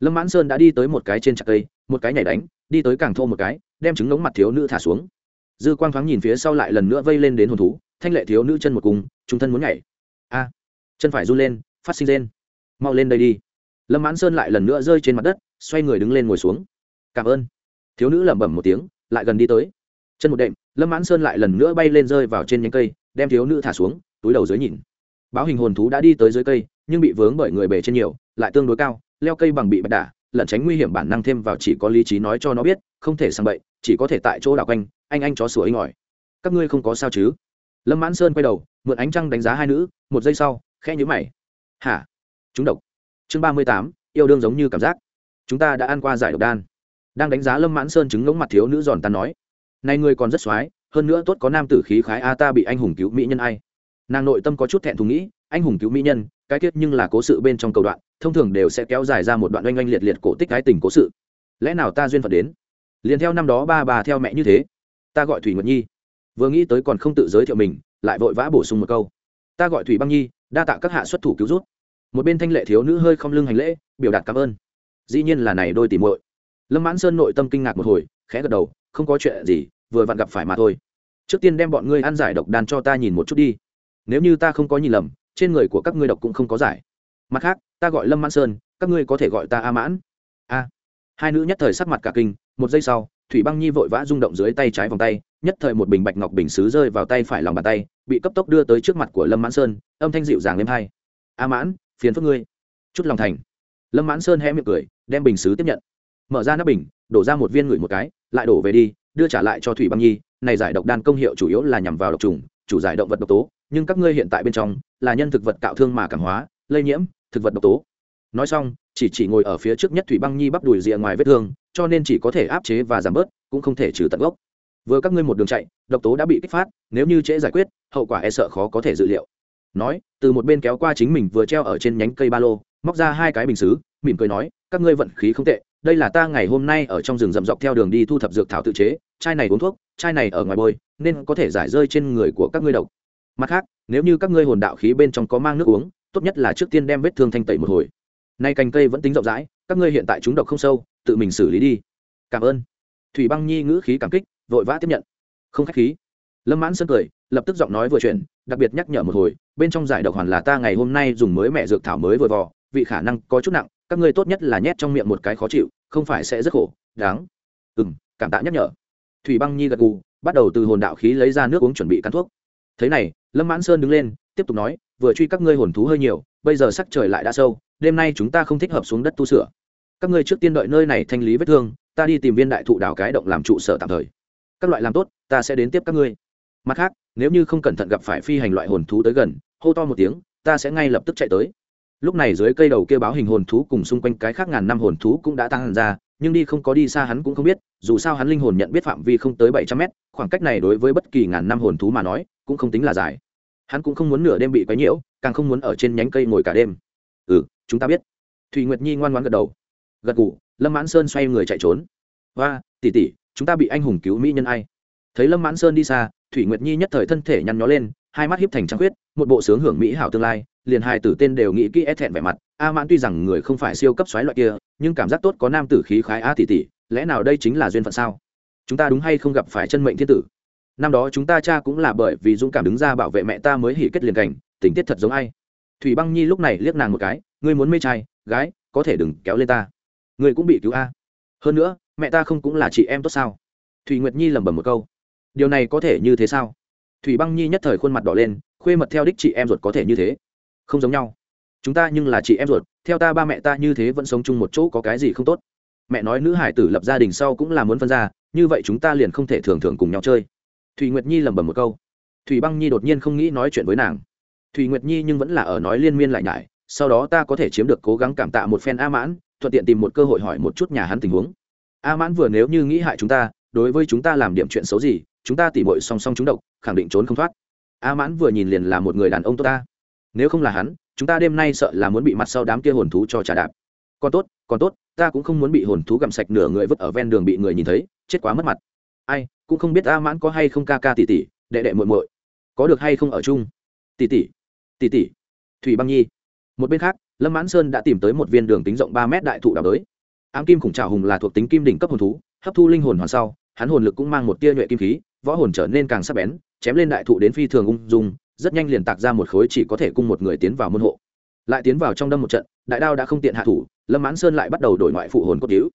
lâm mãn sơn đã đi tới một cái trên chặt cây, một cái nhảy đánh, đi tới càng thô một cái, đem trứng ngống mặt thiếu nữ thả xuống. Dư quang thoáng nhìn phía sau lại lần nữa vây lên đến hồn thú, thanh lệ thiếu nữ chân một cùng, trung thân muốn nhảy. A à, chân phải run lên, phát sinh lên mau lên đây đi. Lâm mãn sơn lại lần nữa rơi trên mặt đất, xoay người đứng lên ngồi xuống. Cảm ơn. Thiếu nữ lẩm bẩm một tiếng, lại gần đi tới. Chân một đệm, lâm mãn sơn lại lần nữa bay lên rơi vào trên nhánh cây, đem thiếu nữ thả xuống, túi đầu dưới nhìn. Báo hình hồn thú đã đi tới dưới cây, nhưng bị vướng bởi người bể trên nhiều, lại tương đối cao leo cây bằng bị bạch đả, lẩn tránh nguy hiểm bản năng thêm vào chỉ có lý trí nói cho nó biết, không thể sang bậy, chỉ có thể tại chỗ đảo quanh, anh anh chó sủa inh ỏi. Các ngươi không có sao chứ? Lâm mãn sơn quay đầu, mượn ánh trăng đánh giá hai nữ, một giây sau khe nhữ mày. Hả? Chúng độc. Chương ba mươi tám, yêu đương giống như cảm giác. Chúng ta đã ăn qua giải độc đan. Đang đánh giá lâm mãn sơn chứng ngỗng mặt thiếu nữ giòn tan nói. Nay ngươi còn rất x hơn nữa tốt có nam tử khí khái, a ta bị anh hùng cứu mỹ nhân ai. Nàng nội tâm có chút thẹn thùng nghĩ, anh hùng cứu mỹ nhân cái tiết nhưng là cố sự bên trong cầu đoạn, thông thường đều sẽ kéo dài ra một đoạn oanh oanh liệt liệt cổ tích cái tình cố sự. Lẽ nào ta duyên phận đến? Liền theo năm đó ba bà theo mẹ như thế, ta gọi thủy nguyệt nhi. Vừa nghĩ tới còn không tự giới thiệu mình, lại vội vã bổ sung một câu. Ta gọi thủy băng nhi, đa tạ các hạ xuất thủ cứu rút một bên thanh lệ thiếu nữ hơi không lưng hành lễ, biểu đạt cảm ơn. Dĩ nhiên là này đôi tỉ muội. Lâm mãn sơn nội tâm kinh ngạc một hồi, khẽ gật đầu, không có chuyện gì, vừa vặn gặp phải mà thôi. Trước tiên đem bọn ngươi ăn giải độc đan cho ta nhìn một chút đi. Nếu như ta không có nhìn lầm trên người của các ngươi độc cũng không có giải. Mặt khác, ta gọi lâm mãn sơn, các ngươi có thể gọi ta a mãn. A. Hai nữ nhất thời sắc mặt cả kinh, một giây sau, thủy băng nhi vội vã rung động dưới tay trái vòng tay, nhất thời một bình bạch ngọc bình xứ rơi vào tay phải lòng bàn tay, bị cấp tốc đưa tới trước mặt của lâm mãn sơn, âm thanh dịu dàng lên hai a mãn, phiền phức ngươi. Chút lòng thành. Lâm mãn sơn hé miệng cười, đem bình xứ tiếp nhận. Mở ra nắp bình, đổ ra một viên ngửi một cái, lại đổ về đi, đưa trả lại cho thủy băng nhi, này giải độc đan công hiệu chủ yếu là nhằm vào độc trùng chủ giải động vật độc tố, nhưng các ngươi hiện tại bên trong là nhân thực vật cạo thương mà cảm hóa, lây nhiễm thực vật độc tố. Nói xong, chỉ chỉ ngồi ở phía trước nhất thủy băng nhi bắp đùi rìa ngoài vết thương, cho nên chỉ có thể áp chế và giảm bớt, cũng không thể trừ tận gốc. Vừa các ngươi một đường chạy, độc tố đã bị kích phát, nếu như trễ giải quyết, hậu quả e sợ khó có thể dự liệu. Nói, từ một bên kéo qua chính mình vừa treo ở trên nhánh cây ba lô, móc ra hai cái bình xứ, mỉm cười nói, các ngươi vận khí không tệ đây là ta ngày hôm nay ở trong rừng rậm dọc theo đường đi thu thập dược thảo tự chế, chai này uống thuốc, chai này ở ngoài bôi, nên có thể giải rơi trên người của các ngươi độc. Mặt khác, nếu như các ngươi hồn đạo khí bên trong có mang nước uống, tốt nhất là trước tiên đem vết thương thanh tẩy một hồi. Nay cành cây vẫn tính rộng rãi, các ngươi hiện tại chúng độc không sâu, tự mình xử lý đi. Cảm ơn. Thủy băng nhi ngữ khí cảm kích, vội vã tiếp nhận. Không khách khí. Lâm mãn sơn cười, lập tức giọng nói vừa chuyển, đặc biệt nhắc nhở một hồi, bên trong giải độc hoàn là ta ngày hôm nay dùng mới mẹ dược thảo mới vừa vò, vị khả năng có chút nặng các ngươi tốt nhất là nhét trong miệng một cái khó chịu, không phải sẽ rất khổ, đáng. Ừ m cảm tạ nhắc nhở. Thủy băng nhi gật gù, bắt đầu từ hồn đạo khí lấy ra nước uống chuẩn bị cắn thuốc. Thế này, lâm mãn sơn đứng lên, tiếp tục nói, vừa truy các ngươi hồn thú hơi nhiều, bây giờ sắc trời lại đã sâu, đêm nay chúng ta không thích hợp xuống đất tu sửa. Các ngươi trước tiên đợi nơi này thanh lý vết thương, ta đi tìm viên đại thụ đào cái động làm trụ sở tạm thời. Các loại làm tốt, ta sẽ đến tiếp các ngươi. Mặt khác, nếu như không cẩn thận gặp phải phi hành loại hồn thú tới gần, hô to một tiếng, ta sẽ ngay lập tức chạy tới lúc này dưới cây đầu kia báo hình hồn thú cùng xung quanh cái khác ngàn năm hồn thú cũng đã tăng ra, nhưng đi không có đi xa hắn cũng không biết, dù sao hắn linh hồn nhận biết phạm vi không tới bảy trăm mét, khoảng cách này đối với bất kỳ ngàn năm hồn thú mà nói, cũng không tính là dài. Hắn cũng không muốn nửa đêm bị quấy nhiễu, càng không muốn ở trên nhánh cây ngồi cả đêm. Ừ chúng ta biết. Thùy nguyệt nhi ngoan ngoan gật đầu. Gật ngủ lâm mãn sơn xoay người chạy trốn. Và tỉ tỉ chúng ta bị anh hùng cứu mỹ nhân ai? Thấy lâm mãn sơn đi xa, thủy nguyệt nhi nhất thời thân thể nhăn nhó lên, hai mắt hiếp thành trăng khuyết, một bộ sướng hưởng mỹ hảo tương lai liền hai tử tên đều nghĩ kỹ ép thẹn vẻ mặt, a mãn tuy rằng người không phải siêu cấp xoáy loại kia, nhưng cảm giác tốt có nam tử khí khái a tỷ tỷ, lẽ nào đây chính là duyên phận sao? Chúng ta đúng hay không gặp phải chân mệnh thiên tử? Năm đó chúng ta cha cũng là bởi vì dũng cảm đứng ra bảo vệ mẹ ta mới hỉ kết liền cảnh, tình tiết thật giống ai? Thủy băng nhi lúc này liếc nàng một cái, ngươi muốn mê trai, gái, có thể đừng kéo lên ta. Ngươi cũng bị cứu a. Hơn nữa, mẹ ta không cũng là chị em tốt sao? Thủy nguyệt nhi lẩm bẩm một câu. Điều này có thể như thế sao? Thủy băng nhi nhất thời khuôn mặt đỏ lên, khuê mật theo đích chị em ruột có thể như thế không giống nhau. Chúng ta nhưng là chị em ruột, theo ta ba mẹ ta như thế vẫn sống chung một chỗ có cái gì không tốt. Mẹ nói nữ hải tử lập gia đình sau cũng là muốn phân ra, như vậy chúng ta liền không thể thường thường cùng nhau chơi. Thùy nguyệt nhi lẩm bẩm một câu. Thùy băng nhi đột nhiên không nghĩ nói chuyện với nàng. Thùy nguyệt nhi nhưng vẫn là ở nói liên miên lại nhải, sau đó ta có thể chiếm được cố gắng cảm tạ một phen a mãn, thuận tiện tìm một cơ hội hỏi một chút nhà hắn tình huống. A mãn vừa nếu như nghĩ hại chúng ta, đối với chúng ta làm điểm chuyện xấu gì, chúng ta tỉ bội song song chúng độc, khẳng định trốn không thoát. A mãn vừa nhìn liền là một người đàn ông tốt ta nếu không là hắn, chúng ta đêm nay sợ là muốn bị mặt sau đám kia hồn thú cho trả đạp. Còn tốt còn tốt, ta cũng không muốn bị hồn thú gặm sạch nửa người vứt ở ven đường bị người nhìn thấy, chết quá mất mặt. Ai, cũng không biết a mãn có hay không ca ca tỷ tỷ, đệ đệ muội muội. Có được hay không ở chung? Tỷ tỷ tỷ tỷ. Thủy băng nhi. Một bên khác, lâm mãn sơn đã tìm tới một viên đường tính rộng ba mét đại thụ đào đới. Ám kim khủng trào hùng là thuộc tính kim đỉnh cấp hồn thú, hấp thu linh hồn hoàn sau, hắn hồn lực cũng mang một tia nhuệ kim khí, võ hồn trở nên càng sắc bén, chém lên đại thụ đến phi thường ung dung rất nhanh liền tạc ra một khối chỉ có thể cung một người tiến vào môn hộ. Lại tiến vào trong đâm một trận, đại đao đã không tiện hạ thủ, lâm mãn sơn lại bắt đầu đổi ngoại phụ hồn cốt yếu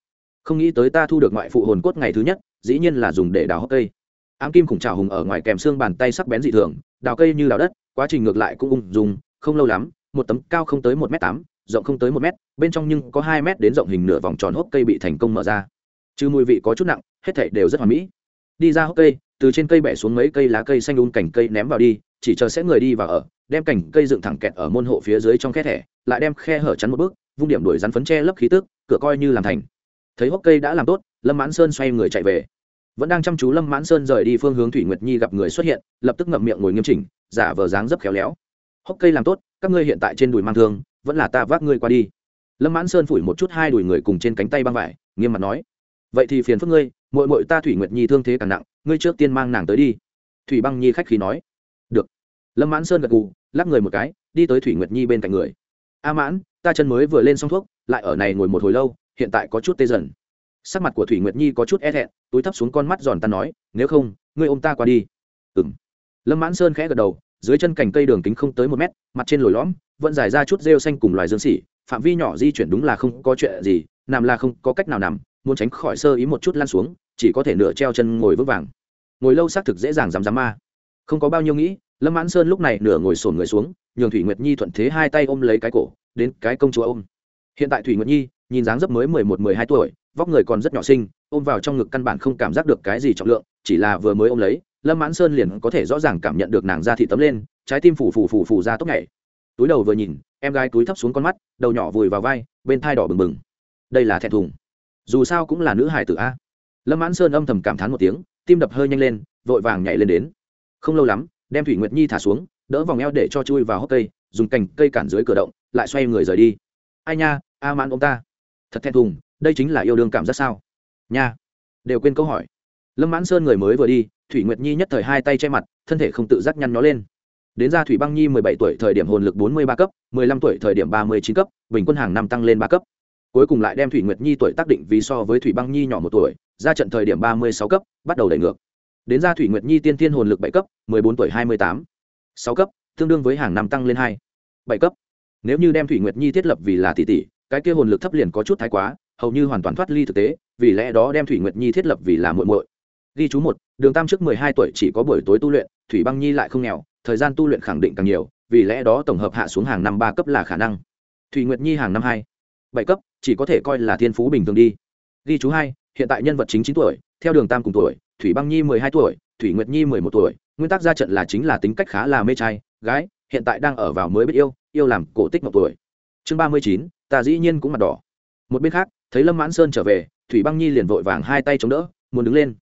không nghĩ tới ta thu được ngoại phụ hồn cốt ngày thứ nhất, dĩ nhiên là dùng để đào hốc cây. Ám kim khủng trào hùng ở ngoài kèm xương bàn tay sắc bén dị thường, đào cây như đào đất, quá trình ngược lại cũng ung dung, không lâu lắm, một tấm cao không tới một m tám, rộng không tới một m bên trong nhưng có hai m đến rộng hình nửa vòng tròn hốc cây bị thành công mở ra. Chứ mùi vị có chút nặng, hết thảy đều rất hoàn mỹ. Đi ra hốc cây, từ trên cây bẻ xuống mấy cây lá cây xanh un cành cây ném vào đi chỉ chờ sẽ người đi vào ở, đem cành cây dựng thẳng kẹt ở môn hộ phía dưới trong khe thẻ, lại đem khe hở chắn một bước, vung điểm đuổi rắn phấn tre lấp khí tức, cửa coi như làm thành. Thấy hốc cây đã làm tốt, lâm mãn sơn xoay người chạy về. Vẫn đang chăm chú lâm mãn sơn rời đi phương hướng thủy nguyệt nhi gặp người xuất hiện, lập tức ngậm miệng ngồi nghiêm chỉnh, giả vờ dáng dấp khéo léo. Hốc cây làm tốt, các ngươi hiện tại trên đùi mang thương, vẫn là ta vác ngươi qua đi. Lâm mãn sơn phủi một chút hai đùi người cùng trên cánh tay băng vải, nghiêm mặt nói, vậy thì phiền phức ngươi mội mội ta thủy nguyệt nhi thương thế càng nặng, ngươi trước tiên mang nàng tới đi. Thủy băng nhi khách khí nói lâm mãn sơn gật gù, lắc người một cái, đi tới thủy nguyệt nhi bên cạnh người. A mãn, ta chân mới vừa lên xong thuốc, lại ở này ngồi một hồi lâu, hiện tại có chút tê dần. Sắc mặt của thủy nguyệt nhi có chút e thẹn, túi thấp xuống con mắt giòn ta nói, nếu không, ngươi ôm ta qua đi. Ừng lâm mãn sơn khẽ gật đầu, dưới chân cành cây đường kính không tới một mét, mặt trên lồi lõm, vẫn dài ra chút rêu xanh cùng loài dương xỉ, phạm vi nhỏ di chuyển đúng là không có chuyện gì, nằm là không có cách nào nằm, muốn tránh khỏi sơ ý một chút lan xuống, chỉ có thể nửa treo chân ngồi vững vàng. Ngồi lâu xác thực dễ dàng dám dám ma. Không có bao nhiêu nghĩ lâm mãn sơn lúc này nửa ngồi sổn người xuống, nhường thủy nguyệt nhi thuận thế hai tay ôm lấy cái cổ, đến cái công chúa ôm. Hiện tại thủy nguyệt nhi, nhìn dáng dấp mới mười một, mười hai tuổi, vóc người còn rất nhỏ xinh, ôm vào trong ngực căn bản không cảm giác được cái gì trọng lượng, chỉ là vừa mới ôm lấy, lâm mãn sơn liền có thể rõ ràng cảm nhận được nàng da thị tấm lên, trái tim phủ phủ phủ phủ ra tốc nhảy. Túi đầu vừa nhìn, em gái túi thấp xuống con mắt, đầu nhỏ vùi vào vai, bên thai đỏ bừng bừng. Đây là thẹn thùng. Dù sao cũng là nữ hải tử a. Lâm mãn sơn âm thầm cảm thán một tiếng, tim đập hơi nhanh lên, vội vàng nhảy lên đến. Không lâu lắm đem thủy nguyệt nhi thả xuống, đỡ vòng eo để cho chui vào hốc cây, dùng cành cây cản dưới cửa động, lại xoay người rời đi. Ai nha, a mãn ông ta. Thật thẹn thùng, đây chính là yêu đương cảm giác sao? Nha. Đều quên câu hỏi. Lâm mãn sơn người mới vừa đi, thủy nguyệt nhi nhất thời hai tay che mặt, thân thể không tự giác nhăn nhó lên. Đến ra thủy băng nhi mười bảy tuổi thời điểm hồn lực bốn mươi ba cấp, mười lăm tuổi thời điểm ba mươi chín cấp, bình quân hàng năm tăng lên ba cấp. Cuối cùng lại đem thủy nguyệt nhi tuổi tác định vì so với thủy băng nhi nhỏ một tuổi, ra trận thời điểm ba mươi sáu cấp, bắt đầu đẩy ngược đến ra thủy nguyệt nhi tiên tiên hồn lực bảy cấp, mười bốn tuổi hai mươi tám. Sáu cấp, tương đương với hàng năm tăng lên hai. Bảy cấp. Nếu như đem thủy nguyệt nhi thiết lập vì là tỷ tỷ, cái kia hồn lực thấp liền có chút thái quá, hầu như hoàn toàn thoát ly thực tế, vì lẽ đó đem thủy nguyệt nhi thiết lập vì là muội muội. Ghi chú một, đường tam trước mười hai tuổi chỉ có buổi tối tu luyện, thủy băng nhi lại không nghèo, thời gian tu luyện khẳng định càng nhiều, vì lẽ đó tổng hợp hạ xuống hàng năm ba cấp là khả năng. Thủy nguyệt nhi hàng năm hai. Bảy cấp, chỉ có thể coi là thiên phú bình thường đi. Ghi chú hai, hiện tại nhân vật chính chín tuổi, theo đường tam cùng tuổi thủy băng nhi mười hai tuổi, thủy nguyệt nhi mười một tuổi, nguyên tắc ra trận là chính là tính cách khá là mê trai, gái, hiện tại đang ở vào mới biết yêu yêu làm cổ tích một tuổi. Chương ba mươi chín, ta dĩ nhiên cũng mặt đỏ. Một bên khác, thấy lâm mãn sơn trở về, thủy băng nhi liền vội vàng hai tay chống đỡ, muốn đứng lên.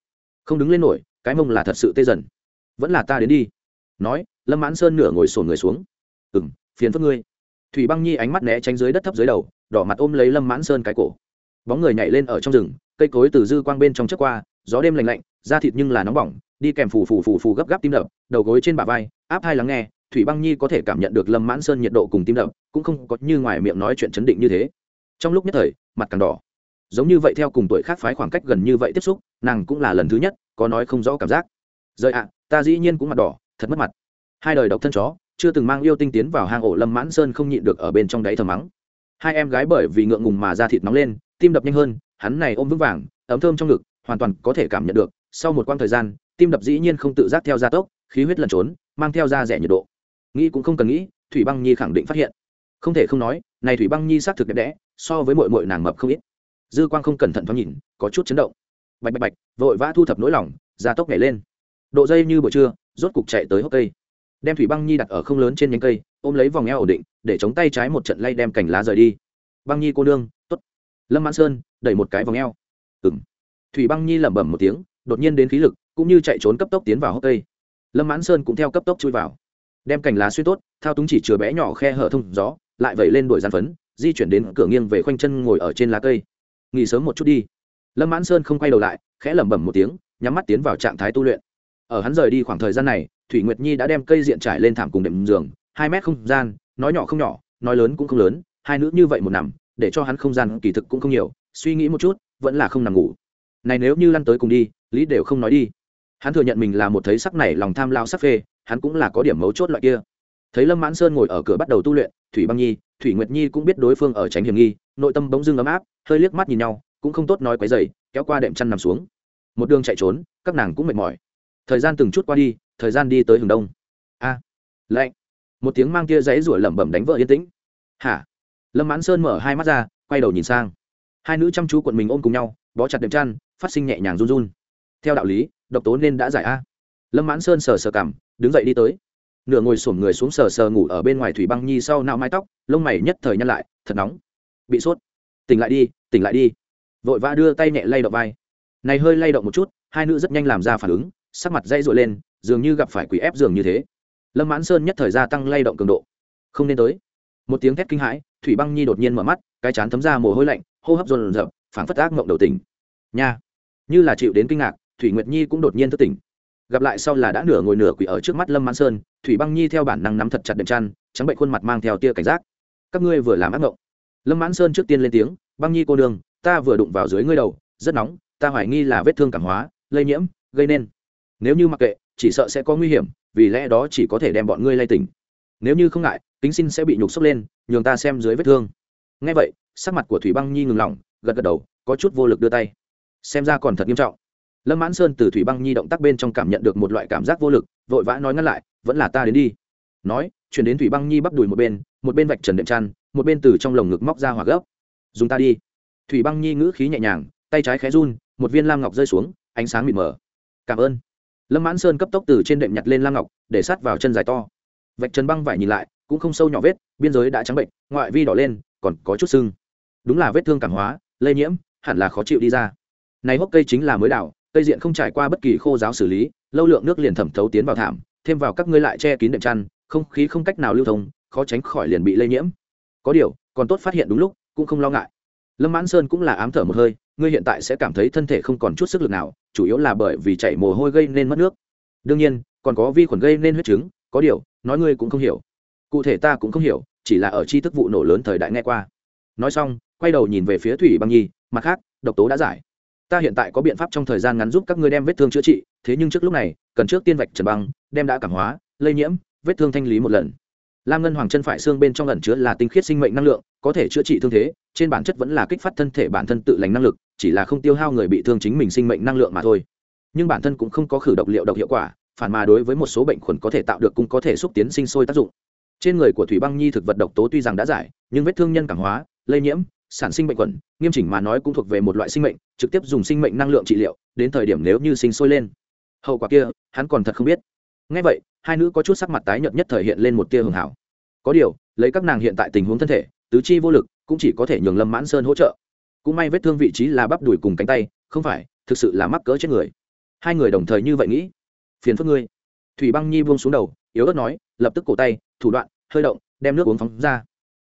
Không đứng lên nổi, cái mông là thật sự tê dần. Vẫn là ta đến đi. Nói, lâm mãn sơn nửa ngồi sổn người xuống. Ừ m phiền phức ngươi. Thủy băng nhi ánh mắt né tránh dưới đất thấp dưới đầu, đỏ mặt ôm lấy lâm mãn sơn cái cổ bóng người nhảy lên ở trong rừng, cây cối từ dư quang bên trong chớp qua, gió đêm lạnh lạnh, da thịt nhưng là nóng bỏng, đi kèm phù phù phù phù gấp gáp tim đập, đầu gối trên bả vai, áp hai lắng nghe, thủy băng nhi có thể cảm nhận được lâm mãn sơn nhiệt độ cùng tim đập, cũng không có như ngoài miệng nói chuyện chấn định như thế. Trong lúc nhất thời, mặt càng đỏ. Giống như vậy theo cùng tuổi khác phái khoảng cách gần như vậy tiếp xúc, nàng cũng là lần thứ nhất, có nói không rõ cảm giác. Rời ạ, ta dĩ nhiên cũng mặt đỏ, thật mất mặt. Hai đời độc thân chó, chưa từng mang yêu tinh tiến vào hang ổ lâm mãn sơn không nhịn được ở bên trong đáy thờ mắng. Hai em gái bởi vì ngượng ngùng mà da thịt nóng lên tim đập nhanh hơn, hắn này ôm vững vàng, ấm thơm trong ngực, hoàn toàn có thể cảm nhận được, sau một quãng thời gian, tim đập dĩ nhiên không tự giác theo gia tốc, khí huyết lẩn trốn, mang theo da rẻ nhiệt độ. Nghĩ cũng không cần nghĩ, thủy băng nhi khẳng định phát hiện. Không thể không nói, này thủy băng nhi xác thực đẹp đẽ, so với mội mội nàng mập không ít. Dư quang không cẩn thận thoáng nhìn, có chút chấn động. Bạch bạch bạch, vội vã thu thập nỗi lòng, gia tốc nhảy lên. Độ dây như buổi trưa, rốt cục chạy tới hốc cây. Đem thủy băng nhi đặt ở không lớn trên nhánh cây, ôm lấy vòng eo ổn định, để chống tay trái một trận lay đem cành lá rời đi. Băng nhi cô nương lâm mãn sơn đẩy một cái vòng eo ừng thủy băng nhi lẩm bẩm một tiếng đột nhiên đến khí lực cũng như chạy trốn cấp tốc tiến vào hốc cây lâm mãn sơn cũng theo cấp tốc chui vào đem cành lá xuyên tốt thao túng chỉ chừa bé nhỏ khe hở thông gió lại vẩy lên đuổi gian phấn di chuyển đến cửa nghiêng về khoanh chân ngồi ở trên lá cây nghỉ sớm một chút đi lâm mãn sơn không quay đầu lại khẽ lẩm bẩm một tiếng nhắm mắt tiến vào trạng thái tu luyện ở hắn rời đi khoảng thời gian này thủy nguyệt nhi đã đem cây diện trải lên thảm cùng đệm giường hai mét không gian nói nhỏ không nhỏ nói lớn cũng không lớn hai nữ như vậy một nằm để cho hắn không gian kỳ thực cũng không nhiều suy nghĩ một chút vẫn là không nằm ngủ. Này nếu như lăn tới cùng đi lý đều không nói đi. Hắn thừa nhận mình là một thấy sắc này lòng tham lao sắc phê hắn cũng là có điểm mấu chốt loại kia. Thấy lâm mãn sơn ngồi ở cửa bắt đầu tu luyện thủy băng nhi thủy nguyệt nhi cũng biết đối phương ở tránh hiểm nghi nội tâm bỗng dưng ấm áp hơi liếc mắt nhìn nhau cũng không tốt nói quấy dày kéo qua đệm chăn nằm xuống. Một đường chạy trốn các nàng cũng mệt mỏi. Thời gian từng chút qua đi thời gian đi tới hừng đông. A à, lạnh. Một tiếng mang kia dãy rủa lẩm bẩm đánh vợ yên tĩnh. Hả? Lâm mãn sơn mở hai mắt ra, quay đầu nhìn sang. Hai nữ chăm chú quận mình ôm cùng nhau, bó chặt đệm chăn, phát sinh nhẹ nhàng run run. Theo đạo lý, độc tố nên đã giải a. Lâm mãn sơn sờ sờ cảm đứng dậy đi tới. Nửa ngồi sổm người xuống sờ sờ ngủ ở bên ngoài thủy băng nhi sau nạo mái tóc, lông mày nhất thời nhăn lại, thật nóng. Bị sốt. Tỉnh lại đi, tỉnh lại đi. Vội vã đưa tay nhẹ lay động vai. Này hơi lay động một chút, hai nữ rất nhanh làm ra phản ứng, sắc mặt dây dội lên, dường như gặp phải quỷ ép giường như thế. Lâm mãn sơn nhất thời gia tăng lay động cường độ. Không nên tới một tiếng thét kinh hãi, thủy băng nhi đột nhiên mở mắt, cái chán thấm ra mồ hôi lạnh, hô hấp dồn dập, phảng phất ác mộng đầu tỉnh. Nha! Như là chịu đến kinh ngạc, thủy nguyệt nhi cũng đột nhiên thức tỉnh. Gặp lại sau là đã nửa ngồi nửa quỷ ở trước mắt lâm mãn sơn, thủy băng nhi theo bản năng nắm thật chặt đệm chăn, trắng bệnh khuôn mặt mang theo tia cảnh giác. Các ngươi vừa làm ác mộng. Lâm mãn sơn trước tiên lên tiếng, băng nhi cô đường ta vừa đụng vào dưới ngươi đầu, rất nóng, ta hoài nghi là vết thương cảm hóa, lây nhiễm, gây nên. Nếu như mặc kệ, chỉ sợ sẽ có nguy hiểm, vì lẽ đó chỉ có thể đem bọn ngươi lay tỉnh. Nếu như không ngại kính xin sẽ bị nhục sốc lên, nhường ta xem dưới vết thương. Ngay vậy, sắc mặt của thủy băng nhi ngừng lỏng, gật gật đầu, có chút vô lực đưa tay. Xem ra còn thật nghiêm trọng. Lâm mãn sơn từ thủy băng nhi động tác bên trong cảm nhận được một loại cảm giác vô lực, vội vã nói ngăn lại, vẫn là ta đến đi. Nói, chuyển đến thủy băng nhi bắp đùi một bên một bên vạch trần đệm chăn, một bên từ trong lồng ngực móc ra hỏa gốc. dùng ta đi. Thủy băng nhi ngữ khí nhẹ nhàng, tay trái khé run, một viên lam ngọc rơi xuống, ánh sáng mịt mờ. Cảm ơn. Lâm mãn sơn cấp tốc từ trên đệm nhặt lên lam ngọc, để sát vào chân dài to vạch trần băng vải nhìn lại, cũng không sâu nhỏ vết, biên giới đã trắng bệnh, ngoại vi đỏ lên, còn có chút sưng. Đúng là vết thương cảm hóa, lây nhiễm, hẳn là khó chịu đi ra. Này hốc cây chính là mới đảo cây diện không trải qua bất kỳ khô giáo xử lý, lâu lượng nước liền thẩm thấu tiến vào thảm, thêm vào các ngươi lại che kín đệm chăn, không khí không cách nào lưu thông, khó tránh khỏi liền bị lây nhiễm. Có điều, còn tốt phát hiện đúng lúc, cũng không lo ngại. Lâm mãn sơn cũng là ám thở một hơi, ngươi hiện tại sẽ cảm thấy thân thể không còn chút sức lực nào, chủ yếu là bởi vì chảy mồ hôi gây nên mất nước. Đương nhiên, còn có vi khuẩn gây nên huyết chứng, có điều nói ngươi cũng không hiểu. Cụ thể ta cũng không hiểu, chỉ là ở tri thức vụ nổ lớn thời đại nghe qua. Nói xong, quay đầu nhìn về phía thủy băng nhi, mặt khác, độc tố đã giải. Ta hiện tại có biện pháp trong thời gian ngắn giúp các ngươi đem vết thương chữa trị, thế nhưng trước lúc này, cần trước tiên vạch trần băng, đem đã cảm hóa, lây nhiễm, vết thương thanh lý một lần. Lam ngân hoàng chân phải xương bên trong ẩn chứa là tinh khiết sinh mệnh năng lượng, có thể chữa trị thương thế, trên bản chất vẫn là kích phát thân thể bản thân tự lành năng lực, chỉ là không tiêu hao người bị thương chính mình sinh mệnh năng lượng mà thôi. Nhưng bản thân cũng không có khử độc liệu độc hiệu quả phản mà đối với một số bệnh khuẩn có thể tạo được cũng có thể xúc tiến sinh sôi tác dụng. Trên người của thủy băng nhi thực vật độc tố tuy rằng đã giải, nhưng vết thương nhân cảm hóa, lây nhiễm, sản sinh bệnh khuẩn, nghiêm chỉnh mà nói cũng thuộc về một loại sinh mệnh, trực tiếp dùng sinh mệnh năng lượng trị liệu, đến thời điểm nếu như sinh sôi lên. Hậu quả kia, hắn còn thật không biết. Ngay vậy, hai nữ có chút sắc mặt tái nhợt nhất thời hiện lên một tia hường hảo. Có điều, lấy các nàng hiện tại tình huống thân thể, tứ chi vô lực, cũng chỉ có thể nhường lâm mãn sơn hỗ trợ. Cũng may vết thương vị trí là bắp đùi cùng cánh tay, không phải, thực sự là mắc cỡ chết người. Hai người đồng thời như vậy nghĩ phiền phức ngươi. Thủy băng nhi buông xuống đầu, yếu ớt nói, lập tức cổ tay, thủ đoạn, hơi động, đem nước uống phóng ra.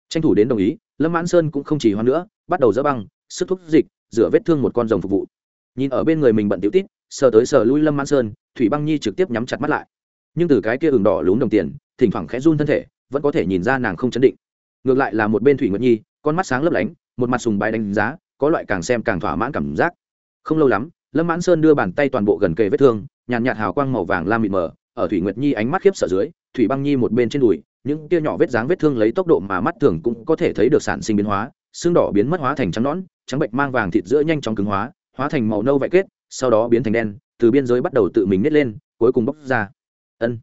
Tranh thủ đến đồng ý, lâm mãn sơn cũng không chỉ hoan nữa, bắt đầu dỡ băng, sức thuốc dịch, rửa vết thương một con rồng phục vụ. Nhìn ở bên người mình bận tiểu tít sờ tới sờ lui lâm mãn sơn, thủy băng nhi trực tiếp nhắm chặt mắt lại. Nhưng từ cái kia ửng đỏ lún đồng tiền, thỉnh thoảng khẽ run thân thể, vẫn có thể nhìn ra nàng không chấn định. Ngược lại là một bên thủy nguyệt nhi, con mắt sáng lấp lánh, một mặt sùng bài đánh giá, có loại càng xem càng thỏa mãn cảm giác. Không lâu lắm, lâm mãn sơn đưa bàn tay toàn bộ gần kề vết thương nhàn nhạt hào quang màu vàng lam mịt mờ, ở thủy nguyệt nhi ánh mắt khiếp sợ dưới, thủy băng nhi một bên trên đùi, những tia nhỏ vết dáng vết thương lấy tốc độ mà mắt thường cũng có thể thấy được sản sinh biến hóa, xương đỏ biến mất hóa thành trắng nõn, trắng bệnh mang vàng thịt giữa nhanh chóng cứng hóa hóa thành màu nâu vạy kết, sau đó biến thành đen, từ biên giới bắt đầu tự mình nít lên, cuối cùng bốc ra. Ân.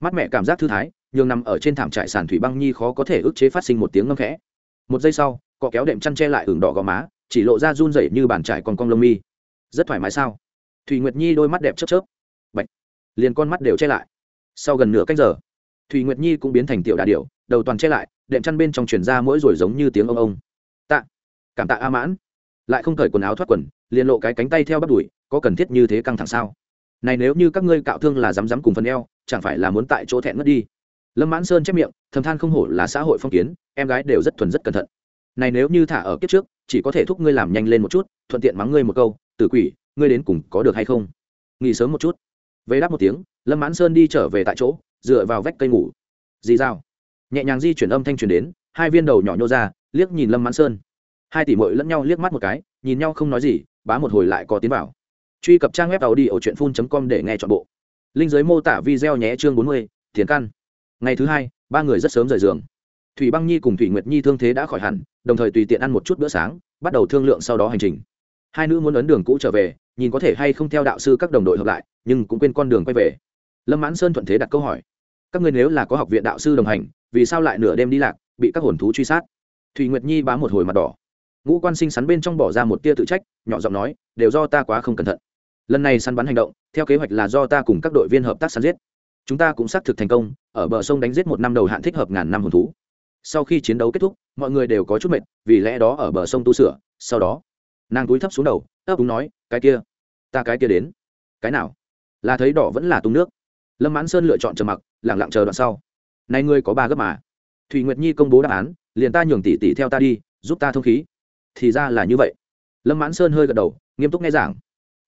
Mắt mẹ cảm giác thư thái, nhường nằm ở trên thảm trại sàn thủy băng nhi khó có thể ức chế phát sinh một tiếng ngâm khẽ. Một giây sau, cọ kéo đệm chăn che lại hưởng đỏ gò má, chỉ lộ ra run rẩy như bàn trải còn cong lông mi. Rất thoải mái sao? Thủy nguyệt nhi đôi mắt đẹp chớp chớp liền con mắt đều che lại. Sau gần nửa canh giờ thùy nguyệt nhi cũng biến thành tiểu đà điểu, đầu toàn che lại, đệm chăn bên trong truyền ra mỗi rồi giống như tiếng ông ông. Tạ, cảm tạ a mãn. Lại không cởi quần áo thoát quần, liền lộ cái cánh tay theo bắt đuổi, có cần thiết như thế căng thẳng sao? Này nếu như các ngươi cạo thương là dám dám cùng phần eo, chẳng phải là muốn tại chỗ thẹn mất đi? Lâm mãn sơn chép miệng, thầm than không hổ là xã hội phong kiến, em gái đều rất thuần rất cẩn thận. Này nếu như thả ở kiếp trước, chỉ có thể thúc ngươi làm nhanh lên một chút, thuận tiện mắng ngươi một câu, tử quỷ, ngươi đến cùng có được hay không? Nghỉ sớm một chút về đáp một tiếng, lâm mãn sơn đi trở về tại chỗ, dựa vào vách cây ngủ. Dì dao. Nhẹ nhàng di chuyển âm thanh truyền đến, hai viên đầu nhỏ nhô ra, liếc nhìn lâm mãn sơn. Hai tỷ mội lẫn nhau liếc mắt một cái, nhìn nhau không nói gì, bá một hồi lại có tiến vào. Truy cập trang web tàu đi ở truyện phun com để nghe chọn bộ. Linh giới mô tả video nhé chương bốn mươi thiền căn. Ngày thứ hai, ba người rất sớm rời giường. Thủy băng nhi cùng thủy nguyệt nhi thương thế đã khỏi hẳn, đồng thời tùy tiện ăn một chút bữa sáng, bắt đầu thương lượng sau đó hành trình. Hai nữ muốn ấn đường cũ trở về nhìn có thể hay không theo đạo sư các đồng đội hợp lại, nhưng cũng quên con đường quay về. Lâm mãn sơn thuận thế đặt câu hỏi. Các ngươi nếu là có học viện đạo sư đồng hành, vì sao lại nửa đêm đi lạc, bị các hồn thú truy sát? Thùy nguyệt nhi bám một hồi mặt đỏ. Ngũ quan sinh sắn bên trong bỏ ra một tia tự trách, nhỏ giọng nói, đều do ta quá không cẩn thận. Lần này săn bắn hành động, theo kế hoạch là do ta cùng các đội viên hợp tác săn giết. Chúng ta cũng xác thực thành công, ở bờ sông đánh giết một năm đầu hạn thích hợp ngàn năm hồn thú. Sau khi chiến đấu kết thúc, mọi người đều có chút mệt, vì lẽ đó ở bờ sông tu sửa, sau đó, nàng túi thấp xuống đầu, ấp úng nói, cái kia ta cái kia đến. Cái nào? Là thấy đỏ vẫn là tung nước. Lâm mãn sơn lựa chọn trầm mặc lẳng lặng chờ đoạn sau. Này ngươi có ba gấp mà. Thùy nguyệt nhi công bố đáp án, liền ta nhường tỷ tỷ theo ta đi, giúp ta thông khí. Thì ra là như vậy. Lâm mãn sơn hơi gật đầu, nghiêm túc nghe giảng.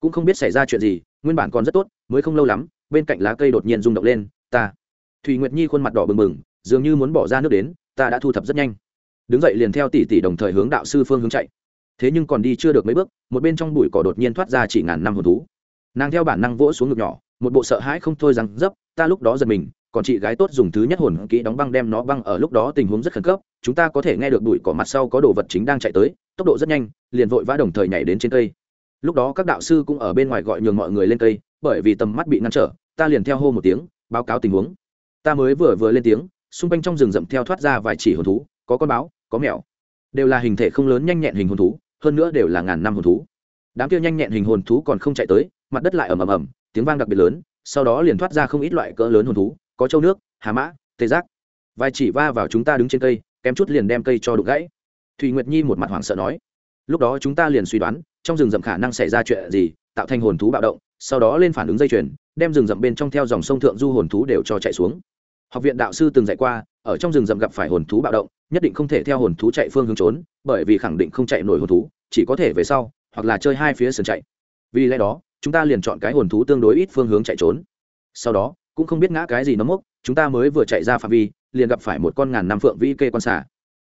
Cũng không biết xảy ra chuyện gì, nguyên bản còn rất tốt, mới không lâu lắm, bên cạnh lá cây đột nhiên rung động lên, ta. Thùy nguyệt nhi khuôn mặt đỏ bừng bừng, dường như muốn bỏ ra nước đến, ta đã thu thập rất nhanh. Đứng dậy liền theo tỷ tỷ đồng thời hướng đạo sư phương hướng chạy thế nhưng còn đi chưa được mấy bước, một bên trong bụi cỏ đột nhiên thoát ra chỉ ngàn năm hồn thú. Nàng theo bản năng vỗ xuống ngực nhỏ, một bộ sợ hãi không thôi rằng, dấp, ta lúc đó giật mình, còn chị gái tốt dùng thứ nhất hồn kỹ đóng băng đem nó băng ở lúc đó tình huống rất khẩn cấp, chúng ta có thể nghe được bụi cỏ mặt sau có đồ vật chính đang chạy tới, tốc độ rất nhanh, liền vội vã đồng thời nhảy đến trên cây. Lúc đó các đạo sư cũng ở bên ngoài gọi nhường mọi người lên cây, bởi vì tầm mắt bị ngăn trở, ta liền theo hô một tiếng, báo cáo tình huống. Ta mới vừa vừa lên tiếng, xung quanh trong rừng rậm theo thoát ra vài chỉ hồn thú, có con báo, có mèo đều là hình thể không lớn nhanh nhẹn hình hồn thú, hơn nữa đều là ngàn năm hồn thú. Đám kia nhanh nhẹn hình hồn thú còn không chạy tới, mặt đất lại ầm ầm ầm, tiếng vang đặc biệt lớn, sau đó liền thoát ra không ít loại cỡ lớn hồn thú, có châu nước, hà mã, tê giác. Vài chỉ va vào chúng ta đứng trên cây, kém chút liền đem cây cho đục gãy. Thùy nguyệt nhi một mặt hoảng sợ nói. Lúc đó chúng ta liền suy đoán, trong rừng rậm khả năng xảy ra chuyện gì, tạo thành hồn thú bạo động, sau đó lên phản ứng dây chuyền, đem rừng rậm bên trong theo dòng sông thượng du hồn thú đều cho chạy xuống học viện đạo sư từng dạy qua, ở trong rừng rậm gặp phải hồn thú bạo động, nhất định không thể theo hồn thú chạy phương hướng trốn, bởi vì khẳng định không chạy nổi hồn thú, chỉ có thể về sau, hoặc là chơi hai phía sườn chạy. Vì lẽ đó, chúng ta liền chọn cái hồn thú tương đối ít phương hướng chạy trốn. Sau đó, cũng không biết ngã cái gì nó mốc, chúng ta mới vừa chạy ra phạm vi, liền gặp phải một con ngàn năm phượng vĩ kê quan xả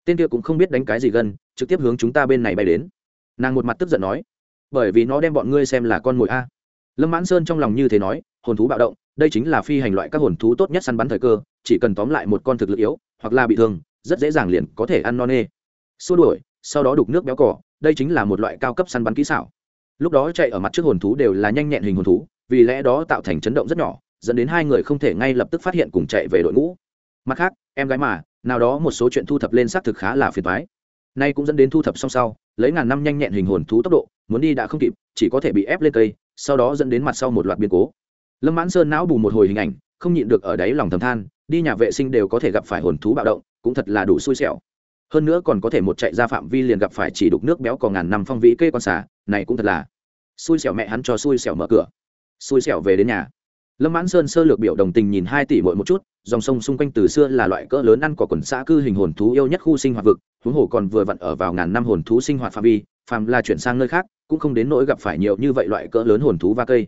tên kia cũng không biết đánh cái gì gần trực tiếp hướng chúng ta bên này bay đến. Nàng một mặt tức giận nói, bởi vì nó đem bọn ngươi xem là con mồi a. Lâm mãn sơn trong lòng như thế nói, hồn thú bạo động đây chính là phi hành loại các hồn thú tốt nhất săn bắn thời cơ, chỉ cần tóm lại một con thực lực yếu, hoặc là bị thương, rất dễ dàng liền có thể ăn no nê. Xua đuổi, sau đó đục nước béo cỏ, đây chính là một loại cao cấp săn bắn kỹ xảo. Lúc đó chạy ở mặt trước hồn thú đều là nhanh nhẹn hình hồn thú, vì lẽ đó tạo thành chấn động rất nhỏ, dẫn đến hai người không thể ngay lập tức phát hiện cùng chạy về đội ngũ. Mặt khác, em gái mà, nào đó một số chuyện thu thập lên xác thực khá là phiền toái. Nay cũng dẫn đến thu thập song sau, lấy ngàn năm nhanh nhẹn hình hồn thú tốc độ, muốn đi đã không kịp, chỉ có thể bị ép lên cây, sau đó dẫn đến mặt sau một loạt biến cố lâm mãn sơn não bù một hồi hình ảnh, không nhịn được ở đáy lòng thầm than, đi nhà vệ sinh đều có thể gặp phải hồn thú bạo động, cũng thật là đủ xui xẻo. Hơn nữa còn có thể một chạy ra phạm vi liền gặp phải chỉ đục nước béo còn ngàn năm phong vĩ kê con xà, này cũng thật là xui xẻo mẹ hắn cho xui xẻo mở cửa. Xui xẻo về đến nhà. Lâm mãn sơn sơ lược biểu đồng tình nhìn hai tỷ mỗi một chút, dòng sông xung quanh từ xưa là loại cỡ lớn ăn cỏ quần xã cư hình hồn thú yêu nhất khu sinh hoạt vực, huống hồ còn vừa vặn ở vào ngàn năm hồn thú sinh hoạt phạm vi, phàm là chuyển sang nơi khác, cũng không đến nỗi gặp phải nhiều như vậy loại cỡ lớn hồn thú va cây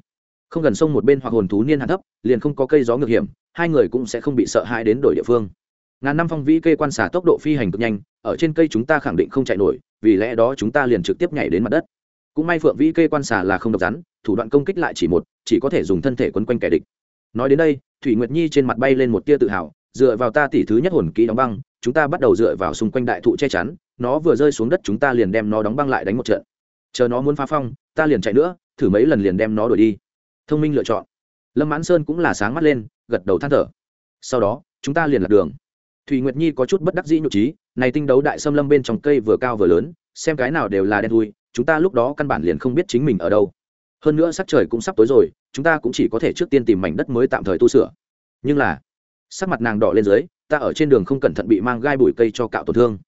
không gần sông một bên hoặc hồn thú niên hạ thấp, liền không có cây gió ngược hiểm, hai người cũng sẽ không bị sợ hãi đến đổi địa phương. Ngàn năm phong vĩ cây quan xả tốc độ phi hành cực nhanh, ở trên cây chúng ta khẳng định không chạy nổi, vì lẽ đó chúng ta liền trực tiếp nhảy đến mặt đất. Cũng may phượng vĩ cây quan xả là không độc rắn, thủ đoạn công kích lại chỉ một, chỉ có thể dùng thân thể quấn quanh kẻ địch. Nói đến đây, thủy nguyệt nhi trên mặt bay lên một tia tự hào, dựa vào ta tỷ thứ nhất hồn kỹ đóng băng, chúng ta bắt đầu dựa vào xung quanh đại thụ che chắn, nó vừa rơi xuống đất chúng ta liền đem nó đóng băng lại đánh một trận. Chờ nó muốn phá phong, ta liền chạy nữa, thử mấy lần liền đem nó đuổi đi thông minh lựa chọn. Lâm mãn sơn cũng là sáng mắt lên, gật đầu than thở. Sau đó, chúng ta liền lạc đường. Thùy nguyệt nhi có chút bất đắc dĩ nhục trí, này tinh đấu đại xâm lâm bên trong cây vừa cao vừa lớn, xem cái nào đều là đen thui, chúng ta lúc đó căn bản liền không biết chính mình ở đâu. Hơn nữa sắc trời cũng sắp tối rồi, chúng ta cũng chỉ có thể trước tiên tìm mảnh đất mới tạm thời tu sửa. Nhưng là, sắc mặt nàng đỏ lên dưới, ta ở trên đường không cẩn thận bị mang gai bụi cây cho cạo tổn thương.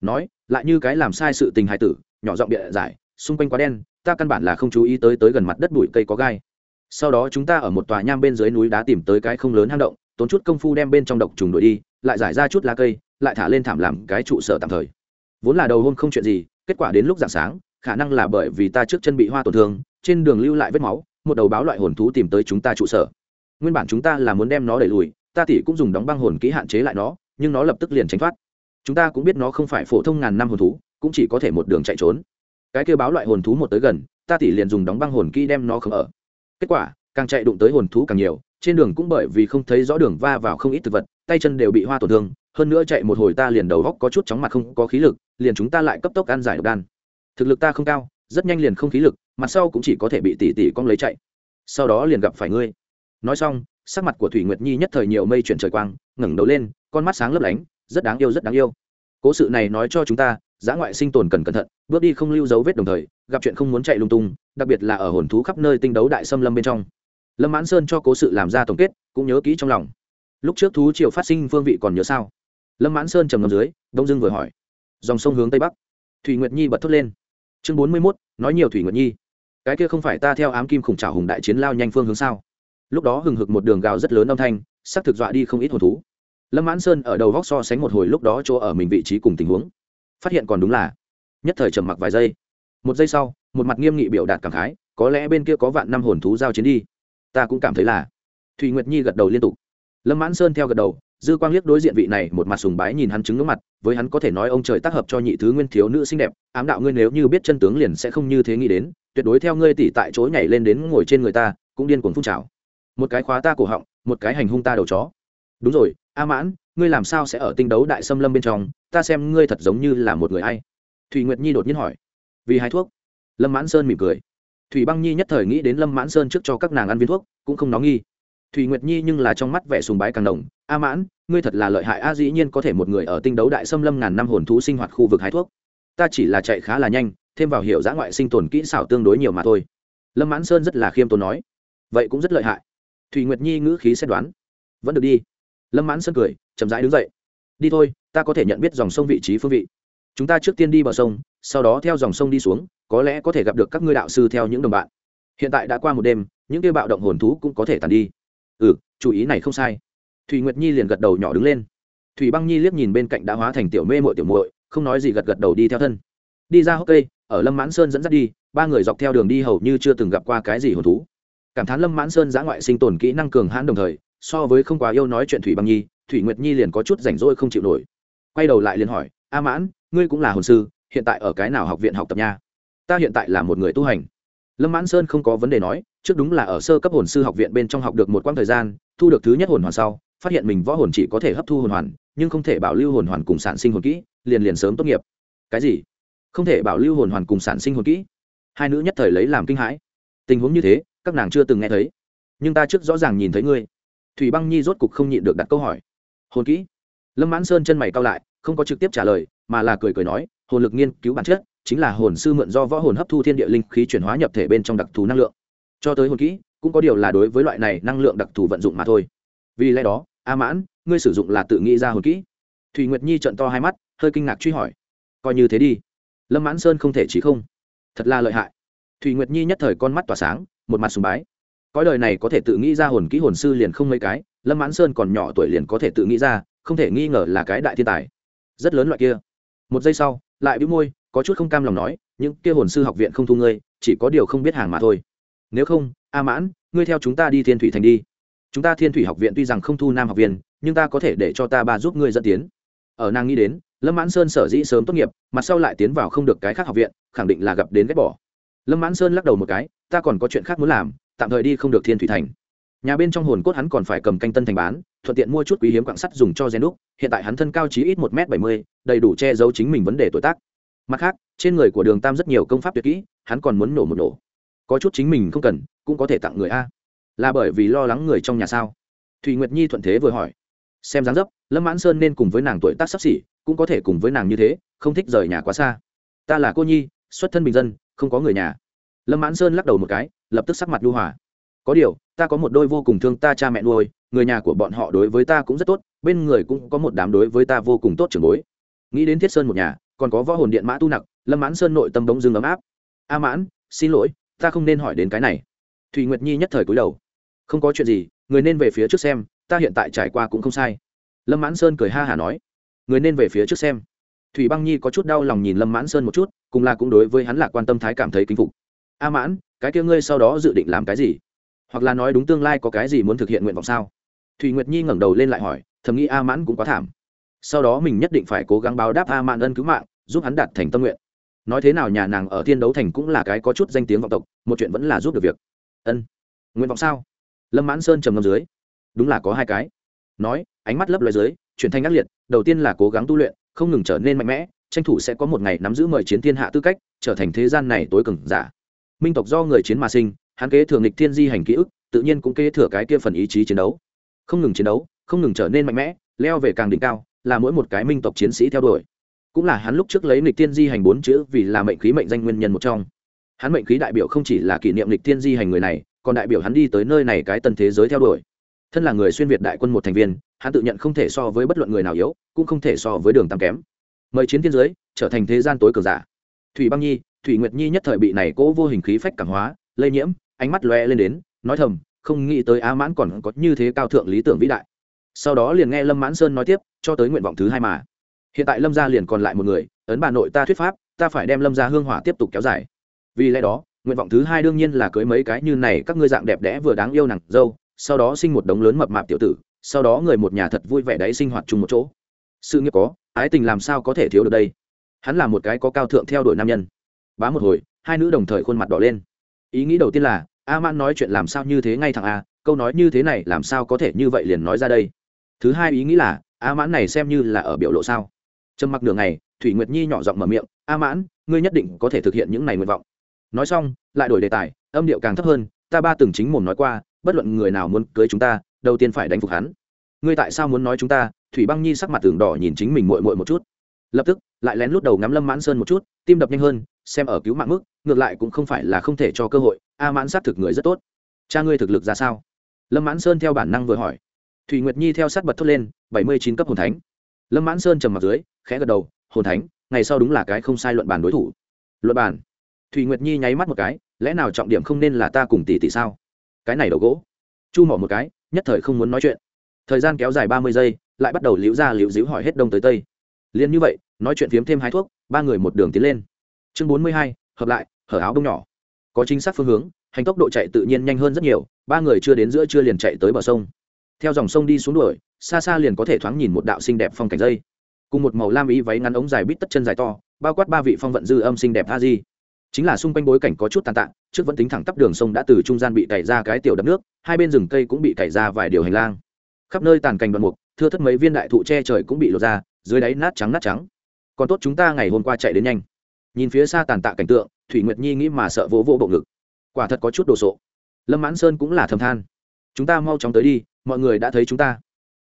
Nói, lại như cái làm sai sự tình hài tử, nhỏ giọng bịa giải, xung quanh quá đen, ta căn bản là không chú ý tới tới gần mặt đất bụi cây có gai sau đó chúng ta ở một tòa nham bên dưới núi đá tìm tới cái không lớn hang động, tốn chút công phu đem bên trong độc trùng đuổi đi, lại giải ra chút lá cây, lại thả lên thảm làm cái trụ sở tạm thời. Vốn là đầu hôm không chuyện gì, kết quả đến lúc dạng sáng, khả năng là bởi vì ta trước chân bị hoa tổn thương, trên đường lưu lại vết máu, một đầu báo loại hồn thú tìm tới chúng ta trụ sở. Nguyên bản chúng ta là muốn đem nó đẩy lùi, ta tỷ cũng dùng đóng băng hồn kỹ hạn chế lại nó, nhưng nó lập tức liền tránh thoát. Chúng ta cũng biết nó không phải phổ thông ngàn năm hồn thú, cũng chỉ có thể một đường chạy trốn. Cái kêu báo loại hồn thú một tới gần, ta tỉ liền dùng đóng băng hồn kỹ đem nó không ở kết quả, càng chạy đụng tới hồn thú càng nhiều, trên đường cũng bởi vì không thấy rõ đường va vào không ít thực vật, tay chân đều bị hoa tổn thương, hơn nữa chạy một hồi ta liền đầu góc có chút chóng mặt không có khí lực, liền chúng ta lại cấp tốc ăn giải độc đan. Thực lực ta không cao, rất nhanh liền không khí lực, mặt sau cũng chỉ có thể bị tỉ tỉ con lấy chạy. Sau đó liền gặp phải ngươi. Nói xong, sắc mặt của thủy nguyệt nhi nhất thời nhiều mây chuyển trời quang, ngẩng đầu lên, con mắt sáng lấp lánh, rất đáng yêu, rất đáng yêu. Cố sự này nói cho chúng ta, giã ngoại sinh tồn cần cẩn thận, bước đi không lưu dấu vết đồng thời gặp chuyện không muốn chạy lung tung, đặc biệt là ở hồn thú khắp nơi tinh đấu đại xâm lâm bên trong. Lâm mãn sơn cho cố sự làm ra tổng kết, cũng nhớ kỹ trong lòng. Lúc trước thú triều phát sinh, phương vị còn nhớ sao? Lâm mãn sơn trầm ngầm dưới, đông dưng vừa hỏi. Dòng sông hướng tây bắc. Thủy nguyệt nhi bật thốt lên. Chương bốn mươi mốt, nói nhiều thủy nguyệt nhi. Cái kia không phải ta theo ám kim khủng trào hùng đại chiến lao nhanh phương hướng sao? Lúc đó hừng hực một đường gào rất lớn âm thanh sắc thực dọa đi không ít hồn thú. Lâm mãn sơn ở đầu góc so sánh một hồi lúc đó chỗ ở mình vị trí cùng tình huống. Phát hiện còn đúng là, nhất thời trầm mặc vài giây một giây sau, một mặt nghiêm nghị biểu đạt cảm khái, có lẽ bên kia có vạn năm hồn thú giao chiến đi. Ta cũng cảm thấy là. Thùy nguyệt nhi gật đầu liên tục. Lâm mãn sơn theo gật đầu, dư quang liếc đối diện vị này, một mặt sùng bái nhìn hắn chứng ngưỡng mặt, với hắn có thể nói ông trời tác hợp cho nhị thứ nguyên thiếu nữ xinh đẹp, ám đạo ngươi nếu như biết chân tướng liền sẽ không như thế nghĩ đến, tuyệt đối theo ngươi tỉ tại chỗ nhảy lên đến ngồi trên người ta, cũng điên cuồng phun trào. Một cái khóa ta cổ họng, một cái hành hung ta đầu chó. Đúng rồi, a mãn, ngươi làm sao sẽ ở tinh đấu đại xâm lâm bên trong? Ta xem ngươi thật giống như là một người hay thùy nguyệt nhi đột nhiên hỏi vì hai thuốc. Lâm mãn sơn mỉm cười. Thủy băng nhi nhất thời nghĩ đến lâm mãn sơn trước cho các nàng ăn viên thuốc, cũng không nó nghi. Thủy nguyệt nhi nhưng là trong mắt vẻ sùng bái càng đồng. A mãn, ngươi thật là lợi hại a, dĩ nhiên có thể một người ở tinh đấu đại xâm lâm ngàn năm hồn thú sinh hoạt khu vực hái thuốc. Ta chỉ là chạy khá là nhanh, thêm vào hiểu giã ngoại sinh tồn kỹ xảo tương đối nhiều mà thôi. Lâm mãn sơn rất là khiêm tốn nói. Vậy cũng rất lợi hại. Thùy nguyệt nhi ngữ khí xét đoán. Vẫn được đi. Lâm mãn sơn cười, chậm rãi đứng dậy. Đi thôi, ta có thể nhận biết dòng sông vị trí phương vị. Chúng ta trước tiên đi bờ sông sau đó theo dòng sông đi xuống, có lẽ có thể gặp được các ngươi đạo sư theo những đồng bạn. Hiện tại đã qua một đêm, những kia bạo động hồn thú cũng có thể tàn đi. Ừ chú ý này không sai. Thùy nguyệt nhi liền gật đầu nhỏ đứng lên. Thùy băng nhi liếc nhìn bên cạnh đã hóa thành tiểu mê mội tiểu muội, không nói gì gật gật đầu đi theo thân. Đi ra hốc cây, ở lâm mãn sơn dẫn dắt đi, ba người dọc theo đường đi hầu như chưa từng gặp qua cái gì hồn thú. Cảm thán lâm mãn sơn giã ngoại sinh tồn kỹ năng cường hãn đồng thời, so với không quá yêu nói chuyện thủy băng nhi, thủy nguyệt nhi liền có chút rảnh rỗi không chịu nổi. Quay đầu lại liền hỏi, a mãn, ngươi cũng là hồn sư hiện tại ở cái nào học viện học tập nha? Ta hiện tại là một người tu hành. Lâm mãn sơn không có vấn đề nói, trước đúng là ở sơ cấp hồn sư học viện bên trong học được một quãng thời gian, thu được thứ nhất hồn hoàn sau, phát hiện mình võ hồn chỉ có thể hấp thu hồn hoàn, nhưng không thể bảo lưu hồn hoàn cùng sản sinh hồn kỹ, liền liền sớm tốt nghiệp. Cái gì? Không thể bảo lưu hồn hoàn cùng sản sinh hồn kỹ? Hai nữ nhất thời lấy làm kinh hãi. Tình huống như thế, các nàng chưa từng nghe thấy. Nhưng ta trước rõ ràng nhìn thấy ngươi. Thủy băng nhi rốt cục không nhịn được đặt câu hỏi. Hồn kỹ? Lâm mãn sơn chân mày cao lại, không có trực tiếp trả lời, mà là cười cười nói hồn lực nghiên cứu bản chất, chính là hồn sư mượn do võ hồn hấp thu thiên địa linh khí chuyển hóa nhập thể bên trong đặc thù năng lượng. Cho tới hồn kỹ, cũng có điều là đối với loại này năng lượng đặc thù vận dụng mà thôi. Vì lẽ đó, a mãn, ngươi sử dụng là tự nghĩ ra hồn kỹ. Thùy nguyệt nhi trận to hai mắt, hơi kinh ngạc truy hỏi. Coi như thế đi. Lâm mãn sơn không thể chỉ không. Thật là lợi hại. Thùy nguyệt nhi nhất thời con mắt tỏa sáng, một mặt sùng bái. Cõi đời này có thể tự nghĩ ra hồn kỹ hồn sư liền không mấy cái, lâm mãn sơn còn nhỏ tuổi liền có thể tự nghĩ ra, không thể nghi ngờ là cái đại thiên tài. Rất lớn loại kia. Một giây sau lại bĩu môi, có chút không cam lòng nói, những kia hồn sư học viện không thu ngươi, chỉ có điều không biết hàng mà thôi. Nếu không, a mãn, ngươi theo chúng ta đi thiên thủy thành đi. Chúng ta thiên thủy học viện tuy rằng không thu nam học viên nhưng ta có thể để cho ta ba giúp ngươi dẫn tiến. Ở nàng nghĩ đến, lâm mãn sơn sở dĩ sớm tốt nghiệp, mặt sau lại tiến vào không được cái khác học viện, khẳng định là gặp đến ghét bỏ. Lâm mãn sơn lắc đầu một cái, ta còn có chuyện khác muốn làm, tạm thời đi không được thiên thủy thành nhà bên trong hồn cốt hắn còn phải cầm canh tân thành bán, thuận tiện mua chút quý hiếm quạng sắt dùng cho gen đúc hiện tại hắn thân cao chí ít một m bảy mươi, đầy đủ che giấu chính mình vấn đề tuổi tác. Mặt khác, trên người của đường tam rất nhiều công pháp tuyệt kỹ, hắn còn muốn nổ một nổ. Có chút chính mình không cần, cũng có thể tặng người a. Là bởi vì lo lắng người trong nhà sao? Thùy nguyệt nhi thuận thế vừa hỏi. Xem dáng dấp, lâm mãn sơn nên cùng với nàng tuổi tác sắp xỉ, cũng có thể cùng với nàng như thế, không thích rời nhà quá xa. Ta là cô nhi, xuất thân bình dân, không có người nhà. Lâm mãn sơn lắc đầu một cái, lập tức sắc mặt lưu hòa. Có điều ta có một đôi vô cùng thương ta cha mẹ nuôi, người nhà của bọn họ đối với ta cũng rất tốt, bên người cũng có một đám đối với ta vô cùng tốt trưởng bối. Nghĩ đến thiết sơn một nhà, còn có võ hồn điện mã tu nặc, lâm mãn sơn nội tâm đống dương ấm áp. A mãn, xin lỗi, ta không nên hỏi đến cái này. Thùy nguyệt nhi nhất thời cúi đầu. Không có chuyện gì, người nên về phía trước xem, ta hiện tại trải qua cũng không sai. Lâm mãn sơn cười ha hả nói. Người nên về phía trước xem. Thủy băng nhi có chút đau lòng nhìn lâm mãn sơn một chút, cùng là cũng đối với hắn là quan tâm thái cảm thấy kính phục. A mãn, cái kia ngươi sau đó dự định làm cái gì? Hoặc là nói đúng tương lai có cái gì muốn thực hiện nguyện vọng sao? Thùy nguyệt nhi ngẩng đầu lên lại hỏi, thầm nghĩ a mãn cũng quá thảm. Sau đó mình nhất định phải cố gắng báo đáp a mãn ân cứu mạng, giúp hắn đạt thành tâm nguyện. Nói thế nào nhà nàng ở thiên đấu thành cũng là cái có chút danh tiếng vọng tộc, một chuyện vẫn là giúp được việc. Ân. Nguyện vọng sao? Lâm mãn sơn trầm ngâm dưới. Đúng là có hai cái. Nói, ánh mắt lấp loài dưới, chuyển thành ác liệt, đầu tiên là cố gắng tu luyện, không ngừng trở nên mạnh mẽ, tranh thủ sẽ có một ngày nắm giữ mời chiến thiên hạ tư cách, trở thành thế gian này tối cường giả. Minh tộc do người chiến mà sinh hắn kế thừa nghịch thiên di hành ký ức, tự nhiên cũng kế thừa cái kia phần ý chí chiến đấu. Không ngừng chiến đấu, không ngừng trở nên mạnh mẽ, leo về càng đỉnh cao, là mỗi một cái minh tộc chiến sĩ theo đuổi. Cũng là hắn lúc trước lấy nghịch thiên di hành bốn chữ vì là mệnh khí mệnh danh nguyên nhân một trong. Hắn mệnh khí đại biểu không chỉ là kỷ niệm nghịch thiên di hành người này, còn đại biểu hắn đi tới nơi này cái tân thế giới theo đuổi. Thân là người xuyên việt đại quân một thành viên, hắn tự nhận không thể so với bất luận người nào yếu, cũng không thể so với đường tam kém. Mời chiến thiên giới, trở thành thế gian tối cường giả. Thủy băng nhi, thủy nguyệt nhi nhất thời bị này cố vô hình khí phách cảm hóa, lây nhiễm ánh mắt lóe lên đến, nói thầm, không nghĩ tới á mãn còn có như thế cao thượng lý tưởng vĩ đại. Sau đó liền nghe lâm mãn sơn nói tiếp, cho tới nguyện vọng thứ hai mà. Hiện tại lâm gia liền còn lại một người, ấn bà nội ta thuyết pháp, ta phải đem lâm gia hương hỏa tiếp tục kéo dài. Vì lẽ đó, nguyện vọng thứ hai đương nhiên là cưới mấy cái như này, các ngươi dạng đẹp đẽ vừa đáng yêu nặng dâu, sau đó sinh một đống lớn mập mạp tiểu tử, sau đó người một nhà thật vui vẻ đấy sinh hoạt chung một chỗ. Sự nghiệp có, ái tình làm sao có thể thiếu được đây? Hắn là một cái có cao thượng theo đuổi nam nhân. Bá một hồi, hai nữ đồng thời khuôn mặt đỏ lên. Ý nghĩ đầu tiên là a man nói chuyện làm sao như thế ngay thẳng a, câu nói như thế này làm sao có thể như vậy liền nói ra đây? Thứ hai ý nghĩ là, a mãn này xem như là ở biểu lộ sao? Trầm mặc đường này thủy nguyệt nhi nhỏ giọng mở miệng, a mãn, ngươi nhất định có thể thực hiện những này nguyện vọng. Nói xong, lại đổi đề tài, âm điệu càng thấp hơn, ta ba từng chính mồm nói qua, bất luận người nào muốn cưới chúng ta, đầu tiên phải đánh phục hắn. Ngươi tại sao muốn nói chúng ta? Thủy băng nhi sắc mặt tường đỏ nhìn chính mình mội mội một chút. Lập tức, lại lén lút đầu ngắm lâm mãn sơn một chút, tim đập nhanh hơn, xem ở cứu mạng mức ngược lại cũng không phải là không thể cho cơ hội, a mãn sát thực người rất tốt. Cha ngươi thực lực ra sao? Lâm mãn sơn theo bản năng vừa hỏi. Thủy nguyệt nhi theo sát bật thốt lên, bảy mươi chín cấp hồn thánh. Lâm mãn sơn trầm mặt dưới, khẽ gật đầu, hồn thánh, ngày sau đúng là cái không sai luận bàn đối thủ. Luận bàn. Thủy nguyệt nhi nháy mắt một cái, lẽ nào trọng điểm không nên là ta cùng tỷ tỷ sao? Cái này đầu gỗ. Chu mỏ một cái, nhất thời không muốn nói chuyện. Thời gian kéo dài ba mươi giây, lại bắt đầu liễu ra liễu díu hỏi hết đông tới tây. Liền như vậy, nói chuyện phiếm thêm hai thuốc, ba người một đường tiến lên. Chương bốn mươi hai, hợp lại hở áo bông nhỏ. Có chính xác phương hướng, hành tốc độ chạy tự nhiên nhanh hơn rất nhiều, ba người chưa đến giữa chưa liền chạy tới bờ sông. Theo dòng sông đi xuống đuổi, xa xa liền có thể thoáng nhìn một đạo xinh đẹp phong cảnh dây. Cùng một màu lam ý váy ngắn ống dài bít tất chân dài to, bao quát ba vị phong vận dư âm xinh đẹp a di. Chính là xung quanh bối cảnh có chút tàn tạ, trước vẫn tính thẳng tắp đường sông đã từ trung gian bị cày ra cái tiểu đập nước, hai bên rừng cây cũng bị cày ra vài điều hành lang. Khắp nơi tàn cành đoạn mục, thưa thất mấy viên đại thụ che trời cũng bị lột ra, dưới đáy nát trắng nát trắng. Còn tốt chúng ta ngày hôm qua chạy đến nhanh. Nhìn phía xa tàn tạ cảnh tượng thủy nguyệt nhi nghĩ mà sợ vỗ vỗ bộ ngực. Quả thật có chút đồ sộ. Lâm mãn sơn cũng là thầm than. Chúng ta mau chóng tới đi, mọi người đã thấy chúng ta.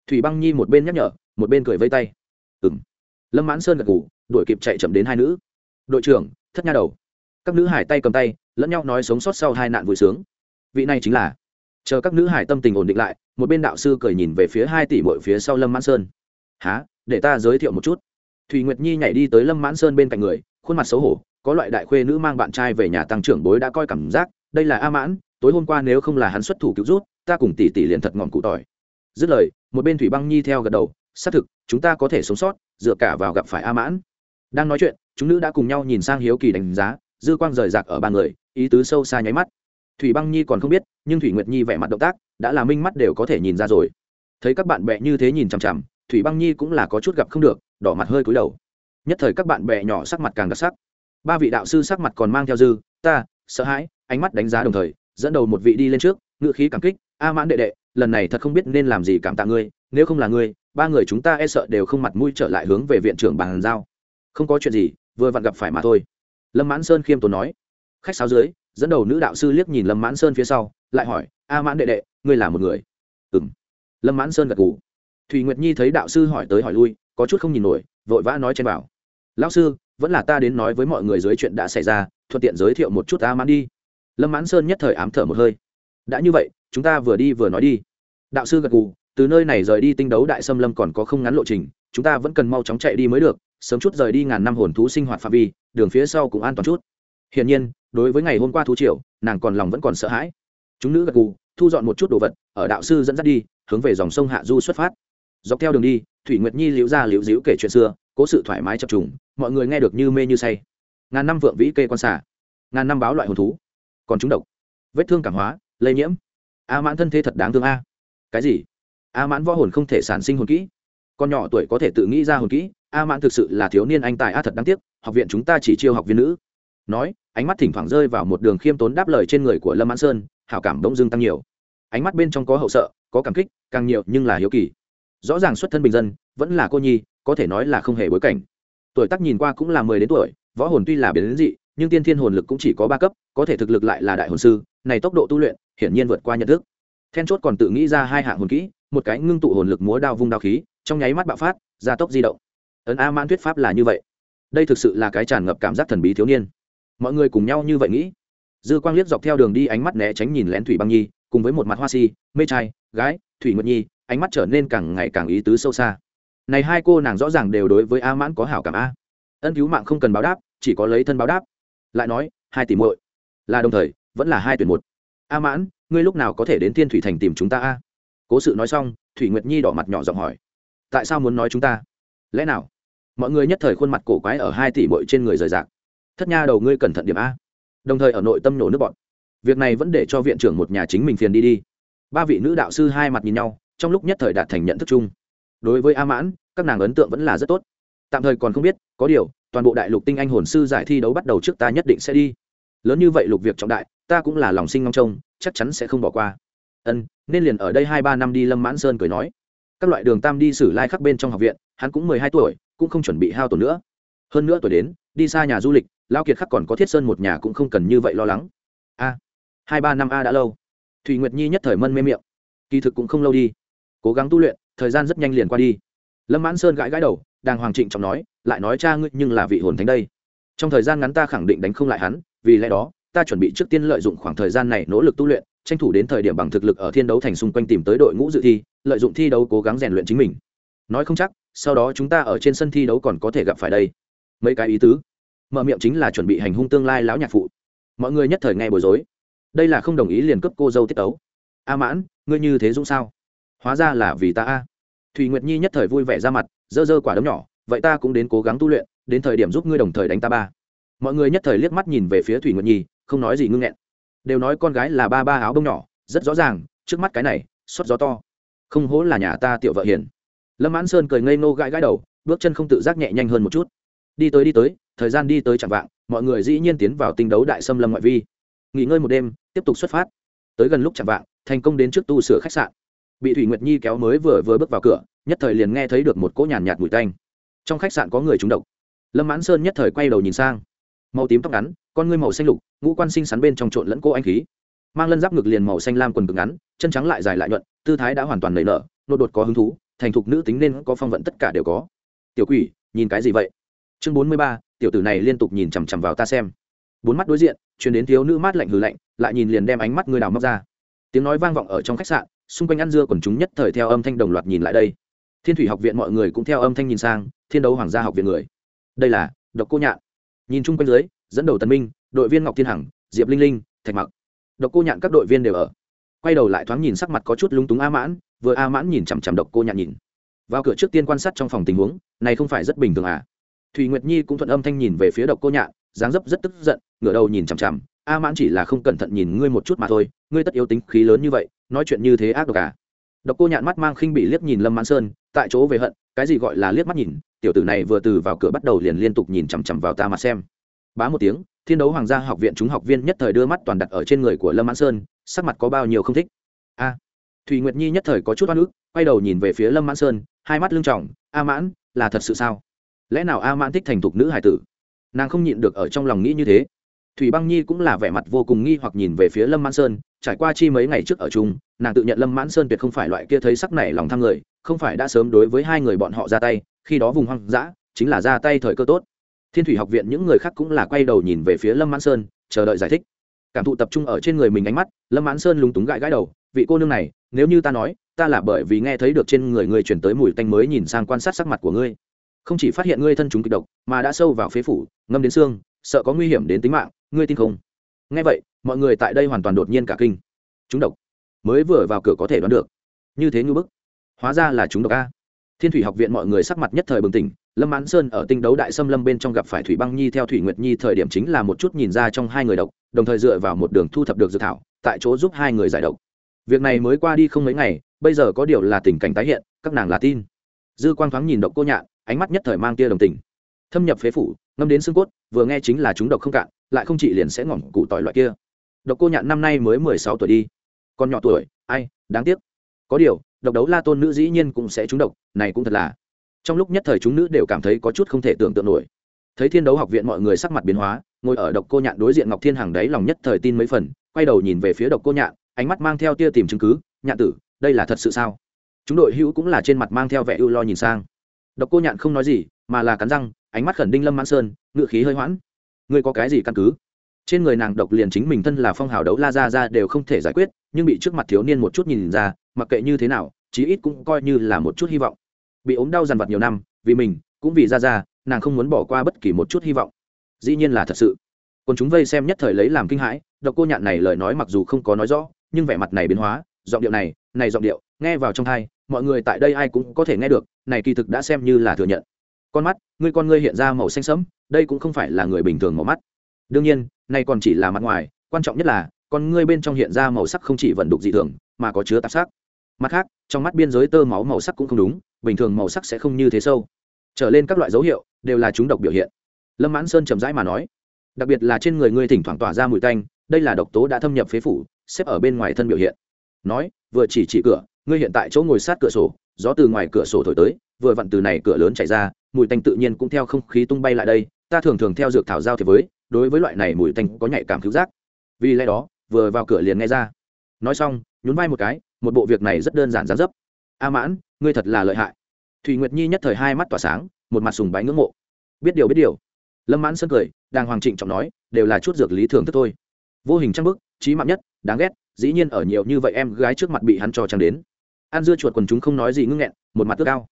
Thủy băng nhi một bên nhắc nhở, một bên cười vây tay. Ừng lâm mãn sơn gật ngủ đuổi kịp chạy chậm đến hai nữ. Đội trưởng, thất nha đầu. Các nữ hải tay cầm tay, lẫn nhau nói sống sót sau hai nạn vui sướng. Vị này chính là chờ các nữ hải tâm tình ổn định lại, một bên đạo sư cười nhìn về phía hai tỷ mội phía sau lâm mãn sơn. Há để ta giới thiệu một chút. Thùy nguyệt nhi nhảy đi tới lâm mãn sơn bên cạnh người, khuôn mặt xấu hổ có loại đại khuê nữ mang bạn trai về nhà tăng trưởng bối đã coi cảm giác, đây là a mãn, tối hôm qua nếu không là hắn xuất thủ cứu rút, ta cùng tỷ tỷ liền thật ngọn cụ tỏi. Dứt lời, một bên thủy băng nhi theo gật đầu, xác thực, chúng ta có thể sống sót, dựa cả vào gặp phải a mãn. Đang nói chuyện, chúng nữ đã cùng nhau nhìn sang hiếu kỳ đánh giá, dư quang rời rạc ở ba người, ý tứ sâu xa nháy mắt. Thủy băng nhi còn không biết, nhưng thủy nguyệt nhi vẻ mặt động tác, đã là minh mắt đều có thể nhìn ra rồi. Thấy các bạn bè như thế nhìn chằm chằm, thủy băng nhi cũng là có chút gặp không được, đỏ mặt hơi cúi đầu. Nhất thời các bạn bè nhỏ sắc mặt càng đặc sắc ba vị đạo sư sắc mặt còn mang theo dư, ta, sợ hãi, ánh mắt đánh giá đồng thời, dẫn đầu một vị đi lên trước ngự khí cảm kích, a mãn đệ đệ, lần này thật không biết nên làm gì cảm tạ ngươi, nếu không là ngươi, ba người chúng ta e sợ đều không mặt mũi trở lại hướng về viện trưởng bàn giao. Không có chuyện gì, vừa vặn gặp phải mà thôi. Lâm mãn sơn khiêm tốn nói. Khách sáo dưới, dẫn đầu nữ đạo sư liếc nhìn lâm mãn sơn phía sau, lại hỏi, a mãn đệ đệ, ngươi là một người? Ừ m lâm mãn sơn gật g ủ thùy nguyệt nhi thấy đạo sư hỏi tới hỏi lui, có chút không nhìn nổi, vội vã nói trên bảo lão sư vẫn là ta đến nói với mọi người dưới chuyện đã xảy ra, thuận tiện giới thiệu một chút a mãn đi. Lâm mãn sơn nhất thời ám thở một hơi. Đã như vậy, chúng ta vừa đi vừa nói đi. Đạo sư gật gù, từ nơi này rời đi tinh đấu đại xâm lâm còn có không ngắn lộ trình, chúng ta vẫn cần mau chóng chạy đi mới được, sớm chút rời đi ngàn năm hồn thú sinh hoạt phạm vi, đường phía sau cũng an toàn chút. Hiển nhiên, đối với ngày hôm qua thú triệu nàng còn lòng vẫn còn sợ hãi. Chúng nữ gật gù, thu dọn một chút đồ vật, ở đạo sư dẫn dắt đi, hướng về dòng sông hạ du xuất phát. Dọc theo đường đi, thủy nguyệt nhi liễu ra liễu díu kể chuyện xưa cố sự thoải mái chập trùng, mọi người nghe được như mê như say. Ngàn năm vượng vĩ kê quan xả, ngàn năm báo loại hồn thú, còn chúng độc. Vết thương cảm hóa, lây nhiễm. A mãn thân thế thật đáng thương a. Cái gì? A mãn võ hồn không thể sản sinh hồn kỹ. Con nhỏ tuổi có thể tự nghĩ ra hồn kỹ, a mãn thực sự là thiếu niên anh tài a thật đáng tiếc, học viện chúng ta chỉ chiêu học viên nữ. Nói, ánh mắt thỉnh thoảng rơi vào một đường khiêm tốn đáp lời trên người của lâm mãn sơn, hảo cảm bỗng dưng tăng nhiều. Ánh mắt bên trong có hậu sợ, có cảm kích, càng nhiều nhưng là hiếu kỳ. Rõ ràng xuất thân bình dân, vẫn là cô nhi có thể nói là không hề bối cảnh. Tuổi tác nhìn qua cũng là mười đến tuổi, võ hồn tuy là biến đến dị, nhưng tiên thiên hồn lực cũng chỉ có ba cấp, có thể thực lực lại là đại hồn sư, này tốc độ tu luyện, hiển nhiên vượt qua nhận thức. Then chốt còn tự nghĩ ra hai hạng hồn kỹ, một cái ngưng tụ hồn lực múa đao vung đao khí, trong nháy mắt bạo phát, gia tốc di động. Ấn a mãn thuyết pháp là như vậy. Đây thực sự là cái tràn ngập cảm giác thần bí thiếu niên. Mọi người cùng nhau như vậy nghĩ. Dư quang liếc dọc theo đường đi ánh mắt né tránh nhìn lén thủy băng nhi, cùng với một mặt hoa si, mê trai, gái, thủy nguyệt nhi, ánh mắt trở nên càng ngày càng ý tứ sâu xa này hai cô nàng rõ ràng đều đối với a mãn có hảo cảm a. Ân cứu mạng không cần báo đáp, chỉ có lấy thân báo đáp. Lại nói, hai tỷ muội. Là đồng thời, vẫn là hai tuyển một. A mãn, ngươi lúc nào có thể đến thiên thủy thành tìm chúng ta a? Cố sự nói xong, thủy nguyệt nhi đỏ mặt nhỏ giọng hỏi. Tại sao muốn nói chúng ta? Lẽ nào? Mọi người nhất thời khuôn mặt cổ quái ở hai tỷ muội trên người rời rạc. Thất nha đầu ngươi cẩn thận điểm a. Đồng thời ở nội tâm nổ nước bọn việc này vẫn để cho viện trưởng một nhà chính mình phiền đi đi. Ba vị nữ đạo sư hai mặt nhìn nhau, trong lúc nhất thời đạt thành nhận thức chung. Đối với a mãn các nàng ấn tượng vẫn là rất tốt. Tạm thời còn không biết, có điều, toàn bộ đại lục tinh anh hồn sư giải thi đấu bắt đầu trước ta nhất định sẽ đi. Lớn như vậy lục việc trọng đại, ta cũng là lòng sinh ngong trông, chắc chắn sẽ không bỏ qua. Ân, nên liền ở đây hai ba năm đi lâm mãn sơn cười nói. Các loại đường tam đi xử lai khắc bên trong học viện, hắn cũng mười hai tuổi, cũng không chuẩn bị hao tổn nữa. Hơn nữa tuổi đến, đi xa nhà du lịch lao kiệt khắc còn có thiết sơn một nhà cũng không cần như vậy lo lắng. A, hai ba năm a đã lâu. Thùy nguyệt nhi nhất thời mân mê miệng. Kỳ thực cũng không lâu đi. Cố gắng tu luyện, thời gian rất nhanh liền qua đi lâm mãn sơn gãi gãi đầu, đàng hoàng trịnh trọng nói, lại nói cha ngươi, nhưng là vị hồn thánh đây. Trong thời gian ngắn ta khẳng định đánh không lại hắn, vì lẽ đó, ta chuẩn bị trước tiên lợi dụng khoảng thời gian này nỗ lực tu luyện, tranh thủ đến thời điểm bằng thực lực ở thiên đấu thành xung quanh tìm tới đội ngũ dự thi, lợi dụng thi đấu cố gắng rèn luyện chính mình. Nói không chắc, sau đó chúng ta ở trên sân thi đấu còn có thể gặp phải đây. Mấy cái ý tứ. Mở miệng chính là chuẩn bị hành hung tương lai lão nhạc phụ. Mọi người nhất thời nghe bối rối. Đây là không đồng ý liền cấp cô dâu tiết tấu. A mãn, ngươi như thế dũng sao? Hóa ra là vì ta a thùy nguyệt nhi nhất thời vui vẻ ra mặt, dơ dơ quả đấm nhỏ, vậy ta cũng đến cố gắng tu luyện, đến thời điểm giúp ngươi đồng thời đánh ta ba. Mọi người nhất thời liếc mắt nhìn về phía thủy nguyệt nhi, không nói gì ngưng nghẹn. Đều nói con gái là ba ba áo bông nhỏ, rất rõ ràng, trước mắt cái này xót gió to. Không hố là nhà ta tiểu vợ hiền. Lâm mãn sơn cười ngây ngô gãi gãi đầu, bước chân không tự giác nhẹ nhanh hơn một chút. Đi tới đi tới, thời gian đi tới chẳng vạng, mọi người dĩ nhiên tiến vào tinh đấu đại xâm lâm ngoại vi. Nghỉ ngơi một đêm, tiếp tục xuất phát. Tới gần lúc chẳng vạng, thành công đến trước tu sửa khách sạn bị thủy nguyệt nhi kéo mới vừa vừa bước vào cửa nhất thời liền nghe thấy được một cỗ nhàn nhạt mùi tanh trong khách sạn có người trúng độc lâm mãn sơn nhất thời quay đầu nhìn sang màu tím tóc ngắn con ngươi màu xanh lục ngũ quan sinh sắn bên trong trộn lẫn cô anh khí mang lân giáp ngực liền màu xanh lam quần cực ngắn chân trắng lại dài lại nhuận tư thái đã hoàn toàn nảy nở nô đột có hứng thú thành thục nữ tính nên có phong vận tất cả đều có tiểu quỷ nhìn cái gì vậy chương bốn mươi ba tiểu tử này liên tục nhìn chằm chằm vào ta xem bốn mắt đối diện chuyển đến thiếu nữ mát lạnh hừ lạnh lại nhìn liền đem ánh mắt ngươi đào móc ra tiếng nói vang vọng ở trong khách sạn xung quanh ăn dưa còn chúng nhất thời theo âm thanh đồng loạt nhìn lại đây. Thiên thủy học viện mọi người cũng theo âm thanh nhìn sang, thiên đấu hoàng gia học viện người. Đây là độc cô nhạn. Nhìn chung quanh dưới, dẫn đầu tần minh, đội viên ngọc thiên hằng, diệp linh linh, thạch mặc. Độc cô nhạn các đội viên đều ở. Quay đầu lại thoáng nhìn sắc mặt có chút lúng túng a mãn, vừa a mãn nhìn chằm chằm độc cô nhạn nhìn. Vào cửa trước tiên quan sát trong phòng tình huống, này không phải rất bình thường à? Thùy nguyệt nhi cũng thuận âm thanh nhìn về phía độc cô nhạn, dáng dấp rất tức giận, ngửa đầu nhìn chằm chằm. A mãn chỉ là không cẩn thận nhìn ngươi một chút mà thôi, ngươi tất yếu tính khí lớn như vậy nói chuyện như thế ác độc à? Độc cô nhạn mắt mang khinh bị liếc nhìn lâm mãn sơn, tại chỗ về hận, cái gì gọi là liếc mắt nhìn, tiểu tử này vừa từ vào cửa bắt đầu liền liên tục nhìn chằm chằm vào ta mà xem. Bá một tiếng, thiên đấu hoàng gia học viện chúng học viên nhất thời đưa mắt toàn đặt ở trên người của lâm mãn sơn, sắc mặt có bao nhiêu không thích? A. Thùy nguyệt nhi nhất thời có chút oan ức, quay đầu nhìn về phía lâm mãn sơn, hai mắt lưng trọng a mãn, là thật sự sao? Lẽ nào a mãn thích thành thục nữ hải tử? Nàng không nhịn được ở trong lòng nghĩ như thế thủy băng nhi cũng là vẻ mặt vô cùng nghi hoặc nhìn về phía lâm mãn sơn, trải qua chi mấy ngày trước ở chung, nàng tự nhận lâm mãn sơn tuyệt không phải loại kia thấy sắc này lòng tham người, không phải đã sớm đối với hai người bọn họ ra tay, khi đó vùng hoang dã, chính là ra tay thời cơ tốt. Thiên thủy học viện những người khác cũng là quay đầu nhìn về phía lâm mãn sơn, chờ đợi giải thích. Cảm thụ tập trung ở trên người mình ánh mắt, lâm mãn sơn lúng túng gãi gãi đầu, vị cô nương này, nếu như ta nói, ta là bởi vì nghe thấy được trên người ngươi chuyển tới mùi tanh mới nhìn sang quan sát sắc mặt của ngươi. Không chỉ phát hiện ngươi thân chúng kịch độc, mà đã sâu vào phế phủ, ngâm đến xương, sợ có nguy hiểm đến tính mạng ngươi tin không? Nghe vậy, mọi người tại đây hoàn toàn đột nhiên cả kinh. Chúng độc. Mới vừa vào cửa có thể đoán được. Như thế như bức. Hóa ra là chúng độc a. Thiên thủy học viện mọi người sắc mặt nhất thời bừng tỉnh. Lâm mãn sơn ở tinh đấu đại xâm lâm bên trong gặp phải thủy băng nhi theo thủy nguyệt nhi thời điểm chính là một chút nhìn ra trong hai người độc, đồng thời dựa vào một đường thu thập được dự thảo, tại chỗ giúp hai người giải độc. Việc này mới qua đi không mấy ngày, bây giờ có điều là tình cảnh tái hiện, các nàng là tin. Dư quang thoáng nhìn độc cô nhạn, ánh mắt nhất thời mang tia đồng tình. Thâm nhập phế phủ ngâm đến xương cốt, vừa nghe chính là chúng độc không cạn, lại không chỉ liền sẽ ngỏm cụ tỏi loại kia. Độc cô nhạn năm nay mới mười sáu tuổi đi. Còn nhỏ tuổi, ai, đáng tiếc. Có điều, độc đấu la tôn nữ dĩ nhiên cũng sẽ trúng độc, này cũng thật là. Trong lúc nhất thời chúng nữ đều cảm thấy có chút không thể tưởng tượng nổi. Thấy thiên đấu học viện mọi người sắc mặt biến hóa, ngồi ở độc cô nhạn đối diện ngọc thiên hằng đấy lòng nhất thời tin mấy phần, quay đầu nhìn về phía độc cô nhạn, ánh mắt mang theo tia tìm chứng cứ, nhạn tử, đây là thật sự sao? Chúng đội hữu cũng là trên mặt mang theo vẻ ưu lo nhìn sang. Độc cô nhạn không nói gì, mà là cắn răng ánh mắt khẩn đinh lâm mãn sơn ngự khí hơi hoãn. Ngươi có cái gì căn cứ? Trên người nàng độc liền chính mình thân là phong hào đấu la ra ra đều không thể giải quyết, nhưng bị trước mặt thiếu niên một chút nhìn ra, mặc kệ như thế nào, chí ít cũng coi như là một chút hy vọng. Bị ốm đau dằn vặt nhiều năm, vì mình, cũng vì ra ra, nàng không muốn bỏ qua bất kỳ một chút hy vọng. Dĩ nhiên là thật sự. Còn chúng vây xem nhất thời lấy làm kinh hãi, độc cô nhạn này lời nói mặc dù không có nói rõ, nhưng vẻ mặt này biến hóa, giọng điệu này này giọng điệu, nghe vào trong thai mọi người tại đây ai cũng có thể nghe được, này kỳ thực đã xem như là thừa nhận con mắt, ngươi con ngươi hiện ra màu xanh sẫm, đây cũng không phải là người bình thường màu mắt. Đương nhiên, này còn chỉ là mặt ngoài, quan trọng nhất là, con ngươi bên trong hiện ra màu sắc không chỉ vận đục dị thường, mà có chứa tạp sắc. Mặt khác, trong mắt biên giới tơ máu màu sắc cũng không đúng, bình thường màu sắc sẽ không như thế sâu. Trở lên các loại dấu hiệu đều là chúng độc biểu hiện. Lâm mãn sơn chậm rãi mà nói, đặc biệt là trên người ngươi thỉnh thoảng tỏa ra mùi tanh, đây là độc tố đã thâm nhập phế phủ, xếp ở bên ngoài thân biểu hiện. Nói, vừa chỉ chỉ cửa, ngươi hiện tại chỗ ngồi sát cửa sổ, gió từ ngoài cửa sổ thổi tới vừa vặn từ này cửa lớn chạy ra, mùi tanh tự nhiên cũng theo không khí tung bay lại đây, ta thường thường theo dược thảo giao thiệp với, đối với loại này mùi tanh có nhạy cảm cứu giác. Vì lẽ đó, vừa vào cửa liền nghe ra. Nói xong, nhún vai một cái, một bộ việc này rất đơn giản gián dấp. A mãn, ngươi thật là lợi hại. Thùy nguyệt nhi nhất thời hai mắt tỏa sáng, một mặt sùng bái ngưỡng mộ. Biết điều biết điều. Lâm mãn sân cười đang hoàng trịnh trọng nói, đều là chút dược lý thường thức thôi. Vô hình trang bức, trí mạng nhất, đáng ghét, dĩ nhiên ở nhiều như vậy em gái trước mặt bị hắn cho trang đến. An dưa chuột quần chúng không nói gì ngưng nghẹn, một mặt tước cao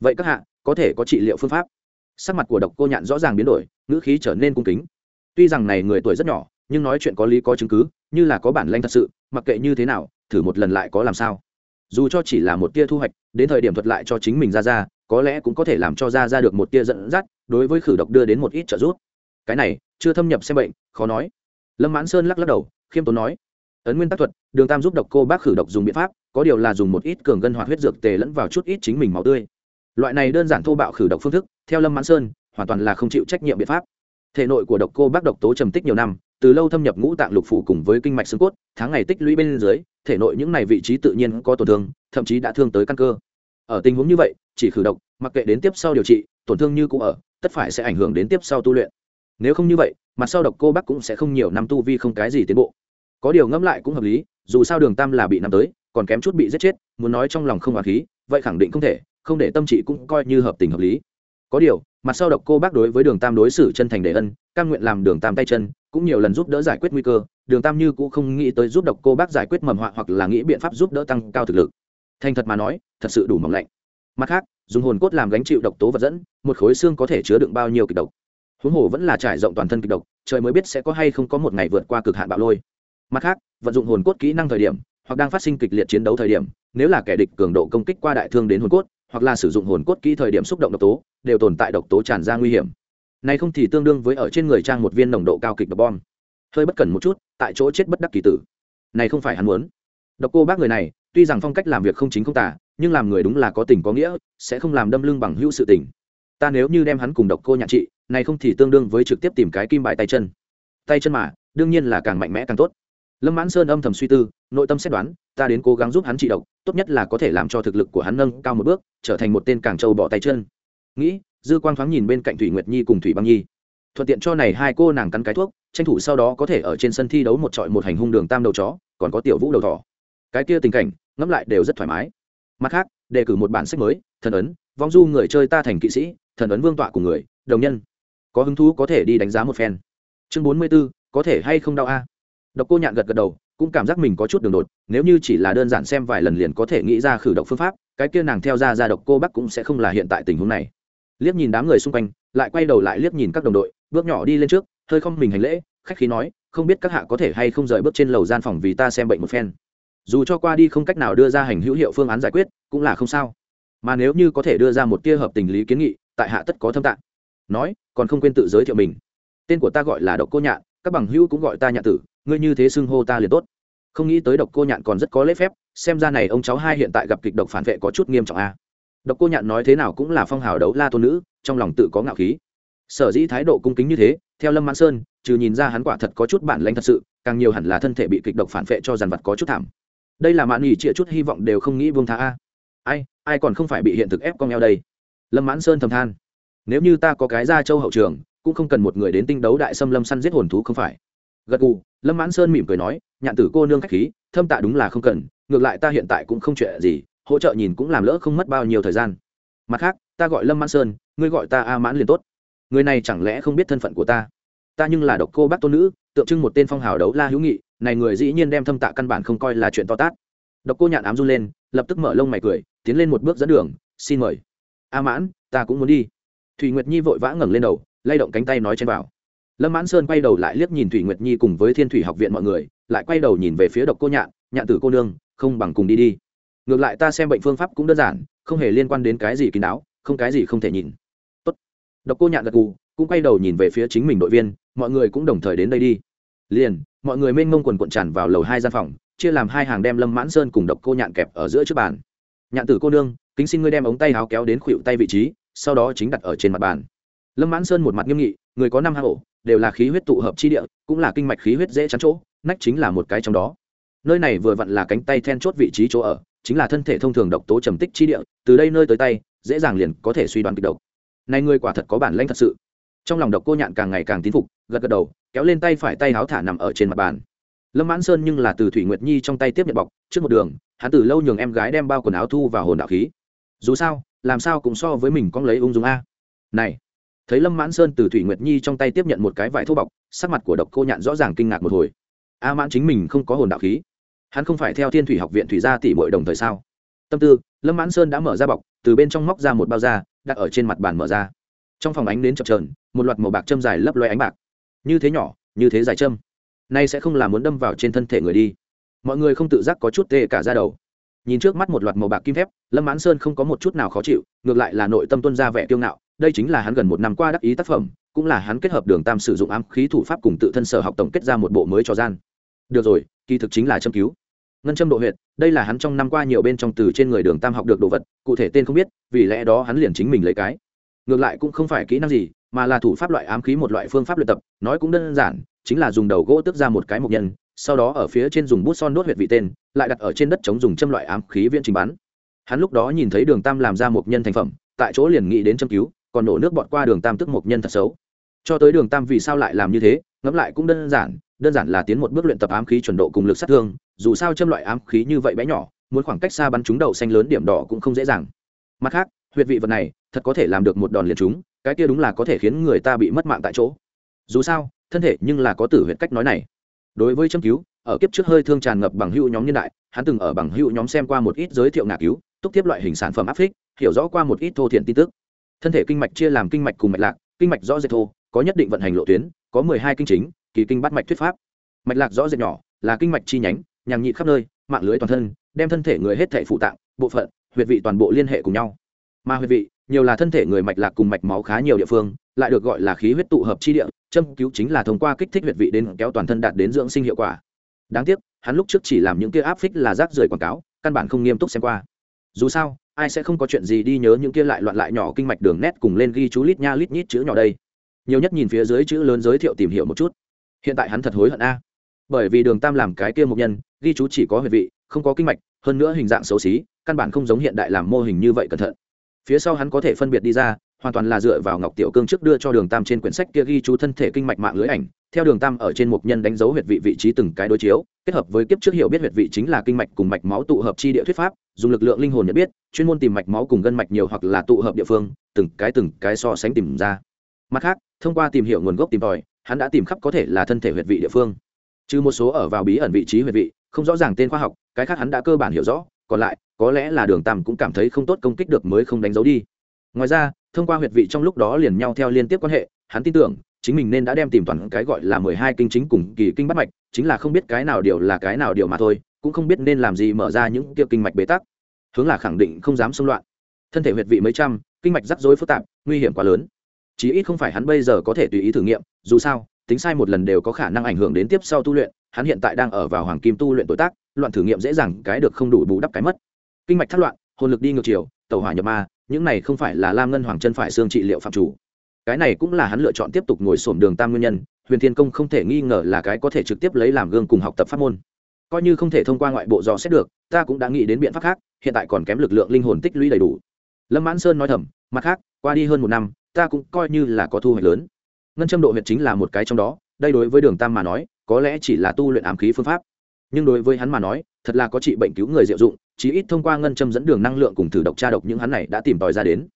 vậy các hạ, có thể có trị liệu phương pháp. Sắc mặt của độc cô nhạn rõ ràng biến đổi, ngữ khí trở nên cung kính. Tuy rằng này người tuổi rất nhỏ, nhưng nói chuyện có lý có chứng cứ, như là có bản lanh thật sự, mặc kệ như thế nào, thử một lần lại có làm sao. Dù cho chỉ là một tia thu hoạch, đến thời điểm thuật lại cho chính mình ra ra, có lẽ cũng có thể làm cho ra ra được một tia dẫn dắt, đối với khử độc đưa đến một ít trợ giúp. Cái này, chưa thâm nhập xem bệnh, khó nói. Lâm mãn sơn lắc lắc đầu, khiêm tốn nói, ấn nguyên tắc thuật, đường tam giúp độc cô bác khử độc dùng biện pháp, có điều là dùng một ít cường gân hoạt huyết dược tề lẫn vào chút ít chính mình máu tươi loại này đơn giản thô bạo khử độc phương thức, theo lâm mãn sơn, hoàn toàn là không chịu trách nhiệm biện pháp. Thể nội của độc cô bác độc tố trầm tích nhiều năm, từ lâu thâm nhập ngũ tạng lục phủ cùng với kinh mạch xương cốt, tháng ngày tích lũy bên dưới, thể nội những này vị trí tự nhiên có tổn thương, thậm chí đã thương tới căn cơ. Ở tình huống như vậy, chỉ khử độc, mặc kệ đến tiếp sau điều trị, tổn thương như cũ ở, tất phải sẽ ảnh hưởng đến tiếp sau tu luyện. Nếu không như vậy, mặt sau độc cô bác cũng sẽ không nhiều năm tu vi không cái gì tiến bộ. Có điều ngẫm lại cũng hợp lý, dù sao đường tam là bị nằm tới, còn kém chút bị giết chết, muốn nói trong lòng không hòa khí, vậy khẳng định không thể không để tâm trị cũng coi như hợp tình hợp lý. Có điều, mặt sau độc cô bác đối với đường tam đối xử chân thành đề ân căn nguyện làm đường tam tay chân, cũng nhiều lần giúp đỡ giải quyết nguy cơ, đường tam như cũng không nghĩ tới giúp độc cô bác giải quyết mầm họa hoặc là nghĩ biện pháp giúp đỡ tăng cao thực lực. Thành thật mà nói, thật sự đủ mỏng lạnh. Mặt khác, dùng hồn cốt làm gánh chịu độc tố vật dẫn, một khối xương có thể chứa đựng bao nhiêu kịch độc. Huống hồ vẫn là trải rộng toàn thân kịch độc, trời mới biết sẽ có hay không có một ngày vượt qua cực hạn bạo lôi. Mặt khác, vận dụng hồn cốt kỹ năng thời điểm, hoặc đang phát sinh kịch liệt chiến đấu thời điểm, nếu là kẻ địch cường độ công kích qua đại thương đến hồn cốt hoặc là sử dụng hồn cốt kỹ thời điểm xúc động độc tố, đều tồn tại độc tố tràn ra nguy hiểm. Này không thì tương đương với ở trên người trang một viên nồng độ cao kịch độc bom. Hơi bất cẩn một chút, tại chỗ chết bất đắc kỳ tử. Này không phải hắn muốn. Độc cô bác người này, tuy rằng phong cách làm việc không chính không tả nhưng làm người đúng là có tình có nghĩa, sẽ không làm đâm lưng bằng hữu sự tình. Ta nếu như đem hắn cùng độc cô nhạn trị, này không thì tương đương với trực tiếp tìm cái kim bài tay chân. Tay chân mà, đương nhiên là càng mạnh mẽ càng tốt lâm mãn sơn âm thầm suy tư, nội tâm xét đoán, ta đến cố gắng giúp hắn trị độc, tốt nhất là có thể làm cho thực lực của hắn nâng cao một bước, trở thành một tên càng trâu bỏ tay chân. Nghĩ, dư quang thoáng nhìn bên cạnh thủy nguyệt nhi cùng thủy băng nhi. Thuận tiện cho này hai cô nàng cắn cái thuốc, tranh thủ sau đó có thể ở trên sân thi đấu một trọi một hành hung đường tam đầu chó, còn có tiểu vũ đầu thỏ. Cái kia tình cảnh, ngẫm lại đều rất thoải mái. Mặt khác, đề cử một bản sách mới, thần ấn, vong du người chơi ta thành kỵ sĩ, thần ấn vương tọa của người, đồng nhân. Có hứng thú có thể đi đánh giá một phen. Chương bốn mươi b ố có thể hay không đau a? Độc cô nhạn gật gật đầu, cũng cảm giác mình có chút đường đột, nếu như chỉ là đơn giản xem vài lần liền có thể nghĩ ra khử độc phương pháp, cái kia nàng theo ra ra độc cô bắc cũng sẽ không là hiện tại tình huống này. Liếc nhìn đám người xung quanh, lại quay đầu lại liếc nhìn các đồng đội, bước nhỏ đi lên trước, hơi không mình hành lễ, khách khí nói, không biết các hạ có thể hay không rời bước trên lầu gian phòng vì ta xem bệnh một phen. Dù cho qua đi không cách nào đưa ra hành hữu hiệu phương án giải quyết, cũng là không sao. Mà nếu như có thể đưa ra một tia hợp tình lý kiến nghị, tại hạ tất có thâm tạng. Nói, còn không quên tự giới thiệu mình. Tên của ta gọi là độc cô nhạn, các bằng hữu cũng gọi ta nhạn tử ngươi như thế xưng hô ta liền tốt. Không nghĩ tới độc cô nhạn còn rất có lễ phép, xem ra này ông cháu hai hiện tại gặp kịch độc phản vệ có chút nghiêm trọng a độc cô nhạn nói thế nào cũng là phong hào đấu la tôn nữ, trong lòng tự có ngạo khí. Sở dĩ thái độ cung kính như thế, theo lâm mãn sơn, trừ nhìn ra hắn quả thật có chút bản lãnh thật sự, càng nhiều hẳn là thân thể bị kịch độc phản vệ cho dàn vật có chút thảm. Đây là mạn nghỉ trịa chút hy vọng đều không nghĩ vương tha a. Ai ai còn không phải bị hiện thực ép con eo đây? Lâm mãn sơn thầm than. Nếu như ta có cái ra châu hậu trường, cũng không cần một người đến tinh đấu đại xâm lâm săn giết hồn thú không phải gật gù, lâm mãn sơn mỉm cười nói, nhạn tử cô nương khách khí, thâm tạ đúng là không cần, ngược lại ta hiện tại cũng không chuyện gì, hỗ trợ nhìn cũng làm lỡ không mất bao nhiêu thời gian. Mặt khác, ta gọi lâm mãn sơn, ngươi gọi ta a mãn liền tốt. Người này chẳng lẽ không biết thân phận của ta? Ta nhưng là độc cô bác tôn nữ, tượng trưng một tên phong hào đấu la hữu nghị, này người dĩ nhiên đem thâm tạ căn bản không coi là chuyện to tát. Độc cô nhạn ám run lên, lập tức mở lông mày cười, tiến lên một bước dẫn đường, xin mời. A mãn, ta cũng muốn đi. Thùy nguyệt nhi vội vã ngẩng lên đầu, lay động cánh tay nói chen vào lâm mãn sơn quay đầu lại liếc nhìn thủy nguyệt nhi cùng với thiên thủy học viện mọi người, lại quay đầu nhìn về phía độc cô nhạn nhạn tử cô nương, không bằng cùng đi đi. Ngược lại ta xem bệnh phương pháp cũng đơn giản, không hề liên quan đến cái gì kín đáo, không cái gì không thể nhìn. Tốt. độc cô nhạn gật gù, cũng quay đầu nhìn về phía chính mình đội viên, mọi người cũng đồng thời đến đây đi. Liền, mọi người mênh mông quần cuộn tràn vào lầu hai gian phòng, chia làm hai hàng đem lâm mãn sơn cùng độc cô nhạn kẹp ở giữa trước bàn. Nhạn tử cô nương, kính xin ngươi đem ống tay áo kéo đến khuỵu tay vị trí, sau đó chính đặt ở trên mặt bàn. Lâm mãn sơn một mặt nghiêm nghị người có năm hang ổ, đều là khí huyết tụ hợp chi địa, cũng là kinh mạch khí huyết dễ chắn chỗ, nách chính là một cái trong đó. Nơi này vừa vặn là cánh tay then chốt vị trí chỗ ở, chính là thân thể thông thường độc tố trầm tích chi địa, từ đây nơi tới tay, dễ dàng liền có thể suy đoán kịch độc. Này ngươi quả thật có bản lĩnh thật sự. Trong lòng độc cô nhạn càng ngày càng tín phục, gật gật đầu, kéo lên tay phải tay háo thả nằm ở trên mặt bàn. Lâm mãn sơn nhưng là từ thủy nguyệt nhi trong tay tiếp nhận bọc, trước một đường, hắn từ lâu nhường em gái đem bao quần áo thu vào hồn đạo khí. Dù sao, làm sao cũng so với mình con lấy ung dung a. Này thấy lâm mãn sơn từ thủy nguyệt nhi trong tay tiếp nhận một cái vải thô bọc sắc mặt của độc cô nhạn rõ ràng kinh ngạc một hồi a mãn chính mình không có hồn đạo khí hắn không phải theo thiên thủy học viện thủy gia tỷ bội đồng thời sao tâm tư lâm mãn sơn đã mở ra bọc từ bên trong móc ra một bao da đặt ở trên mặt bàn mở ra trong phòng ánh đến chập trờn một loạt màu bạc châm dài lấp loe ánh bạc như thế nhỏ như thế dài châm nay sẽ không làm muốn đâm vào trên thân thể người đi mọi người không tự giác có chút tê cả ra đầu nhìn trước mắt một loạt màu bạc kim thép lâm mãn sơn không có một chút nào khó chịu ngược lại là nội tâm tuân ra vẻ kiêu ngạo đây chính là hắn gần một năm qua đắc ý tác phẩm, cũng là hắn kết hợp đường tam sử dụng ám khí thủ pháp cùng tự thân sở học tổng kết ra một bộ mới cho gian. Được rồi, kỳ thực chính là châm cứu. Ngân châm độ huyệt, đây là hắn trong năm qua nhiều bên trong từ trên người đường tam học được đồ vật, cụ thể tên không biết, vì lẽ đó hắn liền chính mình lấy cái. Ngược lại cũng không phải kỹ năng gì, mà là thủ pháp loại ám khí một loại phương pháp luyện tập, nói cũng đơn giản, chính là dùng đầu gỗ tước ra một cái mộc nhân, sau đó ở phía trên dùng bút son đốt huyệt vị tên, lại đặt ở trên đất chống dùng châm loại ám khí viễn trình bắn. Hắn lúc đó nhìn thấy đường tam làm ra một nhân thành phẩm, tại chỗ liền nghĩ đến châm cứu còn nổ nước bọt qua đường tam tức một nhân thật xấu. Cho tới đường tam vì sao lại làm như thế, ngẫm lại cũng đơn giản đơn giản là tiến một bước luyện tập ám khí chuẩn độ cùng lực sát thương, dù sao châm loại ám khí như vậy bé nhỏ, muốn khoảng cách xa bắn trúng đầu xanh lớn điểm đỏ cũng không dễ dàng. Mặt khác, huyệt vị vật này, thật có thể làm được một đòn liền trúng, cái kia đúng là có thể khiến người ta bị mất mạng tại chỗ. Dù sao, thân thể nhưng là có tử huyệt cách nói này. Đối với châm cứu, ở kiếp trước hơi thương tràn ngập bằng hữu nhóm nhân đại, hắn từng ở bằng hữu nhóm xem qua một ít giới thiệu ngạc cứu, túc tiếp loại hình sản phẩm áp phích, hiểu rõ qua một ít thô thiện tin tức thân thể kinh mạch chia làm kinh mạch cùng mạch lạc, kinh mạch rõ rệt thô, có nhất định vận hành lộ tuyến, có mười hai kinh chính, kỳ kinh bắt mạch thuyết pháp. Mạch lạc rõ rệt nhỏ, là kinh mạch chi nhánh nhàng nhị khắp nơi, mạng lưới toàn thân, đem thân thể người hết thể phụ tạng, bộ phận, huyệt vị toàn bộ liên hệ cùng nhau. Mà huyệt vị, nhiều là thân thể người mạch lạc cùng mạch máu khá nhiều địa phương, lại được gọi là khí huyết tụ hợp chi địa, châm cứu chính là thông qua kích thích huyệt vị đến kéo toàn thân đạt đến dưỡng sinh hiệu quả. Đáng tiếc, hắn lúc trước chỉ làm những kia áp phích là rác rưởi quảng cáo, căn bản không nghiêm túc xem qua. Dù sao ai sẽ không có chuyện gì đi nhớ những kia lại loạn lại nhỏ kinh mạch đường nét cùng lên ghi chú lít nha lít nhít chữ nhỏ đây. Nhiều nhất nhìn phía dưới chữ lớn giới thiệu tìm hiểu một chút. Hiện tại hắn thật hối hận a. Bởi vì đường tam làm cái kia một nhân, ghi chú chỉ có huệ vị, không có kinh mạch, hơn nữa hình dạng xấu xí, căn bản không giống hiện đại làm mô hình như vậy cẩn thận. Phía sau hắn có thể phân biệt đi ra, hoàn toàn là dựa vào ngọc tiểu cương trước đưa cho đường tam trên quyển sách kia ghi chú thân thể kinh mạch mạng lưới ảnh theo đường tam ở trên mục nhân đánh dấu huyệt vị vị trí từng cái đối chiếu, kết hợp với kiếp trước hiểu biết huyệt vị chính là kinh mạch cùng mạch máu tụ hợp chi địa thuyết pháp, dùng lực lượng linh hồn nhận biết, chuyên môn tìm mạch máu cùng gân mạch nhiều hoặc là tụ hợp địa phương, từng cái từng cái so sánh tìm ra. Mặt khác, thông qua tìm hiểu nguồn gốc tìm tòi, hắn đã tìm khắp có thể là thân thể huyệt vị địa phương. Trừ một số ở vào bí ẩn vị trí huyệt vị, không rõ ràng tên khoa học, cái khác hắn đã cơ bản hiểu rõ, còn lại, có lẽ là đường tam cũng cảm thấy không tốt công kích được mới không đánh dấu đi. Ngoài ra, thông qua huyệt vị trong lúc đó liền nhau theo liên tiếp quan hệ, hắn tin tưởng chính mình nên đã đem tìm toàn cái gọi là mười hai kinh chính cùng kỳ kinh bắt mạch, chính là không biết cái nào điều là cái nào điều mà thôi, cũng không biết nên làm gì mở ra những kia kinh mạch bế tắc. Hướng là khẳng định không dám xung loạn. Thân thể huyệt vị mấy trăm, kinh mạch rắc rối phức tạp, nguy hiểm quá lớn. Chí ít không phải hắn bây giờ có thể tùy ý thử nghiệm, dù sao, tính sai một lần đều có khả năng ảnh hưởng đến tiếp sau tu luyện, hắn hiện tại đang ở vào hoàng kim tu luyện tuổi tác, loạn thử nghiệm dễ dàng cái được không đủ bù đắp cái mất. Kinh mạch thất loạn, hồn lực đi ngược chiều tàu hỏa nhập ma, những này không phải là lam ngân hoàng chân phải xương trị liệu phạm chủ cái này cũng là hắn lựa chọn tiếp tục ngồi sổm đường tam nguyên nhân, huyền thiên công không thể nghi ngờ là cái có thể trực tiếp lấy làm gương cùng học tập pháp môn. Coi như không thể thông qua ngoại bộ dò xét được, ta cũng đã nghĩ đến biện pháp khác, hiện tại còn kém lực lượng linh hồn tích lũy đầy đủ. Lâm mãn sơn nói thầm, mặt khác, qua đi hơn một năm, ta cũng coi như là có thu hoạch lớn. Ngân châm độ huyện chính là một cái trong đó, đây đối với đường tam mà nói, có lẽ chỉ là tu luyện ám khí phương pháp. Nhưng đối với hắn mà nói, thật là có trị bệnh cứu người diệu dụng, chí ít thông qua ngân châm dẫn đường năng lượng cùng thử độc tra độc những hắn này đã tìm tòi ra đến.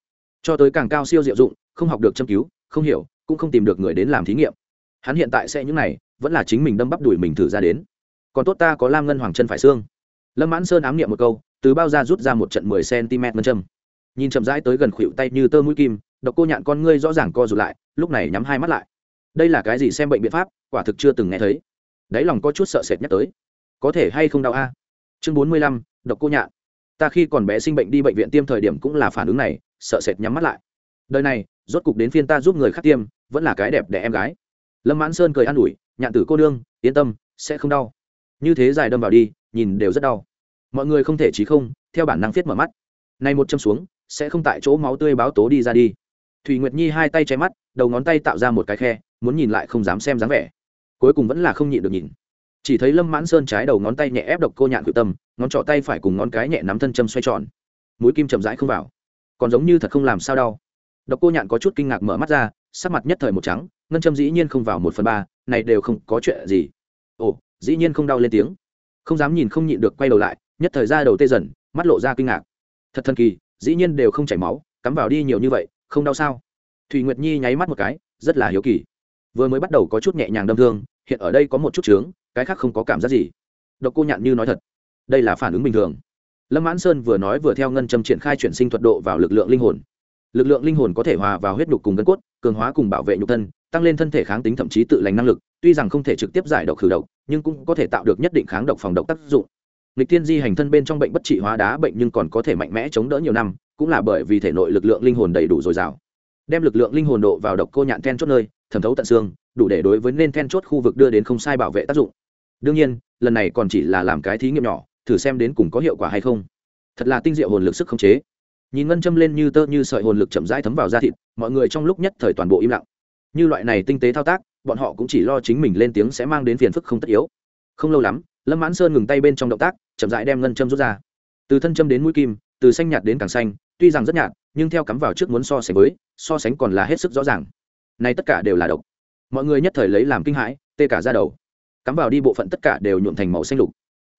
Cho tới càng cao siêu diệu dụng không học được châm cứu, không hiểu, cũng không tìm được người đến làm thí nghiệm. Hắn hiện tại sẽ những này, vẫn là chính mình đâm bắp đuổi mình thử ra đến. Còn tốt ta có lam ngân hoàng chân phải xương. Lâm mãn sơn ám niệm một câu, từ bao ra rút ra một trận mười cm ngân châm. Nhìn chậm rãi tới gần khuỵu tay như tơ mũi kim, độc cô nhạn con ngươi rõ ràng co rụt lại, lúc này nhắm hai mắt lại. Đây là cái gì xem bệnh biện pháp, quả thực chưa từng nghe thấy. Đáy lòng có chút sợ sệt nhắc tới. Có thể hay không đau a? Chương bốn mươi lăm, độc cô nhạn. Ta khi còn bé sinh bệnh đi bệnh viện tiêm thời điểm cũng là phản ứng này, sợ sệt nhắm mắt lại. Đời này rốt cục đến phiên ta giúp người khác tiêm, vẫn là cái đẹp để em gái. Lâm mãn sơn cười an ủi, nhạn tử cô đương yên tâm, sẽ không đau. Như thế dài đâm vào đi, nhìn đều rất đau. Mọi người không thể trí không, theo bản năng viết mở mắt. Này một châm xuống, sẽ không tại chỗ máu tươi báo tố đi ra đi. Thùy nguyệt nhi hai tay che mắt, đầu ngón tay tạo ra một cái khe, muốn nhìn lại không dám xem dáng vẻ. Cuối cùng vẫn là không nhịn được nhìn. Chỉ thấy lâm mãn sơn trái đầu ngón tay nhẹ ép độc cô nhạn cự tâm, ngón trỏ tay phải cùng ngón cái nhẹ nắm thân châm xoay tròn. Mũi kim chậm rãi không vào. Còn giống như thật không làm sao đau độc cô nhạn có chút kinh ngạc mở mắt ra, sắc mặt nhất thời một trắng, ngân châm dĩ nhiên không vào một phần ba, này đều không có chuyện gì. Ồ, dĩ nhiên không đau lên tiếng. Không dám nhìn không nhịn được quay đầu lại, nhất thời ra đầu tê dần, mắt lộ ra kinh ngạc. Thật thần kỳ, dĩ nhiên đều không chảy máu, cắm vào đi nhiều như vậy, không đau sao? Thùy nguyệt nhi nháy mắt một cái, rất là hiếu kỳ. Vừa mới bắt đầu có chút nhẹ nhàng đâm thương, hiện ở đây có một chút trướng cái khác không có cảm giác gì. Độc cô nhạn như nói thật, đây là phản ứng bình thường. Lâm mãn sơn vừa nói vừa theo ngân châm triển khai chuyển sinh thuật độ vào lực lượng linh hồn lực lượng linh hồn có thể hòa vào huyết nhục cùng gân cốt, cường hóa cùng bảo vệ nhục thân, tăng lên thân thể kháng tính thậm chí tự lành năng lực, tuy rằng không thể trực tiếp giải độc khử độc, nhưng cũng có thể tạo được nhất định kháng độc phòng độc tác dụng. Lịch tiên di hành thân bên trong bệnh bất trị hóa đá bệnh nhưng còn có thể mạnh mẽ chống đỡ nhiều năm, cũng là bởi vì thể nội lực lượng linh hồn đầy đủ dồi dào. Đem lực lượng linh hồn độ vào độc cô nhạn then chốt nơi, thẩm thấu tận xương, đủ để đối với nên then chốt khu vực đưa đến không sai bảo vệ tác dụng. Đương nhiên, lần này còn chỉ là làm cái thí nghiệm nhỏ, thử xem đến cùng có hiệu quả hay không. Thật là tinh diệu hồn lực sức khống chế nhìn ngân châm lên như tơ như sợi hồn lực chậm rãi thấm vào da thịt, mọi người trong lúc nhất thời toàn bộ im lặng. Như loại này tinh tế thao tác, bọn họ cũng chỉ lo chính mình lên tiếng sẽ mang đến phiền phức không tất yếu. Không lâu lắm, lâm mãn sơn ngừng tay bên trong động tác, chậm rãi đem ngân châm rút ra. Từ thân châm đến mũi kim, từ xanh nhạt đến càng xanh, tuy rằng rất nhạt, nhưng theo cắm vào trước muốn so sánh với, so sánh còn là hết sức rõ ràng. Này tất cả đều là độc. Mọi người nhất thời lấy làm kinh hãi, tê cả ra đầu. Cắm vào đi bộ phận tất cả đều nhuộm thành màu xanh lục.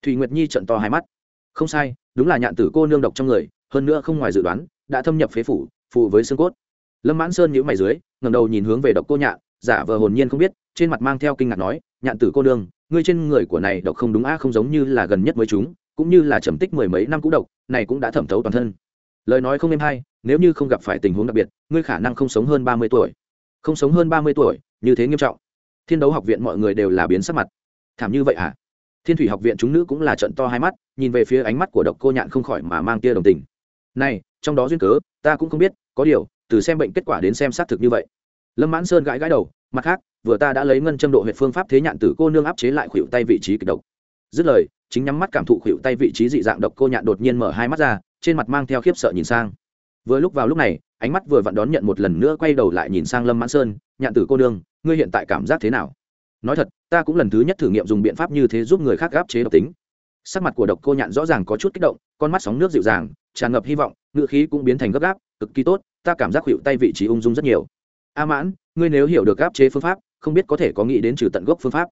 Thùy nguyệt nhi trận to hai mắt. Không sai, đúng là nhạn tử cô nương độc trong người hơn nữa không ngoài dự đoán, đã thâm nhập phế phủ phụ với xương cốt. Lâm mãn sơn nhữ mày dưới, ngẩng đầu nhìn hướng về độc cô nhạn, giả vờ hồn nhiên không biết, trên mặt mang theo kinh ngạc nói, nhạn tử cô đương ngươi trên người của này độc không đúng a à, không giống như là gần nhất với chúng cũng như là trầm tích mười mấy năm cũ độc, này cũng đã thẩm thấu toàn thân. Lời nói không êm hay, nếu như không gặp phải tình huống đặc biệt, ngươi khả năng không sống hơn ba mươi tuổi. Không sống hơn ba mươi tuổi, như thế nghiêm trọng. Thiên đấu học viện mọi người đều là biến sắc mặt. Thảm như vậy à? Thiên thủy học viện chúng nữ cũng là trận to hai mắt, nhìn về phía ánh mắt của độc cô nhạn không khỏi mà mang tia đồng tình này, trong đó duyên cớ, ta cũng không biết, có điều, từ xem bệnh kết quả đến xem xác thực như vậy. Lâm mãn sơn gãi gãi đầu, mặt khác, vừa ta đã lấy ngân châm độ huyện phương pháp thế nhạn tử cô nương áp chế lại khuỷu tay vị trí kịch độc. Dứt lời, chính nhắm mắt cảm thụ khuỷu tay vị trí dị dạng độc cô nhạn đột nhiên mở hai mắt ra, trên mặt mang theo khiếp sợ nhìn sang. Vừa lúc vào lúc này, ánh mắt vừa vặn đón nhận một lần nữa quay đầu lại nhìn sang lâm mãn sơn, nhạn tử cô nương, ngươi hiện tại cảm giác thế nào? Nói thật, ta cũng lần thứ nhất thử nghiệm dùng biện pháp như thế giúp người khác gáp chế độc tính. Sắc mặt của độc cô nhạn rõ ràng có chút kích động, con mắt sóng nước dịu dàng tràn ngập hy vọng ngựa khí cũng biến thành gấp gáp, cực kỳ tốt, ta cảm giác hiệu tay vị trí ung dung rất nhiều. A mãn, ngươi nếu hiểu được gáp chế phương pháp, không biết có thể có nghĩ đến trừ tận gốc phương pháp.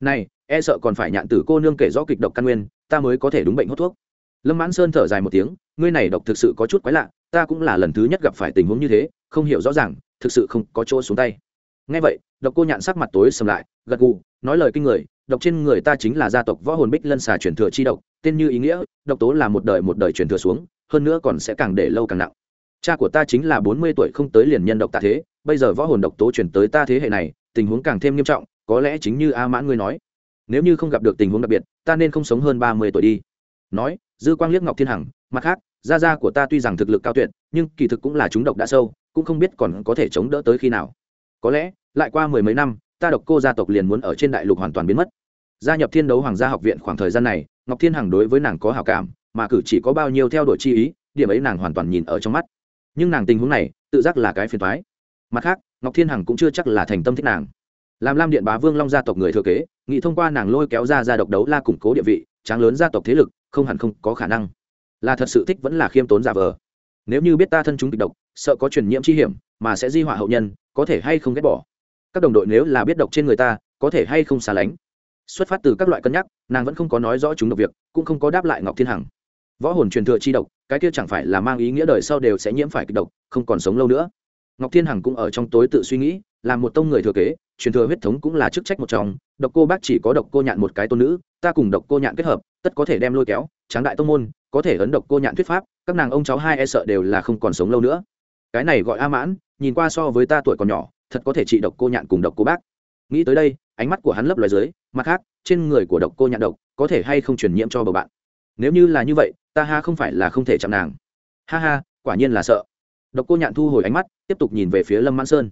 Này e sợ còn phải nhạn tử cô nương kể rõ kịch độc căn nguyên, ta mới có thể đúng bệnh hốt thuốc. Lâm mãn sơn thở dài một tiếng, ngươi này độc thực sự có chút quái lạ, ta cũng là lần thứ nhất gặp phải tình huống như thế, không hiểu rõ ràng, thực sự không có chỗ xuống tay. Ngay vậy, độc cô nhạn sắc mặt tối sầm lại, gật gù, nói lời kinh người, độc trên người ta chính là gia tộc võ hồn bích lân xà truyền thừa chi độc, tên như ý nghĩa, độc tố là một đời một đời truyền thừa xuống hơn nữa còn sẽ càng để lâu càng nặng. Cha của ta chính là bốn mươi tuổi không tới liền nhân độc tạ thế, bây giờ võ hồn độc tố chuyển tới ta thế hệ này, tình huống càng thêm nghiêm trọng, có lẽ chính như a mãn ngươi nói. Nếu như không gặp được tình huống đặc biệt, ta nên không sống hơn ba mươi tuổi đi. Nói, dư quang liếc ngọc thiên hằng, mặt khác, gia gia của ta tuy rằng thực lực cao tuyệt, nhưng kỳ thực cũng là chúng độc đã sâu, cũng không biết còn có thể chống đỡ tới khi nào. Có lẽ, lại qua mười mấy năm, ta độc cô gia tộc liền muốn ở trên đại lục hoàn toàn biến mất. Gia nhập thiên đấu hoàng gia học viện khoảng thời gian này, ngọc thiên hằng đối với nàng có hào cảm mà cử chỉ có bao nhiêu theo đuổi chi ý, điểm ấy nàng hoàn toàn nhìn ở trong mắt. Nhưng nàng tình huống này, tự giác là cái phiền thoái mặt khác, ngọc thiên hằng cũng chưa chắc là thành tâm thích nàng. Làm lam điện bá vương long gia tộc người thừa kế nghị thông qua nàng lôi kéo ra ra độc đấu la củng cố địa vị, tráng lớn gia tộc thế lực, không hẳn không có khả năng. Là thật sự thích vẫn là khiêm tốn giả vờ. Nếu như biết ta thân chúng kịch độc, sợ có truyền nhiễm chi hiểm, mà sẽ di họa hậu nhân, có thể hay không ghét bỏ? Các đồng đội nếu là biết độc trên người ta, có thể hay không xa lánh? Xuất phát từ các loại cân nhắc, nàng vẫn không có nói rõ chúng độc việc, cũng không có đáp lại ngọc thiên hằng võ hồn truyền thừa chi độc, cái kia chẳng phải là mang ý nghĩa đời sau đều sẽ nhiễm phải kịch độc, không còn sống lâu nữa. Ngọc thiên hằng cũng ở trong tối tự suy nghĩ, là một tông người thừa kế, truyền thừa huyết thống cũng là chức trách một trong, độc cô bác chỉ có độc cô nhạn một cái tôn nữ, ta cùng độc cô nhạn kết hợp, tất có thể đem lôi kéo, tráng đại tông môn, có thể ấn độc cô nhạn thuyết pháp, các nàng ông cháu hai e sợ đều là không còn sống lâu nữa. Cái này gọi a mãn, nhìn qua so với ta tuổi còn nhỏ, thật có thể trị độc cô nhạn cùng độc cô bác. Nghĩ tới đây, ánh mắt của hắn lấp loài dưới, mặt khác, trên người của độc cô nhạn độc, có thể hay không truyền nhiễm cho bầu bạn? Nếu như là như vậy, ta ha không phải là không thể chạm nàng. Ha ha, quả nhiên là sợ. Độc cô nhạn thu hồi ánh mắt, tiếp tục nhìn về phía lâm mãn sơn.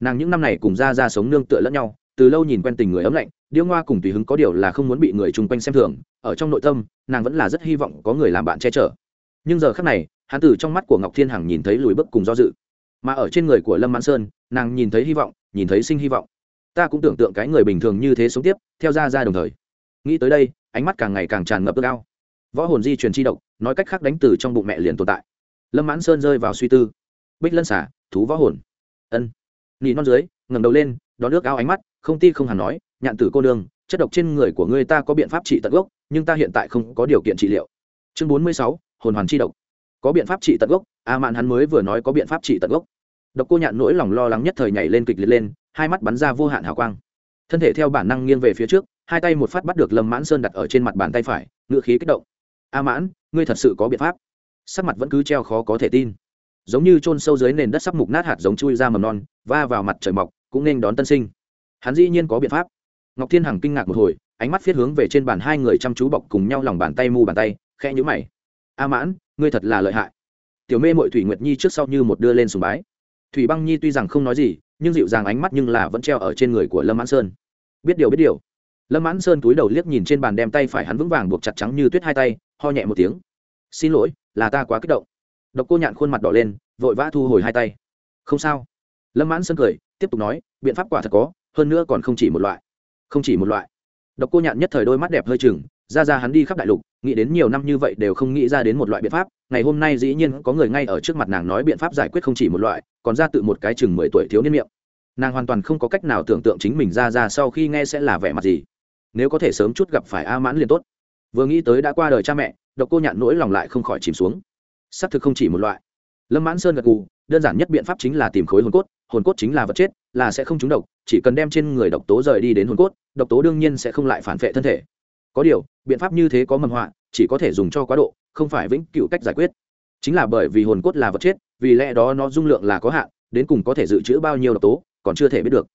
Nàng những năm này cùng ra ra sống nương tựa lẫn nhau, từ lâu nhìn quen tình người ấm lạnh, điêu ngoa cùng tùy hứng có điều là không muốn bị người chung quanh xem thường, ở trong nội tâm, nàng vẫn là rất hy vọng có người làm bạn che chở. Nhưng giờ khác này, hắn từ trong mắt của ngọc thiên hằng nhìn thấy lùi bước cùng do dự. Mà ở trên người của lâm mãn sơn, nàng nhìn thấy hy vọng, nhìn thấy sinh hy vọng. Ta cũng tưởng tượng cái người bình thường như thế sống tiếp, theo ra ra đồng thời. Nghĩ tới đây, ánh mắt càng ngày càng tràn ngập ước ao võ hồn di truyền chi độc, nói cách khác đánh từ trong bụng mẹ liền tồn tại. Lâm mãn sơn rơi vào suy tư. Bích lân xả thú võ hồn. Ân. Nị non dưới, ngẩng đầu lên, đón nước ao ánh mắt, không ti không hẳn nói, nhạn tử cô nương, chất độc trên người của ngươi ta có biện pháp trị tận gốc, nhưng ta hiện tại không có điều kiện trị liệu. Chương bốn mươi sáu, hồn hoàn chi độc. Có biện pháp trị tận gốc. A mạn hắn mới vừa nói có biện pháp trị tận gốc. Độc cô nhạn nỗi lòng lo lắng nhất thời nhảy lên kịch liệt lên, hai mắt bắn ra vô hạn hào quang. Thân thể theo bản năng nghiêng về phía trước, hai tay một phát bắt được lâm mãn sơn đặt ở trên mặt bàn tay phải ngự khí kích động a mãn, ngươi thật sự có biện pháp. Sắc mặt vẫn cứ treo khó có thể tin. Giống như chôn sâu dưới nền đất sắp mục nát hạt giống chui ra mầm non, va vào mặt trời mọc, cũng nên đón tân sinh. Hắn dĩ nhiên có biện pháp. Ngọc thiên hằng kinh ngạc một hồi, ánh mắt viết hướng về trên bàn hai người chăm chú bọc cùng nhau lòng bàn tay mu bàn tay, khẽ nhũ mày. A mãn, ngươi thật là lợi hại. Tiểu mê mội thủy nguyệt nhi trước sau như một đưa lên sùng bái. Thủy băng nhi tuy rằng không nói gì, nhưng dịu dàng ánh mắt nhưng là vẫn treo ở trên người của lâm mãn sơn. Biết điều biết điều. Lâm mãn sơn túi đầu liếc nhìn trên bàn đem tay phải hắn vững vàng buộc chặt trắng như tuyết hai tay ho nhẹ một tiếng. Xin lỗi, là ta quá kích động. Độc cô nhạn khuôn mặt đỏ lên, vội vã thu hồi hai tay. Không sao. Lâm mãn sơn cười, tiếp tục nói, biện pháp quả thật có, hơn nữa còn không chỉ một loại. Không chỉ một loại. Độc cô nhạn nhất thời đôi mắt đẹp hơi chừng, ra ra hắn đi khắp đại lục, nghĩ đến nhiều năm như vậy đều không nghĩ ra đến một loại biện pháp. Ngày hôm nay dĩ nhiên có người ngay ở trước mặt nàng nói biện pháp giải quyết không chỉ một loại, còn ra tự một cái chừng mười tuổi thiếu niên miệng. Nàng hoàn toàn không có cách nào tưởng tượng chính mình ra ra sau khi nghe sẽ là vẻ mặt gì. Nếu có thể sớm chút gặp phải a mãn liền tốt vừa nghĩ tới đã qua đời cha mẹ, độc cô nhạn nỗi lòng lại không khỏi chìm xuống. Xác thực không chỉ một loại. Lâm mãn sơn gật gù, đơn giản nhất biện pháp chính là tìm khối hồn cốt hồn cốt chính là vật chết, là sẽ không trúng độc, chỉ cần đem trên người độc tố rời đi đến hồn cốt, độc tố đương nhiên sẽ không lại phản vệ thân thể. Có điều, biện pháp như thế có mầm họa, chỉ có thể dùng cho quá độ, không phải vĩnh cựu cách giải quyết. Chính là bởi vì hồn cốt là vật chết, vì lẽ đó nó dung lượng là có hạn, đến cùng có thể dự trữ bao nhiêu độc tố, còn chưa thể biết được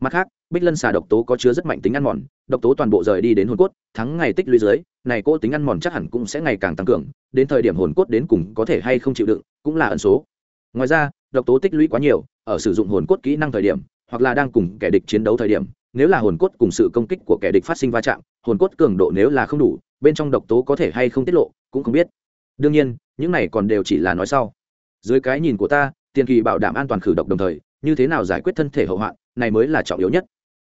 mặt khác, bích lân xà độc tố có chứa rất mạnh tính ăn mòn, độc tố toàn bộ rời đi đến hồn cốt, thắng ngày tích lũy dưới, này cô tính ăn mòn chắc hẳn cũng sẽ ngày càng tăng cường, đến thời điểm hồn cốt đến cùng có thể hay không chịu đựng cũng là ẩn số. Ngoài ra, độc tố tích lũy quá nhiều, ở sử dụng hồn cốt kỹ năng thời điểm, hoặc là đang cùng kẻ địch chiến đấu thời điểm, nếu là hồn cốt cùng sự công kích của kẻ địch phát sinh va chạm, hồn cốt cường độ nếu là không đủ, bên trong độc tố có thể hay không tiết lộ, cũng không biết. Đương nhiên, những này còn đều chỉ là nói sau. Dưới cái nhìn của ta tiền kỳ bảo đảm an toàn khử độc đồng thời, như thế nào giải quyết thân thể hậu hoạn này mới là trọng yếu nhất.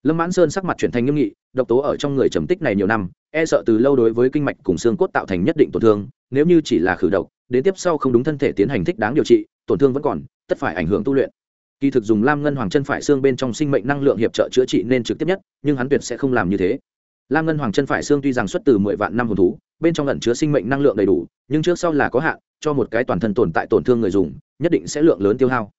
Lâm mãn sơn sắc mặt chuyển thành nghiêm nghị, độc tố ở trong người trầm tích này nhiều năm e sợ từ lâu đối với kinh mạch cùng xương cốt tạo thành nhất định tổn thương, nếu như chỉ là khử độc, đến tiếp sau không đúng thân thể tiến hành thích đáng điều trị, tổn thương vẫn còn, tất phải ảnh hưởng tu luyện. Kỳ thực dùng lam ngân hoàng chân phải xương bên trong sinh mệnh năng lượng hiệp trợ chữa trị nên trực tiếp nhất, nhưng hắn tuyệt sẽ không làm như thế. Lam ngân hoàng chân phải xương tuy rằng xuất từ mười vạn năm hồn thú, bên trong ẩn chứa sinh mệnh năng lượng đầy đủ, nhưng trước sau là có hạn, cho một cái toàn thân tồn tại tổn thương người dùng, nhất định sẽ lượng lớn tiêu hao.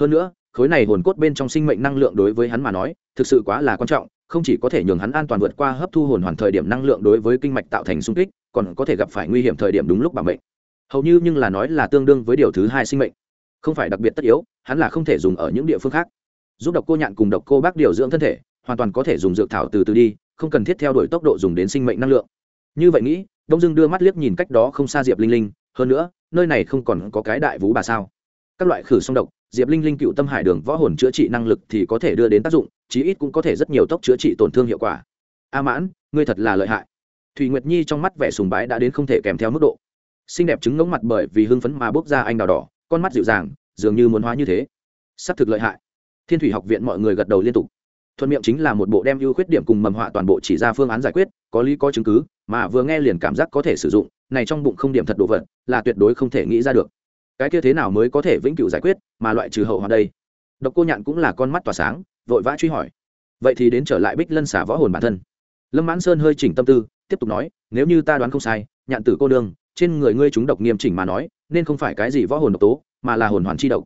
Hơn nữa khối này hồn cốt bên trong sinh mệnh năng lượng đối với hắn mà nói, thực sự quá là quan trọng, không chỉ có thể nhường hắn an toàn vượt qua hấp thu hồn hoàn thời điểm năng lượng đối với kinh mạch tạo thành sung kích, còn có thể gặp phải nguy hiểm thời điểm đúng lúc bảo mệnh. Hầu như nhưng là nói là tương đương với điều thứ hai sinh mệnh. Không phải đặc biệt tất yếu, hắn là không thể dùng ở những địa phương khác. Giúp độc cô nhạn cùng độc cô bác điều dưỡng thân thể, hoàn toàn có thể dùng dược thảo từ từ đi, không cần thiết theo đuổi tốc độ dùng đến sinh mệnh năng lượng. Như vậy nghĩ, đông dương đưa mắt liếc nhìn cách đó không xa diệp linh linh, hơn nữa, nơi này không còn có cái đại vũ bà sao? Các loại khử song độc diệp linh linh cựu tâm hải đường võ hồn chữa trị năng lực thì có thể đưa đến tác dụng, chí ít cũng có thể rất nhiều tốc chữa trị tổn thương hiệu quả. A mãn, ngươi thật là lợi hại. Thùy nguyệt nhi trong mắt vẻ sùng bái đã đến không thể kèm theo mức độ. Xinh đẹp trứng ngống mặt bởi vì hưng phấn mà bốc ra anh đào đỏ, con mắt dịu dàng, dường như muốn hóa như thế. S ắ c thực lợi hại. Thiên thủy học viện mọi người gật đầu liên tục. Thuận miệng chính là một bộ đem ưu khuyết điểm cùng mầm họa toàn bộ chỉ ra phương án giải quyết, có lý có chứng cứ, mà vừa nghe liền cảm giác có thể sử dụng, này trong bụng không điểm thật đồ vật, là tuyệt đối không thể nghĩ ra được cái kia thế nào mới có thể vĩnh cửu giải quyết, mà loại trừ hậu hoạn đây? Độc cô nhạn cũng là con mắt tỏa sáng, vội vã truy hỏi. Vậy thì đến trở lại bích lân xả võ hồn bản thân. Lâm mãn sơn hơi chỉnh tâm tư, tiếp tục nói, nếu như ta đoán không sai, nhạn tử cô đương trên người ngươi chúng độc nghiêm chỉnh mà nói, nên không phải cái gì võ hồn độc tố, mà là hồn hoàn chi độc.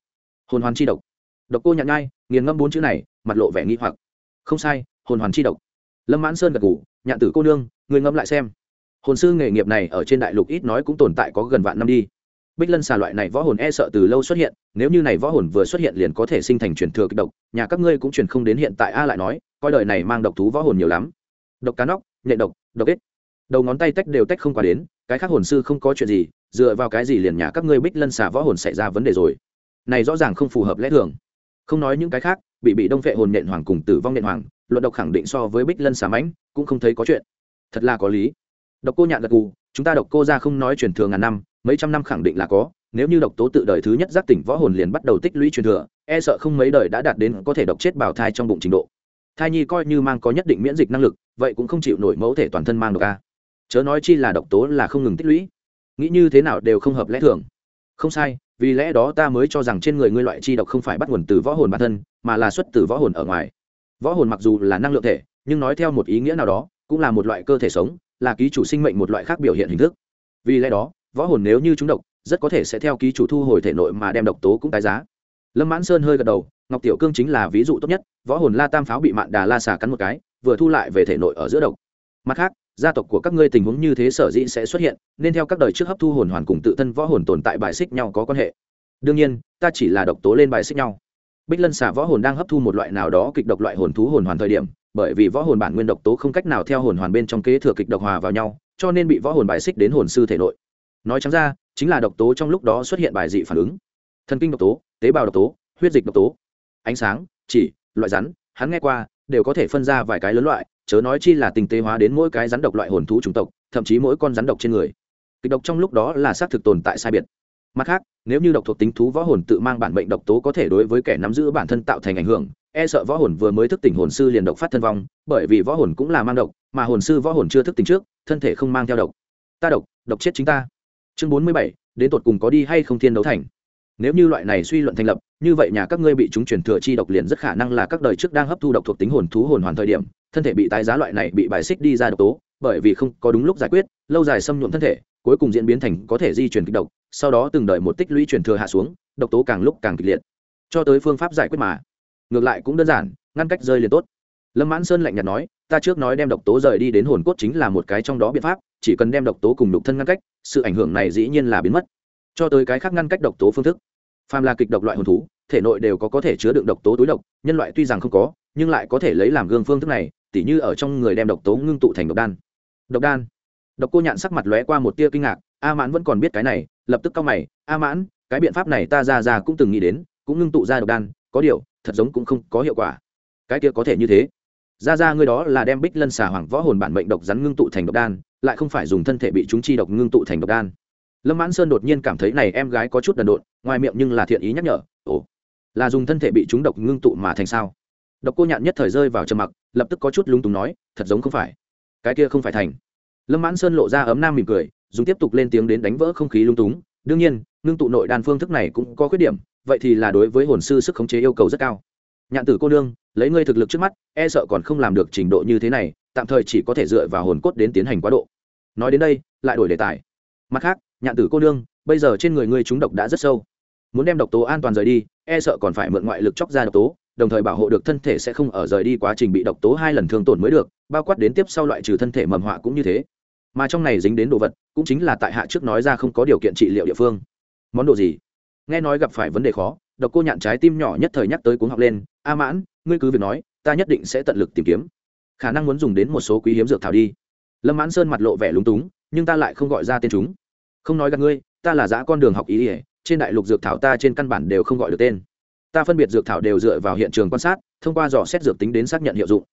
Hồn hoàn chi độc. Độc cô nhạn ngay nghiền ngâm bốn chữ này, mặt lộ vẻ nghi hoặc. Không sai, hồn hoàn chi độc. Lâm mãn sơn gật ngủ nhạn tử cô nương người ngâm lại xem. Hồn sư nghề nghiệp này ở trên đại lục ít nói cũng tồn tại có gần vạn năm đi bích lân xà loại này võ hồn e sợ từ lâu xuất hiện, nếu như này võ hồn vừa xuất hiện liền có thể sinh thành truyền thừa kịch độc, nhà các ngươi cũng truyền không đến hiện tại, a lại nói, coi đời này mang độc thú võ hồn nhiều lắm. Độc cá nóc, nhện độc độc ếch. Đầu ngón tay tách đều tách không qua đến, cái khác hồn sư không có chuyện gì, dựa vào cái gì liền nhà các ngươi bích lân xà võ hồn xảy ra vấn đề rồi. Này rõ ràng không phù hợp lẽ thường. Không nói những cái khác, bị bị đông vệ hồn nhện hoàng cùng tử vong nhện hoàng, luận độc khẳng định so với bích lân xà mãnh, cũng không thấy có chuyện. Thật là có lý. Độc cô nhạn gật gù, chúng ta độc cô ra không nói truyền thừa ngàn năm mấy trăm năm khẳng định là có, nếu như độc tố tự đời thứ nhất giác tỉnh võ hồn liền bắt đầu tích lũy truyền thừa e sợ không mấy đời đã đạt đến có thể độc chết bào thai trong bụng trình độ. Thai nhi coi như mang có nhất định miễn dịch năng lực, vậy cũng không chịu nổi mẫu thể toàn thân mang độc a. Chớ nói chi là độc tố là không ngừng tích lũy. Nghĩ như thế nào đều không hợp lẽ thường. Không sai, vì lẽ đó ta mới cho rằng trên người ngươi loại chi độc không phải bắt nguồn từ võ hồn bản thân, mà là xuất từ võ hồn ở ngoài. Võ hồn mặc dù là năng lượng thể, nhưng nói theo một ý nghĩa nào đó, cũng là một loại cơ thể sống, là ký chủ sinh mệnh một loại khác biểu hiện hình thức. Vì lẽ đó võ hồn nếu như chúng độc, rất có thể sẽ theo ký chủ thu hồi thể nội mà đem độc tố cũng tái giá. Lâm mãn sơn hơi gật đầu, ngọc tiểu cương chính là ví dụ tốt nhất, võ hồn la tam pháo bị mạn đà la xà cắn một cái, vừa thu lại về thể nội ở giữa độc. Mặt khác, gia tộc của các ngươi tình huống như thế sở dĩ sẽ xuất hiện, nên theo các đời trước hấp thu hồn hoàn cùng tự thân võ hồn tồn tại bài xích nhau có quan hệ. Đương nhiên, ta chỉ là độc tố lên bài xích nhau. Bích lân xả võ hồn đang hấp thu một loại nào đó kịch độc loại hồn thú hồn hoàn thời điểm, bởi vì võ hồn bản nguyên độc tố không cách nào theo hồn hoàn bên trong kế thừa kịch độc hòa vào nhau, cho nên bị võ hồn bài xích đến hồn sư thể nội nói chẳng ra, chính là độc tố trong lúc đó xuất hiện bài dị phản ứng. Thần kinh độc tố, tế bào độc tố, huyết dịch độc tố. Ánh sáng, chỉ, loại rắn, hắn nghe qua, đều có thể phân ra vài cái lớn loại, chớ nói chi là tình tế hóa đến mỗi cái rắn độc loại hồn thú chủng tộc, thậm chí mỗi con rắn độc trên người. Kịch độc trong lúc đó là xác thực tồn tại sai biệt. Mặt khác, nếu như độc thuộc tính thú võ hồn tự mang bản bệnh độc tố có thể đối với kẻ nắm giữ bản thân tạo thành ảnh hưởng e sợ võ hồn vừa mới thức tỉnh hồn sư liền độc phát thân vong, bởi vì võ hồn cũng là mang độc, mà hồn sư võ hồn chưa thức tỉnh trước, thân thể không mang theo độc. Ta độc độc chết chính ta chương bốn mươi bảy, đến tột cùng có đi hay không thiên đấu thành. Nếu như loại này suy luận thành lập, như vậy nhà các ngươi bị chúng truyền thừa chi độc liền rất khả năng là các đời trước đang hấp thu độc thuộc tính hồn thú hồn hoàn thời điểm, thân thể bị tái giá loại này bị bài xích đi ra độc tố, bởi vì không có đúng lúc giải quyết, lâu dài xâm nhuộm thân thể, cuối cùng diễn biến thành có thể di chuyển kịch độc, sau đó từng đợi một tích lũy truyền thừa hạ xuống, độc tố càng lúc càng kịch liệt. Cho tới phương pháp giải quyết mà. Ngược lại cũng đơn giản, ngăn cách rơi liền tốt. Lâm mãn sơn lạnh nhạt nói, ta trước nói đem độc tố rời đi đến hồn cốt chính là một cái trong đó biện pháp, chỉ cần đem độc tố cùng đục thân ngăn cách sự ảnh hưởng này dĩ nhiên là biến mất. Cho tới cái khác ngăn cách độc tố phương thức. Phàm là kịch độc loại hồn thú, thể nội đều có có thể chứa đựng độc tố túi độc, nhân loại tuy rằng không có, nhưng lại có thể lấy làm gương phương thức này, tỉ như ở trong người đem độc tố ngưng tụ thành độc đan. Độc đan. Độc cô nhạn sắc mặt lóe qua một tia kinh ngạc, a mãn vẫn còn biết cái này, lập tức cau mày, a mãn, cái biện pháp này ta ra ra cũng từng nghĩ đến, cũng ngưng tụ ra độc đan, có điều, thật giống cũng không có hiệu quả. Cái kia có thể như thế ra ra ngươi đó là đem bích lân xà hoàng võ hồn bản mệnh độc rắn ngưng tụ thành độc đan, lại không phải dùng thân thể bị chúng chi độc ngưng tụ thành độc đan. Lâm mãn sơn đột nhiên cảm thấy này em gái có chút đần độn, ngoài miệng nhưng là thiện ý nhắc nhở, ồ, là dùng thân thể bị chúng độc ngưng tụ mà thành sao? Độc cô nhạn nhất thời rơi vào trầm mặc, lập tức có chút lung túng nói, thật giống không phải, cái kia không phải thành. Lâm mãn sơn lộ ra ấm nam mỉm cười, dùng tiếp tục lên tiếng đến đánh vỡ không khí lung túng, đương nhiên, ngưng tụ nội đan phương thức này cũng có khuyết điểm, vậy thì là đối với hồn sư sức khống chế yêu cầu rất cao. Nhạn tử cô đương lấy ngươi thực lực trước mắt e sợ còn không làm được trình độ như thế này, tạm thời chỉ có thể dựa vào hồn cốt đến tiến hành quá độ. Nói đến đây, lại đổi đề tài. Mặt khác, nhạn tử cô nương, bây giờ trên người ngươi trúng độc đã rất sâu. Muốn đem độc tố an toàn rời đi e sợ còn phải mượn ngoại lực chóc ra độc tố, đồng thời bảo hộ được thân thể sẽ không ở rời đi quá trình bị độc tố hai lần thương tổn mới được, bao quát đến tiếp sau loại trừ thân thể mầm họa cũng như thế. Mà trong này dính đến đồ vật, cũng chính là tại hạ trước nói ra không có điều kiện trị liệu địa phương. Món đồ gì? Nghe nói gặp phải vấn đề khó, độc cô nhạn trái tim nhỏ nhất thời nhắc tới cuốn học lên, a mãn ngươi cứ việc nói, ta nhất định sẽ tận lực tìm kiếm. Khả năng muốn dùng đến một số quý hiếm dược thảo đi. Lâm mãn sơn mặt lộ vẻ lúng túng, nhưng ta lại không gọi ra tên chúng. Không nói gặp ngươi, ta là giã con đường học ý ỉa trên đại lục dược thảo ta trên căn bản đều không gọi được tên. Ta phân biệt dược thảo đều dựa vào hiện trường quan sát, thông qua dò xét dược tính đến xác nhận hiệu dụng.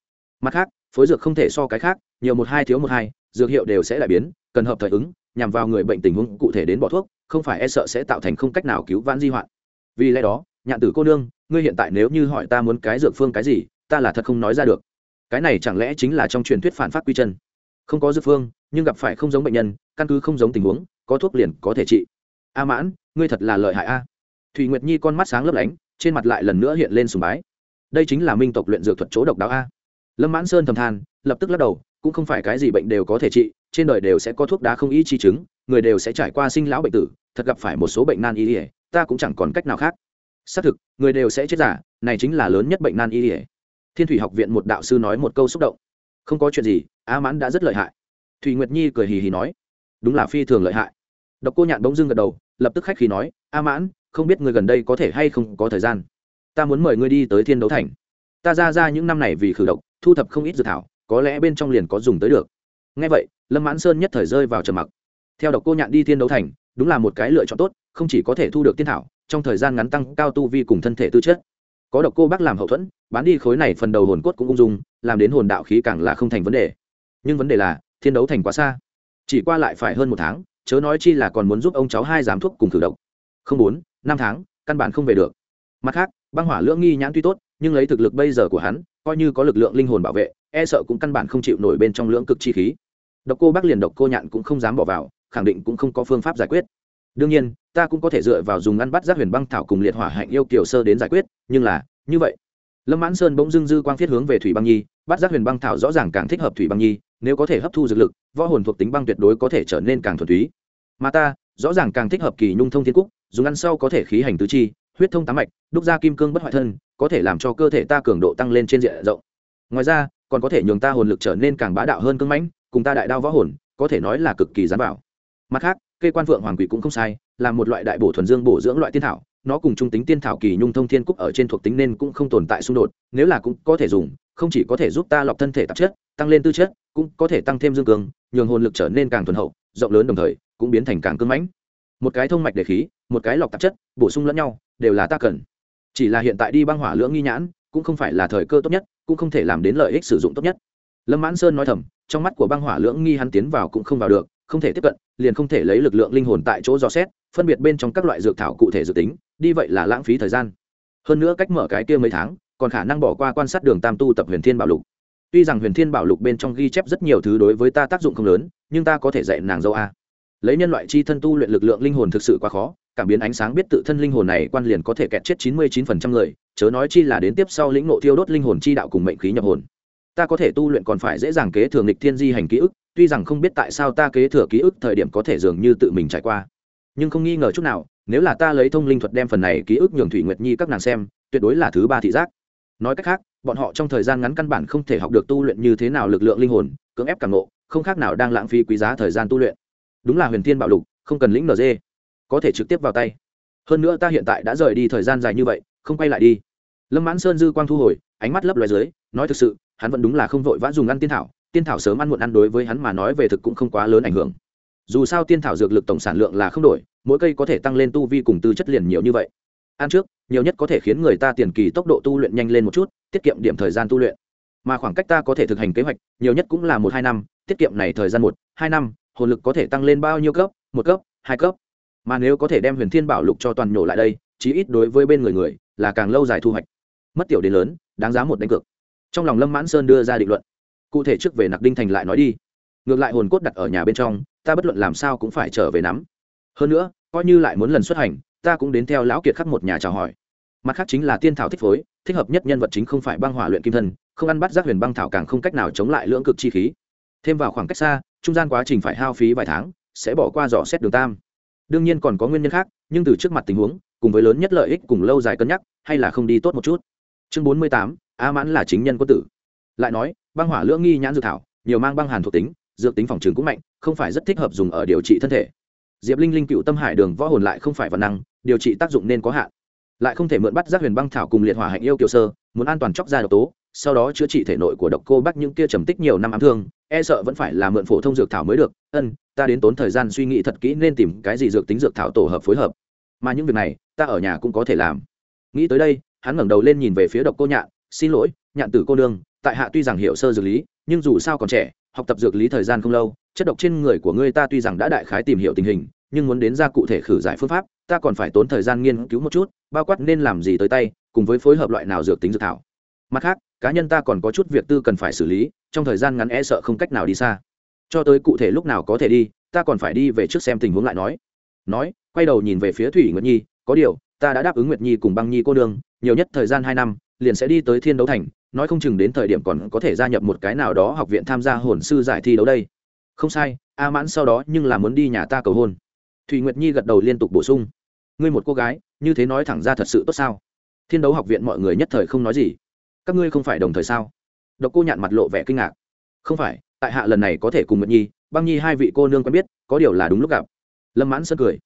Mặt khác, phối dược không thể so cái khác, nhiều một hai thiếu một hai, dược hiệu đều sẽ lại biến, cần hợp thời ứng, nhằm vào người bệnh tình huống cụ thể đến bỏ thuốc, không phải e sợ sẽ tạo thành không cách nào cứu vãn di hoạn. Vì lẽ đó nhạn tử cô nương, ngươi hiện tại nếu như hỏi ta muốn cái dược phương cái gì, ta là thật không nói ra được. Cái này chẳng lẽ chính là trong truyền thuyết phản phát quy chân? Không có dược phương, nhưng gặp phải không giống bệnh nhân, căn cứ không giống tình huống, có thuốc liền có thể trị. A mãn, ngươi thật là lợi hại a. Thùy nguyệt nhi con mắt sáng lấp lánh, trên mặt lại lần nữa hiện lên sùng bái. Đây chính là minh tộc luyện dược thuật chỗ độc đáo a. Lâm mãn sơn thầm than, lập tức lắc đầu, cũng không phải cái gì bệnh đều có thể trị, trên đời đều sẽ có thuốc đá không y chi chứng, người đều sẽ trải qua sinh lão bệnh tử, thật gặp phải một số bệnh nan y ỉa ta cũng chẳng còn cách nào khác xác thực, người đều sẽ chết giả, này chính là lớn nhất bệnh nan y ỉa thiên thủy học viện một đạo sư nói một câu xúc động. Không có chuyện gì, a mãn đã rất lợi hại. Thùy nguyệt nhi cười hì hì nói. Đúng là phi thường lợi hại. Độc cô nhạn bỗng dưng gật đầu, lập tức khách khí nói, a mãn, không biết người gần đây có thể hay không có thời gian. Ta muốn mời ngươi đi tới thiên đấu thành. Ta ra ra những năm này vì khử độc, thu thập không ít dự thảo, có lẽ bên trong liền có dùng tới được. Ngay vậy, lâm mãn sơn nhất thời rơi vào trầm mặc. Theo độc cô nhạn đi thiên đấu thành, đúng là một cái lựa chọn tốt, không chỉ có thể thu được tiên thảo trong thời gian ngắn tăng cao tu vi cùng thân thể tư chất. Có độc cô bác làm hậu thuẫn, bán đi khối này phần đầu hồn cốt cũng ung dung, làm đến hồn đạo khí càng là không thành vấn đề. Nhưng vấn đề là, thiên đấu thành quá xa. Chỉ qua lại phải hơn một tháng, chớ nói chi là còn muốn giúp ông cháu hai giám thuốc cùng thử độc. Không bốn, năm tháng, căn bản không về được. Mặt khác, băng hỏa lưỡng nghi nhãn tuy tốt, nhưng lấy thực lực bây giờ của hắn, coi như có lực lượng linh hồn bảo vệ e sợ cũng căn bản không chịu nổi bên trong lưỡng cực chi khí. Độc cô bác liền độc cô nhạn cũng không dám bỏ vào, khẳng định cũng không có phương pháp giải quyết đương nhiên, ta cũng có thể dựa vào dùng ngăn bắt giác huyền băng thảo cùng liệt hỏa hạnh yêu kiều sơ đến giải quyết, nhưng là, như vậy. Lâm mãn sơn bỗng dưng dư quang thiết hướng về thủy băng nhi, bắt giác huyền băng thảo rõ ràng càng thích hợp thủy băng nhi, nếu có thể hấp thu dược lực, võ hồn thuộc tính băng tuyệt đối có thể trở nên càng thuần túy. Mà ta, rõ ràng càng thích hợp kỳ nhung thông thiên cúc, dùng ăn sau có thể khí hành tứ chi, huyết thông tám mạch, đúc ra kim cương bất hoại thân, có thể làm cho cơ thể ta cường độ tăng lên trên diện rộng. Ngoài ra, còn có thể nhường ta hồn lực trở nên càng bá đạo hơn cưng mãnh, cùng ta đại đao võ hồn, có thể nói là cực kỳ gián bảo. Mặt khác kê quan phượng hoàng quỷ cũng không sai, là một loại đại bổ thuần dương bổ dưỡng loại tiên thảo, nó cùng trung tính tiên thảo kỳ nhung thông thiên cúc ở trên thuộc tính nên cũng không tồn tại xung đột, nếu là cũng có thể dùng, không chỉ có thể giúp ta lọc thân thể tạp chất, tăng lên tư chất, cũng có thể tăng thêm dương cường, nhường hồn lực trở nên càng thuần hậu, rộng lớn đồng thời, cũng biến thành càng cưng mãnh. Một cái thông mạch để khí, một cái lọc tạp chất, bổ sung lẫn nhau, đều là ta cần. Chỉ là hiện tại đi băng hỏa lưỡng nghi nhãn, cũng không phải là thời cơ tốt nhất, cũng không thể làm đến lợi ích sử dụng tốt nhất. Lâm mãn sơn nói thầm, trong mắt của băng hỏa lưỡng nghi hắn tiến vào cũng không vào được không thể tiếp cận, liền không thể lấy lực lượng linh hồn tại chỗ dò xét, phân biệt bên trong các loại dược thảo cụ thể dự tính, đi vậy là lãng phí thời gian. Hơn nữa cách mở cái kia mấy tháng, còn khả năng bỏ qua quan sát đường tam tu tập huyền thiên bảo lục. Tuy rằng huyền thiên bảo lục bên trong ghi chép rất nhiều thứ đối với ta tác dụng không lớn, nhưng ta có thể dạy nàng dâu a. Lấy nhân loại chi thân tu luyện lực lượng linh hồn thực sự quá khó, cảm biến ánh sáng biết tự thân linh hồn này quan liền có thể kẹt chết chín mươi chín phần trăm người, chớ nói chi là đến tiếp sau lĩnh ngộ thiêu đốt linh hồn chi đạo cùng mệnh khí nhập hồn ta có thể tu luyện còn phải dễ dàng kế thừa nghịch thiên di hành ký ức, tuy rằng không biết tại sao ta kế thừa ký ức thời điểm có thể dường như tự mình trải qua. Nhưng không nghi ngờ chút nào, nếu là ta lấy thông linh thuật đem phần này ký ức nhường thủy nguyệt nhi các nàng xem, tuyệt đối là thứ ba thị giác. Nói cách khác, bọn họ trong thời gian ngắn căn bản không thể học được tu luyện như thế nào lực lượng linh hồn, cưỡng ép càng ngộ, không khác nào đang lãng phí quý giá thời gian tu luyện. Đúng là huyền thiên bạo lục, không cần lĩnh nd có thể trực tiếp vào tay. Hơn nữa ta hiện tại đã rời đi thời gian dài như vậy, không quay lại đi. Lâm mãn sơn dư quang thu hồi, ánh mắt lấp loài dưới, nói thực sự hắn vẫn đúng là không vội vã dùng ăn tiên thảo tiên thảo sớm ăn muộn ăn đối với hắn mà nói về thực cũng không quá lớn ảnh hưởng. Dù sao tiên thảo dược lực tổng sản lượng là không đổi, mỗi cây có thể tăng lên tu vi cùng tư chất liền nhiều như vậy. Ăn trước, nhiều nhất có thể khiến người ta tiền kỳ tốc độ tu luyện nhanh lên một chút, tiết kiệm điểm thời gian tu luyện. Mà khoảng cách ta có thể thực hành kế hoạch, nhiều nhất cũng là một hai năm, tiết kiệm này thời gian một, hai năm, hồn lực có thể tăng lên bao nhiêu cấp? Một cấp, hai cấp. Mà nếu có thể đem huyền thiên bảo lục cho toàn nhổ lại đây, chí ít đối với bên người người, là càng lâu dài thu hoạch. Mất tiểu đến lớn, đáng giá một đánh cược trong lòng lâm mãn sơn đưa ra định luận. Cụ thể trước về nặc đinh thành lại nói đi. Ngược lại hồn cốt đặt ở nhà bên trong, ta bất luận làm sao cũng phải trở về nắm. Hơn nữa, coi như lại muốn lần xuất hành, ta cũng đến theo lão kiệt khắc một nhà chào hỏi. Mặt khác chính là tiên thảo thích phối, thích hợp nhất nhân vật chính không phải băng hỏa luyện kim thân, không ăn bắt giác huyền băng thảo càng không cách nào chống lại lưỡng cực chi khí. Thêm vào khoảng cách xa, trung gian quá trình phải hao phí vài tháng, sẽ bỏ qua dò xét đường tam. Đương nhiên còn có nguyên nhân khác, nhưng từ trước mặt tình huống, cùng với lớn nhất lợi ích cùng lâu dài cân nhắc, hay là không đi tốt một chút. Chương bốn mươi tám a mãn là chính nhân quân tử. Lại nói, băng hỏa lưỡng nghi nhãn dược thảo, nhiều mang băng hàn thuộc tính, dược tính phòng trường cũng mạnh, không phải rất thích hợp dùng ở điều trị thân thể. Diệp linh linh cựu tâm hải đường võ hồn lại không phải văn năng, điều trị tác dụng nên có hạn. Lại không thể mượn bắt giác huyền băng thảo cùng liệt hỏa hạnh yêu kiều sơ, muốn an toàn chóc ra độc tố, sau đó chữa trị thể nội của độc cô bác những kia trầm tích nhiều năm ám thương e sợ vẫn phải là mượn phổ thông dược thảo mới được. Ân, ta đến tốn thời gian suy nghĩ thật kỹ nên tìm cái gì dược tính dược thảo tổ hợp phối hợp. Mà những việc này, ta ở nhà cũng có thể làm. Nghĩ tới đây, hắn ngẩng đầu lên nhìn về phía độc cô nhạn xin lỗi, nhạn tử cô nương, tại hạ tuy rằng hiểu sơ dược lý, nhưng dù sao còn trẻ, học tập dược lý thời gian không lâu, chất độc trên người của ngươi ta tuy rằng đã đại khái tìm hiểu tình hình, nhưng muốn đến ra cụ thể khử giải phương pháp, ta còn phải tốn thời gian nghiên cứu một chút, bao quát nên làm gì tới tay, cùng với phối hợp loại nào dược tính dược thảo. Mặt khác, cá nhân ta còn có chút việc tư cần phải xử lý, trong thời gian ngắn e sợ không cách nào đi xa. Cho tới cụ thể lúc nào có thể đi, ta còn phải đi về trước xem tình huống lại nói. Nói, quay đầu nhìn về phía thủy nguyệt nhi, có điều, ta đã đáp ứng nguyệt nhi cùng băng nhi cô đương nhiều nhất thời gian hai năm liền sẽ đi tới thiên đấu thành, nói không chừng đến thời điểm còn có thể gia nhập một cái nào đó học viện tham gia hồn sư giải thi đấu đây. Không sai, a mãn sau đó nhưng là muốn đi nhà ta cầu hôn. Thùy nguyệt nhi gật đầu liên tục bổ sung. Ngươi một cô gái, như thế nói thẳng ra thật sự tốt sao? Thiên đấu học viện mọi người nhất thời không nói gì. Các ngươi không phải đồng thời sao? Độc cô nhạn mặt lộ vẻ kinh ngạc. Không phải, tại hạ lần này có thể cùng nguyệt nhi, băng nhi hai vị cô nương quen biết, có điều là đúng lúc gặp. Lâm mãn sơn cười.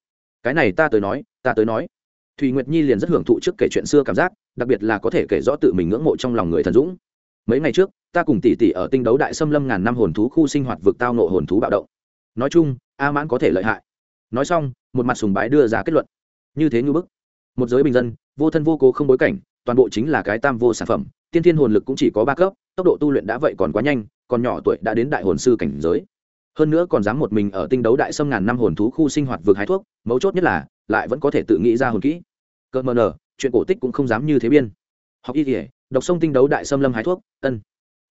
Cái này ta tới nói, ta tới nói. Thùy nguyệt nhi liền rất hưởng thụ trước kể chuyện xưa cảm giác đặc biệt là có thể kể rõ tự mình ngưỡng mộ trong lòng người thần dũng. Mấy ngày trước, ta cùng tỷ tỷ ở tinh đấu đại xâm lâm ngàn năm hồn thú khu sinh hoạt vực tao nộ hồn thú bạo động. Nói chung, a mãn có thể lợi hại. Nói xong, một mặt sùng bái đưa ra kết luận. Như thế như bức. Một giới bình dân, vô thân vô cố không bối cảnh, toàn bộ chính là cái tam vô sản phẩm, tiên thiên hồn lực cũng chỉ có ba cấp, tốc độ tu luyện đã vậy còn quá nhanh, còn nhỏ tuổi đã đến đại hồn sư cảnh giới. Hơn nữa còn dám một mình ở tinh đấu đại xâm ngàn năm hồn thú khu sinh hoạt vực hái thuốc, mấu chốt nhất là, lại vẫn có thể tự nghĩ ra hồn kỹ. Cơn mờ nở chuyện cổ tích cũng không dám như thế biên. Học y kỉa đọc sông tinh đấu đại xâm lâm hái thuốc, ân.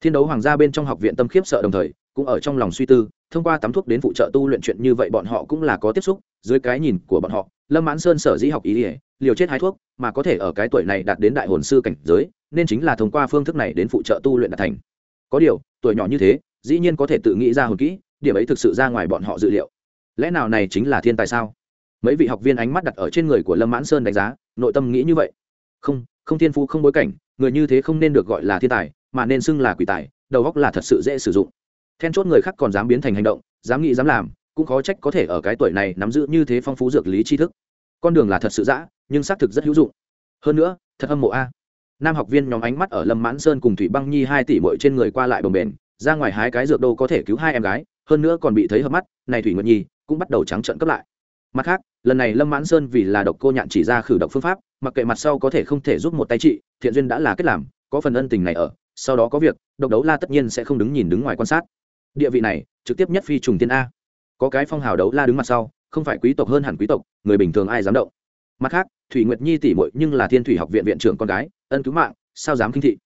Thiên đấu hoàng gia bên trong học viện tâm khiếp sợ đồng thời, cũng ở trong lòng suy tư, thông qua tắm thuốc đến phụ trợ tu luyện chuyện như vậy bọn họ cũng là có tiếp xúc, dưới cái nhìn của bọn họ, lâm mãn sơn sở dĩ học ý ỉa liều chết hái thuốc, mà có thể ở cái tuổi này đạt đến đại hồn sư cảnh giới, nên chính là thông qua phương thức này đến phụ trợ tu luyện đạt thành. Có điều, tuổi nhỏ như thế, dĩ nhiên có thể tự nghĩ ra hồn kỹ, điểm ấy thực sự ra ngoài bọn họ dự liệu. Lẽ nào này chính là thiên tài sao? Mấy vị học viên ánh mắt đặt ở trên người của lâm mãn sơn đánh giá nội tâm nghĩ như vậy. Không không thiên phú, không bối cảnh, người như thế không nên được gọi là thiên tài, mà nên xưng là quỷ tài, đầu góc là thật sự dễ sử dụng. Then chốt người khác còn dám biến thành hành động, dám nghĩ, dám làm, cũng khó trách có thể ở cái tuổi này nắm giữ như thế phong phú dược lý tri thức. Con đường là thật sự dã, nhưng xác thực rất hữu dụng. Hơn nữa, thật âm mộ a. Nam học viên nhóm ánh mắt ở lâm mãn sơn cùng thủy băng nhi hai tỷ mội trên người qua lại bồng bền ra ngoài hái cái dược đô có thể cứu hai em gái, hơn nữa còn bị thấy hợp mắt, này thủy nguyệt nhi cũng bắt đầu trắng trợn cấp lại mặt khác, lần này lâm mãn sơn vì là độc cô nhạn chỉ ra khử độc phương pháp, mặc kệ mặt sau có thể không thể giúp một tay chị, thiện duyên đã là kết làm, có phần ân tình này ở, sau đó có việc, độc đấu la tất nhiên sẽ không đứng nhìn đứng ngoài quan sát. Địa vị này, trực tiếp nhất phi trùng tiên a. Có cái phong hào đấu la đứng mặt sau, không phải quý tộc hơn hẳn quý tộc, người bình thường ai dám động. Mặt khác, thủy nguyệt nhi tỷ muội nhưng là thiên thủy học viện viện trưởng con gái, ân cứu mạng, sao dám kinh thị?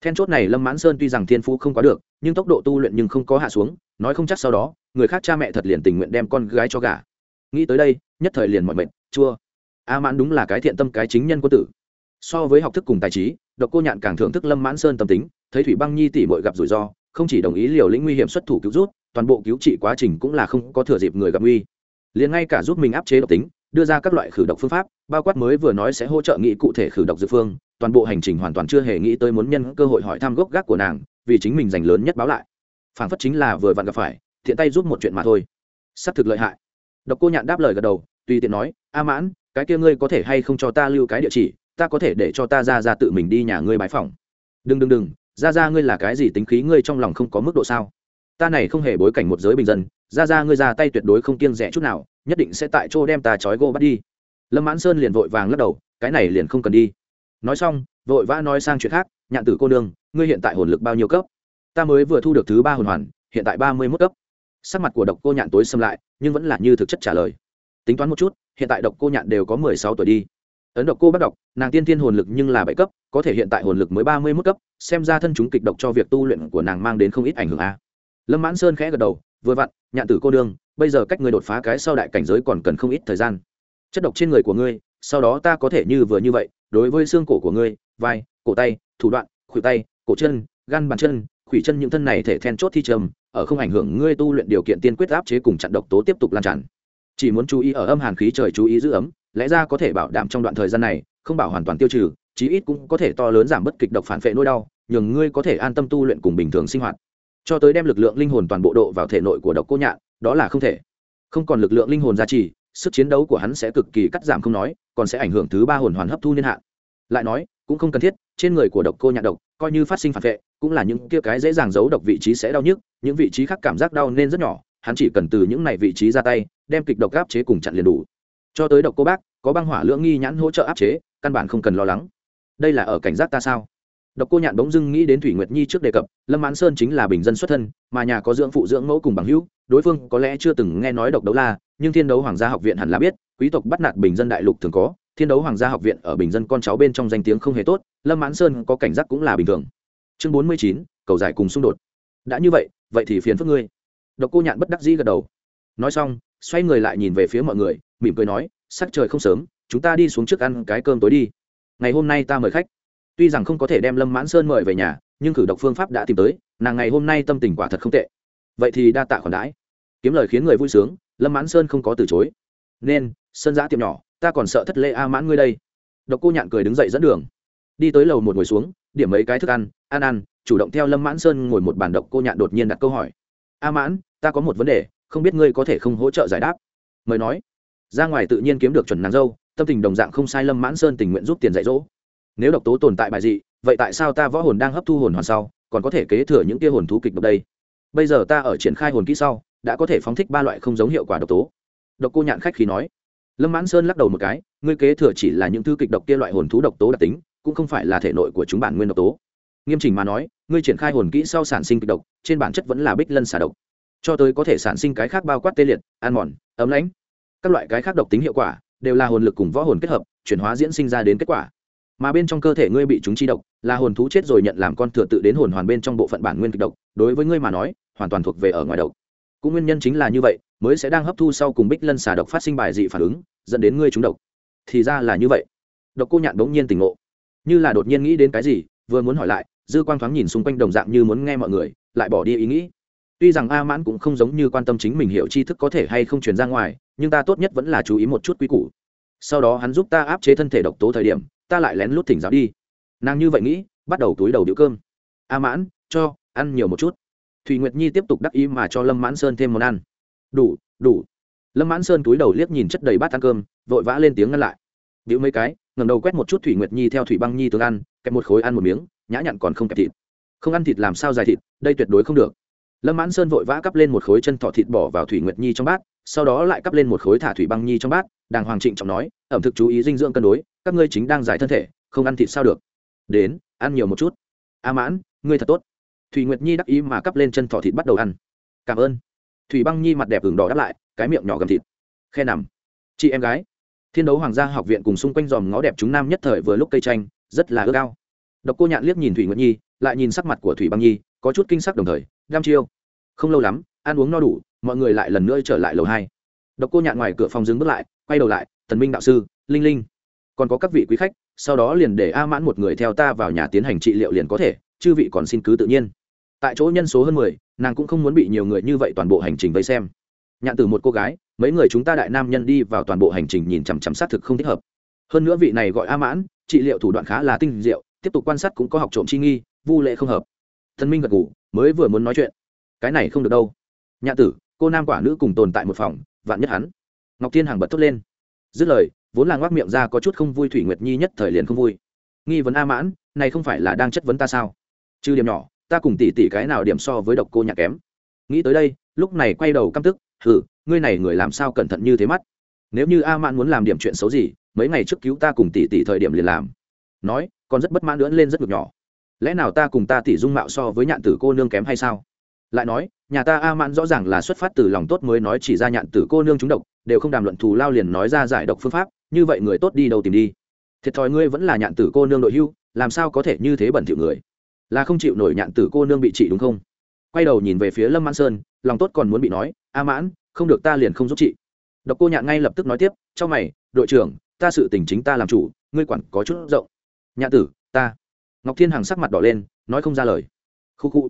Then chốt này lâm mãn sơn tuy rằng thiên phú không quá được, nhưng tốc độ tu luyện nhưng không có hạ xuống, nói không chắc sau đó, người khác cha mẹ thật liền tình nguyện đem con gái cho gả nghĩ tới đây, nhất thời liền mọi mệnh chua. A mãn đúng là cái thiện tâm cái chính nhân quân tử. So với học thức cùng tài trí, độc cô nhạn càng thưởng thức lâm mãn sơn tâm tính, thấy thủy băng nhi tỷ muội gặp rủi ro, không chỉ đồng ý liều lĩnh nguy hiểm xuất thủ cứu rút, toàn bộ cứu trị quá trình cũng là không có thừa dịp người gặp nguy. Liền ngay cả giúp mình áp chế độc tính, đưa ra các loại khử độc phương pháp, bao quát mới vừa nói sẽ hỗ trợ nghĩ cụ thể khử độc dược phương, toàn bộ hành trình hoàn toàn chưa hề nghĩ tới muốn nhân cơ hội hỏi thăm gốc gác của nàng, vì chính mình giành lớn nhất báo lại. Phản phất chính là vừa vặn gặp phải thiện tay giúp một chuyện mà thôi. Sắp thực lợi hại độc cô nhạn đáp lời gật đầu, tùy tiện nói, a mãn, cái kia ngươi có thể hay không cho ta lưu cái địa chỉ, ta có thể để cho ta ra ra tự mình đi nhà ngươi bái phòng đừng đừng đừng, ra ra ngươi là cái gì tính khí ngươi trong lòng không có mức độ sao? Ta này không hề bối cảnh một giới bình dân, ra ra ngươi ra tay tuyệt đối không kiêng rẻ chút nào, nhất định sẽ tại chỗ đem ta trói gô bắt đi. Lâm mãn sơn liền vội vàng lắc đầu, cái này liền không cần đi. Nói xong, vội vã nói sang chuyện khác, nhạn tử cô nương, ngươi hiện tại hồn lực bao nhiêu cấp? Ta mới vừa thu được thứ ba hồn hoàn, hiện tại ba mươi mốt cấp sắc mặt của độc cô nhạn tối xâm lại, nhưng vẫn là như thực chất trả lời. Tính toán một chút, hiện tại độc cô nhạn đều có mười sáu tuổi đi. Ấn độc cô bắt đọc nàng tiên tiên hồn lực nhưng là bảy cấp, có thể hiện tại hồn lực mới ba mươi mức cấp, xem ra thân chúng kịch độc cho việc tu luyện của nàng mang đến không ít ảnh hưởng a. Lâm mãn sơn khẽ gật đầu, vừa vặn, nhạn tử cô đương bây giờ cách người đột phá cái sau đại cảnh giới còn cần không ít thời gian. Chất độc trên người của ngươi, sau đó ta có thể như vừa như vậy, đối với xương cổ của ngươi, vai, cổ tay, thủ đoạn, khuỷu tay, cổ chân, gan bàn chân khủy chân những thân này thể then chốt thi trầm ở không ảnh hưởng ngươi tu luyện điều kiện tiên quyết áp chế cùng chặn độc tố tiếp tục lan tràn. Chỉ muốn chú ý ở âm hàn khí trời chú ý giữ ấm, lẽ ra có thể bảo đảm trong đoạn thời gian này, không bảo hoàn toàn tiêu trừ, chí ít cũng có thể to lớn giảm bất kịch độc phản vệ nỗi đau, nhường ngươi có thể an tâm tu luyện cùng bình thường sinh hoạt. Cho tới đem lực lượng linh hồn toàn bộ độ vào thể nội của độc cô nhạn, đó là không thể. Không còn lực lượng linh hồn giá trị sức chiến đấu của hắn sẽ cực kỳ cắt giảm không nói, còn sẽ ảnh hưởng thứ ba hồn hoàn hấp thu niên hạn. Lại nói, cũng không cần thiết, trên người của độc cô nhạn độc, coi như phát sinh phản vệ cũng là những kia cái dễ dàng giấu độc vị trí sẽ đau nhức, những vị trí khác cảm giác đau nên rất nhỏ, hắn chỉ cần từ những này vị trí ra tay, đem kịch độc áp chế cùng chặn liền đủ. Cho tới độc cô bác, có băng hỏa lưỡng nghi nhãn hỗ trợ áp chế, căn bản không cần lo lắng. Đây là ở cảnh giác ta sao? Độc cô nhạn bỗng dưng nghĩ đến thủy nguyệt nhi trước đề cập, lâm mãn sơn chính là bình dân xuất thân, mà nhà có dưỡng phụ dưỡng mẫu cùng bằng hữu, đối phương có lẽ chưa từng nghe nói độc đấu la, nhưng thiên đấu hoàng gia học viện hẳn là biết, quý tộc bắt nạt bình dân đại lục thường có, thiên đấu hoàng gia học viện ở bình dân con cháu bên trong danh tiếng không hề tốt, lâm mãn sơn có cảnh giác cũng là bình thường chương bốn mươi chín, cầu giải cùng xung đột. Đã như vậy vậy thì phiền phức ngươi. Độc cô nhạn bất đắc dĩ gật đầu. Nói xong, xoay người lại nhìn về phía mọi người, mỉm cười nói, sắc trời không sớm, chúng ta đi xuống trước ăn cái cơm tối đi. Ngày hôm nay ta mời khách. Tuy rằng không có thể đem lâm mãn sơn mời về nhà, nhưng cử độc phương pháp đã tìm tới, nàng ngày hôm nay tâm tình quả thật không tệ. Vậy thì đa tạ khoản đãi. Kiếm lời khiến người vui sướng, lâm mãn sơn không có từ chối. Nên sơn giã tiệm nhỏ, ta còn sợ thất lễ a mãn ngươi đây. Độc cô nhạn cười đứng dậy dẫn đường. Đi tới lầu một ngồi xuống điểm mấy cái thức ăn ăn ăn, chủ động theo lâm mãn sơn ngồi một bàn độc cô nhạn đột nhiên đặt câu hỏi. A mãn, ta có một vấn đề, không biết ngươi có thể không hỗ trợ giải đáp. Mời nói. Ra ngoài tự nhiên kiếm được chuẩn nàng dâu, tâm tình đồng dạng không sai lâm mãn sơn tình nguyện giúp tiền dạy dỗ. Nếu độc tố tồn tại bài dị, vậy tại sao ta võ hồn đang hấp thu hồn hoàn sau, còn có thể kế thừa những tia hồn thú kịch độc đây? Bây giờ ta ở triển khai hồn kỹ sau, đã có thể phóng thích ba loại không giống hiệu quả độc tố. Độc cô nhạn khách khí nói. Lâm mãn sơn lắc đầu một cái, ngươi kế thừa chỉ là những thư kịch độc kia loại hồn thú độc tố đặc tính cũng không phải là thể nội của chúng bản nguyên độc tố. Nghiêm chỉnh mà nói, ngươi triển khai hồn kỹ sau sản sinh kịch độc, trên bản chất vẫn là bích lân xả độc. Cho tới có thể sản sinh cái khác bao quát tê liệt, ăn mòn, ấm lãnh. Các loại cái khác độc tính hiệu quả, đều là hồn lực cùng võ hồn kết hợp, chuyển hóa diễn sinh ra đến kết quả. Mà bên trong cơ thể ngươi bị chúng chi độc, là hồn thú chết rồi nhận làm con thừa tự đến hồn hoàn bên trong bộ phận bản nguyên kịch độc, đối với ngươi mà nói, hoàn toàn thuộc về ở ngoài độc. Cũng nguyên nhân chính là như vậy, mới sẽ đang hấp thu sau cùng bích lân xà độc phát sinh bài dị phản ứng, dẫn đến ngươi trúng độc. Thì ra là như vậy. Độc cô nhạn bỗng nhiên tỉnh ngộ như là đột nhiên nghĩ đến cái gì, vừa muốn hỏi lại, dư quang thoáng nhìn xung quanh đồng dạng như muốn nghe mọi người, lại bỏ đi ý nghĩ. Tuy rằng a mãn cũng không giống như quan tâm chính mình hiểu tri thức có thể hay không truyền ra ngoài, nhưng ta tốt nhất vẫn là chú ý một chút quy củ. Sau đó hắn giúp ta áp chế thân thể độc tố thời điểm, ta lại lén lút thỉnh giáo đi. Nàng như vậy nghĩ, bắt đầu túi đầu đĩu cơm. A mãn, cho, ăn nhiều một chút. Thùy nguyệt nhi tiếp tục đắc ý mà cho lâm mãn sơn thêm món ăn. Đủ đủ. Lâm mãn sơn túi đầu liếc nhìn chất đầy bát ăn cơm, vội vã lên tiếng ngăn lại. Điệu mấy cái ngẩng đầu quét một chút thủy nguyệt nhi theo thủy băng nhi tương ăn, kẹp một khối ăn một miếng, nhã nhặn còn không kẹp thịt. Không ăn thịt làm sao dài thịt, đây tuyệt đối không được. Lâm mãn sơn vội vã cắp lên một khối chân thọ thịt bỏ vào thủy nguyệt nhi trong bát, sau đó lại cắp lên một khối thả thủy băng nhi trong bát, đàng hoàng trịnh trọng nói, ẩm thực chú ý dinh dưỡng cân đối, các ngươi chính đang giải thân thể, không ăn thịt sao được? Đến, ăn nhiều một chút. A mãn, ngươi thật tốt. Thủy nguyệt nhi đắc ý mà cắp lên chân thọ thịt bắt đầu ăn. Cảm ơn. Thủy băng nhi mặt đẹp ửng đỏ đáp lại, cái miệng nhỏ gầm thịt. Khe nằm. Chị em gái thiên đấu hoàng gia học viện cùng xung quanh dòm ngó đẹp chúng nam nhất thời vừa lúc cây tranh, rất là ước ao. Độc cô nhạn liếc nhìn thủy nguyễn nhi, lại nhìn sắc mặt của thủy băng nhi, có chút kinh sắc đồng thời đam chiêu. Không lâu lắm, ăn uống no đủ, mọi người lại lần nữa trở lại lầu hai. Độc cô nhạn ngoài cửa phòng dừng bước lại, quay đầu lại tần minh đạo sư, linh linh, còn có các vị quý khách, sau đó liền để a mãn một người theo ta vào nhà tiến hành trị liệu liền có thể, chư vị còn xin cứ tự nhiên. Tại chỗ nhân số hơn mười, nàng cũng không muốn bị nhiều người như vậy toàn bộ hành trình vây xem. Nhạn từ một cô gái mấy người chúng ta đại nam nhân đi vào toàn bộ hành trình nhìn chằm chằm sát thực không thích hợp. Hơn nữa vị này gọi a mãn, trị liệu thủ đoạn khá là tinh diệu, tiếp tục quan sát cũng có học trộm chi nghi, vu lệ không hợp. Thân minh gật ngủ mới vừa muốn nói chuyện. Cái này không được đâu. Nhạ tử, cô nam quả nữ cùng tồn tại một phòng, vạn nhất hắn. Ngọc thiên hàng bật thốt lên. Dứt lời, vốn là ngoác miệng ra có chút không vui thủy nguyệt nhi nhất thời liền không vui. Nghi vấn a mãn, này không phải là đang chất vấn ta sao? Trừ điểm nhỏ, ta cùng tỷ tỷ cái nào điểm so với độc cô nhạc kém? Nghĩ tới đây, lúc này quay đầu căm tức hừ, ngươi này người làm sao cẩn thận như thế mắt? Nếu như a mãn muốn làm điểm chuyện xấu gì, mấy ngày trước cứu ta cùng tỷ tỷ thời điểm liền làm. Nói còn rất bất mãn lưỡn lên rất ngược nhỏ. Lẽ nào ta cùng ta tỷ dung mạo so với nhạn tử cô nương kém hay sao? Lại nói, nhà ta a mãn rõ ràng là xuất phát từ lòng tốt mới nói chỉ ra nhạn tử cô nương trúng độc, đều không đàm luận thù lao liền nói ra giải độc phương pháp, như vậy người tốt đi đâu tìm đi? Thiệt thòi ngươi vẫn là nhạn tử cô nương đội hưu, làm sao có thể như thế bẩn thỉu người? Là không chịu nổi nhạn tử cô nương bị trị đúng không? Quay đầu nhìn về phía lâm mãn sơn, lòng tốt còn muốn bị nói a mãn, không được ta liền không giúp chị. Độc cô nhạn ngay lập tức nói tiếp cho mày, đội trưởng, ta sự tình chính ta làm chủ, ngươi quản có chút rộng. Nhạn tử, ta. Ngọc thiên hằng sắc mặt đỏ lên, nói không ra lời. Khu khu.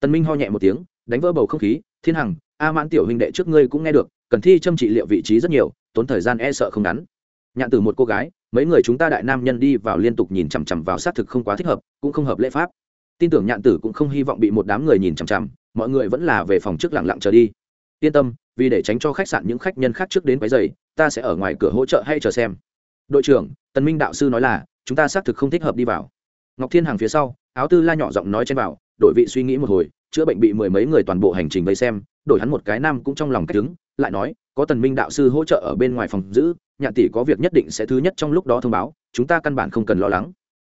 Tần minh ho nhẹ một tiếng, đánh vỡ bầu không khí, thiên hằng, a mãn tiểu huynh đệ trước ngươi cũng nghe được, cần thi châm trị liệu vị trí rất nhiều, tốn thời gian e sợ không ngắn. Nhạn tử một cô gái, mấy người chúng ta đại nam nhân đi vào liên tục nhìn chằm chằm vào xác thực không quá thích hợp, cũng không hợp lễ pháp. Tin tưởng nhạn tử cũng không hy vọng bị một đám người nhìn chằm chằm, mọi người vẫn là về phòng trước lặng lặng chờ đi yên tâm, vì để tránh cho khách sạn những khách nhân khác trước đến quấy giày ta sẽ ở ngoài cửa hỗ trợ hay chờ xem. Đội trưởng, tần minh đạo sư nói là, chúng ta xác thực không thích hợp đi vào. Ngọc thiên hàng phía sau, áo tư la nhỏ giọng nói trên vào đổi vị suy nghĩ một hồi, chữa bệnh bị mười mấy người toàn bộ hành trình vây xem, đổi hắn một cái nam cũng trong lòng cách đứng, lại nói, có tần minh đạo sư hỗ trợ ở bên ngoài phòng giữ nhạn tỷ có việc nhất định sẽ thứ nhất trong lúc đó thông báo, chúng ta căn bản không cần lo lắng.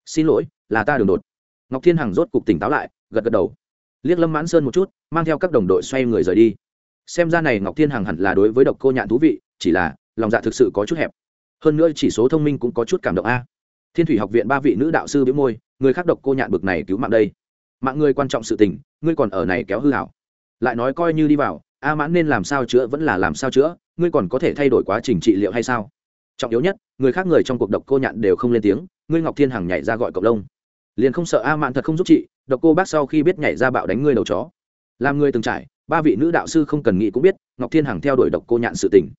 Xin lỗi, là ta đường đột. Ngọc thiên hằng rốt cục tỉnh táo lại, gật gật đầu. Liếc lâm mãn sơn một chút, mang theo các đồng đội xoay người rời đi xem ra này ngọc thiên hằng hẳn là đối với độc cô nhạn thú vị, chỉ là, lòng dạ thực sự có chút hẹp. Hơn nữa chỉ số thông minh cũng có chút cảm động a. Thiên thủy học viện ba vị nữ đạo sư biếu môi, người khác độc cô nhạn bực này cứu mạng đây. Mạng ngươi quan trọng sự tình, ngươi còn ở này kéo hư hảo. Lại nói coi như đi vào, a mãn nên làm sao chữa vẫn là làm sao chữa, ngươi còn có thể thay đổi quá trình trị liệu hay sao? Trọng yếu nhất, người khác người trong cuộc độc cô nhạn đều không lên tiếng, ngươi ngọc thiên hằng nhảy ra gọi cộng lông. Liền không sợ a mãn thật không giúp chị độc cô bác sau khi biết nhảy ra bạo đánh ngươi đầu chó. Làm người từng trải ba vị nữ đạo sư không cần nghĩ cũng biết, ngọc thiên hằng theo đuổi độc cô nhạn sự tình.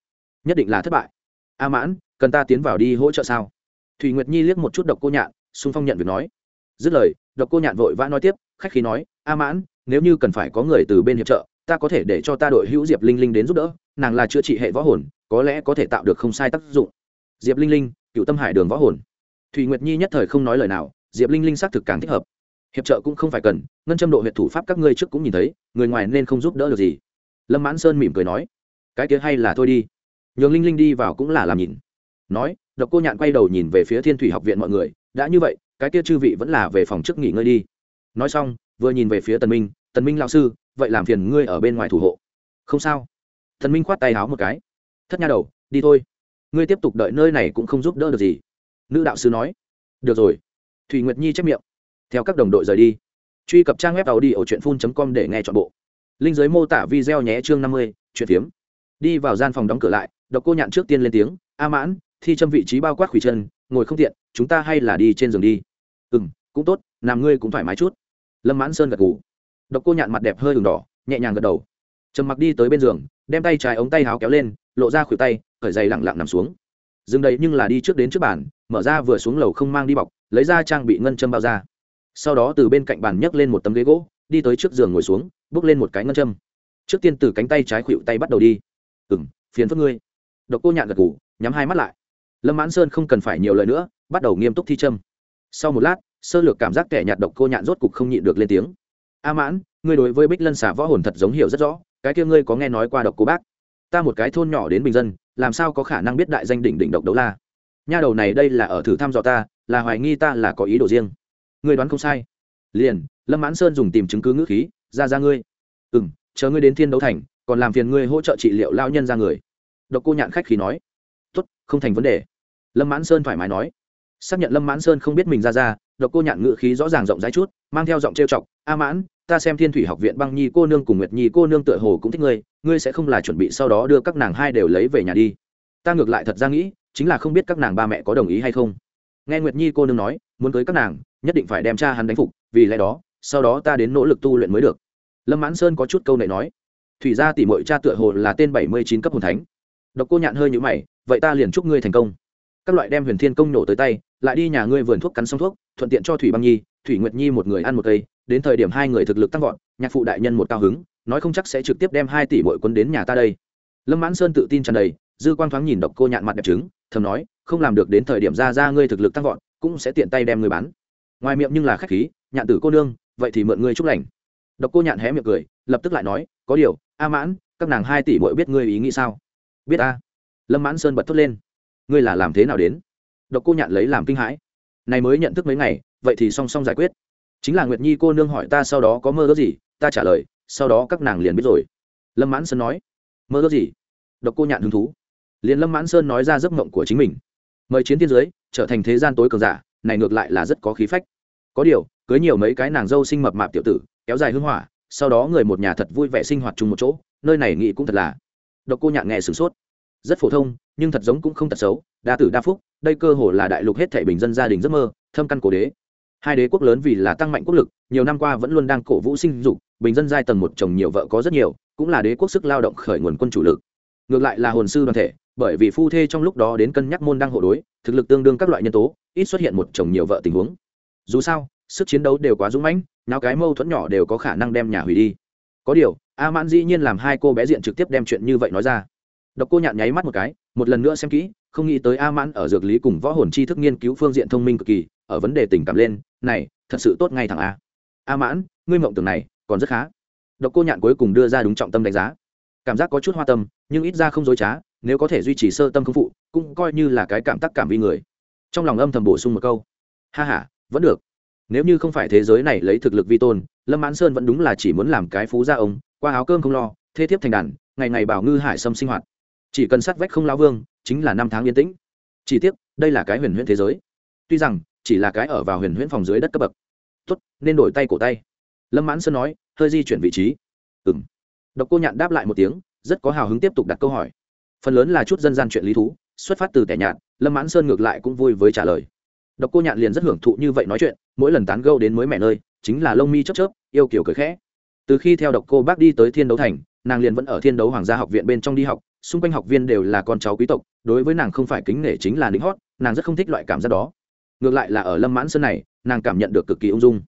Nhất định là thất bại. A mãn, cần ta tiến vào đi hỗ trợ sao? Thùy nguyệt nhi liếc một chút độc cô nhạn, xung phong nhận việc nói. Dứt lời, độc cô nhạn vội vã nói tiếp, khách khí nói, a mãn, nếu như cần phải có người từ bên hiệp trợ, ta có thể để cho ta đội hữu diệp linh linh đến giúp đỡ, nàng là chữa trị hệ võ hồn, có lẽ có thể tạo được không sai tác dụng. Diệp linh linh cựu tâm hải đường võ hồn. Thùy nguyệt nhi nhất thời không nói lời nào, diệp linh linh xác thực càng thích hợp hiệp trợ cũng không phải cần, ngân châm độ huyện thủ pháp các ngươi trước cũng nhìn thấy, người ngoài nên không giúp đỡ được gì. Lâm mãn sơn mỉm cười nói, cái kia hay là thôi đi. Nhường linh linh đi vào cũng là làm nhìn. Nói, độc cô nhạn quay đầu nhìn về phía thiên thủy học viện mọi người, đã như vậy, cái kia chư vị vẫn là về phòng trước nghỉ ngơi đi. Nói xong, vừa nhìn về phía tần minh tần minh lao sư, vậy làm phiền ngươi ở bên ngoài thủ hộ. Không sao. Tần minh khoát tay háo một cái. Thất nha đầu, đi thôi. Ngươi tiếp tục đợi nơi này cũng không giúp đỡ được gì. Nữ đạo sư nói. Được rồi. Thủy nguyệt nhi chép miệng theo các đồng đội rời đi, truy cập trang web tàu đi ở truyện phun com để nghe chọn bộ. Linh giới mô tả video nhé chương năm mươi, chuyện phiếm. Đi vào gian phòng đóng cửa lại, độc cô nhạn trước tiên lên tiếng, a mãn, thi châm vị trí bao quát khủy chân, ngồi không tiện, chúng ta hay là đi trên giường đi. Ừ m cũng tốt làm ngươi cũng thoải mái chút. Lâm mãn sơn gật ngủ độc cô nhạn mặt đẹp hơi ửng đỏ, nhẹ nhàng gật đầu. Trầm mặc đi tới bên giường, đem tay trái ống tay háo kéo lên, lộ ra khuỷu tay khởi dày lẳng lặng nằm xuống. Dừng đấy nhưng là đi trước đến trước bàn, mở ra vừa xuống lầu không mang đi bọc, lấy ra trang bị ngân châm bao ra sau đó từ bên cạnh bàn nhấc lên một tấm ghế gỗ, đi tới trước giường ngồi xuống, bước lên một cái ngân châm. Trước tiên từ cánh tay trái khuỵu tay bắt đầu đi. Ừ m phiền phức ngươi. Độc cô nhạn gật ngủ nhắm hai mắt lại. Lâm mãn sơn không cần phải nhiều lời nữa, bắt đầu nghiêm túc thi châm. Sau một lát, sơ lược cảm giác kẻ nhạt độc cô nhạn rốt cục không nhịn được lên tiếng. A mãn, ngươi đối với bích lân xả võ hồn thật giống hiểu rất rõ, cái kia ngươi có nghe nói qua độc cô bác? Ta một cái thôn nhỏ đến bình dân, làm sao có khả năng biết đại danh đỉnh đỉnh độc đấu la? Nha đầu này đây là ở thử thăm dò ta, là hoài nghi ta là có ý đồ riêng ngươi đoán không sai. Liền, lâm mãn sơn dùng tìm chứng cứ ngữ khí, ra ra ngươi. Ừ m chờ ngươi đến thiên đấu thành, còn làm phiền ngươi hỗ trợ trị liệu lao nhân ra người. Độc cô nhạn khách khí nói. Tốt, không thành vấn đề. Lâm mãn sơn thoải mái nói. Xác nhận lâm mãn sơn không biết mình ra ra, độc cô nhạn ngữ khí rõ ràng rộng rãi chút, mang theo giọng trêu chọc, a mãn, ta xem thiên thủy học viện băng nhi cô nương cùng nguyệt nhi cô nương tựa hồ cũng thích ngươi ngươi sẽ không là chuẩn bị sau đó đưa các nàng hai đều lấy về nhà đi. Ta ngược lại thật ra nghĩ, chính là không biết các nàng ba mẹ có đồng ý hay không. Nghe nguyệt nhi cô nương nói, muốn cưới các nàng nhất định phải đem cha hắn đánh phục, vì lẽ đó, sau đó ta đến nỗ lực tu luyện mới được. Lâm mãn sơn có chút câu này nói. Thủy gia tỷ mội cha tựa hồ là tên bảy mươi chín cấp hồn thánh. Độc cô nhạn hơi nhũ mày, vậy ta liền chúc ngươi thành công. Các loại đem huyền thiên công nổ tới tay, lại đi nhà ngươi vườn thuốc cắn xong thuốc, thuận tiện cho thủy băng nhi, thủy nguyệt nhi một người ăn một cây, đến thời điểm hai người thực lực tăng vọt, nhạc phụ đại nhân một cao hứng, nói không chắc sẽ trực tiếp đem hai tỷ bội quân đến nhà ta đây. Lâm mãn sơn tự tin tràn đầy, dư quang thoáng nhìn độc cô nhạn mặt đẹp trứng, thầm nói, không làm được đến thời điểm ra ra ngươi thực lực tăng vọt, cũng sẽ tiện tay đem ngươi bán ngoài miệng nhưng là khách khí, nhạn tử cô nương, vậy thì mượn ngươi chúc lành. Độc cô nhạn hé miệng cười, lập tức lại nói, có điều, a mãn, các nàng hai tỷ bội biết ngươi ý nghĩ sao? Biết a lâm mãn sơn bật thốt lên. Ngươi là làm thế nào đến? Độc cô nhạn lấy làm kinh hãi. Này mới nhận thức mấy ngày, vậy thì song song giải quyết. Chính là nguyệt nhi cô nương hỏi ta sau đó có mơ ước gì, ta trả lời, sau đó các nàng liền biết rồi. Lâm mãn sơn nói. Mơ ước gì? Độc cô nhạn hứng thú. Liền lâm mãn sơn nói ra giấc mộng của chính mình. Mời chiến thiên giới, trở thành thế gian tối cường giả, này ngược lại là rất có khí phách có điều, cưới nhiều mấy cái nàng dâu sinh mập mạp tiểu tử, kéo dài hưng hỏa, sau đó người một nhà thật vui vẻ sinh hoạt chung một chỗ, nơi này nghĩ cũng thật là. Độc cô nhạn nghe sửng sốt. Rất phổ thông, nhưng thật giống cũng không thật xấu, đa tử đa phúc, đây cơ hồ là đại lục hết thể bình dân gia đình giấc mơ, thâm căn cổ đế. Hai đế quốc lớn vì là tăng mạnh quốc lực, nhiều năm qua vẫn luôn đang cổ vũ sinh dục, bình dân giai tầng một chồng nhiều vợ có rất nhiều, cũng là đế quốc sức lao động khởi nguồn quân chủ lực. Ngược lại là hồn sư đoàn thể, bởi vì phu thê trong lúc đó đến cân nhắc môn đăng hộ đối, thực lực tương đương các loại nhân tố, ít xuất hiện một chồng nhiều vợ tình huống dù sao, sức chiến đấu đều quá dũng mãnh nào cái mâu thuẫn nhỏ đều có khả năng đem nhà hủy đi. Có điều, a mãn dĩ nhiên làm hai cô bé diện trực tiếp đem chuyện như vậy nói ra. Độc cô nhạn nháy mắt một cái, một lần nữa xem kỹ, không nghĩ tới a mãn ở dược lý cùng võ hồn tri thức nghiên cứu phương diện thông minh cực kỳ, ở vấn đề tình cảm lên, này, thật sự tốt ngay thẳng a. A mãn, ngươi mộng tưởng này, còn rất khá. Độc cô nhạn cuối cùng đưa ra đúng trọng tâm đánh giá. Cảm giác có chút hoa tâm, nhưng ít ra không dối trá, nếu có thể duy trì sơ tâm không phụ, cũng coi như là cái cảm tác cảm vi người. Trong lòng âm thầm bổ sung một câu. Ha h a vẫn được. Nếu như không phải thế giới này lấy thực lực vi tôn, lâm mãn sơn vẫn đúng là chỉ muốn làm cái phú gia ông, qua áo cơm không lo thế thiếp thành đàn, ngày ngày bảo ngư hải sâm sinh hoạt. Chỉ cần sát vách không lao vương, chính là năm tháng yên tĩnh. Chỉ tiếc, đây là cái huyền huyễn thế giới. Tuy rằng, chỉ là cái ở vào huyền huyễn phòng dưới đất cấp bậc. Tốt, nên đổi tay cổ tay. Lâm mãn sơn nói, hơi di chuyển vị trí. Ừng độc cô nhạn đáp lại một tiếng, rất có hào hứng tiếp tục đặt câu hỏi. Phần lớn là chút dân gian chuyện lý thú, xuất phát từ tẻ nhạt, lâm mãn sơn ngược lại cũng vui với trả lời độc cô nhạn liền rất hưởng thụ như vậy nói chuyện, mỗi lần tán gâu đến mới mẹ nơi, chính là lông mi chớp chớp, yêu kiểu cười khẽ. Từ khi theo độc cô bác đi tới thiên đấu thành, nàng liền vẫn ở thiên đấu hoàng gia học viện bên trong đi học, xung quanh học viên đều là con cháu quý tộc, đối với nàng không phải kính nể chính là lính hót, nàng rất không thích loại cảm giác đó. Ngược lại là ở lâm mãn sơn này, nàng cảm nhận được cực kỳ ung dung.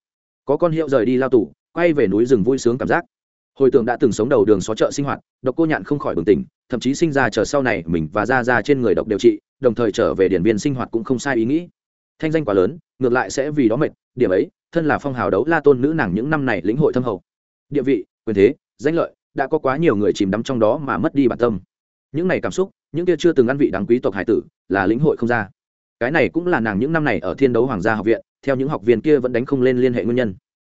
Có con hiệu rời đi lao tù, quay về núi rừng vui sướng cảm giác. Hồi tưởng đã từng sống đầu đường xó chợ sinh hoạt, độc cô nhạn không khỏi bừng tỉnh, thậm chí sinh ra chờ sau này mình và ra ra trên người độc điều trị, đồng thời trở về điển viên sinh hoạt cũng không sai ý nghĩ thanh danh quá lớn, ngược lại sẽ vì đó mệt, điểm ấy, thân là phong hào đấu la tôn nữ nàng những năm này lĩnh hội thâm hậu. Địa vị, quyền thế, danh lợi, đã có quá nhiều người chìm đắm trong đó mà mất đi bản tâm. Những này cảm xúc, những kia chưa từng ăn vị đáng quý tộc hải tử, là lĩnh hội không ra. Cái này cũng là nàng những năm này ở thiên đấu hoàng gia học viện, theo những học viên kia vẫn đánh không lên liên hệ nguyên nhân.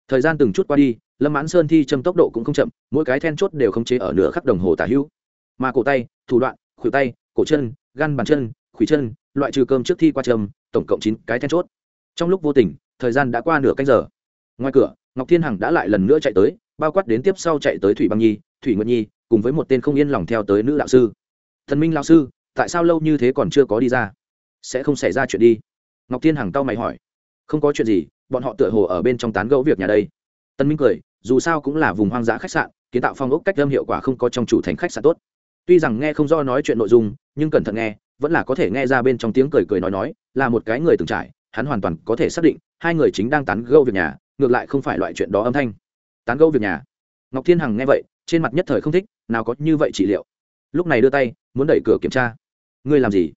Thời gian từng chút qua đi, lâm mãn sơn thi châm tốc độ cũng không chậm, mỗi cái then chốt đều không chế ở nửa khắc đồng hồ tả hữu. Mà cổ tay, thủ đoạn, khuỷu tay, cổ chân gan bàn chân, khuỷu chân, loại trừ cơm trước thi qua châm tổng cộng chín cái then chốt. Trong lúc vô tình, thời gian đã qua nửa canh giờ. Ngoài cửa, ngọc thiên hằng đã lại lần nữa chạy tới, bao quát đến tiếp sau chạy tới thủy băng nhi, thủy nguyệt nhi, cùng với một tên không yên lòng theo tới nữ đạo sư. Thần minh lao sư, tại sao lâu như thế còn chưa có đi ra? Sẽ không xảy ra chuyện đi. Ngọc thiên hằng cau mày hỏi. Không có chuyện gì, bọn họ tựa hồ ở bên trong tán gẫu việc nhà đây. Tân minh cười, dù sao cũng là vùng hoang dã khách sạn, kiến tạo phong ốc cách âm hiệu quả không có trong chủ thành khách sạn tốt. Tuy rằng nghe không do nói chuyện nội dung, nhưng cẩn thận nghe vẫn là có thể nghe ra bên trong tiếng cười cười nói nói, là một cái người từng trải, hắn hoàn toàn có thể xác định, hai người chính đang tán gẫu việc nhà, ngược lại không phải loại chuyện đó âm thanh. Tán gẫu việc nhà. Ngọc thiên hằng nghe vậy, trên mặt nhất thời không thích, nào có như vậy trị liệu. Lúc này đưa tay, muốn đẩy cửa kiểm tra. Ngươi làm gì?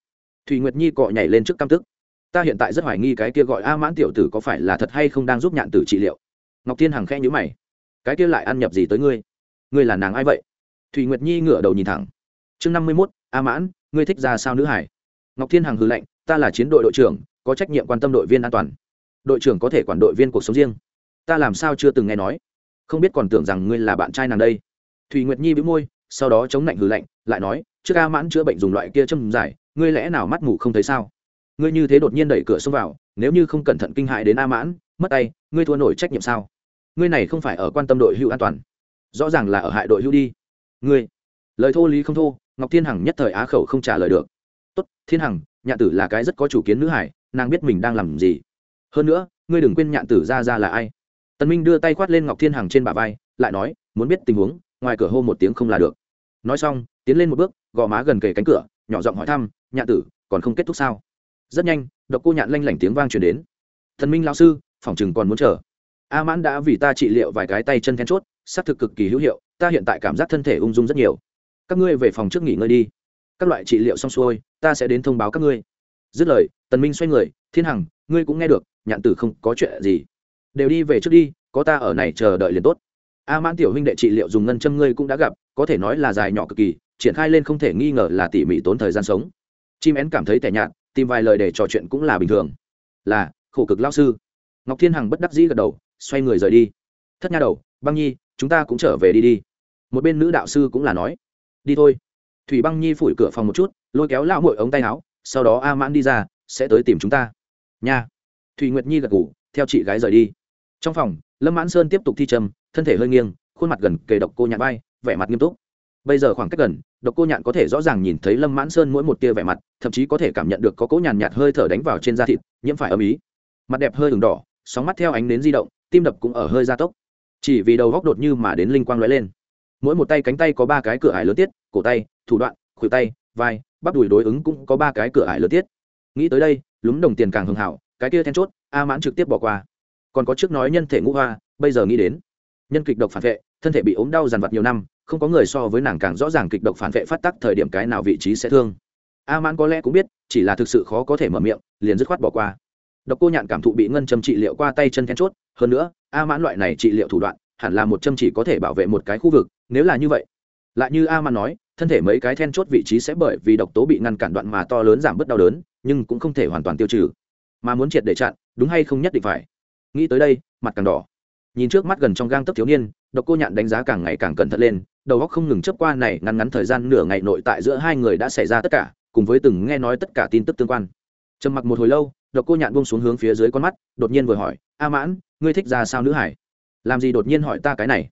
Thùy nguyệt nhi cọ nhảy lên trước căm tức. Ta hiện tại rất hoài nghi cái kia gọi a mãn tiểu tử có phải là thật hay không đang giúp nhạn tử trị liệu. Ngọc thiên hằng khẽ nhữ mày. Cái kia lại ăn nhập gì tới ngươi? Ngươi là nàng ai vậy? Thùy nguyệt nhi ngửa đầu nhìn thẳng chương năm mươi mốt, a mãn, ngươi thích ra sao nữ hải? Ngọc thiên hằng hư lệnh ta là chiến đội đội trưởng, có trách nhiệm quan tâm đội viên an toàn. Đội trưởng có thể quản đội viên cuộc sống riêng. Ta làm sao chưa từng nghe nói. Không biết còn tưởng rằng ngươi là bạn trai nàng đây. Thùy nguyệt nhi bị môi, sau đó chống lạnh hư lạnh, lại nói, trước a mãn chữa bệnh dùng loại kia châm giải, ngươi lẽ nào mắt mù không thấy sao? Ngươi như thế đột nhiên đẩy cửa xông vào, nếu như không cẩn thận kinh hại đến a mãn, mất tay, ngươi thua nổi trách nhiệm sao? Ngươi này không phải ở quan tâm đội hữu an toàn. Rõ ràng là ở hại đội hữu đi. Ngươi, lời thô lý không thô ngọc thiên hằng nhất thời á khẩu không trả lời được. Tốt, thiên hằng, nhạn tử là cái rất có chủ kiến nữ hải, nàng biết mình đang làm gì. Hơn nữa, ngươi đừng quên nhạn tử ra ra là ai. Tần minh đưa tay khoát lên ngọc thiên hằng trên bả vai, lại nói, muốn biết tình huống, ngoài cửa hô một tiếng không là được. Nói xong, tiến lên một bước gò má gần kề cánh cửa, nhỏ giọng hỏi thăm, nhạn tử, còn không kết thúc sao? Rất nhanh, độc cô nhạn lanh lảnh tiếng vang truyền đến. Thần minh lão sư, phòng chừng còn muốn chờ. A mãn đã vì ta trị liệu vài cái tay chân then chốt, xác thực cực kỳ hữu hiệu, ta hiện tại cảm giác thân thể ung dung rất nhiều các ngươi về phòng trước nghỉ ngơi đi. Các loại trị liệu xong xuôi, ta sẽ đến thông báo các ngươi. Dứt lời, tần minh xoay người, thiên hằng, ngươi cũng nghe được, nhạn tử không có chuyện gì. Đều đi về trước đi, có ta ở này chờ đợi liền tốt. A mãn tiểu huynh đệ trị liệu dùng ngân châm ngươi cũng đã gặp, có thể nói là dài nhỏ cực kỳ, triển khai lên không thể nghi ngờ là tỉ mỉ tốn thời gian sống. Chim én cảm thấy tẻ nhạt, tìm vài lời để trò chuyện cũng là bình thường. Là, khổ cực lao sư. Ngọc thiên hằng bất đắc dĩ gật đầu, xoay người rời đi. Thất nha đầu, băng nhi, chúng ta cũng trở về đi đi. Một bên nữ đạo sư cũng là nói đi thôi. Thủy băng nhi phủi cửa phòng một chút, lôi kéo lão mội ống tay áo, sau đó a mãn đi ra, sẽ tới tìm chúng ta. Nha. Thủy nguyệt nhi gật ngủ theo chị gái rời đi. Trong phòng, lâm mãn sơn tiếp tục thi trầm, thân thể hơi nghiêng, khuôn mặt gần kề độc cô nhạn bay vẻ mặt nghiêm túc. Bây giờ khoảng cách gần, độc cô nhạn có thể rõ ràng nhìn thấy lâm mãn sơn mỗi một tia vẻ mặt, thậm chí có thể cảm nhận được có cỗ nhàn nhạt hơi thở đánh vào trên da thịt, nhiễm phải âm ý. Mặt đẹp hơi ửng đỏ, sóng mắt theo ánh nến di động, tim đập cũng ở hơi gia tốc. Chỉ vì đầu góc đột như mà đến linh quang lóe lên mỗi một tay cánh tay có ba cái cửa ải lớn tiết, cổ tay, thủ đoạn, khuỷu tay, vai, bắp đùi đối ứng cũng có ba cái cửa ải lớn tiết. Nghĩ tới đây, lúm đồng tiền càng hưng hảo, cái kia then chốt, a mãn trực tiếp bỏ qua. Còn có trước nói nhân thể ngũ hoa, bây giờ nghĩ đến, nhân kịch độc phản vệ, thân thể bị ốm đau dằn vặt nhiều năm, không có người so với nàng càng rõ ràng kịch độc phản vệ phát tắc thời điểm cái nào vị trí sẽ thương. A mãn có lẽ cũng biết, chỉ là thực sự khó có thể mở miệng, liền dứt khoát bỏ qua. Độc cô nhạn cảm thụ bị ngân châm trị liệu qua tay chân then chốt, hơn nữa, a mãn loại này trị liệu thủ đoạn, hẳn là một châm chỉ có thể bảo vệ một cái khu vực nếu là như vậy, lại như a man nói, thân thể mấy cái then chốt vị trí sẽ bởi vì độc tố bị ngăn cản đoạn mà to lớn giảm bớt đau đớn, nhưng cũng không thể hoàn toàn tiêu trừ. Mà muốn triệt để chặn, đúng hay không nhất định phải. Nghĩ tới đây, mặt càng đỏ. Nhìn trước mắt gần trong gang tấc thiếu niên, độc cô nhạn đánh giá càng ngày càng cẩn thận lên, đầu óc không ngừng chấp qua này, ngắn ngắn thời gian nửa ngày nội tại giữa hai người đã xảy ra tất cả, cùng với từng nghe nói tất cả tin tức tương quan. Trầm mặc một hồi lâu, độc cô nhạn buông xuống hướng phía dưới con mắt, đột nhiên vừa hỏi a mãn ngươi thích ra sao nữ hải? Làm gì đột nhiên hỏi ta cái này?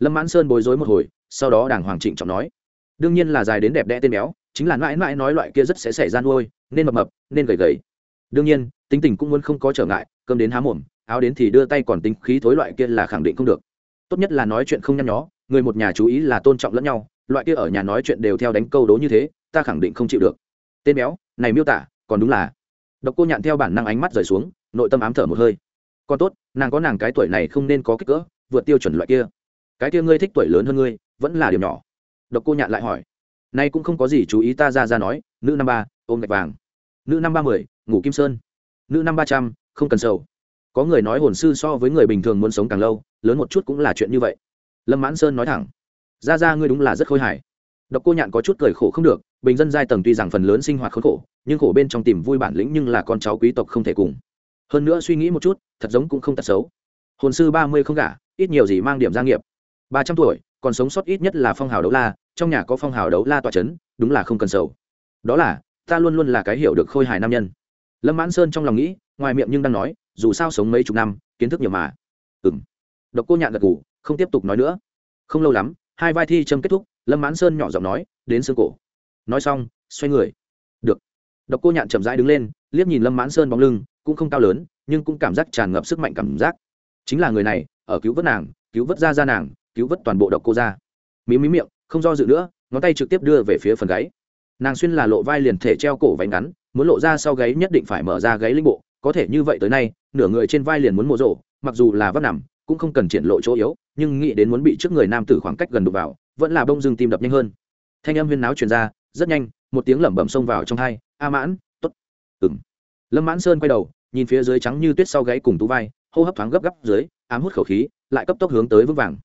Lâm mãn sơn bối rối một hồi, sau đó đàng hoàng trịnh trọng nói, đương nhiên là dài đến đẹp đẽ tên béo, chính là mãi mãi nói loại kia rất sẽ xảy ra nuôi, nên mập mập, nên gầy gầy. Đương nhiên, tính tình cũng muốn không có trở ngại, cơm đến há mồm, áo đến thì đưa tay còn tính khí thối loại kia là khẳng định không được. Tốt nhất là nói chuyện không nhăn nhó, người một nhà chú ý là tôn trọng lẫn nhau, loại kia ở nhà nói chuyện đều theo đánh câu đố như thế, ta khẳng định không chịu được. Tên béo, này miêu tả, còn đúng là. Độc cô nhạn theo bản năng ánh mắt rời xuống, nội tâm ám thở một hơi. Còn tốt, nàng có nàng cái tuổi này không nên có kích cỡ, vượt tiêu chuẩn loại kia cái kia ngươi thích tuổi lớn hơn ngươi, vẫn là điều nhỏ. Độc cô nhạn lại hỏi. Nay cũng không có gì chú ý ta ra ra nói, nữ năm ba, ôm gạch vàng. Nữ năm ba mười, ngủ kim sơn. Nữ năm ba trăm, không cần sầu. Có người nói hồn sư so với người bình thường muốn sống càng lâu, lớn một chút cũng là chuyện như vậy. Lâm mãn sơn nói thẳng. Ra ra ngươi đúng là rất khôi hài. Độc cô nhạn có chút cười khổ không được, bình dân giai tầng tuy rằng phần lớn sinh hoạt khốn khổ, nhưng khổ bên trong tìm vui bản lĩnh nhưng là con cháu quý tộc không thể cùng. Hơn nữa suy nghĩ một chút, thật giống cũng không tật xấu. Hồn sư ba mươi không gả, ít nhiều gì mang điểm gia nghiệp ba trăm tuổi, còn sống sót ít nhất là phong hào đấu la, trong nhà có phong hào đấu la tọa c h ấ n đúng là không cần sầu. Đó là, ta luôn luôn là cái hiểu được khôi hài nam nhân. Lâm mãn sơn trong lòng nghĩ, ngoài miệng nhưng đang nói, dù sao sống mấy chục năm, kiến thức nhiều mà. Ừ m độc cô nhạn gật g ủ không tiếp tục nói nữa. Không lâu lắm, hai vai thi châm kết thúc, lâm mãn sơn nhỏ giọng nói, đến xương cổ. Nói xong, xoay người. Được. Độc cô nhạn chậm rãi đứng lên, liếc nhìn lâm mãn sơn bóng lưng, cũng không cao lớn, nhưng cũng cảm giác tràn ngập sức mạnh cảm giác. Chính là người này, ở cứu vớt nàng, cứu vớt ra ra nàng cứu vớt toàn bộ độc cô ra. Mí mí miệng, không do dự nữa, ngón tay trực tiếp đưa về phía phần gáy. Nàng xuyên là lộ vai liền thể treo cổ váy ngắn, muốn lộ ra sau gáy nhất định phải mở ra gáy linh bộ, có thể như vậy tới nay, nửa người trên vai liền muốn mộ rộ mặc dù là vắt nằm, cũng không cần triển lộ chỗ yếu, nhưng nghĩ đến muốn bị trước người nam tử khoảng cách gần đục vào, vẫn là bông dưng tim đập nhanh hơn. Thanh âm huyên náo truyền ra, rất nhanh, một tiếng lẩm bẩm xông vào trong hai, a mãn t ố t ừng lâm mãn sơn quay đầu, nhìn phía dưới trắng như tuyết sau gáy cùng tú vai, hô hấp thoáng gấp gấp dưới, ám hút khẩu khí, lại cấp tốc hướng tới vững vàng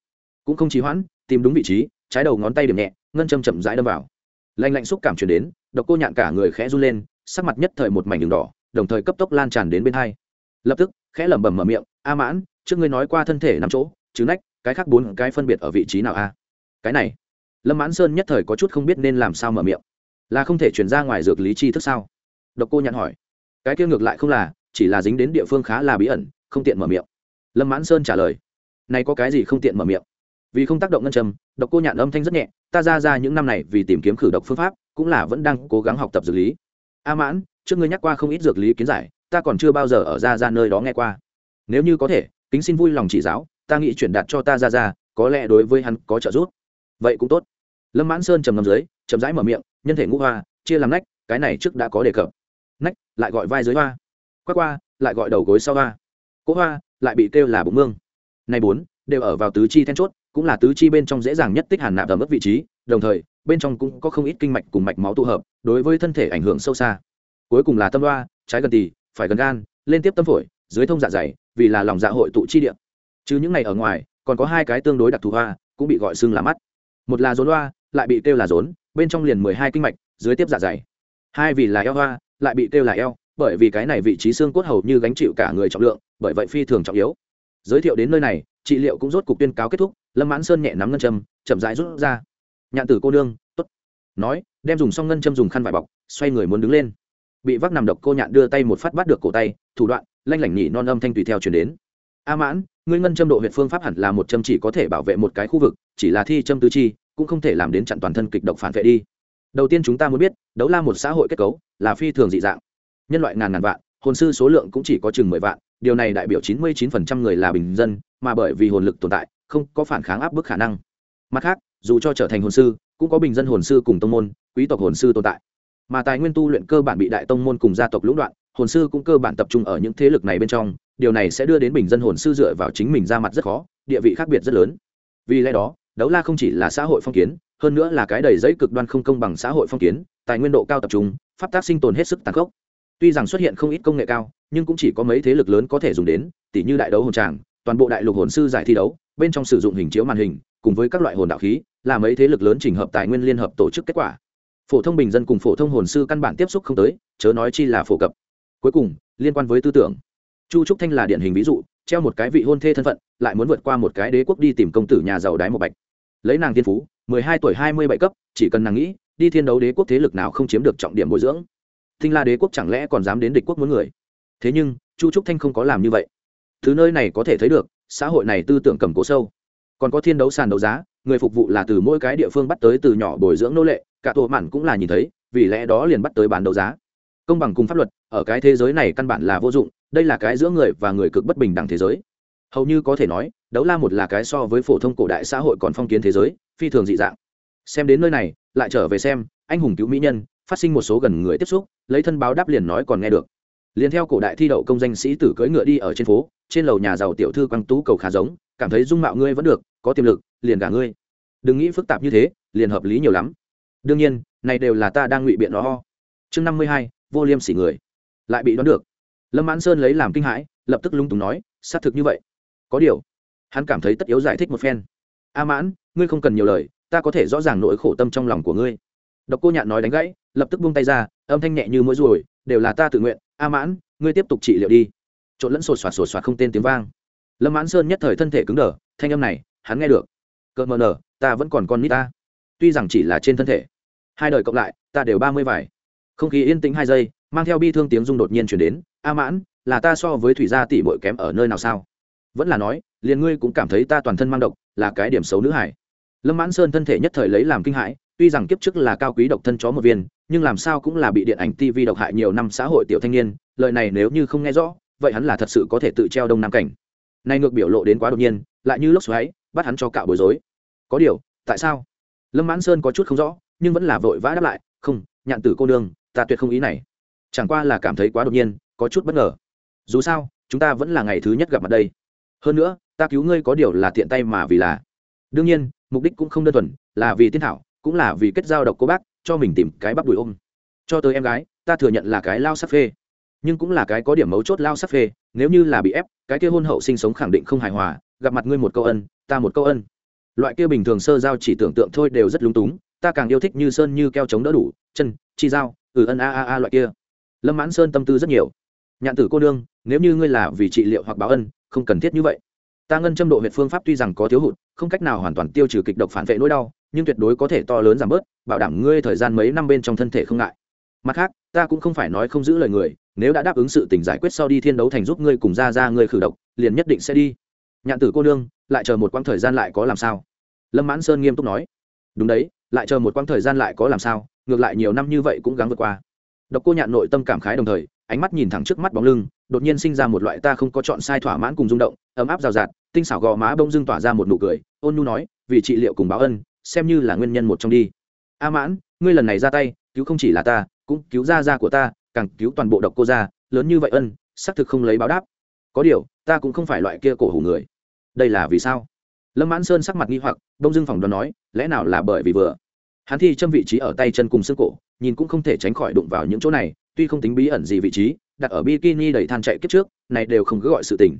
cũng không trì hoãn, tìm đúng vị trí, trái đầu ngón tay điểm nhẹ, ngân châm chậm rãi đâm vào. Lạnh lạnh xúc cảm chuyển đến, độc cô nhạn cả người khẽ run lên, sắc mặt nhất thời một mảnh đường đỏ, đồng thời cấp tốc lan tràn đến bên hai. Lập tức, khẽ lẩm bẩm mở miệng, a mãn, trước ngươi nói qua thân thể nằm chỗ chứ nách, cái khác bốn cái phân biệt ở vị trí nào a? Cái này. Lâm mãn sơn nhất thời có chút không biết nên làm sao mở miệng. Là không thể chuyển ra ngoài dược lý chi thức sao? Độc cô nhạn hỏi. Cái kia ngược lại không là, chỉ là dính đến địa phương khá là bí ẩn, không tiện mở miệng. Lâm mãn sơn trả lời. Này có cái gì không tiện mở miệng? Vì không tác động ngân châm, độc cô nhạn âm thanh rất nhẹ, ta ra ra những năm này vì tìm kiếm khử độc phương pháp, cũng là vẫn đang cố gắng học tập dược lý. A mãn, trước ngươi nhắc qua không ít dược lý kiến giải, ta còn chưa bao giờ ở ra ra nơi đó nghe qua. Nếu như có thể, kính xin vui lòng chỉ giáo, ta nghĩ chuyển đạt cho ta ra ra, có lẽ đối với hắn có trợ giúp. Vậy cũng tốt. Lâm mãn sơn trầm ngầm dưới, chậm rãi mở miệng, nhân thể ngũ hoa, chia làm nách, cái này trước đã có đề cập. Nách, lại gọi vai dưới hoa. Quát qua lại gọi đầu gối sau hoa. Cỗ hoa, lại bị kêu là bụng mương. Này bốn, đều ở vào tứ chi then chốt cũng là tứ chi bên trong dễ dàng nhất tích hàn nạp ở mức vị trí, đồng thời, bên trong cũng có không ít kinh mạch cùng mạch máu tụ hợp, đối với thân thể ảnh hưởng sâu xa. Cuối cùng là tâm đoa trái gần tỳ, phải gần gan, lên tiếp tâm phổi, dưới thông dạ dày, vì là lòng dạ hội tụ chi địa. Chứ những này ở ngoài, còn có hai cái tương đối đặc thù hoa, cũng bị gọi xưng là mắt. Một là rốn hoa lại bị kêu là rốn, bên trong liền mười hai kinh mạch, dưới tiếp dạ dày. Hai vì là eo hoa, lại bị kêu là eo, bởi vì cái này vị trí xương cốt hầu như gánh chịu cả người trọng lượng, bởi vậy phi thường trọng yếu. Giới thiệu đến nơi này, trị liệu cũng rốt cục tuyên cáo kết thúc lâm mãn sơn nhẹ nắm ngân châm, chậm rãi rút ra. Nhạn tử cô nương t ố t nói, đem dùng xong ngân châm dùng khăn vải bọc, xoay người muốn đứng lên. Bị vác nằm độc cô nhạn đưa tay một phát bắt được cổ tay, thủ đoạn, lanh lảnh nhỉ non âm thanh tùy theo chuyển đến. A mãn, ngươi ngân châm độ huyện phương pháp hẳn là một châm chỉ có thể bảo vệ một cái khu vực, chỉ là thi châm tư chi, cũng không thể làm đến chặn toàn thân kịch độc phản vệ đi. Đầu tiên chúng ta muốn biết, đấu la một xã hội kết cấu, là phi thường dị dạng. Nhân loại ngàn ngàn vạn, hồn sư số lượng cũng chỉ có chừng mười vạn, điều này đại biểu chín mươi chín phần trăm người là bình dân, mà bởi vì hồn lực tồn tại không có phản kháng áp bức khả năng. Mặt khác, dù cho trở thành hồn sư, cũng có bình dân hồn sư cùng tông môn, quý tộc hồn sư tồn tại. Mà tài nguyên tu luyện cơ bản bị đại tông môn cùng gia tộc lũng đoạn, hồn sư cũng cơ bản tập trung ở những thế lực này bên trong, điều này sẽ đưa đến bình dân hồn sư dựa vào chính mình ra mặt rất khó, địa vị khác biệt rất lớn. Vì lẽ đó, đấu la không chỉ là xã hội phong kiến, hơn nữa là cái đầy giấy cực đoan không công bằng xã hội phong kiến, tài nguyên độ cao tập trung, pháp tác sinh tồn hết sức tàn khốc. Tuy rằng xuất hiện không ít công nghệ cao, nhưng cũng chỉ có mấy thế lực lớn có thể dùng đến tỷ như đại đấu hồn tràng, toàn bộ đại lục hồn sư giải thi đấu bên trong sử dụng hình chiếu màn hình, cùng với các loại hồn đạo khí, là mấy thế lực lớn trình hợp tài nguyên liên hợp tổ chức kết quả. Phổ thông bình dân cùng phổ thông hồn sư căn bản tiếp xúc không tới, chớ nói chi là phổ cập. Cuối cùng, liên quan với tư tưởng. Chu trúc thanh là điển hình ví dụ, treo một cái vị hôn thê thân phận, lại muốn vượt qua một cái đế quốc đi tìm công tử nhà giàu đái một bạch. Lấy nàng tiên phú, mười hai tuổi hai mươi bảy cấp, chỉ cần nàng nghĩ, đi thiên đấu đế quốc thế lực nào không chiếm được trọng điểm bồi dưỡng. Thinh la đế quốc chẳng lẽ còn dám đến địch quốc muốn người? Thế nhưng, chu trúc thanh không có làm như vậy. Thứ nơi này có thể thấy được xã hội này tư tưởng cầm cố sâu. Còn có thiên đấu sàn đấu giá, người phục vụ là từ mỗi cái địa phương bắt tới từ nhỏ bồi dưỡng nô lệ, cả tổ mạn cũng là nhìn thấy, vì lẽ đó liền bắt tới bán đấu giá. Công bằng cùng pháp luật, ở cái thế giới này căn bản là vô dụng, đây là cái giữa người và người cực bất bình đẳng thế giới. Hầu như có thể nói, đấu la một là cái so với phổ thông cổ đại xã hội còn phong kiến thế giới, phi thường dị dạng. Xem đến nơi này, lại trở về xem, anh hùng cứu mỹ nhân, phát sinh một số gần người tiếp xúc, lấy thân báo đáp liền nói còn nghe được liền theo cổ đại thi đậu công danh sĩ tử cưỡi ngựa đi ở trên phố, trên lầu nhà giàu tiểu thư quăng tú cầu khá giống, cảm thấy dung mạo ngươi vẫn được, có tiềm lực, liền cả ngươi. Đừng nghĩ phức tạp như thế, liền hợp lý nhiều lắm. Đương nhiên, này đều là ta đang ngụy biện đó ho. Chương năm mươi hai, vô liêm sỉ người. Lại bị đoán được. Lâm mãn sơn lấy làm kinh hãi, lập tức lung túng nói, xác thực như vậy. Có điều, hắn cảm thấy tất yếu giải thích một phen. A mãn, ngươi không cần nhiều lời, ta có thể rõ ràng nỗi khổ tâm trong lòng của ngươi. Độc cô nhạn nói đánh gãy, lập tức buông tay ra, âm thanh nhẹ như mũi ruồi, đều là ta tự nguyện a mãn, ngươi tiếp tục trị liệu đi. Trộn lẫn sột soạt sột soạt không tên tiếng vang. Lâm mãn sơn nhất thời thân thể cứng đờ, thanh âm này, hắn nghe được. Cợt mờ nở, ta vẫn còn con nít ta. Tuy rằng chỉ là trên thân thể, hai đời cộng lại, ta đều ba mươi vải. Không khí yên tĩnh hai giây, mang theo bi thương tiếng rung đột nhiên chuyển đến. A mãn, là ta so với thủy gia tỷ bội kém ở nơi nào sao? Vẫn là nói, liền ngươi cũng cảm thấy ta toàn thân mang độc, là cái điểm xấu nữ hải. Lâm mãn sơn thân thể nhất thời lấy làm kinh hãi tuy rằng kiếp trước là cao quý độc thân chó một viên, nhưng làm sao cũng là bị điện ảnh tv độc hại nhiều năm xã hội tiểu thanh niên, lời này nếu như không nghe rõ, vậy hắn là thật sự có thể tự treo đông nam cảnh. Nay ngược biểu lộ đến quá đột nhiên, lại như lốc xoáy, bắt hắn cho cạo bối rối. Có điều, tại sao? Lâm mãn sơn có chút không rõ, nhưng vẫn là vội vã đáp lại, không, nhạn tử cô nương, ta tuyệt không ý này. Chẳng qua là cảm thấy quá đột nhiên, có chút bất ngờ. Dù sao, chúng ta vẫn là ngày thứ nhất gặp mặt đây. Hơn nữa, ta cứu ngươi có điều là tiện tay mà vì là. Đương nhiên, mục đích cũng không đơn thuần là vì tiên thảo cũng là vì kết giao độc cô bác, cho mình tìm cái bắp đùi ôm. Cho tới em gái, ta thừa nhận là cái lao sắc phê. Nhưng cũng là cái có điểm mấu chốt lao sắc phê, nếu như là bị ép, cái kia hôn hậu sinh sống khẳng định không hài hòa, gặp mặt ngươi một câu ân, ta một câu ân. Loại kia bình thường sơ giao chỉ tưởng tượng thôi đều rất lúng túng, ta càng yêu thích như sơn như keo chống đỡ đủ, chân, chi dao ừ ân a a a loại kia. Lâm mãn sơn tâm tư rất nhiều. Nhạn tử cô đương nếu như ngươi là vì trị liệu hoặc báo ân, không cần thiết như vậy. Ta ngân châm độ huyệt phương pháp tuy rằng có thiếu hụt, không cách nào hoàn toàn tiêu trừ kịch độc phản vệ nỗi đau nhưng tuyệt đối có thể to lớn giảm bớt, bảo đảm ngươi thời gian mấy năm bên trong thân thể không ngại. Mặt khác, ta cũng không phải nói không giữ lời người, nếu đã đáp ứng sự tình giải quyết sau đi thiên đấu thành giúp ngươi cùng ra ra ngươi khử độc, liền nhất định sẽ đi. Nhạn tử cô nương, lại chờ một quãng thời gian lại có làm sao? Lâm mãn sơn nghiêm túc nói. Đúng đấy, lại chờ một quãng thời gian lại có làm sao? Ngược lại nhiều năm như vậy cũng gắng vượt qua. Độc cô nhạn nội tâm cảm khái đồng thời, ánh mắt nhìn thẳng trước mắt bóng lưng, đột nhiên sinh ra một loại ta không có chọn sai thỏa mãn cùng rung động, ấm áp rào rạt, tinh xảo gò má bông dưng tỏa ra một nụ cười, ôn nhu nói, vì trị liệu cùng báo ân xem như là nguyên nhân một trong đi. A mãn, ngươi lần này ra tay, cứu không chỉ là ta, cũng cứu gia gia của ta, càng cứu toàn bộ độc cô gia, lớn như vậy ân, xác thực không lấy báo đáp. Có điều, ta cũng không phải loại kia cổ hủ người. Đây là vì sao? Lâm mãn sơn sắc mặt nghi hoặc, đông dưng phòng đoán nói, lẽ nào là bởi vì vừa? Hắn thi châm vị trí ở tay chân cùng xương cổ, nhìn cũng không thể tránh khỏi đụng vào những chỗ này, tuy không tính bí ẩn gì vị trí, đặt ở bikini đầy than chạy kiếp trước, này đều không cứ gọi sự tình.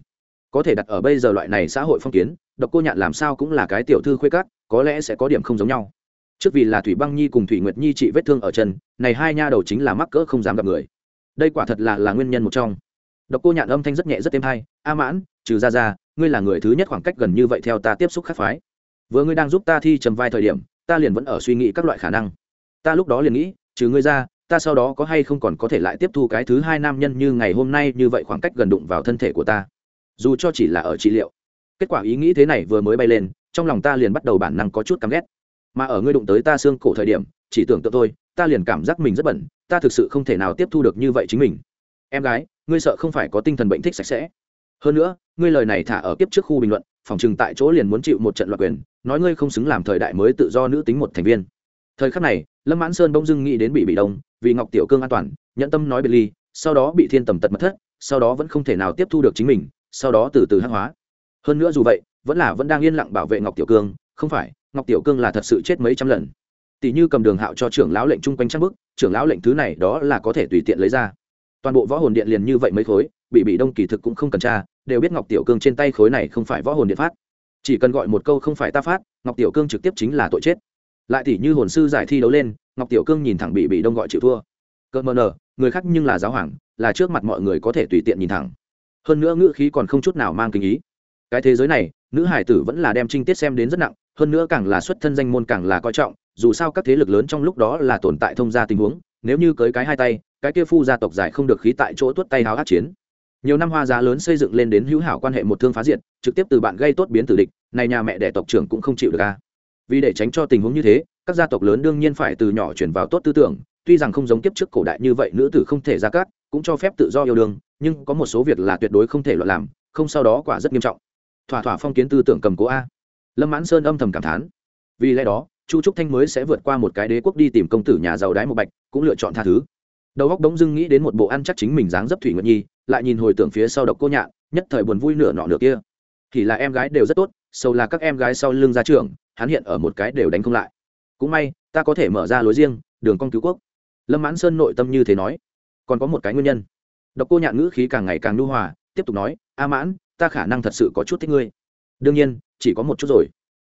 Có thể đặt ở bây giờ loại này xã hội phong kiến, độc cô nhạn làm sao cũng là cái tiểu thư khuê cát có lẽ sẽ có điểm không giống nhau. Trước vì là thủy băng nhi cùng thủy nguyệt nhi trị vết thương ở chân, này hai nha đầu chính là mắc cỡ không dám gặp người. Đây quả thật là là nguyên nhân một trong. Độc cô nhạn âm thanh rất nhẹ rất êm hay a mãn, trừ ra ra, ngươi là người thứ nhất khoảng cách gần như vậy theo ta tiếp xúc khác phái. Vừa ngươi đang giúp ta thi trầm vai thời điểm, ta liền vẫn ở suy nghĩ các loại khả năng. Ta lúc đó liền nghĩ, trừ ngươi ra, ta sau đó có hay không còn có thể lại tiếp thu cái thứ hai nam nhân như ngày hôm nay như vậy khoảng cách gần đụng vào thân thể của ta. Dù cho chỉ là ở trị liệu. Kết quả ý nghĩ thế này vừa mới bay lên trong lòng ta liền bắt đầu bản năng có chút căm ghét. Mà ở ngươi đụng tới ta xương cổ thời điểm chỉ tưởng tượng thôi, ta liền cảm giác mình rất bẩn ta thực sự không thể nào tiếp thu được như vậy chính mình. Em gái ngươi sợ không phải có tinh thần bệnh thích sạch sẽ. Hơn nữa ngươi lời này thả ở kiếp trước khu bình luận phòng chừng tại chỗ liền muốn chịu một trận loạt quyền nói ngươi không xứng làm thời đại mới tự do nữ tính một thành viên. Thời khắc này lâm mãn sơn bỗng dưng nghĩ đến bị bị đông vì ngọc tiểu cương an toàn nhẫn tâm nói biệt ly sau đó bị thiên tầm tật mất thất sau đó vẫn không thể nào tiếp thu được chính mình sau đó từ từ hắc hóa. Hơn nữa dù vậy vẫn là vẫn đang yên lặng bảo vệ ngọc tiểu cương, không phải, ngọc tiểu cương là thật sự chết mấy trăm lần. Tỷ như cầm đường hạo cho trưởng lão lệnh chung quanh trang bức, trưởng lão lệnh thứ này đó là có thể tùy tiện lấy ra. Toàn bộ võ hồn điện liền như vậy mấy khối, bị bị đông kỳ thực cũng không cần tra, đều biết ngọc tiểu cương trên tay khối này không phải võ hồn điện phát. Chỉ cần gọi một câu không phải ta phát, ngọc tiểu cương trực tiếp chính là tội chết. Lại tỷ như hồn sư giải thi đấu lên, ngọc tiểu cương nhìn thẳng bị bị đông gọi chịu thua. Cơn mờ nờ, người khác nhưng là giáo hoàng, là trước mặt mọi người có thể tùy tiện nhìn thẳng. Hơn nữa ngữ khí còn không chút nào mang kinh ý. Cái thế giới này nữ hải tử vẫn là đem trinh tiết xem đến rất nặng, hơn nữa càng là xuất thân danh môn càng là coi trọng, dù sao các thế lực lớn trong lúc đó là tồn tại thông gia tình huống, nếu như cưới cái hai tay, cái kia phu gia tộc giải không được khí tại chỗ tuốt tay háo át chiến. Nhiều năm hoa giá lớn xây dựng lên đến hữu hảo quan hệ một thương phá diện trực tiếp từ bạn gây tốt biến tử địch, này nhà mẹ đẻ tộc trưởng cũng không chịu được a. Vì để tránh cho tình huống như thế, các gia tộc lớn đương nhiên phải từ nhỏ chuyển vào tốt tư tưởng, tuy rằng không giống kiếp trước cổ đại như vậy nữ tử không thể ra cát, cũng cho phép tự do yêu đương, nhưng có một số việc là tuyệt đối không thể loạn làm, không sau đó quả rất nghiêm trọng thỏa thỏa phong kiến tư tưởng cầm cố a. Lâm mãn sơn âm thầm cảm thán. Vì lẽ đó, chu trúc thanh mới sẽ vượt qua một cái đế quốc đi tìm công tử nhà giàu đái một bạch, cũng lựa chọn tha thứ. Đầu góc đống dưng nghĩ đến một bộ ăn chắc chính mình dáng dấp thủy nguyện nhi, lại nhìn hồi tưởng phía sau độc cô nhạn, nhất thời buồn vui nửa nọ nửa kia. Thì là em gái đều rất tốt sâu là các em gái sau lưng ra trường, hắn hiện ở một cái đều đánh không lại. Cũng may, ta có thể mở ra lối riêng, đường con cứu quốc. Lâm mãn sơn nội tâm như thế nói. Còn có một cái nguyên nhân. Độc cô nhạn ngữ khí càng ngày càng nhu hòa, tiếp tục nói, a mãn ta khả năng thật sự có chút thích ngươi. Đương nhiên, chỉ có một chút rồi.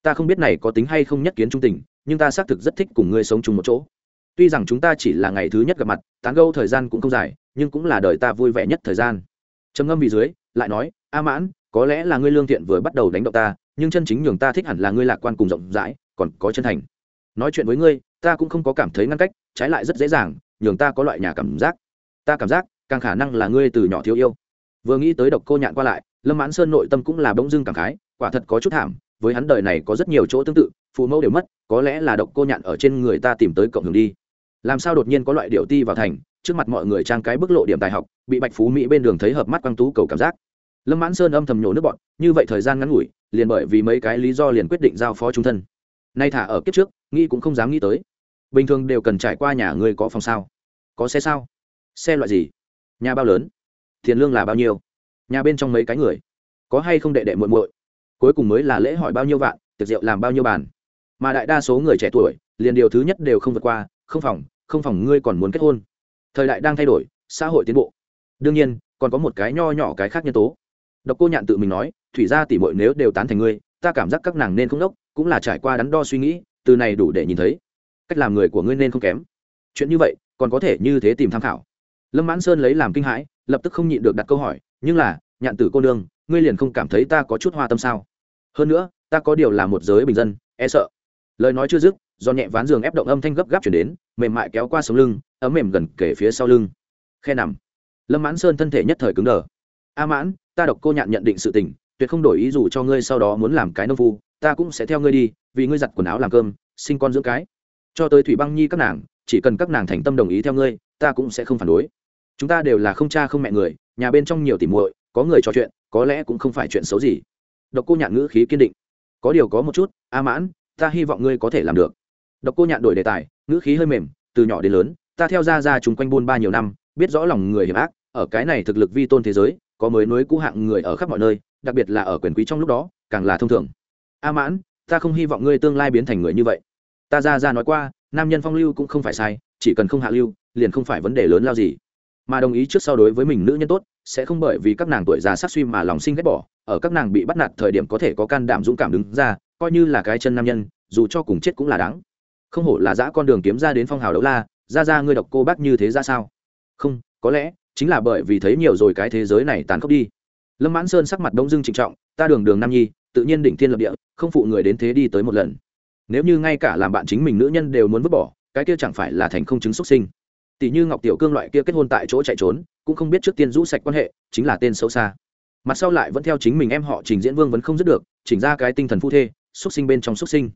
Ta không biết này có tính hay không nhất kiến trung tình, nhưng ta xác thực rất thích cùng ngươi sống chung một chỗ. Tuy rằng chúng ta chỉ là ngày thứ nhất gặp mặt, tán gâu thời gian cũng không dài, nhưng cũng là đời ta vui vẻ nhất thời gian. Trầm ngâm vì dưới, lại nói, a mãn, có lẽ là ngươi lương thiện vừa bắt đầu đánh động ta, nhưng chân chính nhường ta thích hẳn là ngươi lạc quan cùng rộng rãi, còn có chân thành. Nói chuyện với ngươi, ta cũng không có cảm thấy ngăn cách, trái lại rất dễ dàng, nhường ta có loại nhà cảm giác. Ta cảm giác, càng khả năng là ngươi từ nhỏ thiếu yêu. Vừa nghĩ tới độc cô nhạn qua lại lâm mãn sơn nội tâm cũng là bỗng dưng cảm khái, quả thật có chút thảm, với hắn đời này có rất nhiều chỗ tương tự, phụ mẫu đều mất, có lẽ là độc cô nhạn ở trên người ta tìm tới cộng hưởng đi. Làm sao đột nhiên có loại điệu ti vào thành, trước mặt mọi người trang cái bức lộ điểm tài học, bị bạch phú mỹ bên đường thấy hợp mắt quang tú cầu cảm giác. Lâm mãn sơn âm thầm nhổ nước bọn, như vậy thời gian ngắn ngủi, liền bởi vì mấy cái lý do liền quyết định giao phó trung thân. Nay thả ở kiếp trước nghĩ cũng không dám nghĩ tới. Bình thường đều cần trải qua nhà người có phòng sao? Có xe sao? Xe loại gì? Nhà bao lớn? Tiền lương là bao nhiêu? Nhà bên trong mấy cái người. Có hay không đệ đệ muội muội? Cuối cùng mới là lễ hỏi bao nhiêu vạn, tiệc rượu làm bao nhiêu bàn. Mà đại đa số người trẻ tuổi, liền điều thứ nhất đều không vượt qua, không phòng không phòng ngươi còn muốn kết hôn. Thời đại đang thay đổi, xã hội tiến bộ. Đương nhiên, còn có một cái nho nhỏ cái khác nhân tố. Độc cô nhạn tự mình nói, thủy gia tỷ muội nếu đều tán thành ngươi, ta cảm giác các nàng nên không đốc, cũng là trải qua đắn đo suy nghĩ, từ này đủ để nhìn thấy, cách làm người của ngươi nên không kém. Chuyện như vậy, còn có thể như thế tìm tham khảo. Lâm mãn sơn lấy làm kinh hãi, lập tức không nhịn được đặt câu hỏi nhưng là, nhạn tử cô nương, ngươi liền không cảm thấy ta có chút hoa tâm sao? Hơn nữa, ta có điều là một giới bình dân e sợ. Lời nói chưa dứt, do nhẹ ván giường ép động âm thanh gấp gáp chuyển đến, mềm mại kéo qua sống lưng, ấm mềm gần kể phía sau lưng. Khe nằm. Lâm mãn sơn thân thể nhất thời cứng đờ. A mãn, ta độc cô nhạn nhận định sự tình, tuyệt không đổi ý dù cho ngươi sau đó muốn làm cái nông phu, ta cũng sẽ theo ngươi đi, vì ngươi giặt quần áo làm cơm, sinh con dưỡng cái. Cho tới thủy băng nhi các nàng, chỉ cần các nàng thành tâm đồng ý theo ngươi, ta cũng sẽ không phản đối. Chúng ta đều là không cha không mẹ người nhà bên trong nhiều tỉ muội, có người trò chuyện, có lẽ cũng không phải chuyện xấu gì. Độc cô nhạn ngữ khí kiên định. Có điều có một chút, a mãn, ta hy vọng ngươi có thể làm được. Độc cô nhạn đổi đề tài, ngữ khí hơi mềm, từ nhỏ đến lớn, ta theo ra ra chúng quanh buôn ba nhiều năm, biết rõ lòng người hiểm ác, ở cái này thực lực vi tôn thế giới, có mới nối cũ hạng người ở khắp mọi nơi, đặc biệt là ở quyền quý trong lúc đó, càng là thông thường. A mãn, ta không hy vọng ngươi tương lai biến thành người như vậy. Ta ra ra nói qua, nam nhân phong lưu cũng không phải sai, chỉ cần không hạ lưu, liền không phải vấn đề lớn lao gì mà đồng ý trước sau đối với mình nữ nhân tốt, sẽ không bởi vì các nàng tuổi già sát suy mà lòng sinh ghét bỏ, ở các nàng bị bắt nạt thời điểm có thể có can đảm dũng cảm đứng ra, coi như là cái chân nam nhân, dù cho cùng chết cũng là đáng. Không hổ là dã con đường kiếm ra đến phong hào đấu la, ra ra ngươi độc cô bác như thế ra sao? Không, có lẽ, chính là bởi vì thấy nhiều rồi cái thế giới này tàn khốc đi. Lâm mãn sơn sắc mặt đông dưng trịnh trọng, ta đường đường nam nhi, tự nhiên đỉnh thiên lập địa, không phụ người đến thế đi tới một lần. Nếu như ngay cả làm bạn chính mình nữ nhân đều muốn vứt bỏ, cái kia chẳng phải là thành không chứng xuất sinh tỷ như ngọc tiểu cương loại kia kết hôn tại chỗ chạy trốn, cũng không biết trước tiên rũ sạch quan hệ, chính là tên xấu xa. Mặt sau lại vẫn theo chính mình em họ trình diễn vương vẫn không dứt được, chỉnh ra cái tinh thần phu thê, xuất sinh bên trong xuất sinh.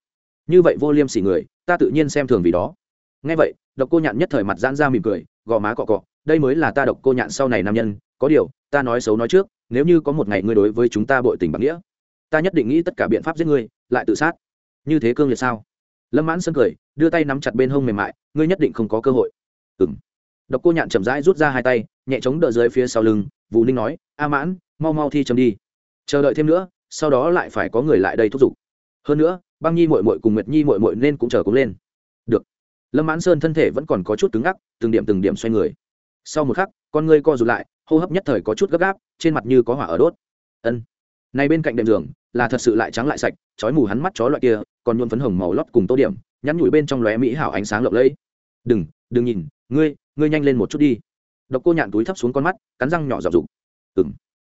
Như vậy vô liêm sỉ người, ta tự nhiên xem thường vì đó. Ngay vậy, độc cô nhạn nhất thời mặt giãn ra mỉm cười, gò má cọ cọ, đây mới là ta độc cô nhạn sau này nam nhân, có điều, ta nói xấu nói trước, nếu như có một ngày ngươi đối với chúng ta bội tình bạc nghĩa, ta nhất định nghĩ tất cả biện pháp giết ngươi, lại tự sát. Như thế cương liệt sao? Lâm mãn sân cười, đưa tay nắm chặt bên hông mềm mại, ngươi nhất định không có cơ hội ừ độc cô nhạn chậm rãi rút ra hai tay, nhẹ chống đỡ dưới phía sau lưng, vũ ninh nói, a mãn, mau mau thi chấm đi. Chờ đợi thêm nữa, sau đó lại phải có người lại đây thúc giục. Hơn nữa, băng nhi mội mội cùng nguyệt nhi mội mội nên cũng chờ cũng lên. Được. Lâm mãn sơn thân thể vẫn còn có chút cứng ngắc, từng điểm từng điểm xoay người. Sau một khắc, con ngươi co rụt lại, hô hấp nhất thời có chút gấp gáp, trên mặt như có hỏa ở đốt. Ân. Này bên cạnh đệm giường, là thật sự lại trắng lại sạch, chói mù hắn mắt chó loại kia, còn nhuộm phấn hồng màu lót cùng tô điểm, nhắn nhủi bên trong lóe mỹ hảo ánh sáng lộng lẫy. Đừng đừng nhìn ngươi ngươi nhanh lên một chút đi. Độc cô nhạn túi thấp xuống con mắt, cắn răng nhỏ dọc dục. Ừng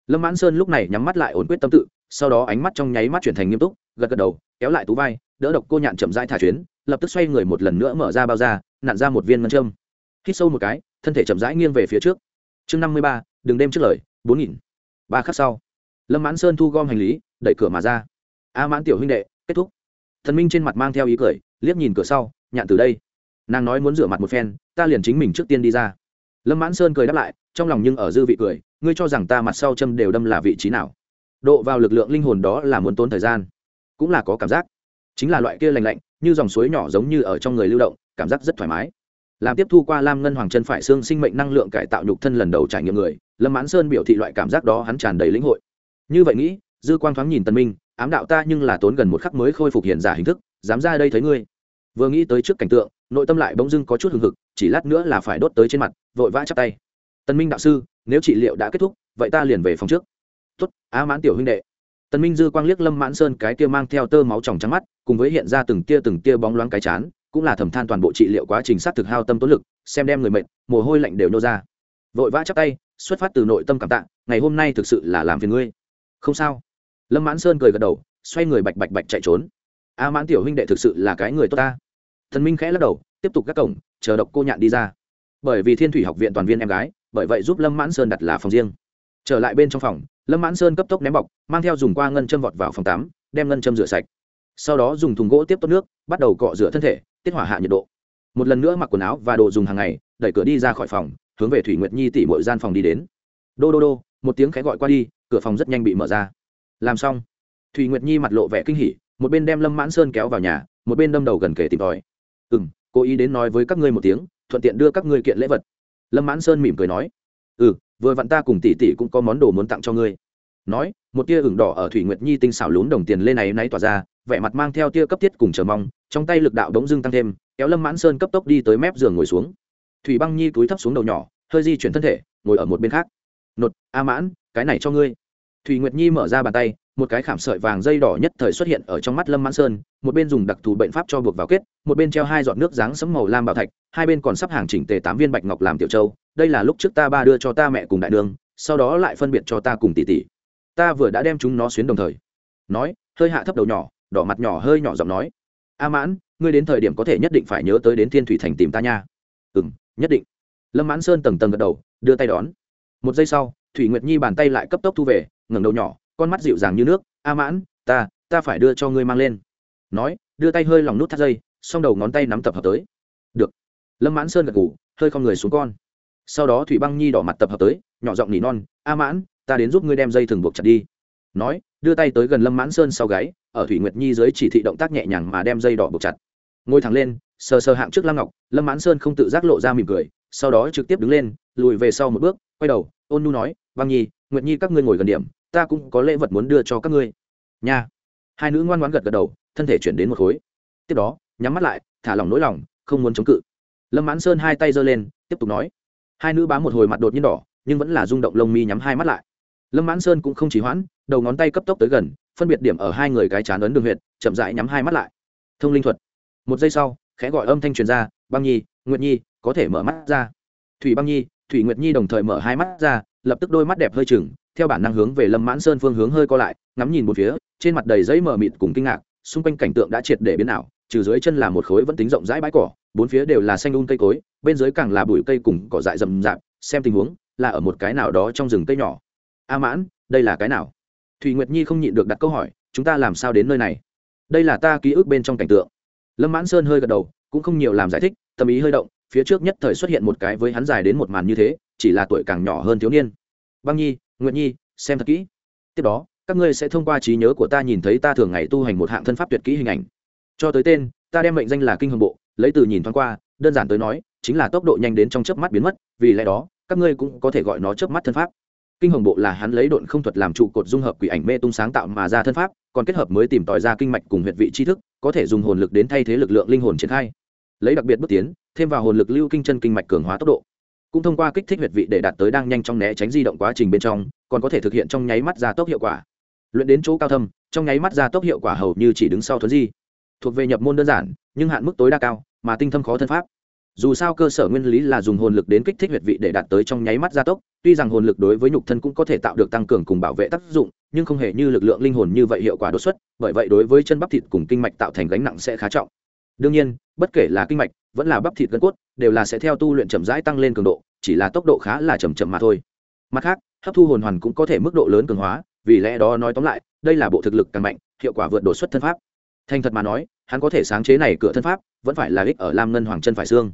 lâm mãn sơn lúc này nhắm mắt lại ổn quyết tâm tự, sau đó ánh mắt trong nháy mắt chuyển thành nghiêm túc, gật gật đầu, kéo lại tú vai, đỡ độc cô nhạn chậm rãi thả chuyến, lập tức xoay người một lần nữa mở ra bao da, nặn ra một viên ngân châm. Hít sâu một cái, thân thể chậm rãi nghiêng về phía trước. Chương năm mươi ba, đừng đêm trước lời, bốn nghìn. Ba khắc sau. Lâm mãn sơn thu gom hành lý, đẩy cửa mà ra. A mãn tiểu huynh đệ, kết thúc. Thần minh trên mặt mang theo ý cười, liếc nhìn cửa sau, nhạn từ đây nàng nói muốn rửa mặt một phen, ta liền chính mình trước tiên đi ra. Lâm mãn sơn cười đáp lại, trong lòng nhưng ở dư vị cười, ngươi cho rằng ta mặt sau châm đều đâm là vị trí nào? Độ vào lực lượng linh hồn đó là muốn tốn thời gian. Cũng là có cảm giác. Chính là loại kia lành lạnh, như dòng suối nhỏ giống như ở trong người lưu động, cảm giác rất thoải mái. Làm tiếp thu qua lam ngân hoàng chân phải xương sinh mệnh năng lượng cải tạo nhục thân lần đầu trải nghiệm người, lâm mãn sơn biểu thị loại cảm giác đó hắn tràn đầy lĩnh hội. Như vậy nghĩ, dư quang thoáng nhìn tân minh, ám đạo ta nhưng là tốn gần một khắc mới khôi phục hiện giả hình thức, dám ra đây thấy ngươi. Vừa nghĩ tới trước cảnh tượng nội tâm lại bỗng dưng có chút hừng hực, chỉ lát nữa là phải đốt tới trên mặt, vội vã chắp tay. Tân minh đạo sư, nếu trị liệu đã kết thúc, vậy ta liền về phòng trước. Tuất á mãn tiểu huynh đệ. Tân minh dư quang liếc lâm mãn sơn cái kia mang theo tơ máu tròng trắng mắt, cùng với hiện ra từng tia từng tia bóng loáng cái chán, cũng là thầm than toàn bộ trị liệu quá trình sát thực hao tâm tốn lực, xem đem người mệt, mồ hôi lạnh đều nô ra. Vội vã chắp tay, xuất phát từ nội tâm cảm tạ, ngày hôm nay thực sự là làm phiền ngươi. Không sao. Lâm mãn sơn cười gật đầu, xoay người bạch bạch bạch chạy trốn. A mãn tiểu huynh đệ thực sự là cái người tốt ta thần minh khẽ lắc đầu, tiếp tục các cổng, chờ độc cô nhạn đi ra. Bởi vì thiên thủy học viện toàn viên em gái, bởi vậy giúp lâm mãn sơn đặt là phòng riêng. Trở lại bên trong phòng, lâm mãn sơn cấp tốc ném bọc, mang theo dùng qua ngân châm vọt vào phòng tắm, đem ngân châm rửa sạch. Sau đó dùng thùng gỗ tiếp tốt nước, bắt đầu cọ rửa thân thể, tiết hỏa hạ nhiệt độ. Một lần nữa mặc quần áo và đồ dùng hàng ngày, đẩy cửa đi ra khỏi phòng, hướng về thủy nguyệt nhi tỉ mọi gian phòng đi đến. Đô đô đô, một tiếng khẽ gọi qua đi, cửa phòng rất nhanh bị mở ra. Làm xong, thủy nguyệt nhi mặt lộ vẻ kinh hỉ, một bên đem lâm mãn sơn kéo vào nhà, một bên đâm đầu gần kề tìm tòi ừ m cố ý đến nói với các ngươi một tiếng, thuận tiện đưa các ngươi kiện lễ vật. Lâm mãn sơn mỉm cười nói. Ừ vừa vặn ta cùng tỷ tỷ cũng có món đồ muốn tặng cho ngươi. Nói, một tia ửng đỏ ở thủy nguyệt nhi tinh xảo lún đồng tiền lên này nay tỏa ra, vẻ mặt mang theo tia cấp thiết cùng chờ mong, trong tay lực đạo đống dưng tăng thêm, kéo lâm mãn sơn cấp tốc đi tới mép giường ngồi xuống. Thủy băng nhi túi thấp xuống đầu nhỏ, hơi di chuyển thân thể, ngồi ở một bên khác. Nột, a mãn, cái này cho ngươi thủy nguyệt nhi mở ra bàn tay, một cái khảm sợi vàng dây đỏ nhất thời xuất hiện ở trong mắt lâm mãn sơn, một bên dùng đặc thù bệnh pháp cho buộc vào kết, một bên treo hai giọt nước dáng sấm màu lam bảo thạch, hai bên còn sắp hàng chỉnh tề tám viên bạch ngọc làm tiểu châu, đây là lúc trước ta ba đưa cho ta mẹ cùng đại đường sau đó lại phân biệt cho ta cùng tỷ tỷ. Ta vừa đã đem chúng nó xuyến đồng thời. Nói, hơi hạ thấp đầu nhỏ, đỏ mặt nhỏ hơi nhỏ giọng nói. A mãn, ngươi đến thời điểm có thể nhất định phải nhớ tới đến thiên thủy thành tìm ta nha. Ừ m nhất định. Lâm mãn sơn tầng tầng gật đầu, đưa tay đón. Một giây sau, thủy nguyệt nhi bàn tay lại cấp tốc thu về ngẩng đầu nhỏ, con mắt dịu dàng như nước, a mãn, ta ta phải đưa cho ngươi mang lên. Nói, đưa tay hơi lòng nút thắt dây xong đầu ngón tay nắm tập hợp tới. Được. Lâm mãn sơn gật ngủ hơi con người xuống con. Sau đó thủy băng nhi đỏ mặt tập hợp tới, nhỏ giọng nỉ non, a mãn, ta đến giúp ngươi đem dây thừng buộc chặt đi. Nói, đưa tay tới gần lâm mãn sơn sau gáy, ở thủy nguyệt nhi dưới chỉ thị động tác nhẹ nhàng mà đem dây đỏ buộc chặt. Ngồi thẳng lên, sờ sờ hạng trước lam ngọc, lâm mãn sơn không tự giác lộ ra mỉm cười, sau đó trực tiếp đứng lên, lùi về sau một bước, quay đầu, ôn nu nói, băng nhi, nguyệt nhi các ngươi ngồi gần điểm ta cũng có lễ vật muốn đưa cho các ngươi. Nha. Hai nữ ngoan ngoãn gật gật đầu, thân thể chuyển đến một khối. Tiếp đó, nhắm mắt lại, thả lỏng nỗi lòng, không muốn chống cự. Lâm mãn sơn hai tay giơ lên, tiếp tục nói. Hai nữ bám một hồi mặt đột nhiên đỏ, nhưng vẫn là rung động lông mi nhắm hai mắt lại. Lâm mãn sơn cũng không chỉ hoãn, đầu ngón tay cấp tốc tới gần, phân biệt điểm ở hai người cái chán ấn đường huyệt, chậm rãi nhắm hai mắt lại. Thông linh thuật. Một giây sau, khẽ gọi âm thanh truyền ra, băng nhi, nguyệt nhi, có thể mở mắt ra. Thủy băng nhi, thủy nguyệt nhi đồng thời mở hai mắt ra, lập tức đôi mắt đẹp hơi chừng theo bản năng hướng về lâm mãn sơn phương hướng hơi co lại, ngắm nhìn một phía, trên mặt đầy giấy mờ mịt cùng kinh ngạc, xung quanh cảnh tượng đã triệt để biến ảo, trừ dưới chân là một khối vẫn tính rộng rãi bãi cỏ, bốn phía đều là xanh un cây cối, bên dưới càng là bụi cây cùng cỏ dại rậm rạp, xem tình huống, là ở một cái nào đó trong rừng cây nhỏ. A mãn, đây là cái nào? Thùy nguyệt nhi không nhịn được đặt câu hỏi, chúng ta làm sao đến nơi này? Đây là ta ký ức bên trong cảnh tượng. Lâm mãn sơn hơi gật đầu, cũng không nhiều làm giải thích, tâm ý hơi động, phía trước nhất thời xuất hiện một cái với hắn dài đến một màn như thế, chỉ là tuổi càng nhỏ hơn thiếu niên. Băng nhi nguyệt nhi, xem thật kỹ. Tiếp đó, các ngươi sẽ thông qua trí nhớ của ta nhìn thấy ta thường ngày tu hành một hạng thân pháp tuyệt kỹ hình ảnh. Cho tới tên, ta đem mệnh danh là kinh hồng bộ, lấy từ nhìn thoáng qua, đơn giản tới nói, chính là tốc độ nhanh đến trong chớp mắt biến mất, vì lẽ đó, các ngươi cũng có thể gọi nó chớp mắt thân pháp. Kinh hồng bộ là hắn lấy độn không thuật làm trụ cột dung hợp quỷ ảnh mê tung sáng tạo mà ra thân pháp, còn kết hợp mới tìm tòi ra kinh mạch cùng huyệt vị tri thức, có thể dùng hồn lực đến thay thế lực lượng linh hồn triển khai. Lấy đặc biệt bước tiến, thêm vào hồn lực lưu kinh chân kinh mạch cường hóa tốc độ cũng thông qua kích thích huyệt vị để đạt tới đang nhanh trong né tránh di động quá trình bên trong, còn có thể thực hiện trong nháy mắt gia tốc hiệu quả. Luyện đến chỗ cao thâm, trong nháy mắt gia tốc hiệu quả hầu như chỉ đứng sau thuấn di. Thuộc về nhập môn đơn giản, nhưng hạn mức tối đa cao, mà tinh thâm khó thân pháp. Dù sao cơ sở nguyên lý là dùng hồn lực đến kích thích huyệt vị để đạt tới trong nháy mắt gia tốc, tuy rằng hồn lực đối với nhục thân cũng có thể tạo được tăng cường cùng bảo vệ tác dụng, nhưng không hề như lực lượng linh hồn như vậy hiệu quả đột xuất, bởi vậy đối với chân bắp thịt cùng kinh mạch tạo thành gánh nặng sẽ khá trọng đương nhiên, bất kể là kinh mạch, vẫn là bắp thịt gân cốt, đều là sẽ theo tu luyện chậm rãi tăng lên cường độ, chỉ là tốc độ khá là chậm chậm mà thôi. Mặt khác, hấp thu hồn hoàn cũng có thể mức độ lớn cường hóa, vì lẽ đó nói tóm lại, đây là bộ thực lực càng mạnh, hiệu quả vượt đột xuất thân pháp. Thành thật mà nói, hắn có thể sáng chế này cửa thân pháp, vẫn phải là ích ở lam ngân hoàng chân phải xương.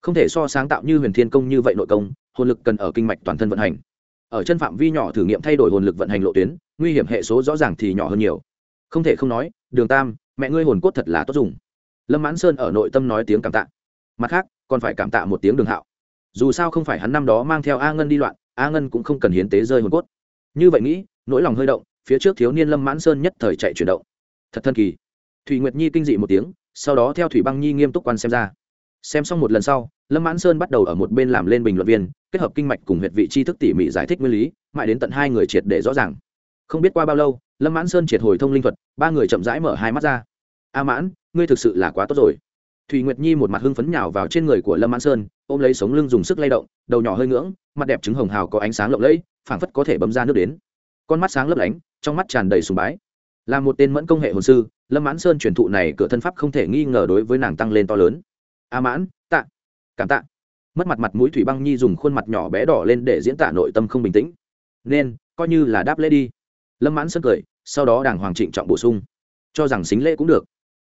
Không thể so sáng tạo như huyền thiên công như vậy nội công, hồn lực cần ở kinh mạch toàn thân vận hành. Ở chân phạm vi nhỏ thử nghiệm thay đổi hồn lực vận hành lộ tuyến, nguy hiểm hệ số rõ ràng thì nhỏ hơn nhiều. Không thể không nói, đường tam, mẹ ngươi hồn cốt thật là tốt dùng lâm mãn sơn ở nội tâm nói tiếng cảm tạ. Mặt khác, còn phải cảm tạ một tiếng đường hạo. Dù sao không phải hắn năm đó mang theo a ngân đi loạn, a ngân cũng không cần hiến tế rơi hồn cốt. Như vậy nghĩ, nỗi lòng hơi động, phía trước thiếu niên lâm mãn sơn nhất thời chạy chuyển động. Thật thân kỳ. Thủy nguyệt nhi kinh dị một tiếng, sau đó theo thủy băng nhi nghiêm túc quan xem ra. Xem xong một lần sau, lâm mãn sơn bắt đầu ở một bên làm lên bình luận viên, kết hợp kinh mạch cùng huyệt vị tri thức tỉ mỉ giải thích nguyên lý, mãi đến tận hai người triệt để rõ ràng. Không biết qua bao lâu, lâm mãn sơn triệt hồi thông linh thuật, ba người chậm rãi mở hai mắt ra a mãn, ngươi thực sự là quá tốt rồi. Thùy nguyệt nhi một mặt hưng phấn nhào vào trên người của lâm mãn sơn, ôm lấy sống lưng dùng sức lay động, đầu nhỏ hơi ngưỡng, mặt đẹp trứng hồng hào có ánh sáng lộng lẫy, phảng phất có thể bấm ra nước đến. Con mắt sáng lấp lánh, trong mắt tràn đầy sùng bái. Là một tên mẫn công hệ hồn sư, lâm mãn sơn truyền thụ này cửa thân pháp không thể nghi ngờ đối với nàng tăng lên to lớn. A mãn, tạ, cảm tạ. Mất mặt mặt mũi thủy băng nhi dùng khuôn mặt nhỏ bé đỏ lên để diễn tả nội tâm không bình tĩnh. Nên, coi như là đáp lễ đi. Lâm mãn sơn cười, sau đó đàng hoàng trịnh trọng bổ sung. Cho rằng xính lễ cũng được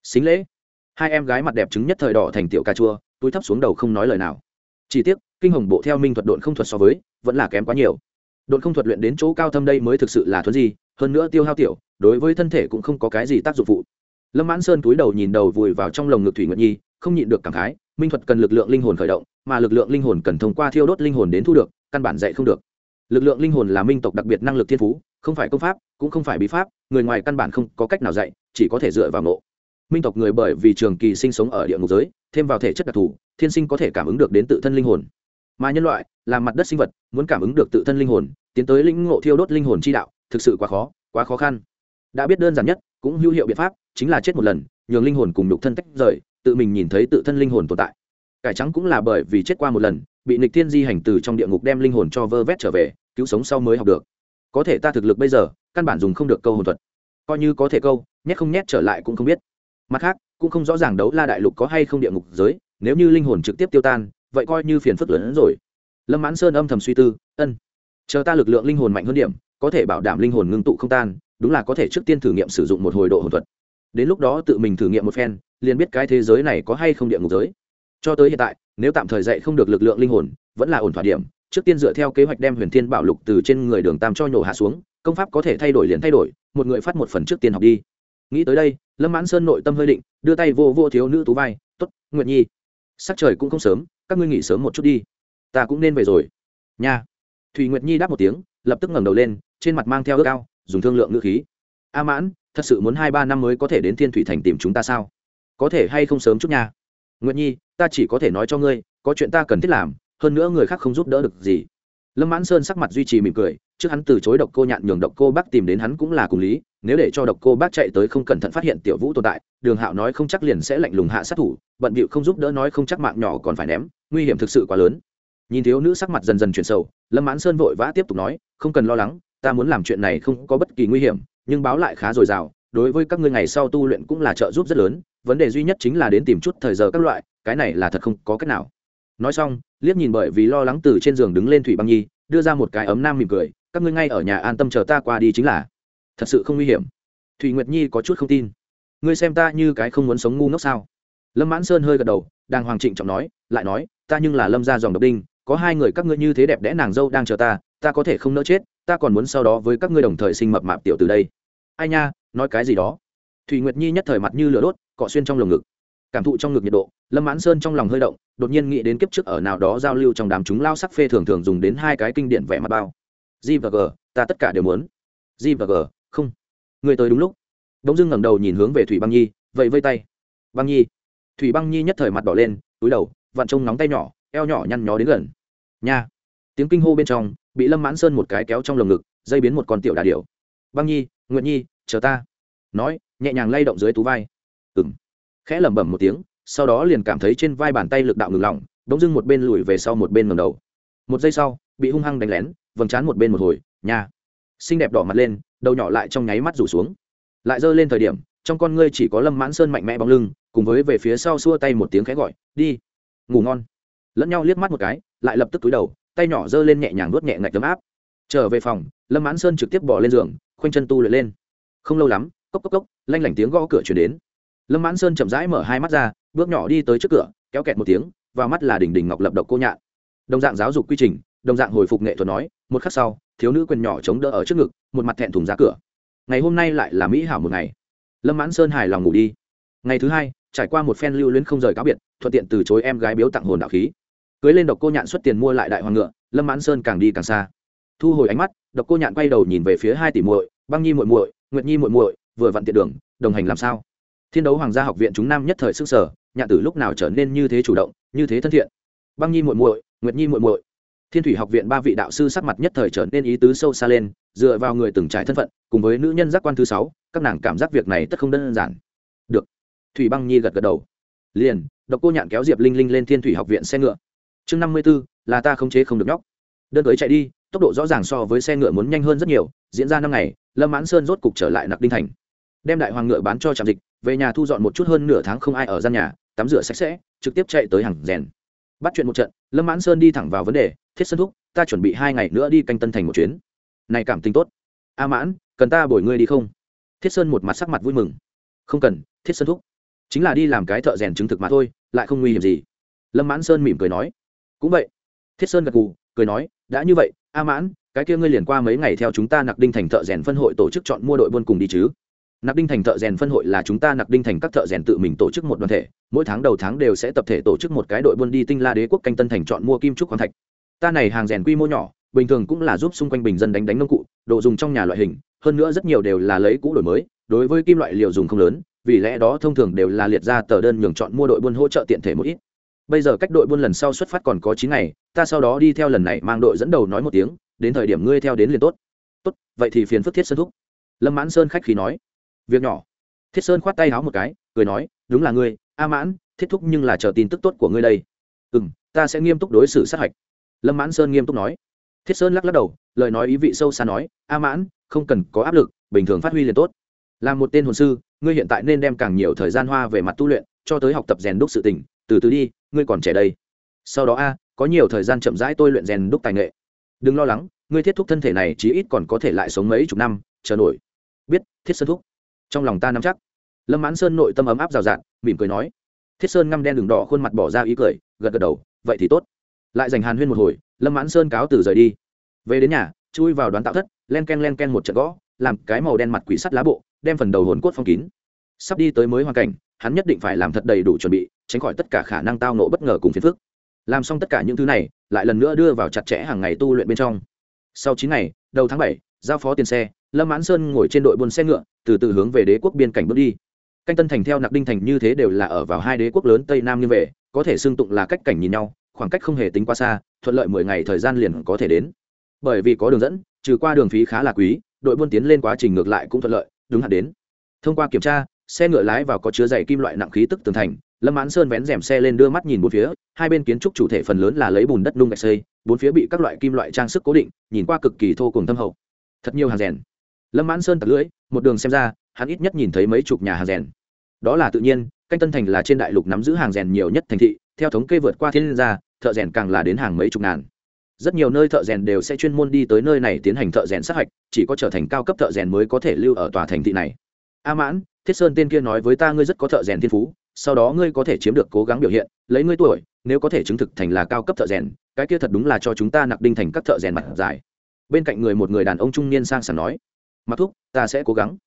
xính lễ. Hai em gái mặt đẹp trứng nhất thời đỏ thành tiểu cà chua, túi thấp xuống đầu không nói lời nào. Chỉ tiếc, kinh hồng bộ theo minh thuật độn không thuật so với, vẫn là kém quá nhiều. Độn không thuật luyện đến chỗ cao thâm đây mới thực sự là thuấn gì, hơn nữa tiêu hao tiểu, đối với thân thể cũng không có cái gì tác dụng phụ. Lâm mãn sơn túi đầu nhìn đầu vùi vào trong lồng ngực thủy nguyệt nhi, không nhịn được cảm khái, minh thuật cần lực lượng linh hồn khởi động, mà lực lượng linh hồn cần thông qua thiêu đốt linh hồn đến thu được, căn bản dạy không được. Lực lượng linh hồn là minh tộc đặc biệt năng lực thiên phú, không phải công pháp, cũng không phải bí pháp, người ngoài căn bản không có cách nào dạy, chỉ có thể dựa vào ngộ minh tộc người bởi vì trường kỳ sinh sống ở địa ngục giới, thêm vào thể chất đặc thù, thiên sinh có thể cảm ứng được đến tự thân linh hồn. Mà nhân loại là mặt đất sinh vật, muốn cảm ứng được tự thân linh hồn, tiến tới lĩnh ngộ thiêu đốt linh hồn chi đạo, thực sự quá khó quá khó khăn. Đã biết đơn giản nhất, cũng hữu hiệu biện pháp, chính là chết một lần, nhường linh hồn cùng nhục thân tách rời, tự mình nhìn thấy tự thân linh hồn tồn tại. Cải trắng cũng là bởi vì chết qua một lần, bị nịch thiên di hành từ trong địa ngục đem linh hồn cho vơ vét trở về, cứu sống sau mới học được. Có thể ta thực lực bây giờ, căn bản dùng không được câu hồn thuật. Coi như có thể câu, nhét không nhét trở lại cũng không biết mặt khác, cũng không rõ ràng đấu la đại lục có hay không địa ngục giới, nếu như linh hồn trực tiếp tiêu tan, vậy coi như phiền phức lớn hơn rồi. Lâm mãn sơn âm thầm suy tư, ân, chờ ta lực lượng linh hồn mạnh hơn điểm, có thể bảo đảm linh hồn ngưng tụ không tan, đúng là có thể trước tiên thử nghiệm sử dụng một hồi độ hồn thuật. Đến lúc đó tự mình thử nghiệm một phen, liền biết cái thế giới này có hay không địa ngục giới. Cho tới hiện tại, nếu tạm thời dạy không được lực lượng linh hồn, vẫn là ổn thỏa điểm, trước tiên dựa theo kế hoạch đem huyền thiên bảo lục từ trên người đường tam cho nhổ hạ xuống, công pháp có thể thay đổi liền thay đổi, một người phát một phần trước tiên học đi. Nghĩ tới đây lâm mãn sơn nội tâm hơi định, đưa tay vô vô thiếu nữ tú vai t ố t nguyện nhi, sắc trời cũng không sớm, các ngươi nghỉ sớm một chút đi. Ta cũng nên về rồi. Nha. Thùy nguyệt nhi đáp một tiếng, lập tức ngẩng đầu lên, trên mặt mang theo ước ao, dùng thương lượng ngữ khí. A mãn, thật sự muốn hai ba năm mới có thể đến thiên thủy thành tìm chúng ta sao? Có thể hay không sớm chút nha? Nguyệt nhi, ta chỉ có thể nói cho ngươi, có chuyện ta cần thiết làm, hơn nữa người khác không giúp đỡ được gì lâm mãn sơn sắc mặt duy trì mỉm cười, trước hắn từ chối độc cô nhạn nhường độc cô bác tìm đến hắn cũng là cùng lý, nếu để cho độc cô bác chạy tới không cẩn thận phát hiện tiểu vũ tồn tại, đường hạo nói không chắc liền sẽ lạnh lùng hạ sát thủ, bận bịu không giúp đỡ nói không chắc mạng nhỏ còn phải ném, nguy hiểm thực sự quá lớn. Nhìn thiếu nữ sắc mặt dần dần chuyển sầu, lâm mãn sơn vội vã tiếp tục nói, không cần lo lắng, ta muốn làm chuyện này không có bất kỳ nguy hiểm, nhưng báo lại khá dồi dào, đối với các ngươi ngày sau tu luyện cũng là trợ giúp rất lớn, vấn đề duy nhất chính là đến tìm chút thời giờ các loại, cái này là thật không có cách nào nói xong, liếc nhìn bởi vì lo lắng từ trên giường đứng lên thủy băng nhi, đưa ra một cái ấm nam mỉm cười, các ngươi ngay ở nhà an tâm chờ ta qua đi chính là. Thật sự không nguy hiểm. Thủy nguyệt nhi có chút không tin. Ngươi xem ta như cái không muốn sống ngu ngốc sao? Lâm mãn sơn hơi gật đầu đang hoàng trịnh trọng nói, lại nói, ta nhưng là lâm gia dòng độc đinh, có hai người các ngươi như thế đẹp đẽ nàng dâu đang chờ ta ta có thể không nỡ chết, ta còn muốn sau đó với các ngươi đồng thời sinh mập mạp tiểu từ đây. Ai nha, nói cái gì đó? Thủy nguyệt nhi nhất thời mặt như lửa đốt, cọ xuyên trong lồng ngực cảm thụ trong ngực nhiệt độ, lâm mãn sơn trong lòng hơi động, đột nhiên nghĩ đến kiếp trước ở nào đó giao lưu trong đám chúng lao sắc phê thường thường dùng đến hai cái kinh điển vẽ mặt bao. G và g, ta tất cả đều muốn. G và g, không. Người tới đúng lúc. Đống dưng ngẩng đầu nhìn hướng về thủy băng nhi vậy vây tay. Băng nhi. Thủy băng nhi nhất thời mặt đỏ lên, túi đầu, vặn trông nóng tay nhỏ, eo nhỏ nhăn nhó đến gần. Nha. Tiếng kinh hô bên trong, bị lâm mãn sơn một cái kéo trong lồng ngực, dây biến một con tiểu đà điểu. Băng nhi nguyện nhi, chờ ta. Nói, nhẹ nhàng lay động dưới tú vai. Ừng khẽ lẩm bẩm một tiếng, sau đó liền cảm thấy trên vai bàn tay lực đạo ngừng lỏng, bỗng dưng một bên lùi về sau một bên ngầm đầu. Một giây sau, bị hung hăng đánh lén, vầng trán một bên một hồi, nha. Xinh đẹp đỏ mặt lên, đầu nhỏ lại trong nháy mắt rủ xuống. Lại giơ lên thời điểm, trong con ngươi chỉ có lâm mãn sơn mạnh mẽ bóng lưng, cùng với về phía sau xua tay một tiếng khẽ gọi, đi, ngủ ngon. Lẫn nhau liếc mắt một cái, lại lập tức túi đầu, tay nhỏ giơ lên nhẹ nhàng nuốt nhẹ ngạch tấm áp. Trở về phòng, lâm mãn sơn trực tiếp bỏ lên giường, khoanh chân tu luyện lên. Không lâu lắm, cốc cốc cốc, lanh lảnh tiếng gõ cửa chuyển đến lâm mãn sơn chậm rãi mở hai mắt ra, bước nhỏ đi tới trước cửa, kéo kẹt một tiếng, vào mắt là đỉnh đỉnh ngọc lập độc cô nhạn. Đồng dạng giáo dục quy trình, đồng dạng hồi phục nghệ thuật nói, một khắc sau, thiếu nữ quyền nhỏ chống đỡ ở trước ngực, một mặt thẹn thùng ra cửa. Ngày hôm nay lại là mỹ hảo một ngày. Lâm mãn sơn hài lòng ngủ đi. Ngày thứ hai, trải qua một phen lưu luyến không rời cáo biệt, thuận tiện từ chối em gái biếu tặng hồn đạo khí. Cưới lên độc cô nhạn xuất tiền mua lại đại hoàng ngựa, lâm mãn sơn càng đi càng xa. Thu hồi ánh mắt, độc cô nhạn quay đầu nhìn về phía hai tỷ muội, băng nhi muội muội, nguyệt nhi muội muội, vừa vặn tiện đường, đồng hành làm sao? Thiên đấu hoàng gia học viện chúng nam nhất thời sức sở nhạn tử lúc nào trở nên như thế chủ động, như thế thân thiện. Băng nhi muội muội, nguyệt nhi muội muội. Thiên thủy học viện ba vị đạo sư sắc mặt nhất thời trở nên ý tứ sâu xa lên, dựa vào người từng trải thân phận, cùng với nữ nhân giác quan thứ sáu, các nàng cảm giác việc này tất không đơn giản. Được. Thủy băng nhi gật gật đầu. Liền, độc cô nhạn kéo diệp linh linh lên thiên thủy học viện xe ngựa. Chương năm mươi b ố là ta không chế không được nhóc. Đơn tới chạy đi, tốc độ rõ ràng so với xe ngựa muốn nhanh hơn rất nhiều, diễn ra năm ngày, lâm mãn sơn rốt cục trở lại nặc đinh thành. Đem đại hoàng ngựa bán cho trạm dịch về nhà thu dọn một chút hơn nửa tháng không ai ở gian nhà, tắm rửa sạch sẽ, trực tiếp chạy tới hàng rèn. Bắt chuyện một trận, lâm mãn sơn đi thẳng vào vấn đề, thiết sơn thúc, ta chuẩn bị hai ngày nữa đi canh tân thành một chuyến. Này cảm tình tốt. A mãn, cần ta bồi ngươi đi không? Thiết sơn một mặt sắc mặt vui mừng. Không cần, thiết sơn thúc. Chính là đi làm cái thợ rèn chứng thực mà thôi, lại không nguy hiểm gì. Lâm mãn sơn mỉm cười nói. Cũng vậy. Thiết sơn gật gù, cười nói, đã như vậy, a mãn, cái kia ngươi liền qua mấy ngày theo chúng ta nặc đinh thành thợ rèn phân hội tổ chức chọn mua đội buôn cùng đi chứ nặc đinh thành thợ rèn phân hội là chúng ta nặc đinh thành các thợ rèn tự mình tổ chức một đoàn thể. Mỗi tháng đầu tháng đều sẽ tập thể tổ chức một cái đội buôn đi tinh la đế quốc canh tân thành chọn mua kim trúc khoáng thạch. Ta này hàng rèn quy mô nhỏ, bình thường cũng là giúp xung quanh bình dân đánh đánh nông cụ, đồ dùng trong nhà loại hình, hơn nữa rất nhiều đều là lấy cũ đổi mới, đối với kim loại liều dùng không lớn, vì lẽ đó thông thường đều là liệt ra tờ đơn nhường chọn mua đội buôn hỗ trợ tiện thể một ít. Bây giờ cách đội buôn lần sau xuất phát còn có chín ngày, ta sau đó đi theo lần này mang đội dẫn đầu nói một tiếng, đến thời điểm ngươi theo đến liền tốt. Tốt, vậy thì phiền phức thiết sơn thúc. Lâm mãn sơn khách khí nói việc nhỏ. Thiết sơn khoát tay háo một cái, cười nói, đúng là ngươi, a mãn, thiết thúc nhưng là chờ tin tức tốt của ngươi đây. Ừ m ta sẽ nghiêm túc đối xử sát hạch. Lâm mãn sơn nghiêm túc nói. Thiết sơn lắc lắc đầu, lời nói ý vị sâu xa nói, a mãn, không cần có áp lực, bình thường phát huy liền tốt. Là một tên hồn sư, ngươi hiện tại nên đem càng nhiều thời gian hoa về mặt tu luyện, cho tới học tập rèn đúc sự tình, từ từ đi, ngươi còn trẻ đây. Sau đó a, có nhiều thời gian chậm rãi tôi luyện rèn đúc tài nghệ. Đừng lo lắng, ngươi thiết thúc thân thể này chí ít còn có thể lại sống mấy chục năm, chờ nổi. Biết, thiết sơn thúc trong lòng ta nắm chắc. Lâm mãn sơn nội tâm ấm áp rào rạt, mỉm cười nói. Thiết sơn ngăm đen đường đỏ khuôn mặt bỏ ra ý cười, gật gật đầu, vậy thì tốt. Lại dành hàn huyên một hồi, lâm mãn sơn cáo từ rời đi. Về đến nhà, chui vào đoán tạo thất, len ken len ken một trận gõ, làm cái màu đen mặt quỷ sắt lá bộ, đem phần đầu hồn cốt phong kín. Sắp đi tới mới hoàn cảnh, hắn nhất định phải làm thật đầy đủ chuẩn bị, tránh khỏi tất cả khả năng tao nộ bất ngờ cùng phiền phức. Làm xong tất cả những thứ này, lại lần nữa đưa vào chặt chẽ hàng ngày tu luyện bên trong. Sau chín ngày, đầu tháng bảy, giao phó tiền xe lâm mãn sơn ngồi trên đội buôn xe ngựa từ từ hướng về đế quốc biên cảnh bước đi. Canh tân thành theo nặc đinh thành như thế đều là ở vào hai đế quốc lớn tây nam như vậy, có thể xương tụng là cách cảnh nhìn nhau khoảng cách không hề tính quá xa thuận lợi mười ngày thời gian liền có thể đến. Bởi vì có đường dẫn trừ qua đường phí khá là quý đội buôn tiến lên quá trình ngược lại cũng thuận lợi đúng hạn đến. Thông qua kiểm tra xe ngựa lái vào có chứa dày kim loại nặng khí tức tường thành lâm mãn sơn vén rèm xe lên đưa mắt nhìn bốn phía hai bên kiến trúc chủ thể phần lớn là lấy bùn đất nung gạch xây bốn phía bị các loại kim loại trang sức cố định nhìn qua cực kỳ thô cùng thâm hậu. Thật nhiều hàng rèn lâm mãn sơn tật lưỡi, một đường xem ra, hắn ít nhất nhìn thấy mấy chục nhà hàng rèn. Đó là tự nhiên, canh tân thành là trên đại lục nắm giữ hàng rèn nhiều nhất thành thị, theo thống kê vượt qua thiên gia, thợ rèn càng là đến hàng mấy chục ngàn. Rất nhiều nơi thợ rèn đều sẽ chuyên môn đi tới nơi này tiến hành thợ rèn sát hạch, chỉ có trở thành cao cấp thợ rèn mới có thể lưu ở tòa thành thị này. A mãn, thiết sơn tên kia nói với ta ngươi rất có thợ rèn thiên phú, sau đó ngươi có thể chiếm được cố gắng biểu hiện, lấy ngươi tuổi, nếu có thể chứng thực thành là cao cấp thợ rèn, cái kia thật đúng là cho chúng ta nặc đinh thành các thợ rèn mặt dài. Bên cạnh người một người đàn ông trung niên sang sảng nói mặc thúc, ta sẽ cố gắng.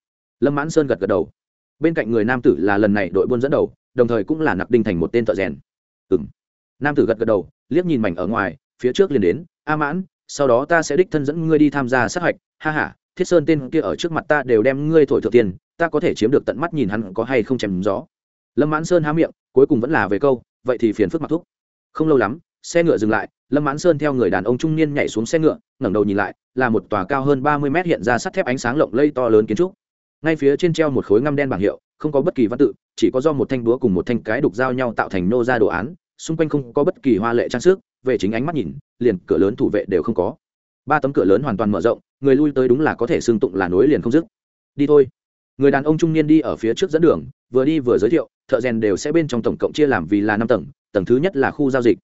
Lâm mãn sơn gật gật đầu. Bên cạnh người nam tử là lần này đội buôn dẫn đầu, đồng thời cũng là nặc đinh thành một tên thợ rèn. Ừ m nam tử gật gật đầu, liếc nhìn mảnh ở ngoài, phía trước liền đến, a mãn, sau đó ta sẽ đích thân dẫn ngươi đi tham gia sát hạch. Ha h a thiết sơn tên kia ở trước mặt ta đều đem ngươi thổi thượng tiền ta có thể chiếm được tận mắt nhìn hắn có hay không chèm gió. Lâm mãn sơn há miệng, cuối cùng vẫn là về câu, vậy thì phiền phức mặc thúc. Không lâu lắm xe ngựa dừng lại, lâm mãn sơn theo người đàn ông trung niên nhảy xuống xe ngựa, ngẩng đầu nhìn lại, là một tòa cao hơn ba mươi mét hiện ra sắt thép ánh sáng lộng lây to lớn kiến trúc. Ngay phía trên treo một khối ngăm đen bảng hiệu, không có bất kỳ văn tự, chỉ có do một thanh búa cùng một thanh cái đục giao nhau tạo thành nô ra đồ án, xung quanh không có bất kỳ hoa lệ trang sức, về chính ánh mắt nhìn, liền cửa lớn thủ vệ đều không có. Ba tấm cửa lớn hoàn toàn mở rộng, người lui tới đúng là có thể xương tụng là nối liền không dứt. Đi thôi. Người đàn ông trung niên đi ở phía trước dẫn đường, vừa đi vừa giới thiệu, thợ rèn đều sẽ bên trong tổng cộng chia làm vì là năm tầng tầng thứ nhất là khu giao dịch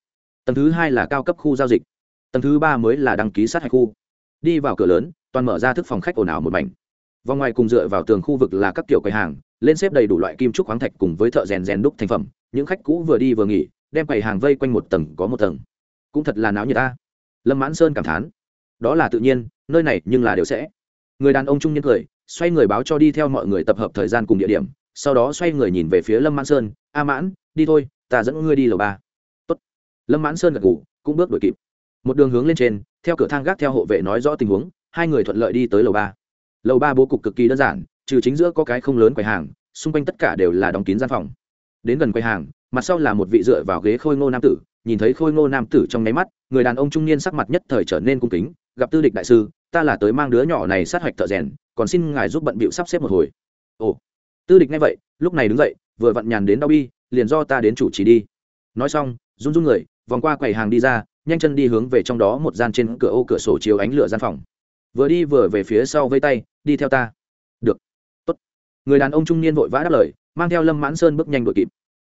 tầng thứ hai là cao cấp khu giao dịch. Tầng thứ ba mới là đăng ký sát hạch khu. Đi vào cửa lớn, toàn mở ra thức phòng khách ồn ào một mảnh. Vòng ngoài cùng dựa vào tường khu vực là các kiểu quầy hàng, lên xếp đầy đủ loại kim trúc khoáng thạch cùng với thợ rèn rèn đúc thành phẩm, những khách cũ vừa đi vừa nghỉ, đem quầy hàng vây quanh một tầng có một tầng. Cũng thật là náo nhiệt ta. Lâm mãn sơn cảm thán. Đó là tự nhiên, nơi này nhưng là đều sẽ. Người đàn ông trung niên cười, xoay người báo cho đi theo mọi người tập hợp thời gian cùng địa điểm, sau đó xoay người nhìn về phía lâm mãn sơn. A mãn, đi thôi, ta dẫn ngươi đi lầu ba lâm mãn sơn gật ngủ, cũng bước đuổi kịp. Một đường hướng lên trên, theo cửa thang gác theo hộ vệ nói rõ tình huống, hai người thuận lợi đi tới lầu ba. Lầu ba bố cục cực kỳ đơn giản, trừ chính giữa có cái không lớn quầy hàng, xung quanh tất cả đều là đóng kín gian phòng. Đến gần quầy hàng, mặt sau là một vị dựa vào ghế khôi ngô nam tử, nhìn thấy khôi ngô nam tử trong nháy mắt, người đàn ông trung niên sắc mặt nhất thời trở nên cung kính, gặp tư địch đại sư, ta là tới mang đứa nhỏ này sát hạch thợ rèn, còn xin ngài giúp bận bịu sắp xếp một hồi. Ồ. Tư địch nghe vậy, lúc này đứng dậy, vừa vặn nhàn đến đau bi, liền do ta đến chủ trì đi. Nói xong, run run người vòng qua quầy hàng đi ra, nhanh chân đi hướng về trong đó một gian trên cửa ô cửa sổ chiếu ánh lửa gian phòng. Vừa đi vừa về phía sau vây tay, đi theo ta. Được. Tốt. Người đàn ông trung niên vội vã đáp lời, mang theo lâm mãn sơn bước nhanh đội kịp.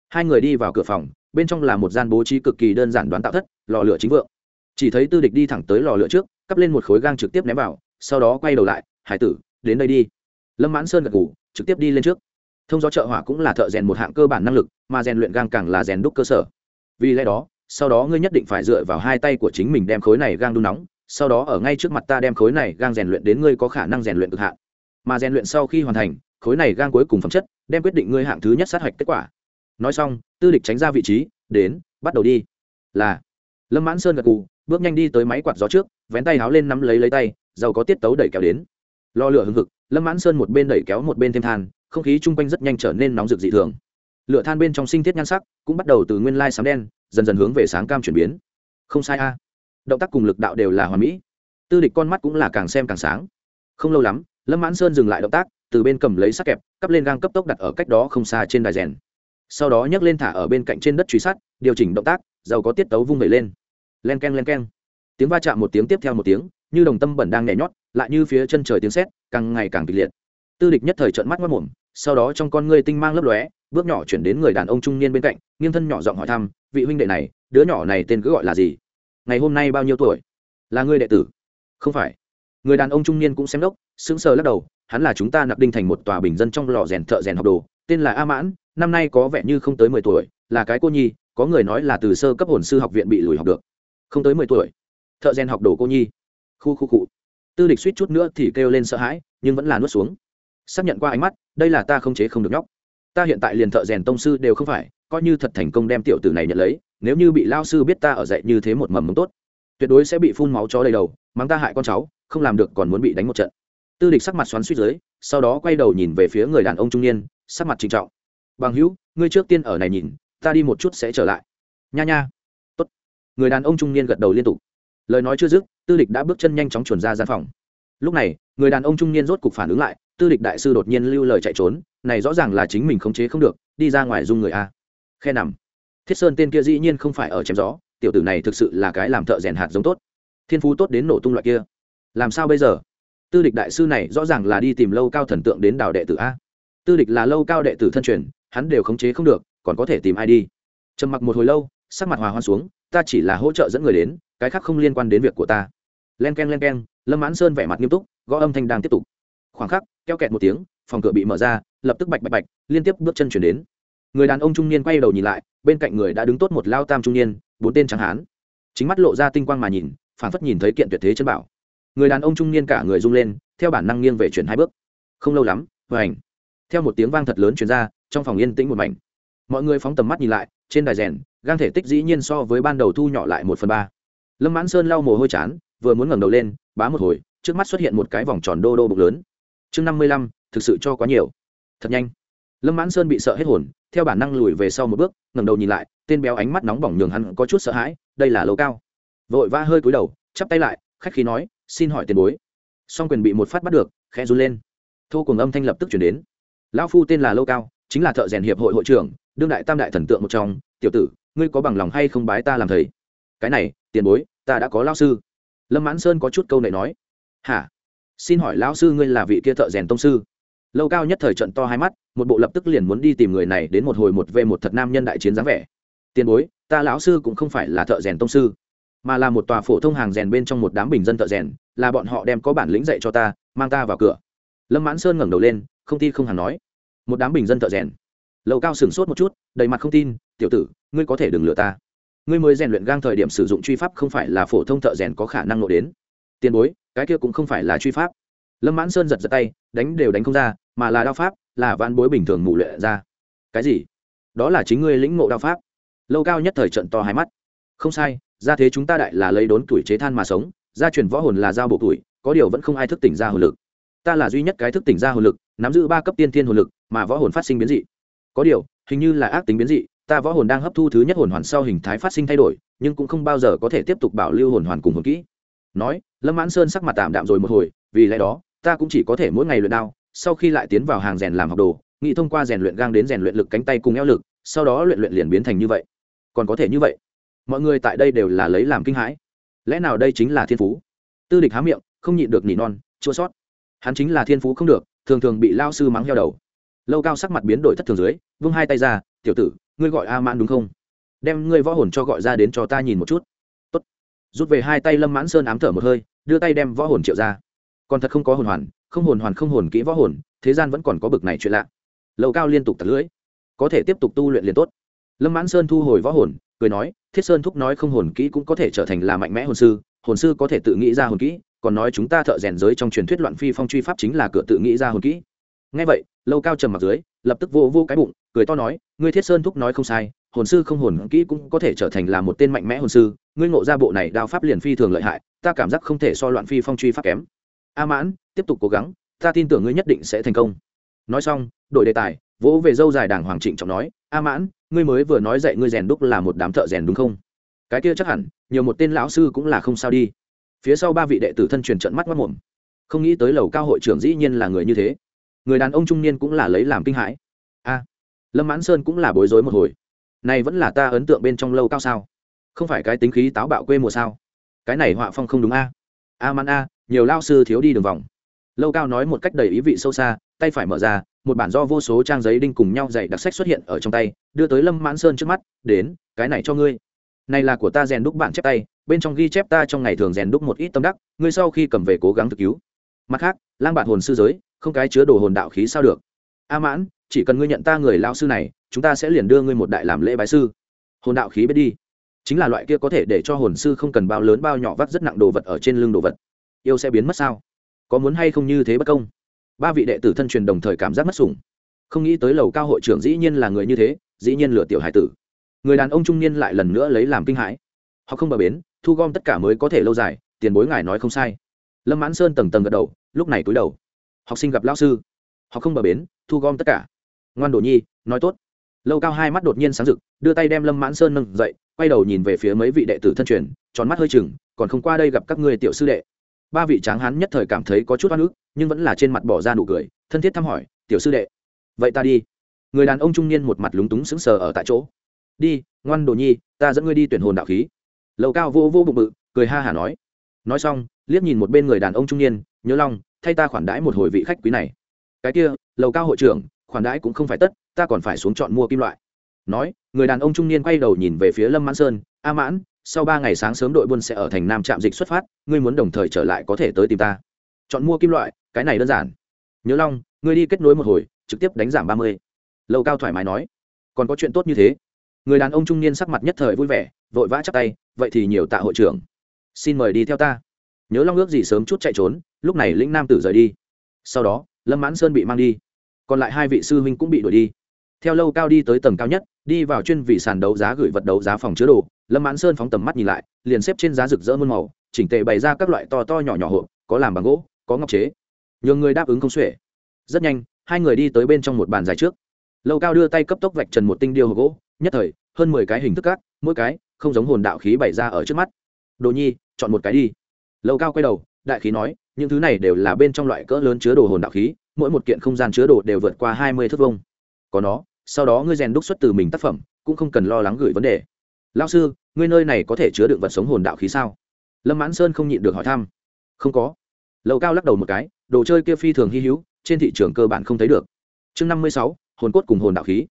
Hai người đi vào cửa phòng, bên trong là một gian bố trí cực kỳ đơn giản đoán tạo thất, lò lửa chính vượng. Chỉ thấy tư địch đi thẳng tới lò lửa trước, cắp lên một khối gang trực tiếp ném vào, sau đó quay đầu lại, hải tử, đến đây đi. Lâm mãn sơn gật ngủ trực tiếp đi lên trước. Thông gió trợ hỏa cũng là thợ rèn một hạng cơ bản năng lực, mà rèn luyện gang càng là rèn đúc cơ sở. Vì lẽ đó sau đó ngươi nhất định phải dựa vào hai tay của chính mình đem khối này gang đun nóng, sau đó ở ngay trước mặt ta đem khối này gang rèn luyện đến ngươi có khả năng rèn luyện cực hạn. Mà rèn luyện sau khi hoàn thành, khối này gang cuối cùng phẩm chất, đem quyết định ngươi hạng thứ nhất sát hạch kết quả. Nói xong, tư địch tránh ra vị trí, đến, bắt đầu đi. Là, lâm mãn sơn gật cù bước nhanh đi tới máy quạt gió trước, vén tay háo lên nắm lấy lấy tay, giàu có tiết tấu đẩy kéo đến. Lo lửa hừng hực, lâm mãn sơn một bên đẩy kéo một bên thêm than, không khí chung quanh rất nhanh trở nên nóng rực dị thường. Lửa than bên trong sinh thiết nhan sắc cũng bắt đầu từ nguyên lai sáng đen dần dần hướng về sáng cam chuyển biến. Không sai a. Động tác cùng lực đạo đều là hoàn mỹ. Tư địch con mắt cũng là càng xem càng sáng. Không lâu lắm, lâm mãn sơn dừng lại động tác, từ bên cầm lấy sắc kẹp, cắp lên gang cấp tốc đặt ở cách đó không xa trên đài rèn. Sau đó nhấc lên thả ở bên cạnh trên đất truy sát, điều chỉnh động tác, giàu có tiết tấu vung vẩy lên. Len k e n len k e n tiếng va chạm một tiếng tiếp theo một tiếng, như đồng tâm bẩn đang nhảy nhót, lại như phía chân trời tiếng sét, càng ngày càng kịch liệt. Tư địch nhất thời trợn mắt mất mồm sau đó trong con ngươi tinh mang lấp lóe bước nhỏ chuyển đến người đàn ông trung niên bên cạnh, nghiêng thân nhỏ giọng hỏi thăm, vị huynh đệ này, đứa nhỏ này tên cứ gọi là gì? Ngày hôm nay bao nhiêu tuổi? Là người đệ tử? Không phải. Người đàn ông trung niên cũng xem đốc, sững sờ lắc đầu, hắn là chúng ta nạp đinh thành một tòa bình dân trong lò rèn thợ rèn học đồ, tên là a mãn, năm nay có vẻ như không tới mười tuổi, là cái cô nhi, có người nói là từ sơ cấp hồn sư học viện bị lùi học được. Không tới mười tuổi? Thợ rèn học đồ cô nhi? Khu khu cụ tư địch suýt chút nữa thì kêu lên sợ hãi, nhưng vẫn là nuốt xuống. Xác nhận qua ánh mắt, đây là ta không chế không được nhóc ta hiện tại liền thợ rèn tông sư đều không phải, coi như thật thành công đem tiểu tử này nhận lấy, nếu như bị lao sư biết ta ở dạy như thế một mầm mống tốt, tuyệt đối sẽ bị phun máu chó đầy đầu, mắng ta hại con cháu, không làm được còn muốn bị đánh một trận. Tư địch sắc mặt xoắn suýt dưới, sau đó quay đầu nhìn về phía người đàn ông trung niên, sắc mặt trinh trọng. Bằng hữu, ngươi trước tiên ở này nhìn, ta đi một chút sẽ trở lại. Nha nha. Tốt. người đàn ông trung niên gật đầu liên tục. Lời nói chưa dứt, tư địch đã bước chân nhanh chóng chuẩn ra gian phòng. Lúc này, người đàn ông trung niên rốt cục phản ứng lại, tư địch đại sư đột nhiên lưu lời chạy trốn này rõ ràng là chính mình khống chế không được, đi ra ngoài dung người a. Khe nằm. Thiết sơn tên kia dĩ nhiên không phải ở chém gió, tiểu tử này thực sự là cái làm thợ rèn hạt giống tốt. Thiên phú tốt đến nổ tung loại kia. Làm sao bây giờ? Tư địch đại sư này rõ ràng là đi tìm lâu cao thần tượng đến đào đệ tử a. Tư địch là lâu cao đệ tử thân truyền, hắn đều khống chế không được, còn có thể tìm ai đi? Trầm mặc một hồi lâu, sắc mặt hòa hoan xuống, ta chỉ là hỗ trợ dẫn người đến, cái khác không liên quan đến việc của ta. Len k e n len k e n lâm mãn sơn vẻ mặt nghiêm túc, gõ âm thanh đang tiếp tục. Khoảng khắc, keo kẹt một tiếng, phòng cửa bị mở ra lập tức bạch bạch bạch, liên tiếp bước chân chuyển đến. Người đàn ông trung niên quay đầu nhìn lại, bên cạnh người đã đứng tốt một lao tam trung niên, bốn tên trắng hán. Chính mắt lộ ra tinh quang mà nhìn phản phất nhìn thấy kiện tuyệt thế chân bảo. Người đàn ông trung niên cả người rung lên, theo bản năng nghiêng về chuyển hai bước. Không lâu lắm, và ảnh. Theo một tiếng vang thật lớn chuyển ra, trong phòng yên tĩnh một mảnh. Mọi người phóng tầm mắt nhìn lại, trên đài rèn, gang thể tích dĩ nhiên so với ban đầu thu nhỏ lại một phần ba. Lâm mãn sơn lau mồ hôi chán, vừa muốn ngẩng đầu lên, bá một hồi, trước mắt xuất hiện một cái vòng tròn đô đô bục lớn. Chương năm mươi lăm, thực sự cho quá nhiều thật nhanh. Lâm mãn sơn bị sợ hết hồn, theo bản năng lùi về sau một bước, ngẩng đầu nhìn lại, tên béo ánh mắt nóng bỏng nhường hắn có chút sợ hãi, đây là lầu cao. Vội va hơi cúi đầu, chắp tay lại, khách khí nói, xin hỏi tiền bối. Song quyền bị một phát bắt được, khẽ run lên. Thô cùng âm thanh lập tức chuyển đến. Lão phu tên là lâu cao, chính là thợ rèn hiệp hội hội trưởng, đương đại tam đại thần tượng một trong. Tiểu tử, ngươi có bằng lòng hay không bái ta làm thầy? Cái này, tiền bối, ta đã có lao sư. Lâm mãn sơn có chút câu này nói. Hả? Xin hỏi lão sư ngươi là vị kia thợ rèn tông sư? Lâu cao nhất thời trận to hai mắt, một bộ lập tức liền muốn đi tìm người này đến một hồi một v một thật nam nhân đại chiến dáng vẻ. Tiền bối, ta lão sư cũng không phải là thợ rèn tông sư, mà là một tòa phổ thông hàng rèn bên trong một đám bình dân thợ rèn, là bọn họ đem có bản lĩnh dạy cho ta, mang ta vào cửa. Lâm mãn sơn ngẩng đầu lên, không tin không hẳn nói. Một đám bình dân thợ rèn. Lầu cao sửng sốt một chút, đầy mặt không tin, tiểu tử, ngươi có thể đừng lừa ta. Ngươi mới rèn luyện gang thời điểm sử dụng truy pháp không phải là phổ thông thợ rèn có khả năng nộ đến. Tiền bối, cái kia cũng không phải là truy pháp. Lâm mãn sơn giật giật tay, đánh đều đánh không ra mà là đao pháp, là van bối bình thường mù luyện ra. Cái gì? Đó là chính ngươi lĩnh ngộ đao pháp. Lâu cao nhất thời trận to hai mắt. Không sai, ra thế chúng ta đại là lấy đốn tuổi chế than mà sống, gia truyền võ hồn là giao bộ tuổi, có điều vẫn không ai thức tỉnh ra hồn lực. Ta là duy nhất cái thức tỉnh ra hồn lực, nắm giữ ba cấp tiên thiên hồn lực, mà võ hồn phát sinh biến dị. Có điều, hình như là ác tính biến dị, ta võ hồn đang hấp thu thứ nhất hồn hoàn sau hình thái phát sinh thay đổi, nhưng cũng không bao giờ có thể tiếp tục bảo lưu hồn hoàn cùng hồn kỹ. Nói, lâm mãn sơn sắc mặt tạm đạm rồi một hồi, vì lẽ đó, ta cũng chỉ có thể mỗi ngày luyện đao sau khi lại tiến vào hàng rèn làm học đồ, nghĩ thông qua rèn luyện gang đến rèn luyện lực cánh tay cùng eo lực, sau đó luyện luyện liền biến thành như vậy. Còn có thể như vậy. Mọi người tại đây đều là lấy làm kinh hãi. Lẽ nào đây chính là thiên phú? Tư địch há miệng, không nhịn được nỉ non, chua sót. Hắn chính là thiên phú không được, thường thường bị lao sư mắng heo đầu. Lâu cao sắc mặt biến đổi thất thường dưới, vung hai tay ra, tiểu tử, ngươi gọi a mãn đúng không? Đem ngươi võ hồn cho gọi ra đến cho ta nhìn một chút. Tốt. rút về hai tay lâm mãn sơn ám thở một hơi, đưa tay đem võ hồn triệu ra. Còn thật không có hồn hoàn không hồn hoàn không hồn kỹ võ hồn, thế gian vẫn còn có bực này chuyện lạ. Lâu cao liên tục tạt lưỡi. Có thể tiếp tục tu luyện liền tốt. Lâm mãn sơn thu hồi võ hồn, cười nói, thiết sơn thúc nói không hồn kỹ cũng có thể trở thành là mạnh mẽ hồn sư hồn sư có thể tự nghĩ ra hồn kỹ, còn nói chúng ta thợ rèn giới trong truyền thuyết loạn phi phong truy pháp chính là cửa tự nghĩ ra hồn kỹ. Ngay vậy lâu cao trầm mặt dưới, lập tức vô vô cái bụng, cười to nói, ngươi thiết sơn thúc nói không sai, hồn sư không hồn kỹ cũng có thể trở thành là một tên mạnh mẽ hồn sư, ngươi ngộ ra bộ này đao pháp liền phi thường lợi hại, ta cảm giác không thể so loạn phi phong truy pháp kém a mãn, tiếp tục cố gắng, ta tin tưởng ngươi nhất định sẽ thành công. Nói xong, đổi đề tài, vỗ về dâu dài đàng hoàng trịnh trọng nói, a mãn, ngươi mới vừa nói dạy ngươi rèn đúc là một đám thợ rèn đúng không? Cái kia chắc hẳn, nhiều một tên lão sư cũng là không sao đi. Phía sau ba vị đệ tử thân truyền trận mắt mất mồm. Không nghĩ tới lầu cao hội trưởng dĩ nhiên là người như thế. Người đàn ông trung niên cũng là lấy làm kinh hãi. A, lâm mãn sơn cũng là bối rối một hồi. Này vẫn là ta ấn tượng bên trong lâu cao sao? Không phải cái tính khí táo bạo quê mùa sao? Cái này họa phong không đúng a. A man a nhiều lao sư thiếu đi đường vòng. Lâu cao nói một cách đầy ý vị sâu xa, tay phải mở ra, một bản do vô số trang giấy đinh cùng nhau dạy đặc sách xuất hiện ở trong tay, đưa tới lâm mãn sơn trước mắt, đến, cái này cho ngươi. Này là của ta rèn đúc bản chép tay, bên trong ghi chép ta trong ngày thường rèn đúc một ít tâm đắc, ngươi sau khi cầm về cố gắng thực cứu. Mặt khác, lang bạn hồn sư giới, không cái chứa đồ hồn đạo khí sao được. A mãn, chỉ cần ngươi nhận ta người lao sư này, chúng ta sẽ liền đưa ngươi một đại làm lễ bái sư. Hồn đạo khí biết đi. Chính là loại kia có thể để cho hồn sư không cần bao lớn bao nhỏ vắt rất nặng đồ vật ở trên lưng đồ vật yêu sẽ biến mất sao? Có muốn hay không như thế bất công? Ba vị đệ tử thân truyền đồng thời cảm giác mất sủng không nghĩ tới lầu cao hội trưởng dĩ nhiên là người như thế, dĩ nhiên lừa tiểu hải tử. Người đàn ông trung niên lại lần nữa lấy làm kinh hãi. Họ không bờ bến, thu gom tất cả mới có thể lâu dài, tiền bối ngài nói không sai. Lâm mãn sơn tầng tầng gật đầu, lúc này cúi đầu. Học sinh gặp lao sư. Họ không bờ bến, thu gom tất cả. Ngoan đồ nhi, nói tốt. Lâu cao hai mắt đột nhiên sáng rực, đưa tay đem lâm mãn sơn nâng dậy, quay đầu nhìn về phía mấy vị đệ tử thân truyền, tròn mắt hơi chừng, còn không qua đây gặp các ngươi tiểu sư đệ ba vị tráng hán nhất thời cảm thấy có chút oan ức, nhưng vẫn là trên mặt bỏ ra nụ cười, thân thiết thăm hỏi, tiểu sư đệ, vậy ta đi. Người đàn ông trung niên một mặt lúng túng sững sờ ở tại chỗ. Đi, ngoan đồ nhi, ta dẫn ngươi đi tuyển hồn đạo khí. Lầu cao vô vô bụng bự, cười ha hả nói. Nói xong, liếc nhìn một bên người đàn ông trung niên, nhớ long, thay ta khoản đãi một hồi vị khách quý này. Cái kia, lầu cao hội trưởng, khoản đãi cũng không phải tất, ta còn phải xuống chọn mua kim loại. Nói, người đàn ông trung niên quay đầu nhìn về phía lâm mãn sơn, a mãn sau ba ngày sáng sớm đội buôn sẽ ở thành nam trạm dịch xuất phát, ngươi muốn đồng thời trở lại có thể tới tìm ta. Chọn mua kim loại, cái này đơn giản. Nhớ long, ngươi đi kết nối một hồi, trực tiếp đánh giảm ba mươi. Lâu cao thoải mái nói. Còn có chuyện tốt như thế. Người đàn ông trung niên sắc mặt nhất thời vui vẻ, vội vã chắc tay, vậy thì nhiều tạ hội trưởng. Xin mời đi theo ta. Nhớ long ước gì sớm chút chạy trốn, lúc này lĩnh nam tử rời đi. Sau đó, lâm mãn sơn bị mang đi. Còn lại hai vị sư huynh cũng bị đuổi đi. Theo lâu cao đi tới tầng cao nhất, đi vào chuyên vị sàn đấu giá gửi vật đấu giá phòng chứa đồ lâm mãn sơn phóng tầm mắt nhìn lại, liền xếp trên giá rực rỡ muôn màu, chỉnh tề bày ra các loại to to nhỏ nhỏ hộp, có làm bằng gỗ, có ngọc chế. Nhường người đáp ứng không xuể. Rất nhanh, hai người đi tới bên trong một bàn dài trước. Lâu cao đưa tay cấp tốc vạch trần một tinh điêu hộp gỗ, nhất thời, hơn mười cái hình thức cát mỗi cái, không giống hồn đạo khí bày ra ở trước mắt. Đồ nhi, chọn một cái đi. Lâu cao quay đầu, đại khí nói, những thứ này đều là bên trong loại cỡ lớn chứa đồ hồn đạo khí, mỗi một kiện không gian chứa đồ đều vượt qua hai mươi thước vông có nó, sau đó ngươi rèn đúc xuất từ mình tác phẩm, cũng không cần lo lắng gửi vấn đề lao sư, ngươi nơi này có thể chứa đựng vật sống hồn đạo khí sao? Lâm mãn sơn không nhịn được hỏi thăm. Không có. Lầu cao lắc đầu một cái, đồ chơi kia phi thường hy hữu, trên thị trường cơ bản không thấy được. Chương năm mươi sáu, hồn cốt cùng hồn đạo khí.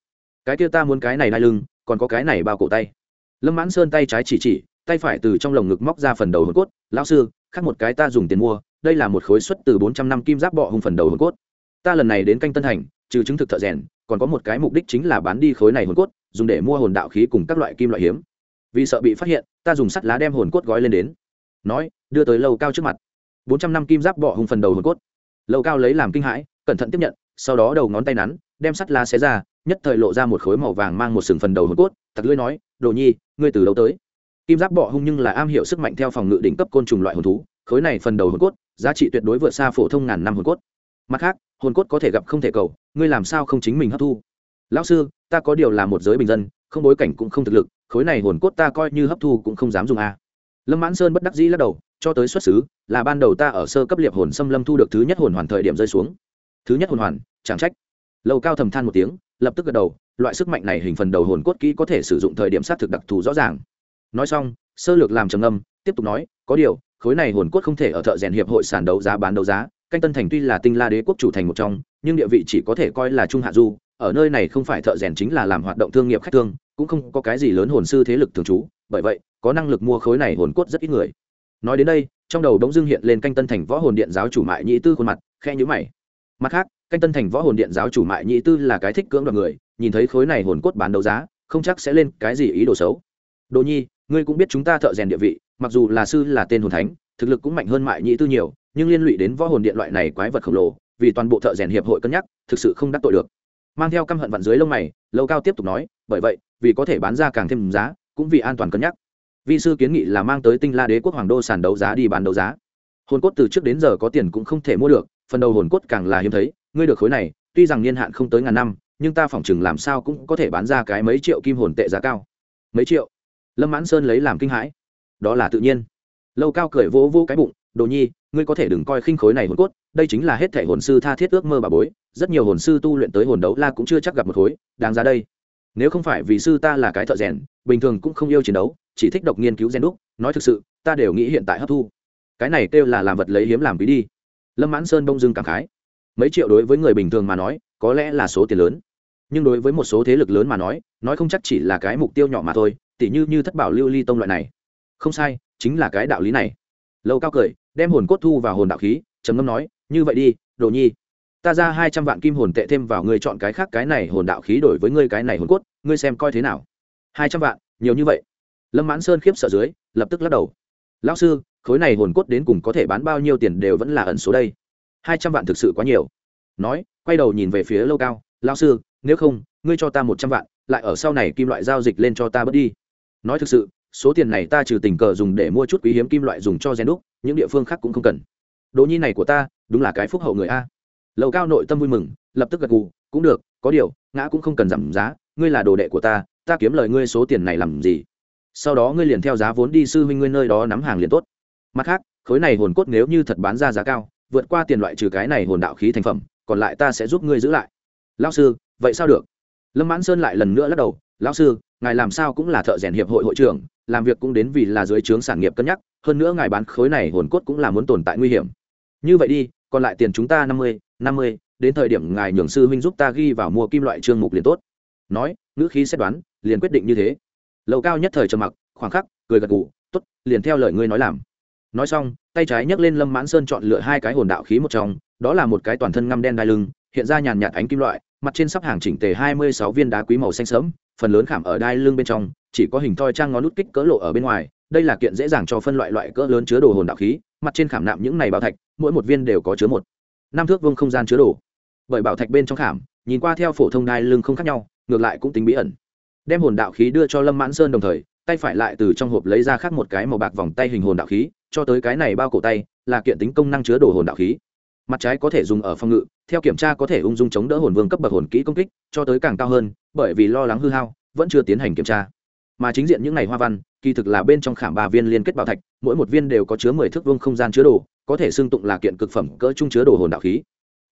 Cái kia ta muốn cái này đai lưng, còn có cái này bao cổ tay. Lâm mãn sơn tay trái chỉ chỉ, tay phải từ trong lồng ngực móc ra phần đầu hồn cốt. Lão sư, khác một cái ta dùng tiền mua, đây là một khối xuất từ bốn trăm năm kim giáp bọ hung phần đầu hồn cốt. Ta lần này đến canh tân thành, trừ chứng thực thợ rèn, còn có một cái mục đích chính là bán đi khối này hồn cốt, dùng để mua hồn đạo khí cùng các loại kim loại hiếm vì sợ bị phát hiện, ta dùng sắt lá đem hồn cốt gói lên đến. Nói, đưa tới lâu cao trước mặt. Bốn trăm năm kim giáp bỏ hung phần đầu hồn cốt. Lâu cao lấy làm kinh hãi, cẩn thận tiếp nhận, sau đó đầu ngón tay nắn, đem sắt lá xé ra, nhất thời lộ ra một khối màu vàng mang một sừng phần đầu hồn cốt tặc lưỡi nói, đồ nhi, ngươi từ đâu tới? Kim giáp bọ hung nhưng là am hiểu sức mạnh theo phòng ngự đỉnh cấp côn trùng loại hồn thú, khối này phần đầu hồn cốt, giá trị tuyệt đối vượt xa phổ thông ngàn năm hồn cốt. Mặt khác, hồn cốt có thể gặp không thể cầu, ngươi làm sao không chính mình hấp thu? Lão sư, ta có điều là một giới bình dân, không bối cảnh cũng không thực lực khối này hồn cốt ta coi như hấp thu cũng không dám dùng a. Lâm mãn sơn bất đắc dĩ lắc đầu, cho tới xuất xứ, là ban đầu ta ở sơ cấp liệp hồn xâm lâm thu được thứ nhất hồn hoàn thời điểm rơi xuống. Thứ nhất hồn hoàn, chẳng trách. Lầu cao thầm than một tiếng, lập tức gật đầu, loại sức mạnh này hình phần đầu hồn cốt kỹ có thể sử dụng thời điểm sát thực đặc thù rõ ràng. Nói xong, sơ lược làm trầm âm tiếp tục nói, có điều, khối này hồn cốt không thể ở thợ rèn hiệp hội sàn đấu giá bán đấu giá, canh tân thành tuy là tinh la đế quốc chủ thành một trong, nhưng địa vị chỉ có thể coi là trung hạ du, ở nơi này không phải thợ rèn chính là làm hoạt động thương nghiệp khách thương cũng không có cái gì lớn hồn sư thế lực thường trú, bởi vậy, có năng lực mua khối này hồn cốt rất ít người. Nói đến đây, trong đầu đống dương hiện lên canh tân thành võ hồn điện giáo chủ mại nhĩ tư khuôn mặt khe nhữ mày. Mặt khác, canh tân thành võ hồn điện giáo chủ mại nhĩ tư là cái thích cưỡng đoạt người, nhìn thấy khối này hồn cốt bán đấu giá, không chắc sẽ lên cái gì ý đồ xấu. Đồ nhi, ngươi cũng biết chúng ta thợ rèn địa vị, mặc dù là sư là tên hồn thánh, thực lực cũng mạnh hơn mại nhĩ tư nhiều, nhưng liên lụy đến võ hồn điện loại này quái vật khổng lồ, vì toàn bộ thợ rèn hiệp hội cân nhắc, thực sự không đắc tội được mang theo căm hận vặn dưới lông mày, lâu cao tiếp tục nói, bởi vậy, vì có thể bán ra càng thêm giá, cũng vì an toàn cân nhắc. Vi sư kiến nghị là mang tới tinh la đế quốc hoàng đô sàn đấu giá đi bán đấu giá. Hồn cốt từ trước đến giờ có tiền cũng không thể mua được, phần đầu hồn cốt càng là hiếm thấy, ngươi được khối này, tuy rằng niên hạn không tới ngàn năm, nhưng ta phỏng chừng làm sao cũng có thể bán ra cái mấy triệu kim hồn tệ giá cao. Mấy triệu? Lâm mãn sơn lấy làm kinh hãi. Đó là tự nhiên. Lâu cao cười vỗ vỗ cái bụng đồ nhi, ngươi có thể đừng coi khinh khối này hồn cốt, đây chính là hết thể hồn sư tha thiết ước mơ bà bối, rất nhiều hồn sư tu luyện tới hồn đấu la cũng chưa chắc gặp một khối, đáng ra đây. Nếu không phải vì sư ta là cái thợ rèn, bình thường cũng không yêu chiến đấu, chỉ thích độc nghiên cứu rèn đúc, nói thực sự, ta đều nghĩ hiện tại hấp thu. Cái này kêu là làm vật lấy hiếm làm quý đi. Lâm mãn sơn bông dưng cảm khái. Mấy triệu đối với người bình thường mà nói, có lẽ là số tiền lớn. Nhưng đối với một số thế lực lớn mà nói nói không chắc chỉ là cái mục tiêu nhỏ mà thôi, tỉ như như thất bảo lưu ly tông loại này. Không sai, chính là cái đạo lý này. Lâu cao cười đem hồn cốt thu vào hồn đạo khí, trầm ngâm nói, như vậy đi, đồ nhi, ta ra hai trăm vạn kim hồn tệ thêm vào ngươi chọn cái khác cái này hồn đạo khí đổi với ngươi cái này hồn cốt, ngươi xem coi thế nào. Hai trăm vạn, nhiều như vậy. Lâm mãn sơn khiếp sợ dưới, lập tức lắc đầu. Lão sư, khối này hồn cốt đến cùng có thể bán bao nhiêu tiền đều vẫn là ẩn số đây. Hai trăm vạn thực sự quá nhiều. Nói, quay đầu nhìn về phía lâu cao, lão sư, nếu không, ngươi cho ta một trăm vạn, lại ở sau này kim loại giao dịch lên cho ta bớt đi. Nói thực sự số tiền này ta trừ tình cờ dùng để mua chút quý hiếm kim loại dùng cho gen đúc, những địa phương khác cũng không cần. Đồ nhi này của ta, đúng là cái phúc hậu người a. Lầu cao nội tâm vui mừng, lập tức gật gù, cũng được, có điều, ngã cũng không cần giảm giá, ngươi là đồ đệ của ta ta kiếm lời ngươi số tiền này làm gì? Sau đó ngươi liền theo giá vốn đi, sư huynh ngươi nơi đó nắm hàng liền tốt. Mặt khác, khối này hồn cốt nếu như thật bán ra giá cao, vượt qua tiền loại trừ cái này hồn đạo khí thành phẩm, còn lại ta sẽ giúp ngươi giữ lại. Lao sư, vậy sao được? Lâm mãn sơn lại lần nữa lắc đầu, lão sư ngài làm sao cũng là thợ rèn hiệp hội hội trưởng, làm việc cũng đến vì là dưới trướng sản nghiệp cân nhắc, hơn nữa ngài bán khối này hồn cốt cũng là muốn tồn tại nguy hiểm. Như vậy đi, còn lại tiền chúng ta năm mươi năm mươi, đến thời điểm ngài nhường sư huynh giúp ta ghi vào mua kim loại trương mục liền tốt. Nói, ngữ khí xét đoán, liền quyết định như thế. Lầu cao nhất thời trầm mặc, khoảng khắc, cười gật gù t ố t liền theo lời ngươi nói làm. Nói xong, tay trái nhấc lên lâm mãn sơn chọn lựa hai cái hồn đạo khí một trong, đó là một cái toàn thân ngăm đen đai lưng, hiện ra nhàn nhạt ánh kim loại mặt trên sắp hàng chỉnh tề hai mươi sáu viên đá quý màu xanh sớm phần lớn khảm ở đai lưng bên trong, chỉ có hình thoi trang ngón nút kích cỡ lộ ở bên ngoài. Đây là kiện dễ dàng cho phân loại loại cỡ lớn chứa đồ hồn đạo khí, mặt trên khảm nạm những này bảo thạch, mỗi một viên đều có chứa một. Năm thước vương không gian chứa đồ. Bởi bảo thạch bên trong khảm, nhìn qua theo phổ thông đai lưng không khác nhau, ngược lại cũng tính bí ẩn. Đem hồn đạo khí đưa cho lâm mãn sơn đồng thời, tay phải lại từ trong hộp lấy ra khác một cái màu bạc vòng tay hình hồn đạo khí, cho tới cái này bao cổ tay, là kiện tính công năng chứa đồ hồn đạo khí mặt trái có thể dùng ở phòng ngự, theo kiểm tra có thể ung dung chống đỡ hồn vương cấp bậc hồn kỹ công kích, cho tới càng cao hơn, bởi vì lo lắng hư hao, vẫn chưa tiến hành kiểm tra. Mà chính diện những ngày hoa văn, kỳ thực là bên trong khảm ba viên liên kết bảo thạch, mỗi một viên đều có chứa mười thước vương không gian chứa đồ, có thể xưng tụng là kiện cực phẩm cỡ trung chứa đồ hồn đạo khí.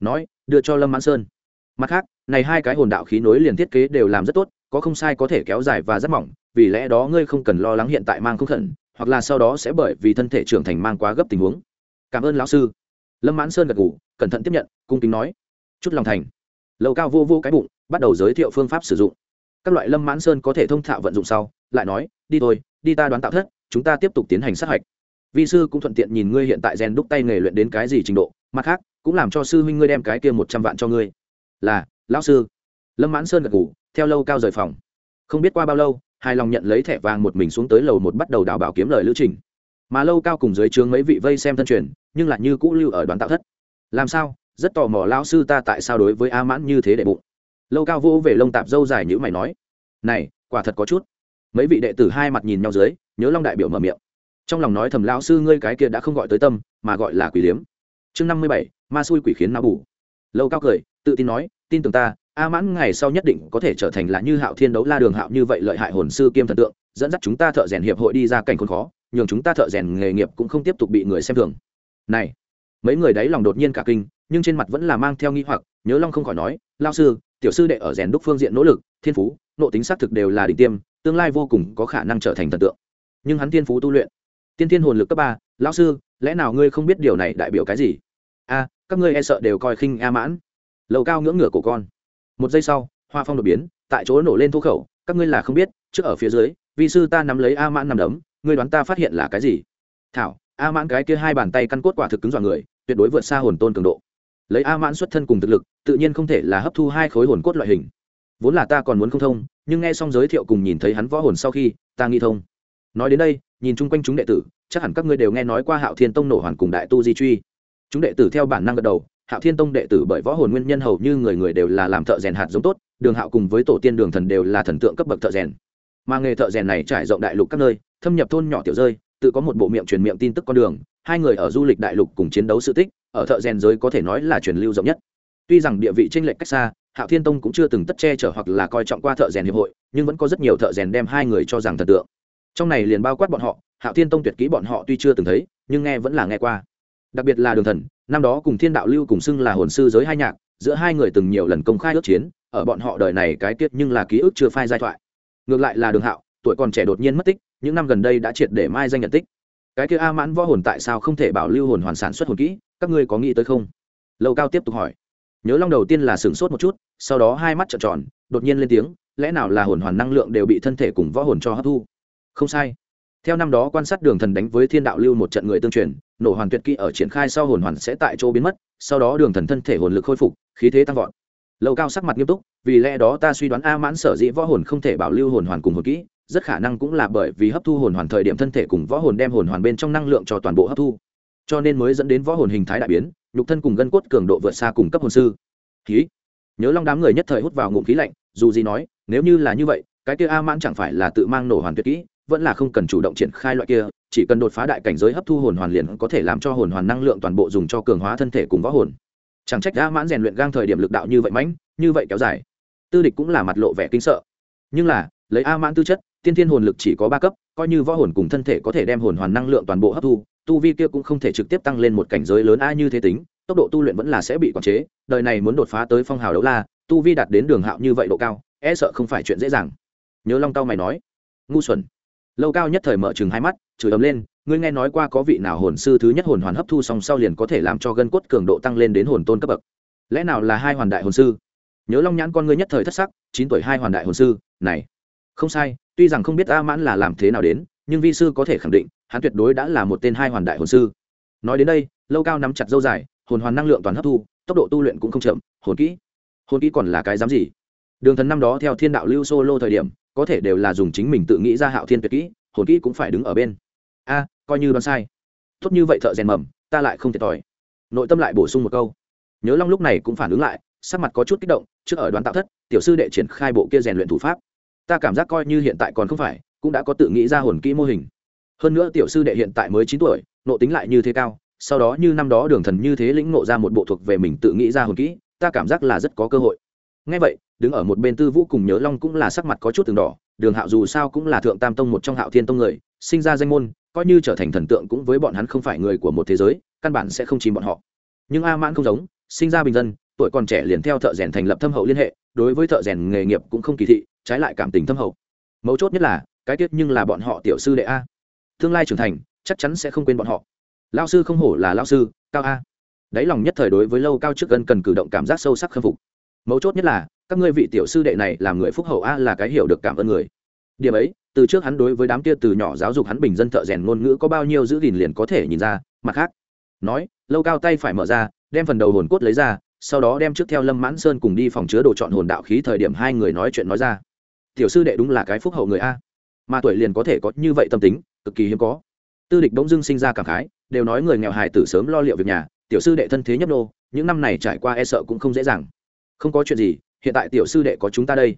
Nói, đưa cho lâm mãn sơn. Mặt khác, này hai cái hồn đạo khí nối liền thiết kế đều làm rất tốt, có không sai có thể kéo dài và rất mỏng, vì lẽ đó ngươi không cần lo lắng hiện tại mang không khẩn, hoặc là sau đó sẽ bởi vì thân thể trưởng thành mang quá gấp tình huống. Cảm ơn lão sư lâm mãn sơn gật ngủ cẩn thận tiếp nhận, cung kính nói, chút lòng thành. Lầu cao vô vô cái bụng, bắt đầu giới thiệu phương pháp sử dụng. Các loại lâm mãn sơn có thể thông thạo vận dụng sau, lại nói, đi thôi, đi ta đoán tạo thất, chúng ta tiếp tục tiến hành sát hạch. Vi sư cũng thuận tiện nhìn ngươi hiện tại rèn đúc tay nghề luyện đến cái gì trình độ, mặt khác, cũng làm cho sư huynh ngươi đem cái kia một trăm vạn cho ngươi. Là, lão sư. Lâm mãn sơn gật ngủ theo lâu cao rời phòng. Không biết qua bao lâu, hài lòng nhận lấy thẻ vàng một mình xuống tới lầu một bắt đầu đào bảo kiếm lời lữ trình mà lâu cao cùng dưới trướng mấy vị vây xem thân truyền, nhưng lại như cũ lưu ở đoàn tạo thất. Làm sao? Rất tò mò lão sư ta tại sao đối với a mãn như thế đệ bụng. Lâu cao vô về lông tạp dâu dài như mày nói, này, quả thật có chút. Mấy vị đệ tử hai mặt nhìn nhau dưới, nhớ long đại biểu mở miệng. Trong lòng nói thầm lão sư ngươi cái kia đã không gọi tới tâm, mà gọi là quỷ liếm. Chương năm mươi bảy, ma xui quỷ khiến não bù. Lâu cao cười, tự tin nói, tin tưởng ta, a mãn ngày sau nhất định có thể trở thành là như hạo thiên đấu la đường hạo như vậy lợi hại hồn sư kiêm thần tượng, dẫn dắt chúng ta thợ rèn hiệp hội đi ra cảnh khốn khó nhường chúng ta thợ rèn nghề nghiệp cũng không tiếp tục bị người xem thường. Này, mấy người đấy lòng đột nhiên cả kinh, nhưng trên mặt vẫn là mang theo nghi hoặc, nhớ long không khỏi nói, lao sư, tiểu sư đệ ở rèn đúc phương diện nỗ lực, thiên phú, nộ tính xác thực đều là đỉnh tiêm, tương lai vô cùng có khả năng trở thành thần tượng. Nhưng hắn thiên phú tu luyện, tiên thiên hồn lực cấp ba, lão sư, lẽ nào ngươi không biết điều này đại biểu cái gì? A, các ngươi e sợ đều coi khinh a mãn. Lầu cao ngưỡng ngửa của con. Một giây sau, hoa phong đột biến, tại chỗ nổ lên thô khẩu, các ngươi là không biết, trước ở phía dưới, vi sư ta nắm lấy a mãn nằm đấm ngươi đoán ta phát hiện là cái gì? Thảo, a mãn cái kia hai bàn tay căn cốt quả thực cứng dọa người, tuyệt đối vượt xa hồn tôn cường độ. Lấy a mãn xuất thân cùng thực lực, tự nhiên không thể là hấp thu hai khối hồn cốt loại hình. Vốn là ta còn muốn không thông, nhưng nghe xong giới thiệu cùng nhìn thấy hắn võ hồn sau khi, ta nghi thông. Nói đến đây, nhìn chung quanh chúng đệ tử, chắc hẳn các ngươi đều nghe nói qua hạo thiên tông nổ hoàn cùng đại tu di truy. Chúng đệ tử theo bản năng gật đầu, hạo thiên tông đệ tử bởi võ hồn nguyên nhân hầu như người người đều là làm thợ rèn hạt giống tốt, đường hạo cùng với tổ tiên đường thần đều là thần tượng cấp bậc thợ rèn. Mà nghề thợ rèn này trải rộng đại lục các nơi thâm nhập thôn nhỏ tiểu rơi, tự có một bộ miệng truyền miệng tin tức con đường, hai người ở du lịch đại lục cùng chiến đấu sự tích, ở thợ rèn giới có thể nói là truyền lưu rộng nhất. Tuy rằng địa vị tranh lệch cách xa, hạo thiên tông cũng chưa từng tất che chở hoặc là coi trọng qua thợ rèn hiệp hội, nhưng vẫn có rất nhiều thợ rèn đem hai người cho rằng thần tượng. Trong này liền bao quát bọn họ, hạo thiên tông tuyệt kỹ bọn họ tuy chưa từng thấy, nhưng nghe vẫn là nghe qua. Đặc biệt là đường thần, năm đó cùng thiên đạo lưu cùng xưng là hồn sư giới hai nhạc, giữa hai người từng nhiều lần công khai ước chiến, ở bọn họ đời này cái tiết nhưng là ký ức chưa phai giai thoại. Ngược lại là đường hạo, tuổi còn trẻ đột nhiên mất tích những năm gần đây đã triệt để mai danh nhận tích. Cái kia a mãn võ hồn tại sao không thể bảo lưu hồn hoàn sản xuất hồn kỹ? Các ngươi có nghĩ tới không? Lâu cao tiếp tục hỏi. Nhớ long đầu tiên là sửng sốt một chút, sau đó hai mắt trợn tròn, đột nhiên lên tiếng, lẽ nào là hồn hoàn năng lượng đều bị thân thể cùng võ hồn cho hấp thu? Không sai. Theo năm đó quan sát đường thần đánh với thiên đạo lưu một trận người tương truyền, nổ hoàn tuyệt kỹ ở triển khai sau hồn hoàn sẽ tại chỗ biến mất, sau đó đường thần thân thể hồn lực khôi phục, khí thế tăng vọt. Lâu cao sắc mặt nghiêm túc, vì lẽ đó ta suy đoán a mãn sở dĩ võ hồn không thể bảo lưu hồn hoàn cùng hồn kỹ rất khả năng cũng là bởi vì hấp thu hồn hoàn thời điểm thân thể cùng võ hồn đem hồn hoàn bên trong năng lượng cho toàn bộ hấp thu. Cho nên mới dẫn đến võ hồn hình thái đại biến, nhục thân cùng gân cốt cường độ vượt xa cùng cấp hồn sư. Khí nhớ long đám người nhất thời hút vào ngụm khí lạnh, dù gì nói, nếu như là như vậy, cái kia a mãn chẳng phải là tự mang nổ hoàn tuyệt kỹ, vẫn là không cần chủ động triển khai loại kia, chỉ cần đột phá đại cảnh giới hấp thu hồn hoàn liền có thể làm cho hồn hoàn năng lượng toàn bộ dùng cho cường hóa thân thể cùng võ hồn. Chẳng trách a mãn rèn luyện gang thời điểm lực đạo như vậy mãnh, như vậy kéo dài. Tư địch cũng là mặt lộ vẻ kinh sợ. Nhưng là, lấy a mãn tư chất tiên thiên hồn lực chỉ có ba cấp, coi như võ hồn cùng thân thể có thể đem hồn hoàn năng lượng toàn bộ hấp thu, tu vi kia cũng không thể trực tiếp tăng lên một cảnh giới lớn a như thế tính, tốc độ tu luyện vẫn là sẽ bị quản chế, đời này muốn đột phá tới phong hào đấu la, tu vi đạt đến đường hạo như vậy độ cao e sợ không phải chuyện dễ dàng. Nhớ long tao mày nói. Ngu xuẩn. Lâu cao nhất thời mở chừng hai mắt, chửi ấm lên, ngươi nghe nói qua có vị nào hồn sư thứ nhất hồn hoàn hấp thu xong sau liền có thể làm cho gân cốt cường độ tăng lên đến hồn tôn cấp bậc? Lẽ nào là hai hoàn đại hồn sư? Nhớ long nhãn con ngươi nhất thời thất sắc, chín tuổi hai hoàn đại hồn sư, này không sai, tuy rằng không biết a mãn là làm thế nào đến, nhưng vi sư có thể khẳng định, hắn tuyệt đối đã là một tên hai hoàn đại hồn sư. Nói đến đây, lâu cao nắm chặt dâu dài, hồn hoàn năng lượng toàn hấp thu, tốc độ tu luyện cũng không chậm, hồn kỹ. Hồn kỹ còn là cái dám gì? Đường thần năm đó theo thiên đạo lưu solo thời điểm, có thể đều là dùng chính mình tự nghĩ ra hạo thiên tuyệt kỹ, hồn kỹ cũng phải đứng ở bên. A, coi như đoán sai. Tốt như vậy thợ rèn mầm, ta lại không thiệt thòi. Nội tâm lại bổ sung một câu. Nhớ long lúc này cũng phản ứng lại, sắc mặt có chút kích động, trước ở đoán tạo thất, tiểu sư đệ triển khai bộ kia rèn luyện thủ pháp ta cảm giác coi như hiện tại còn không phải, cũng đã có tự nghĩ ra hồn kỹ mô hình. Hơn nữa tiểu sư đệ hiện tại mới chín tuổi, nộ tính lại như thế cao, sau đó như năm đó đường thần như thế lĩnh nộ ra một bộ thuộc về mình tự nghĩ ra hồn kỹ, ta cảm giác là rất có cơ hội. Ngay vậy, đứng ở một bên tư vũ cùng nhớ long cũng là sắc mặt có chút từng đỏ, đường hạo dù sao cũng là thượng tam tông một trong hạo thiên tông người, sinh ra danh môn, coi như trở thành thần tượng cũng với bọn hắn không phải người của một thế giới, căn bản sẽ không chìm bọn họ. Nhưng a mãn không giống, sinh ra bình dân, tuổi còn trẻ liền theo thợ rèn thành lập thâm hậu liên hệ đối với thợ rèn nghề nghiệp cũng không kỳ thị, trái lại cảm tình thâm hậu. Mấu chốt nhất là, cái tiết nhưng là bọn họ tiểu sư đệ a. Tương lai trưởng thành, chắc chắn sẽ không quên bọn họ. Lao sư không hổ là lao sư, cao a. Đáy lòng nhất thời đối với lâu cao trước gần cần cử động cảm giác sâu sắc khâm phục. Mấu chốt nhất là, các ngươi vị tiểu sư đệ này làm người phúc hậu a là cái hiểu được cảm ơn người. Điểm ấy, từ trước hắn đối với đám kia từ nhỏ giáo dục hắn bình dân thợ rèn ngôn ngữ có bao nhiêu giữ gìn liền có thể nhìn ra, mặt khác. Nói, lâu cao tay phải mở ra, đem phần đầu hồn cốt lấy ra sau đó đem trước theo lâm mãn sơn cùng đi phòng chứa đồ chọn hồn đạo khí thời điểm hai người nói chuyện nói ra. Tiểu sư đệ đúng là cái phúc hậu người a. Mà tuổi liền có thể có như vậy tâm tính, cực kỳ hiếm có. Tư địch bỗng dưng sinh ra cảm khái, đều nói người nghèo hài tử sớm lo liệu việc nhà, tiểu sư đệ thân thế nhấp nô, những năm này trải qua e sợ cũng không dễ dàng. Không có chuyện gì, hiện tại tiểu sư đệ có chúng ta đây.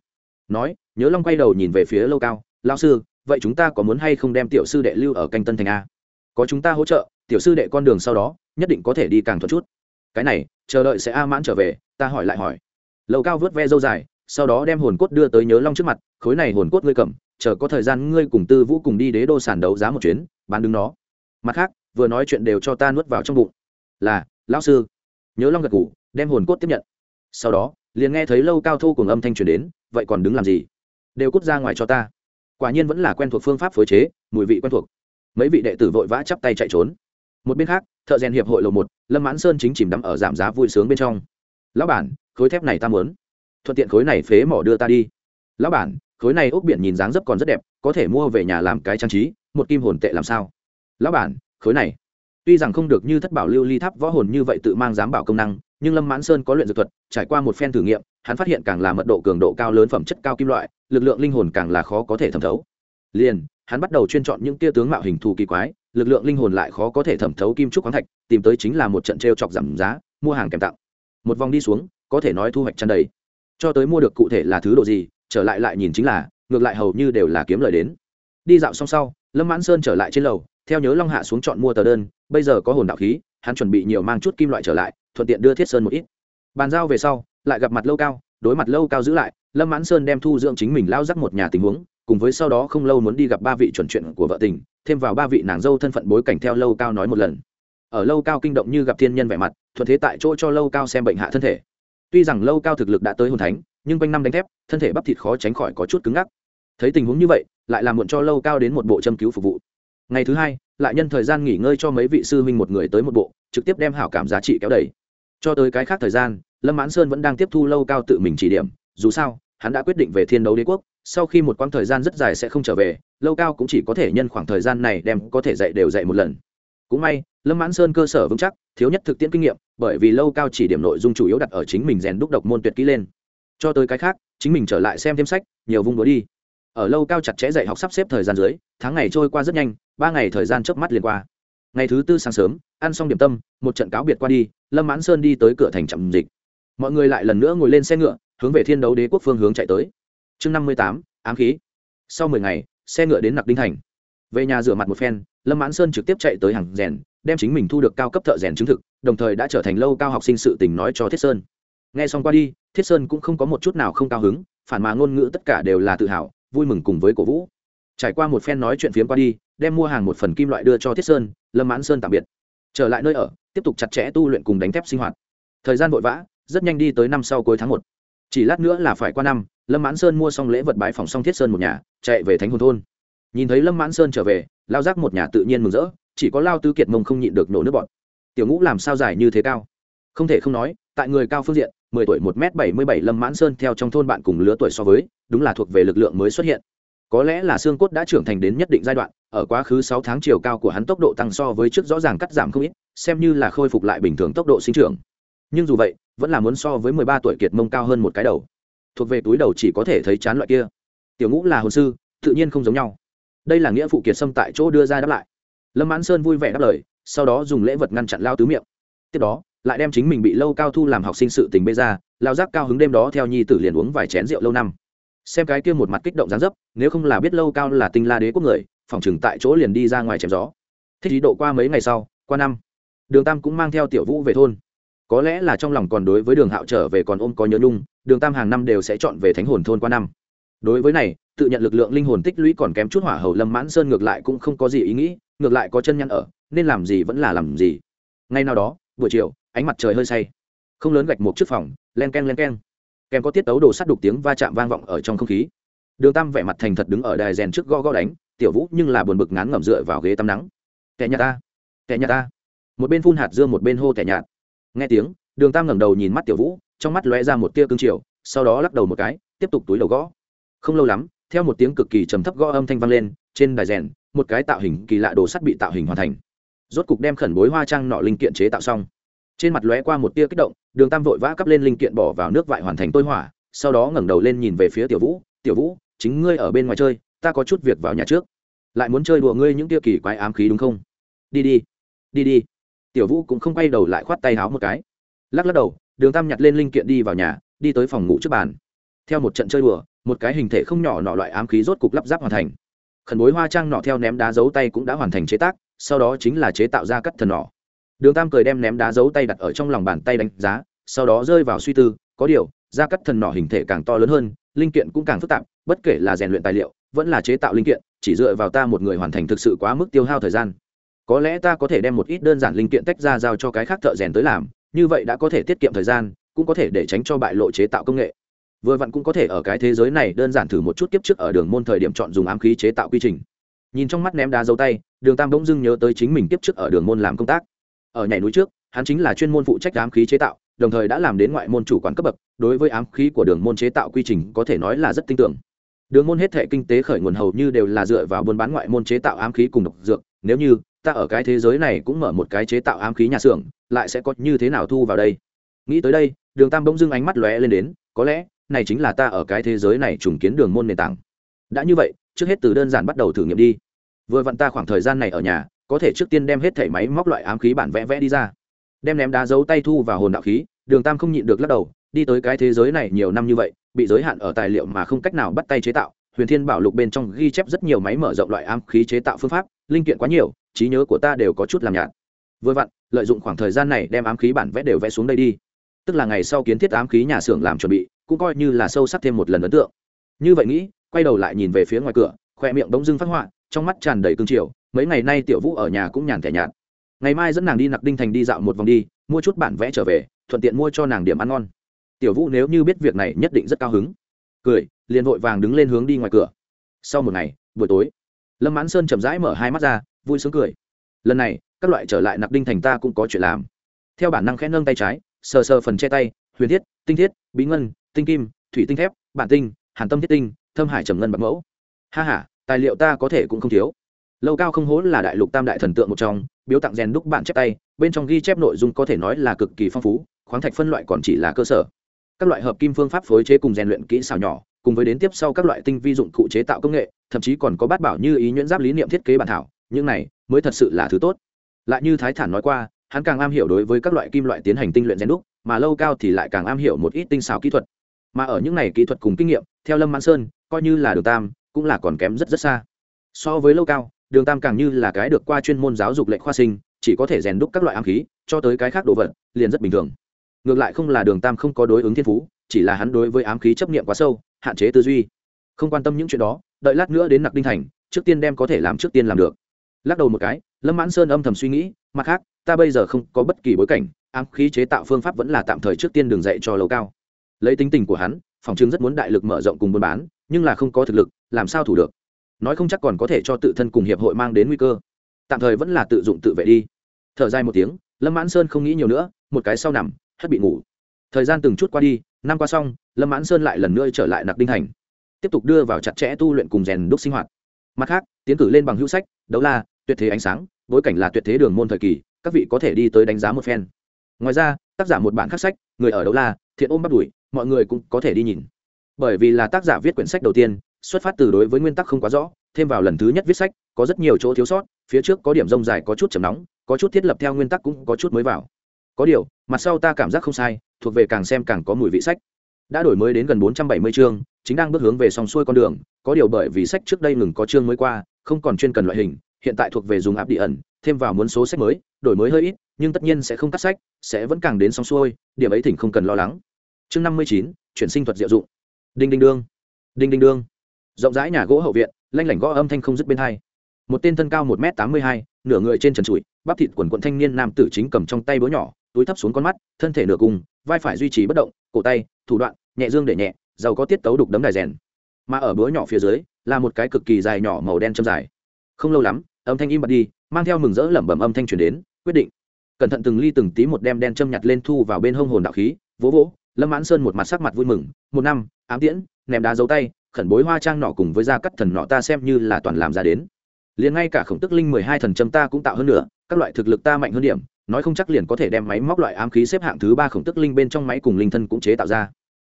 Nói, nhớ long quay đầu nhìn về phía lâu cao lao sư, vậy chúng ta có muốn hay không đem tiểu sư đệ lưu ở canh tân thành a? Có chúng ta hỗ trợ, tiểu sư đệ con đường sau đó, nhất định có thể đi càng thuận chút cái này, chờ đợi sẽ a mãn trở về, ta hỏi lại hỏi. Lâu cao vớt ve dâu dài, sau đó đem hồn cốt đưa tới nhớ long trước mặt, khối này hồn cốt ngươi cầm, chờ có thời gian ngươi cùng tư vũ cùng đi đế đô sản đấu giá một chuyến, bán đứng nó. Mặt khác, vừa nói chuyện đều cho ta nuốt vào trong bụng. Là, lão sư. Nhớ long gật ngủ đem hồn cốt tiếp nhận. Sau đó, liền nghe thấy lâu cao thu cùng âm thanh truyền đến, vậy còn đứng làm gì? Đều cút ra ngoài cho ta. Quả nhiên vẫn là quen thuộc phương pháp phối chế, mùi vị quen thuộc. Mấy vị đệ tử vội vã chắp tay chạy trốn một bên khác, thợ rèn hiệp hội lầu một, lâm mãn sơn chính chìm đắm ở giảm giá vui sướng bên trong. Lão bản, khối thép này ta muốn. Thuận tiện khối này phế mỏ đưa ta đi. Lão bản, khối này ốc biển nhìn dáng dấp còn rất đẹp, có thể mua về nhà làm cái trang trí, một kim hồn tệ làm sao? Lão bản, khối này. Tuy rằng không được như thất bảo lưu ly tháp võ hồn như vậy tự mang giám bảo công năng, nhưng lâm mãn sơn có luyện dược thuật, trải qua một phen thử nghiệm, hắn phát hiện càng là mật độ cường độ cao lớn phẩm chất cao kim loại, lực lượng linh hồn càng là khó có thể thẩm thấu. Liền, hắn bắt đầu chuyên chọn những tia tướng mạo hình thù kỳ quái lực lượng linh hồn lại khó có thể thẩm thấu kim trúc khoáng thạch, tìm tới chính là một trận t r e o chọc giảm giá, mua hàng kèm tặng. Một vòng đi xuống, có thể nói thu hoạch chăn đầy. Cho tới mua được cụ thể là thứ độ gì, trở lại lại nhìn chính là, ngược lại hầu như đều là kiếm lời đến. Đi dạo xong sau, lâm mãn sơn trở lại trên lầu, theo nhớ long hạ xuống chọn mua tờ đơn, bây giờ có hồn đạo khí, hắn chuẩn bị nhiều mang chút kim loại trở lại, thuận tiện đưa thiết sơn một ít. Bàn giao về sau, lại gặp mặt lâu cao, đối mặt lâu cao giữ lại, lâm mãn sơn đem thu dưỡng chính mình lao rắc một nhà tình huống cùng với sau đó không lâu muốn đi gặp ba vị chuẩn chuyện của vợ tình, thêm vào ba vị nàng dâu thân phận bối cảnh theo lâu cao nói một lần. Ở lâu cao kinh động như gặp thiên nhân vẻ mặt, thuận thế tại chỗ cho lâu cao xem bệnh hạ thân thể. Tuy rằng lâu cao thực lực đã tới hồn thánh, nhưng quanh năm đánh thép, thân thể bắp thịt khó tránh khỏi có chút cứng ngắc. Thấy tình huống như vậy, lại làm muộn cho lâu cao đến một bộ châm cứu phục vụ. Ngày thứ hai, lại nhân thời gian nghỉ ngơi cho mấy vị sư huynh một người tới một bộ, trực tiếp đem hảo cảm giá trị kéo đầy. Cho tới cái khác thời gian, lâm mãn sơn vẫn đang tiếp thu lâu cao tự mình chỉ điểm, dù sao hắn đã quyết định về thiên đấu đế quốc, sau khi một quãng thời gian rất dài sẽ không trở về, lâu cao cũng chỉ có thể nhân khoảng thời gian này đem có thể dạy đều dạy một lần. Cũng may, lâm mãn sơn cơ sở vững chắc, thiếu nhất thực tiễn kinh nghiệm, bởi vì lâu cao chỉ điểm nội dung chủ yếu đặt ở chính mình rèn đúc độc môn tuyệt kỹ lên. Cho tới cái khác, chính mình trở lại xem thêm sách, nhiều vung đũa đi. Ở lâu cao chặt chẽ dạy học sắp xếp thời gian dưới, tháng ngày trôi qua rất nhanh, ba ngày thời gian chớp mắt liền qua. Ngày thứ tư sáng sớm, ăn xong điểm tâm, một trận cáo biệt qua đi, lâm mãn sơn đi tới cửa thành trạm dịch. Mọi người lại lần nữa ngồi lên xe ngựa hướng về thiên đấu đế quốc phương hướng chạy tới. Chương năm mươi tám, ám khí. Sau mười ngày, xe ngựa đến nặc đinh thành. Về nhà rửa mặt một phen, lâm mãn sơn trực tiếp chạy tới hàng rèn, đem chính mình thu được cao cấp thợ rèn chứng thực, đồng thời đã trở thành lâu cao học sinh sự tình nói cho thiết sơn. Nghe xong qua đi, thiết sơn cũng không có một chút nào không cao hứng, phản mà ngôn ngữ tất cả đều là tự hào, vui mừng cùng với cổ vũ. Trải qua một phen nói chuyện phiếm qua đi, đem mua hàng một phần kim loại đưa cho thiết sơn, lâm mãn sơn tạm biệt. Trở lại nơi ở, tiếp tục chặt chẽ tu luyện cùng đánh thép sinh hoạt. Thời gian vội vã, rất nhanh đi tới năm sau cuối tháng một chỉ lát nữa là phải qua năm, lâm mãn sơn mua xong lễ vật bái phòng xong thiết sơn một nhà, chạy về thánh hồn thôn. Nhìn thấy lâm mãn sơn trở về, lao giác một nhà tự nhiên mừng rỡ, chỉ có lao tứ kiệt mông không nhịn được nổ nước bọn tiểu ngũ làm sao dài như thế cao? Không thể không nói, tại người cao phương diện, mười tuổi một m bảy mươi bảy lâm mãn sơn theo trong thôn bạn cùng lứa tuổi so với, đúng là thuộc về lực lượng mới xuất hiện. Có lẽ là xương cốt đã trưởng thành đến nhất định giai đoạn, ở quá khứ sáu tháng chiều cao của hắn tốc độ tăng so với trước rõ ràng cắt giảm không ít, xem như là khôi phục lại bình thường tốc độ sinh trưởng nhưng dù vậy, vẫn là muốn so với mười ba tuổi kiệt mông cao hơn một cái đầu. Thuộc về túi đầu chỉ có thể thấy chán loại kia. Tiểu ngũ là hồn sư, tự nhiên không giống nhau. Đây là nghĩa phụ kiệt sâm tại chỗ đưa ra đáp lại. Lâm mãn sơn vui vẻ đáp lời, sau đó dùng lễ vật ngăn chặn lao tứ miệng. Tiếp đó, lại đem chính mình bị lâu cao thu làm học sinh sự tình bê ra, lao giác cao hứng đêm đó theo nhi tử liền uống vài chén rượu lâu năm. Xem cái kia một mặt kích động gián dấp, nếu không là biết lâu cao là tinh la đế quốc người, phòng chừng tại chỗ liền đi ra ngoài chém gió. Thích ý độ qua mấy ngày sau, qua năm, đường tam cũng mang theo tiểu vũ về thôn có lẽ là trong lòng còn đối với đường hạo trở về còn ôm có nhớ nhung, đường tam hàng năm đều sẽ chọn về thánh hồn thôn qua năm. Đối với này, tự nhận lực lượng linh hồn tích lũy còn kém chút hỏa hầu lâm mãn sơn ngược lại cũng không có gì ý nghĩ, ngược lại có chân nhăn ở, nên làm gì vẫn là làm gì. Ngay nào đó, buổi chiều, ánh mặt trời hơi say. Không lớn gạch một chiếc phòng, len k e n len k e n kèm có tiết tấu đồ sắt đục tiếng va chạm vang vọng ở trong không khí. Đường tam vẻ mặt thành thật đứng ở đài rèn trước go go đánh, tiểu vũ, nhưng là buồn bực ngán ngẩm dựa vào ghế tắm nắng. Kẻ nhà ta kẻ nhà ta. Một bên phun hạt dưa, một bên hô kẻ nhạt nghe tiếng, đường tam ngẩng đầu nhìn mắt tiểu vũ, trong mắt lóe ra một tia cương triều, sau đó lắc đầu một cái, tiếp tục túi đầu gõ. Không lâu lắm, theo một tiếng cực kỳ trầm thấp gõ âm thanh vang lên, trên đài rèn, một cái tạo hình kỳ lạ đồ sắt bị tạo hình hoàn thành. Rốt cục đem khẩn bối hoa trang nọ linh kiện chế tạo xong. Trên mặt lóe qua một tia kích động, đường tam vội vã cắp lên linh kiện bỏ vào nước vại hoàn thành tôi hỏa, sau đó ngẩng đầu lên nhìn về phía tiểu vũ tiểu vũ, chính ngươi ở bên ngoài chơi, ta có chút việc vào nhà trước. Lại muốn chơi đùa ngươi những tia kỳ quái ám khí đúng không? Đi đi đi đi tiểu vũ cũng không quay đầu lại khoát tay háo một cái. Lắc lắc đầu, đường tam nhặt lên linh kiện đi vào nhà, đi tới phòng ngủ trước bàn. Theo một trận chơi đùa, một cái hình thể không nhỏ nọ loại ám khí rốt cục lắp ráp hoàn thành. Khẩn bối hoa trang nọ theo ném đá dấu tay cũng đã hoàn thành chế tác, sau đó chính là chế tạo ra cắt thần nỏ đường tam cười đem ném đá dấu tay đặt ở trong lòng bàn tay đánh giá, sau đó rơi vào suy tư, có điều, ra cắt thần nỏ hình thể càng to lớn hơn, linh kiện cũng càng phức tạp, bất kể là rèn luyện tài liệu, vẫn là chế tạo linh kiện, chỉ dựa vào ta một người hoàn thành thực sự quá mức tiêu hao thời gian có lẽ ta có thể đem một ít đơn giản linh kiện tách ra giao cho cái khác thợ rèn tới làm, như vậy đã có thể tiết kiệm thời gian, cũng có thể để tránh cho bại lộ chế tạo công nghệ. Vừa vặn cũng có thể ở cái thế giới này đơn giản thử một chút kiếp trước ở đường môn thời điểm chọn dùng ám khí chế tạo quy trình. Nhìn trong mắt ném đá dấu tay, đường tam bỗng dưng nhớ tới chính mình kiếp trước ở đường môn làm công tác. Ở nhảy núi trước, hắn chính là chuyên môn phụ trách ám khí chế tạo, đồng thời đã làm đến ngoại môn chủ quản cấp bậc, đối với ám khí của đường môn chế tạo quy trình có thể nói là rất tin tưởng. Đường môn hết thể kinh tế khởi nguồn hầu như đều là dựa vào buôn bán ngoại môn chế tạo ám khí cùng độc dược, nếu như ta ở cái thế giới này cũng mở một cái chế tạo ám khí nhà xưởng, lại sẽ có như thế nào thu vào đây? Nghĩ tới đây, đường tam bỗng dưng ánh mắt lóe lên đến, có lẽ, này chính là ta ở cái thế giới này trùng kiến đường môn nền tảng. Đã như vậy, trước hết từ đơn giản bắt đầu thử nghiệm đi. Vừa vặn ta khoảng thời gian này ở nhà, có thể trước tiên đem hết thẻ máy móc loại ám khí bản vẽ vẽ đi ra. Đem ném đá giấu tay thu vào hồn đạo khí, đường tam không nhịn được lắc đầu, đi tới cái thế giới này nhiều năm như vậy, bị giới hạn ở tài liệu mà không cách nào bắt tay chế tạo, huyền thiên bảo lục bên trong ghi chép rất nhiều máy mở rộng loại ám khí chế tạo phương pháp linh kiện quá nhiều, trí nhớ của ta đều có chút làm nhạt. Vừa vặn, lợi dụng khoảng thời gian này đem ám khí bản vẽ đều vẽ xuống đây đi. Tức là ngày sau kiến thiết ám khí nhà xưởng làm chuẩn bị, cũng coi như là sâu sắc thêm một lần ấn tượng. Như vậy nghĩ, quay đầu lại nhìn về phía ngoài cửa, khoe miệng bỗng dưng phát họa, trong mắt tràn đầy cương triều, mấy ngày nay tiểu vũ ở nhà cũng nhàn thẻ nhạt. Ngày mai dẫn nàng đi nặc đinh thành đi dạo một vòng đi, mua chút bản vẽ trở về, thuận tiện mua cho nàng điểm ăn ngon. Tiểu vũ nếu như biết việc này nhất định rất cao hứng. Cười, liền vội vàng đứng lên hướng đi ngoài cửa. Sau một ngày, buổi tối lâm mãn sơn chậm rãi mở hai mắt ra, vui sướng cười. Lần này, các loại trở lại nặc đinh thành ta cũng có chuyện làm. Theo bản năng khẽ nâng tay trái, sờ sờ phần che tay, huyền thiết, tinh thiết, bí ngân, tinh kim, thủy tinh thép, bản tinh, hàn tâm thiết tinh, thâm hải trầm ngân bạc mẫu. Ha h a tài liệu ta có thể cũng không thiếu. Lâu cao không hố là đại lục tam đại thần tượng một trong, biếu tặng rèn đúc bản chép tay, bên trong ghi chép nội dung có thể nói là cực kỳ phong phú, khoáng thạch phân loại còn chỉ là cơ sở. Các loại hợp kim phương pháp phối chế cùng rèn luyện kỹ xảo nhỏ cùng với đến tiếp sau các loại tinh vi dụng cụ chế tạo công nghệ, thậm chí còn có bát bảo như ý nhuyễn giáp lý niệm thiết kế bản thảo, những này mới thật sự là thứ tốt. Lại như thái thản nói qua, hắn càng am hiểu đối với các loại kim loại tiến hành tinh luyện rèn đúc, mà lâu cao thì lại càng am hiểu một ít tinh xảo kỹ thuật. Mà ở những này kỹ thuật cùng kinh nghiệm, theo lâm mãn sơn, coi như là đường tam, cũng là còn kém rất rất xa. So với lâu cao, đường tam càng như là cái được qua chuyên môn giáo dục lệnh khoa sinh, chỉ có thể rèn đúc các loại ám khí, cho tới cái khác đồ vật, liền rất bình thường. Ngược lại không là đường tam không có đối ứng thiên phú chỉ là hắn đối với ám khí chấp nghiệm quá sâu, hạn chế tư duy. Không quan tâm những chuyện đó, đợi lát nữa đến nặc đinh thành, trước tiên đem có thể làm trước tiên làm được. Lắc đầu một cái, lâm mãn sơn âm thầm suy nghĩ, mặt khác, ta bây giờ không có bất kỳ bối cảnh, ám khí chế tạo phương pháp vẫn là tạm thời trước tiên đường dạy cho lầu cao. Lấy tính tình của hắn, phòng chứng rất muốn đại lực mở rộng cùng buôn bán, nhưng là không có thực lực, làm sao thủ được? Nói không chắc còn có thể cho tự thân cùng hiệp hội mang đến nguy cơ. Tạm thời vẫn là tự dụng tự vệ đi. Thở dài một tiếng, lâm mãn sơn không nghĩ nhiều nữa, một cái sau nằm, hất bị ngủ. Thời gian từng chút qua đi năm qua xong, lâm mãn sơn lại lần nữa trở lại nặc đinh thành, tiếp tục đưa vào chặt chẽ tu luyện cùng rèn đúc sinh hoạt. Mặt khác, tiến cử lên bằng hữu sách, đấu la, tuyệt thế ánh sáng, bối cảnh là tuyệt thế đường môn thời kỳ, các vị có thể đi tới đánh giá một phen. Ngoài ra, tác giả một bản khắc sách, người ở đấu la, thiện ôm bắt đuổi, mọi người cũng có thể đi nhìn. Bởi vì là tác giả viết quyển sách đầu tiên, xuất phát từ đối với nguyên tắc không quá rõ, thêm vào lần thứ nhất viết sách, có rất nhiều chỗ thiếu sót, phía trước có điểm rông dài có chút chầm nóng, có chút thiết lập theo nguyên tắc cũng có chút mới vào có điều, mặt sau ta cảm giác không sai, thuộc về càng xem càng có mùi vị sách. Đã đổi mới đến gần bốn trăm bảy mươi chương, chính đang bước hướng về song xuôi con đường, có điều bởi vì sách trước đây ngừng có chương mới qua, không còn chuyên cần loại hình, hiện tại thuộc về dùng áp địa ẩn, thêm vào muốn số sách mới, đổi mới hơi ít, nhưng tất nhiên sẽ không cắt sách, sẽ vẫn càng đến song xuôi, điểm ấy thỉnh không cần lo lắng. Chương năm mươi chín, chuyển sinh thuật diệu dụng. Đinh đinh đương. Đinh đinh đương. Rộng rãi nhà gỗ hậu viện, lanh lảnh gõ âm thanh không dứt bên hai. Một tên thân cao một m tám mươi hai, nửa người trên trần trụi, bắp thịt quần quận thanh niên nam tử chính cầm trong tay búa nhỏ túi thấp xuống con mắt, thân thể nửa cùng vai phải duy trì bất động, cổ tay, thủ đoạn, nhẹ dương để nhẹ, giàu có tiết tấu đục đấm đài rèn. Mà ở búa nhỏ phía dưới, là một cái cực kỳ dài nhỏ màu đen châm dài. Không lâu lắm, âm thanh im bật đi, mang theo mừng rỡ lẩm bẩm âm thanh truyền đến, quyết định. Cẩn thận từng ly từng tí một đem đen châm nhặt lên thu vào bên hông hồn đạo khí, vỗ vỗ, lâm mãn sơn một mặt sắc mặt vui mừng, một năm, ám tiễn, ném đá dấu tay, khẩn bối hoa trang nọ cùng với da cắt thần nọ ta xem như là toàn làm ra đến. Liền ngay cả khổng tức linh mười hai thần châm ta cũng tạo hơn nữa các loại thực lực ta mạnh hơn điểm nói không chắc liền có thể đem máy móc loại ám khí xếp hạng thứ ba khổng tức linh bên trong máy cùng linh thân cũng chế tạo ra.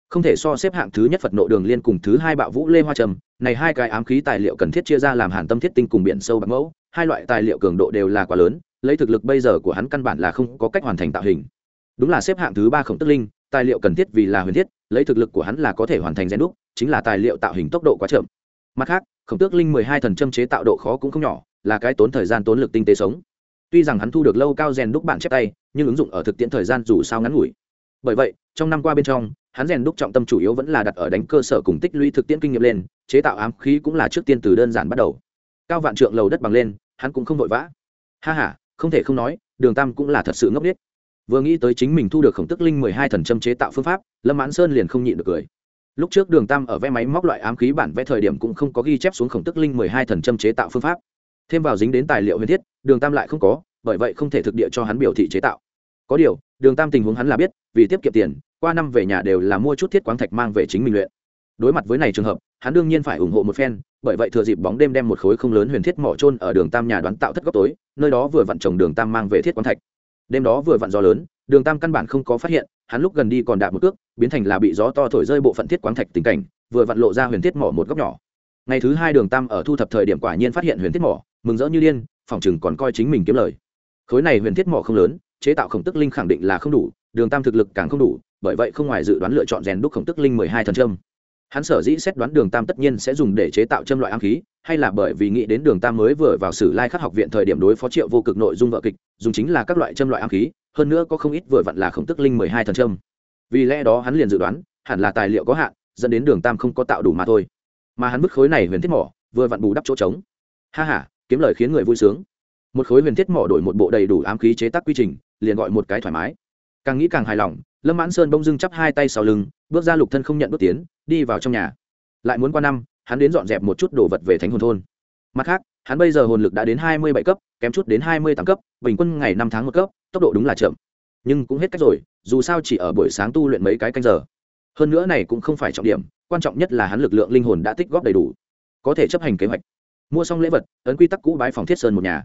Không thể so xếp hạng thứ nhất phật nộ đường liên cùng thứ hai bạo vũ lê hoa trầm, này hai cái ám khí tài liệu cần thiết chia ra làm hàn tâm thiết tinh cùng biển sâu bạc mẫu, hai loại tài liệu cường độ đều là quá lớn, lấy thực lực bây giờ của hắn căn bản là không có cách hoàn thành tạo hình. Đúng là xếp hạng thứ ba khổng tức linh, tài liệu cần thiết vì là huyền thiết, lấy thực lực của hắn là có thể hoàn thành gen đúc, chính là tài liệu tạo hình tốc độ quá chậm. Mặt khác, khổng tước linh mười hai thần châm chế tạo độ khó cũng không nhỏ, là cái tốn thời gian tốn lực tinh tế sống tuy rằng hắn thu được lâu cao rèn đúc bản chép tay, nhưng ứng dụng ở thực tiễn thời gian dù sao ngắn ngủi. Bởi vậy, trong năm qua bên trong, hắn rèn đúc trọng tâm chủ yếu vẫn là đặt ở đánh cơ sở cùng tích lũy thực tiễn kinh nghiệm lên, chế tạo ám khí cũng là trước tiên từ đơn giản bắt đầu. Cao vạn trượng lầu đất bằng lên, hắn cũng không vội vã. Ha h a không thể không nói, đường tam cũng là thật sự ngốc nghếch. Vừa nghĩ tới chính mình thu được khổng tức linh mười hai thần châm chế tạo phương pháp, lâm mãn sơn liền không nhịn được cười. Lúc trước đường tam ở vẽ máy móc loại ám khí bản vẽ thời điểm cũng không có ghi chép xuống khổng tức linh mười hai thần châm chế tạo phương pháp thêm vào dính đến tài liệu huyền thiết, đường tam lại không có, bởi vậy không thể thực địa cho hắn biểu thị chế tạo. Có điều, đường tam tình huống hắn là biết, vì tiết kiệm tiền, qua năm về nhà đều là mua chút thiết quáng thạch mang về chính mình luyện. Đối mặt với này trường hợp, hắn đương nhiên phải ủng hộ một phen, bởi vậy thừa dịp bóng đêm đem một khối không lớn huyền thiết mỏ trôn ở đường tam nhà đoán tạo thất góc tối, nơi đó vừa vặn trồng đường tam mang về thiết quán thạch. Đêm đó vừa vặn gió lớn, đường tam căn bản không có phát hiện, hắn lúc gần đi còn đạp một cước, biến thành là bị gió to thổi rơi bộ phận thiết quán thạch tình cảnh, vừa vặn lộ ra huyền thiết mỏ một góc nhỏ. Ngày thứ hai đường tam ở thu thập thời điểm quả nhiên phát hiện huyền thiết mỏ mừng rỡ như điên phòng chừng còn coi chính mình kiếm lời. Khối này huyền thiết mỏ không lớn, chế tạo khổng tức linh khẳng định là không đủ, đường tam thực lực càng không đủ, bởi vậy không ngoài dự đoán lựa chọn rèn đúc khổng tức linh mười hai thần trâm hắn sở dĩ xét đoán đường tam tất nhiên sẽ dùng để chế tạo châm loại ám khí, hay là bởi vì nghĩ đến đường tam mới vừa vào sử lai khắc học viện thời điểm đối phó triệu vô cực nội dung vợ kịch, dùng chính là các loại châm loại ám khí, hơn nữa có không ít vừa vặn là khổng tức linh mười hai thần trâm vì lẽ đó hắn liền dự đoán, hẳn là tài liệu có hạn, dẫn đến đường tam không có tạo đủ mà thôi. Mà hắn bức khối này huyền thiết mỏ, vừa vặn bù đắp chỗ trống. Ha h a kiếm lời khiến người vui sướng. Một khối huyền thiết mỏ đổi một bộ đầy đủ ám khí chế tác quy trình, liền gọi một cái thoải mái. Càng nghĩ càng hài lòng, lâm mãn sơn bông dưng chắp hai tay sau lưng, bước ra lục thân không nhận bước tiến, đi vào trong nhà. Lại muốn qua năm, hắn đến dọn dẹp một chút đồ vật về thánh hồn thôn. Mặt khác, hắn bây giờ hồn lực đã đến hai mươi bảy cấp, kém chút đến hai mươi tám cấp, bình quân ngày năm tháng một cấp, tốc độ đúng là chậm. Nhưng cũng hết cách rồi, dù sao chỉ ở buổi sáng tu luyện mấy cái canh giờ. Hơn nữa này cũng không phải trọng điểm, quan trọng nhất là hắn lực lượng linh hồn đã tích góp đầy đủ, có thể chấp hành kế hoạch mua xong lễ vật, ấn quy tắc cũ bái phòng thiết sơn một nhà.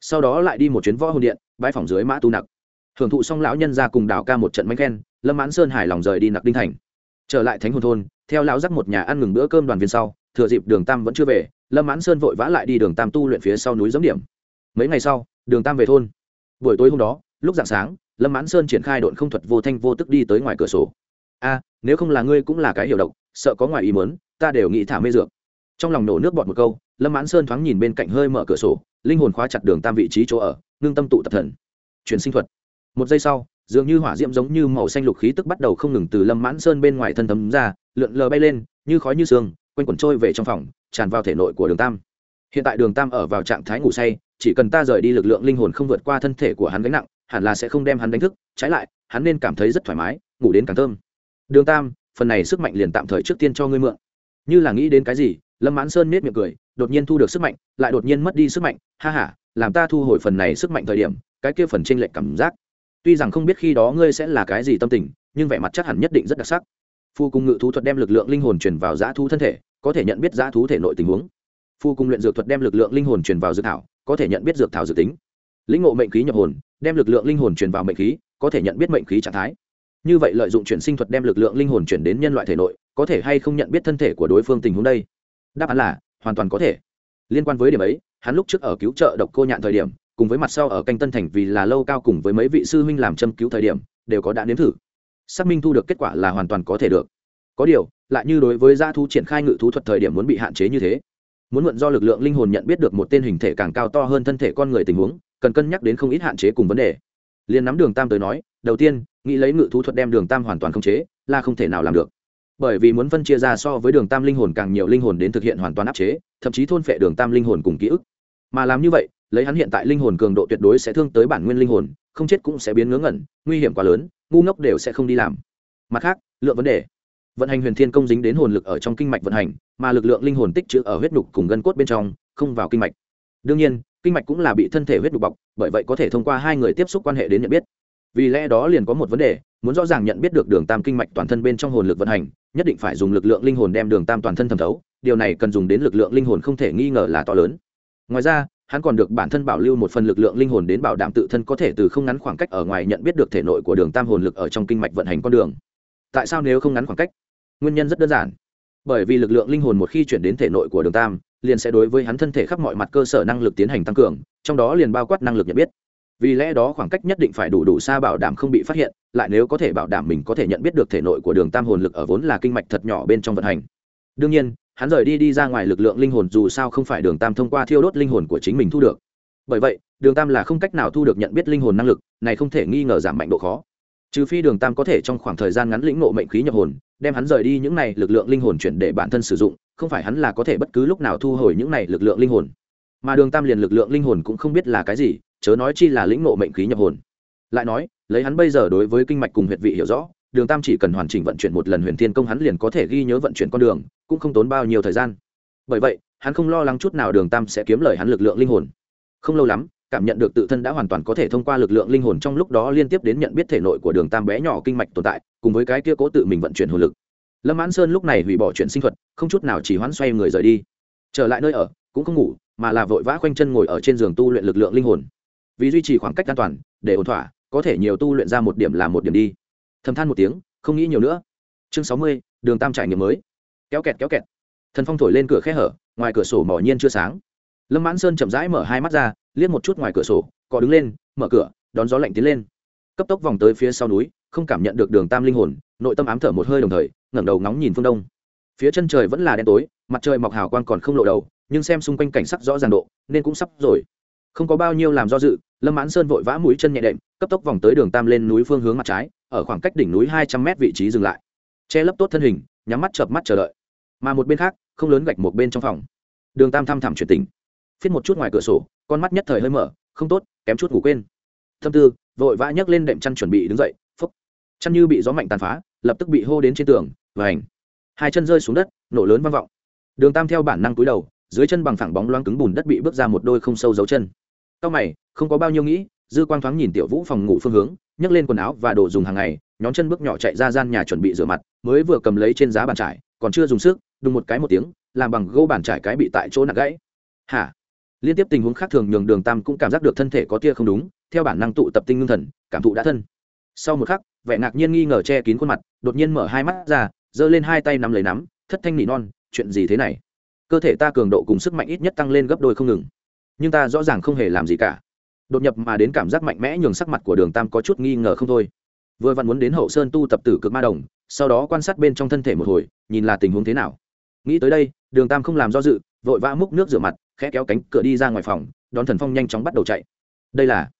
Sau đó lại đi một chuyến võ hồn điện, bái phòng dưới mã tu nặc. Hưởng thụ xong lão nhân ra cùng đào ca một trận mánh khen, lâm mãn sơn hài lòng rời đi nặc đinh thành. Trở lại thánh hồn thôn, theo lão dắt một nhà ăn ngừng bữa cơm đoàn viên sau, thừa dịp đường tam vẫn chưa về, lâm mãn sơn vội vã lại đi đường tam tu luyện phía sau núi giống điểm. Mấy ngày sau, đường tam về thôn. Buổi tối hôm đó, lúc dạng sáng, lâm mãn sơn triển khai đội không thuật vô thanh vô tức đi tới ngoài cửa sổ. A, nếu không là ngươi cũng là cái hiểu độc, sợ có ngoài ý mớn ta đều nghĩ thả mê dược trong lòng nổ nước bọt một câu, lâm mãn sơn thoáng nhìn bên cạnh hơi mở cửa sổ, linh hồn khóa chặt đường tam vị trí chỗ ở, ngưng tâm tụ tập thần. Chuyển sinh thuật. Một giây sau, dường như hỏa diễm giống như màu xanh lục khí tức bắt đầu không ngừng từ lâm mãn sơn bên ngoài thân thấm ra, lượn lờ bay lên, như khói như sương, quanh quẩn trôi về trong phòng, tràn vào thể nội của đường tam. Hiện tại đường tam ở vào trạng thái ngủ say, chỉ cần ta rời đi lực lượng linh hồn không vượt qua thân thể của hắn gánh nặng, hẳn là sẽ không đem hắn đánh thức, trái lại, hắn nên cảm thấy rất thoải mái, ngủ đến càng thơm. Đường tam, phần này sức mạnh liền tạm thời trước tiên cho ngươi mượn. Như là nghĩ đến cái gì lâm mãn sơn nết miệng cười, đột nhiên thu được sức mạnh, lại đột nhiên mất đi sức mạnh. Ha h a làm ta thu hồi phần này sức mạnh thời điểm, cái kia phần tranh lệch cảm giác. Tuy rằng không biết khi đó ngươi sẽ là cái gì tâm tình, nhưng vẻ mặt chắc hẳn nhất định rất đặc sắc. Phu cung ngự thú thuật đem lực lượng linh hồn truyền vào dã thú thân thể, có thể nhận biết dã thú thể nội tình huống. Phu cung luyện dược thuật đem lực lượng linh hồn truyền vào dược thảo, có thể nhận biết dược thảo dự tính. Lĩnh ngộ mệnh khí nhập hồn, đem lực lượng linh hồn truyền vào mệnh khí, có thể nhận biết mệnh khí trạng thái. Như vậy lợi dụng chuyển sinh thuật đem lực lượng linh hồn chuyển đến nhân loại thể nội, có thể hay không nhận biết thân thể của đối phương tình huống đây? Đáp án là, hoàn toàn có thể. Liên quan với điểm ấy, hắn lúc trước ở cứu trợ độc cô nhạn thời điểm, cùng với mặt sau ở canh tân thành vì là lâu cao cùng với mấy vị sư huynh làm châm cứu thời điểm, đều có đã nếm thử. Xác minh thu được kết quả là hoàn toàn có thể được. Có điều, lại như đối với gia thú triển khai ngự thú thuật thời điểm muốn bị hạn chế như thế. Muốn mượn do lực lượng linh hồn nhận biết được một tên hình thể càng cao to hơn thân thể con người tình huống, cần cân nhắc đến không ít hạn chế cùng vấn đề. Liền nắm đường tam tới nói, đầu tiên, nghĩ lấy ngự thú thuật đem đường tam hoàn toàn không chế, là không thể nào làm được bởi vì muốn phân chia ra so với đường tam linh hồn càng nhiều linh hồn đến thực hiện hoàn toàn áp chế, thậm chí thôn phệ đường tam linh hồn cùng ký ức. Mà làm như vậy, lấy hắn hiện tại linh hồn cường độ tuyệt đối sẽ thương tới bản nguyên linh hồn, không chết cũng sẽ biến ngớ ngẩn, nguy hiểm quá lớn, ngu ngốc đều sẽ không đi làm. Mặt khác, lượng vấn đề. Vận hành huyền thiên công dính đến hồn lực ở trong kinh mạch vận hành, mà lực lượng linh hồn tích trữ ở huyết nhục cùng gân cốt bên trong, không vào kinh mạch. Đương nhiên, kinh mạch cũng là bị thân thể huyết đục bọc, bởi vậy có thể thông qua hai người tiếp xúc quan hệ đến nhận biết. Vì lẽ đó liền có một vấn đề, muốn rõ ràng nhận biết được đường tam kinh mạch toàn thân bên trong hồn lực vận hành nhất định phải dùng lực lượng linh hồn đem đường tam toàn thân thẩm thấu, điều này cần dùng đến lực lượng linh hồn không thể nghi ngờ là to lớn. Ngoài ra, hắn còn được bản thân bảo lưu một phần lực lượng linh hồn đến bảo đảm tự thân có thể từ không ngắn khoảng cách ở ngoài nhận biết được thể nội của đường tam hồn lực ở trong kinh mạch vận hành con đường. Tại sao nếu không ngắn khoảng cách? Nguyên nhân rất đơn giản. Bởi vì lực lượng linh hồn một khi chuyển đến thể nội của đường tam, liền sẽ đối với hắn thân thể khắp mọi mặt cơ sở năng lực tiến hành tăng cường, trong đó liền bao quát năng lực nhận biết vì lẽ đó khoảng cách nhất định phải đủ đủ xa bảo đảm không bị phát hiện, lại nếu có thể bảo đảm mình có thể nhận biết được thể nội của đường tam hồn lực ở vốn là kinh mạch thật nhỏ bên trong vận hành. Đương nhiên, hắn rời đi đi ra ngoài lực lượng linh hồn dù sao không phải đường tam thông qua thiêu đốt linh hồn của chính mình thu được. Bởi vậy, đường tam là không cách nào thu được nhận biết linh hồn năng lực, này không thể nghi ngờ giảm mạnh độ khó. Trừ phi đường tam có thể trong khoảng thời gian ngắn lĩnh ngộ mệnh khí nhập hồn, đem hắn rời đi những này lực lượng linh hồn chuyển để bản thân sử dụng, không phải hắn là có thể bất cứ lúc nào thu hồi những này lực lượng linh hồn mà đường tam liền lực lượng linh hồn cũng không biết là cái gì, chớ nói chi là lĩnh ngộ mệnh khí nhập hồn. Lại nói, lấy hắn bây giờ đối với kinh mạch cùng huyệt vị hiểu rõ, đường tam chỉ cần hoàn chỉnh vận chuyển một lần huyền thiên công hắn liền có thể ghi nhớ vận chuyển con đường, cũng không tốn bao nhiêu thời gian. Bởi vậy, hắn không lo lắng chút nào đường tam sẽ kiếm lời hắn lực lượng linh hồn. Không lâu lắm, cảm nhận được tự thân đã hoàn toàn có thể thông qua lực lượng linh hồn trong lúc đó liên tiếp đến nhận biết thể nội của đường tam bé nhỏ kinh mạch tồn tại, cùng với cái kia cố tự mình vận chuyển hồn lực. Lâm mãn sơn lúc này hủy bỏ chuyện sinh thuật, không chút nào chỉ hoãn xoay người rời đi. Trở lại nơi ở cũng không ngủ, mà là vội vã khoanh chân ngồi ở trên giường tu luyện lực lượng linh hồn. Vì duy trì khoảng cách an toàn, để ổn thỏa, có thể nhiều tu luyện ra một điểm là một điểm đi. Thầm than một tiếng, không nghĩ nhiều nữa. Chương sáu mươi, đường tam trải nghiệm mới. Kéo kẹt kéo kẹt. Thần phong thổi lên cửa khe hở, ngoài cửa sổ mỏ nhiên chưa sáng. Lâm mãn sơn chậm rãi mở hai mắt ra, liếc một chút ngoài cửa sổ, cọ đứng lên, mở cửa, đón gió lạnh tiến lên. Cấp tốc vòng tới phía sau núi, không cảm nhận được đường tam linh hồn, nội tâm ám thở một hơi đồng thời, ngẩng đầu ngóng nhìn phương đông. Phía chân trời vẫn là đen tối, mặt trời mọc hào quang còn không lộ đầu nhưng xem xung quanh cảnh sắc rõ ràng độ, nên cũng sắp rồi. Không có bao nhiêu làm do dự, lâm mãn sơn vội vã mũi chân nhẹ đệm, cấp tốc vòng tới đường tam lên núi phương hướng mặt trái, ở khoảng cách đỉnh núi hai trăm mét vị trí dừng lại. Che lấp tốt thân hình, nhắm mắt chợp mắt chờ đợi. Mà một bên khác, không lớn gạch một bên trong phòng. Đường tam thăm thẳm chuyển tình. Phiết một chút ngoài cửa sổ, con mắt nhất thời hơi mở, không tốt, kém chút ngủ quên. Thâm tư, vội vã nhấc lên đệm chăn chuẩn bị đứng dậy, phúc. Chăn như bị gió mạnh tàn phá, lập tức bị hô đến trên tường và ảnh hai chân rơi xuống đất, nổ lớn vang vọng. Đường tam theo bản năng túi đầu dưới chân bằng phẳng bóng loáng cứng bùn đất bị bước ra một đôi không sâu dấu chân Cao mày, không có bao nhiêu nghĩ, dư quang thoáng nhìn tiểu vũ phòng ngủ phương hướng, nhấc lên quần áo và đồ dùng hàng ngày, nhón chân bước nhỏ chạy ra gian nhà chuẩn bị rửa mặt, mới vừa cầm lấy trên giá bàn trải, còn chưa dùng sức, đùng một cái một tiếng, làm bằng gỗ bàn trải cái bị tại chỗ nặng gãy. Hả? Liên tiếp tình huống khác thường nhường Đường Tam cũng cảm giác được thân thể có tia không đúng, theo bản năng tụ tập tinh ngưng thần, cảm thụ đã thân. Sau một khắc, vẻ ngạc nhiên nghi ngờ che kín khuôn mặt, đột nhiên mở hai mắt ra, giơ lên hai tay nắm lấy nắm, thất thanh nỉ non, chuyện gì thế này? Cơ thể ta cường độ cùng sức mạnh ít nhất tăng lên gấp đôi không ngừng. Nhưng ta rõ ràng không hề làm gì cả. Đột nhập mà đến cảm giác mạnh mẽ nhường sắc mặt của đường tam có chút nghi ngờ không thôi. Vừa vặn muốn đến hậu sơn tu tập tử cực ma đồng, sau đó quan sát bên trong thân thể một hồi, nhìn là tình huống thế nào. Nghĩ tới đây, đường tam không làm do dự, vội vã múc nước rửa mặt, khẽ kéo cánh cửa đi ra ngoài phòng, đón thần phong nhanh chóng bắt đầu chạy. Đây là,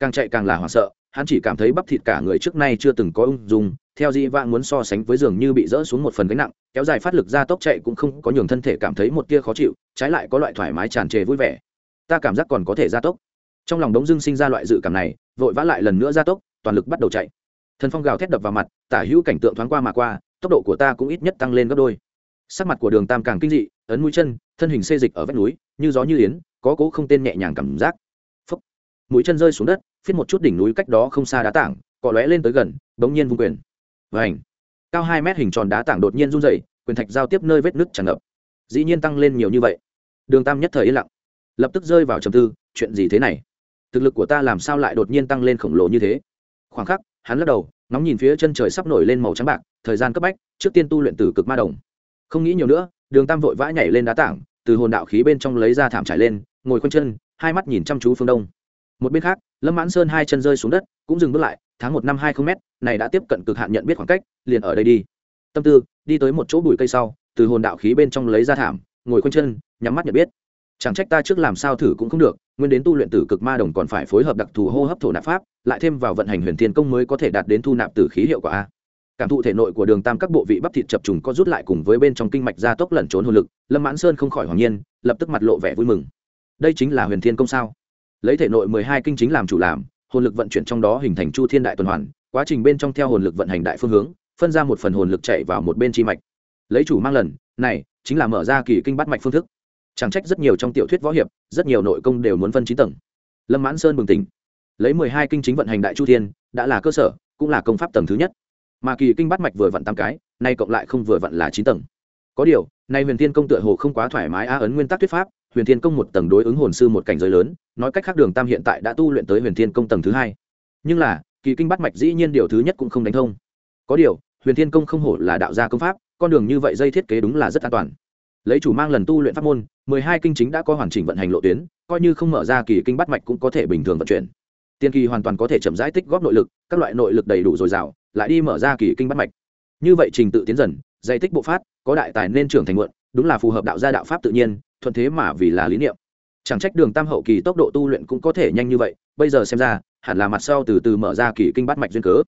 càng chạy càng là hoảng sợ, hắn chỉ cảm thấy bắp thịt cả người trước nay chưa từng có ung dung theo di vãng muốn so sánh với giường như bị rỡ xuống một phần gánh nặng, kéo dài phát lực ra tốc chạy cũng không có nhường thân thể cảm thấy một tia khó chịu, trái lại có loại thoải mái tràn trề vui vẻ. Ta cảm giác còn có thể gia tốc. Trong lòng đống dưng sinh ra loại dự cảm này, vội vã lại lần nữa gia tốc, toàn lực bắt đầu chạy. Thần phong gào thét đập vào mặt, tả hữu cảnh tượng thoáng qua mà qua, tốc độ của ta cũng ít nhất tăng lên gấp đôi. Sắc mặt của đường tam càng kinh dị, ấn mũi chân, thân hình xê dịch ở vách núi, như gió như yến, có cố không tên nhẹ nhàng cảm giác. Phấp mũi chân rơi xuống đất, phiết một chút đỉnh núi cách đó không xa đá tảng, cọ lóe lên tới gần, bỗng nhiên vung quyền và ảnh. Cao hai mét hình tròn đá tảng đột nhiên run dày quyền thạch giao tiếp nơi vết nứt tràn ngập. Dĩ nhiên tăng lên nhiều như vậy. Đường tam nhất thời yên lặng. Lập tức rơi vào trầm tư, chuyện gì thế này? Thực lực của ta làm sao lại đột nhiên tăng lên khổng lồ như thế? Khoảng khắc, hắn lắc đầu nóng nhìn phía chân trời sắp nổi lên màu trắng bạc, thời gian cấp bách, trước tiên tu luyện từ cực ma đồng. Không nghĩ nhiều nữa, đường tam vội vã nhảy lên đá tảng, từ hồn đạo khí bên trong lấy ra thảm trải lên, ngồi khoanh chân, hai mắt nhìn chăm chú phương đông. Một bên khác, lâm mãn sơn hai chân rơi xuống đất, cũng dừng bước lại tháng một năm hai không m này đã tiếp cận cực hạn nhận biết khoảng cách, liền ở đây đi. Tâm tư, đi tới một chỗ bụi cây sau, từ hồn đạo khí bên trong lấy ra thảm, ngồi khoanh chân, nhắm mắt nhận biết. Chẳng trách ta trước làm sao thử cũng không được, nguyên đến tu luyện tử cực ma đồng còn phải phối hợp đặc thù hô hấp thổ nạp pháp, lại thêm vào vận hành huyền thiên công mới có thể đạt đến thu nạp tử khí hiệu quả. A cảm thụ thể nội của đường tam các bộ vị bắp thịt chập trùng có rút lại cùng với bên trong kinh mạch gia tốc lẩn trốn hồn lực, lâm mãn sơn không khỏi hoàng nhiên, lập tức mặt lộ vẻ vui mừng. Đây chính là huyền thiên công sao? Lấy thể nội mười hai kinh chính làm chủ làm hồn lực vận chuyển trong đó hình thành chu thiên đại tuần hoàn, quá trình bên trong theo hồn lực vận hành đại phương hướng, phân ra một phần hồn lực chạy vào một bên chi mạch. Lấy chủ mang lần, này, chính là mở ra kỳ kinh bắt mạch phương thức. Chẳng trách rất nhiều trong tiểu thuyết võ hiệp, rất nhiều nội công đều muốn phân chín tầng. Lâm mãn sơn bừng tỉnh. Lấy mười hai kinh chính vận hành đại chu thiên, đã là cơ sở, cũng là công pháp tầng thứ nhất. Mà kỳ kinh bắt mạch vừa vặn tám cái, nay cộng lại không vừa vặn là chín tầng. Có điều, nay huyền thiên công tựa hồ không quá thoải mái a ấn nguyên tắc thuyết pháp huyền thiên công một tầng đối ứng hồn sư một cảnh giới lớn, nói cách khác đường tam hiện tại đã tu luyện tới huyền thiên công tầng thứ hai. Nhưng là, kỳ kinh bắt mạch dĩ nhiên điều thứ nhất cũng không đánh thông. Có điều, huyền thiên công không hổ là đạo gia công pháp, con đường như vậy dây thiết kế đúng là rất an toàn. Lấy chủ mang lần tu luyện pháp môn, mười hai kinh chính đã có hoàn chỉnh vận hành lộ tuyến, coi như không mở ra kỳ kinh bắt mạch cũng có thể bình thường vận chuyển. Tiên kỳ hoàn toàn có thể chậm rãi tích góp nội lực, các loại nội lực đầy đủ dồi dào, lại đi mở ra kỳ kinh bắt mạch. Như vậy trình tự tiến dần, dây tích bộ phát, có đại tài nên trưởng thành muộn, đúng là phù hợp đạo gia đạo pháp tự nhiên thuận thế mà vì là lý niệm. Chẳng trách đường tam hậu kỳ tốc độ tu luyện cũng có thể nhanh như vậy, bây giờ xem ra, hẳn là mặt sau từ từ mở ra kỳ kinh bắt mạch duyên cớ.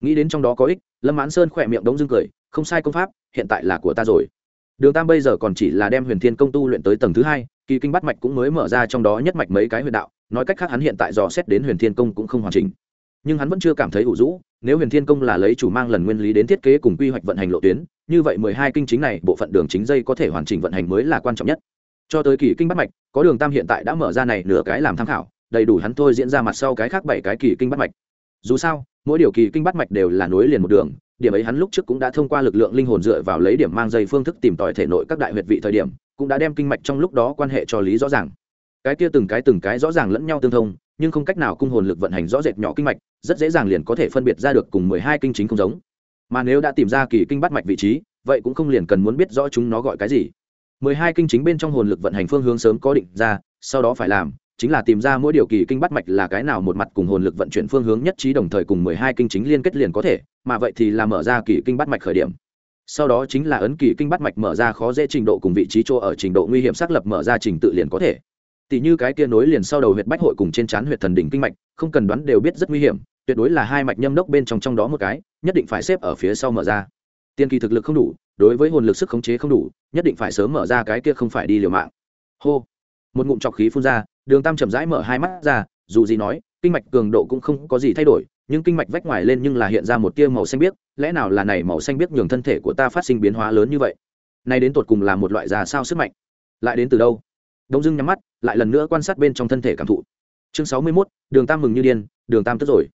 Nghĩ đến trong đó có ích, lâm mãn sơn khỏe miệng đống dưng cười, không sai công pháp, hiện tại là của ta rồi. Đường tam bây giờ còn chỉ là đem huyền thiên công tu luyện tới tầng thứ hai, kỳ kinh bắt mạch cũng mới mở ra trong đó nhất mạch mấy cái huyền đạo, nói cách khác hắn hiện tại dò xét đến huyền thiên công cũng không hoàn chỉnh. Nhưng hắn vẫn chưa cảm thấy ủ rũ, nếu huyền thiên công là lấy chủ mang lần nguyên lý đến thiết kế cùng quy hoạch vận hành lộ tuyến, như vậy mười hai kinh chính này bộ phận đường chính dây có thể hoàn chỉnh vận hành mới là quan trọng nhất cho tới kỳ kinh bắt mạch, có đường tam hiện tại đã mở ra này nửa cái làm tham khảo, đầy đủ hắn thôi diễn ra mặt sau cái khác bảy cái kỳ kinh bắt mạch. Dù sao, mỗi điều kỳ kinh bắt mạch đều là nối liền một đường, điểm ấy hắn lúc trước cũng đã thông qua lực lượng linh hồn dựa vào lấy điểm mang dây phương thức tìm tòi thể nội các đại huyệt vị thời điểm, cũng đã đem kinh mạch trong lúc đó quan hệ cho lý rõ ràng. Cái kia từng cái từng cái rõ ràng lẫn nhau tương thông, nhưng không cách nào cung hồn lực vận hành rõ rệt nhỏ kinh mạch, rất dễ dàng liền có thể phân biệt ra được cùng mười hai kinh chính không giống. Mà nếu đã tìm ra kỳ kinh bắt mạch vị trí, vậy cũng không liền cần muốn biết rõ chúng nó gọi cái gì mười hai kinh chính bên trong hồn lực vận hành phương hướng sớm có định ra, sau đó phải làm, chính là tìm ra mỗi điều kỳ kinh bắt mạch là cái nào một mặt cùng hồn lực vận chuyển phương hướng nhất trí đồng thời cùng mười hai kinh chính liên kết liền có thể, mà vậy thì là mở ra kỳ kinh bắt mạch khởi điểm. Sau đó chính là ấn kỳ kinh bắt mạch mở ra khó dễ trình độ cùng vị trí chỗ ở trình độ nguy hiểm xác lập mở ra trình tự liền có thể. Tỷ như cái kia nối liền sau đầu huyệt bách hội cùng trên trán huyệt thần đỉnh kinh mạch, không cần đoán đều biết rất nguy hiểm, tuyệt đối là hai mạch nhâm đốc bên trong trong đó một cái, nhất định phải xếp ở phía sau mở ra. Tiên kỳ thực lực không đủ đối với hồn lực sức khống chế không đủ nhất định phải sớm mở ra cái kia không phải đi liều mạng. Hô. Một ngụm trọc khí phun ra đường tam chậm rãi mở hai mắt ra dù gì nói kinh mạch cường độ cũng không có gì thay đổi nhưng kinh mạch vách ngoài lên nhưng là hiện ra một tia màu xanh biếc lẽ nào là này màu xanh biếc nhường thân thể của ta phát sinh biến hóa lớn như vậy? Nay đến tột cùng là một loại già sao sức mạnh? Lại đến từ đâu? Đông dưng nhắm mắt lại lần nữa quan sát bên trong thân thể cảm thụ. Chương sáu mươi 61, đường tam mừng như điên đường tam tức rồi.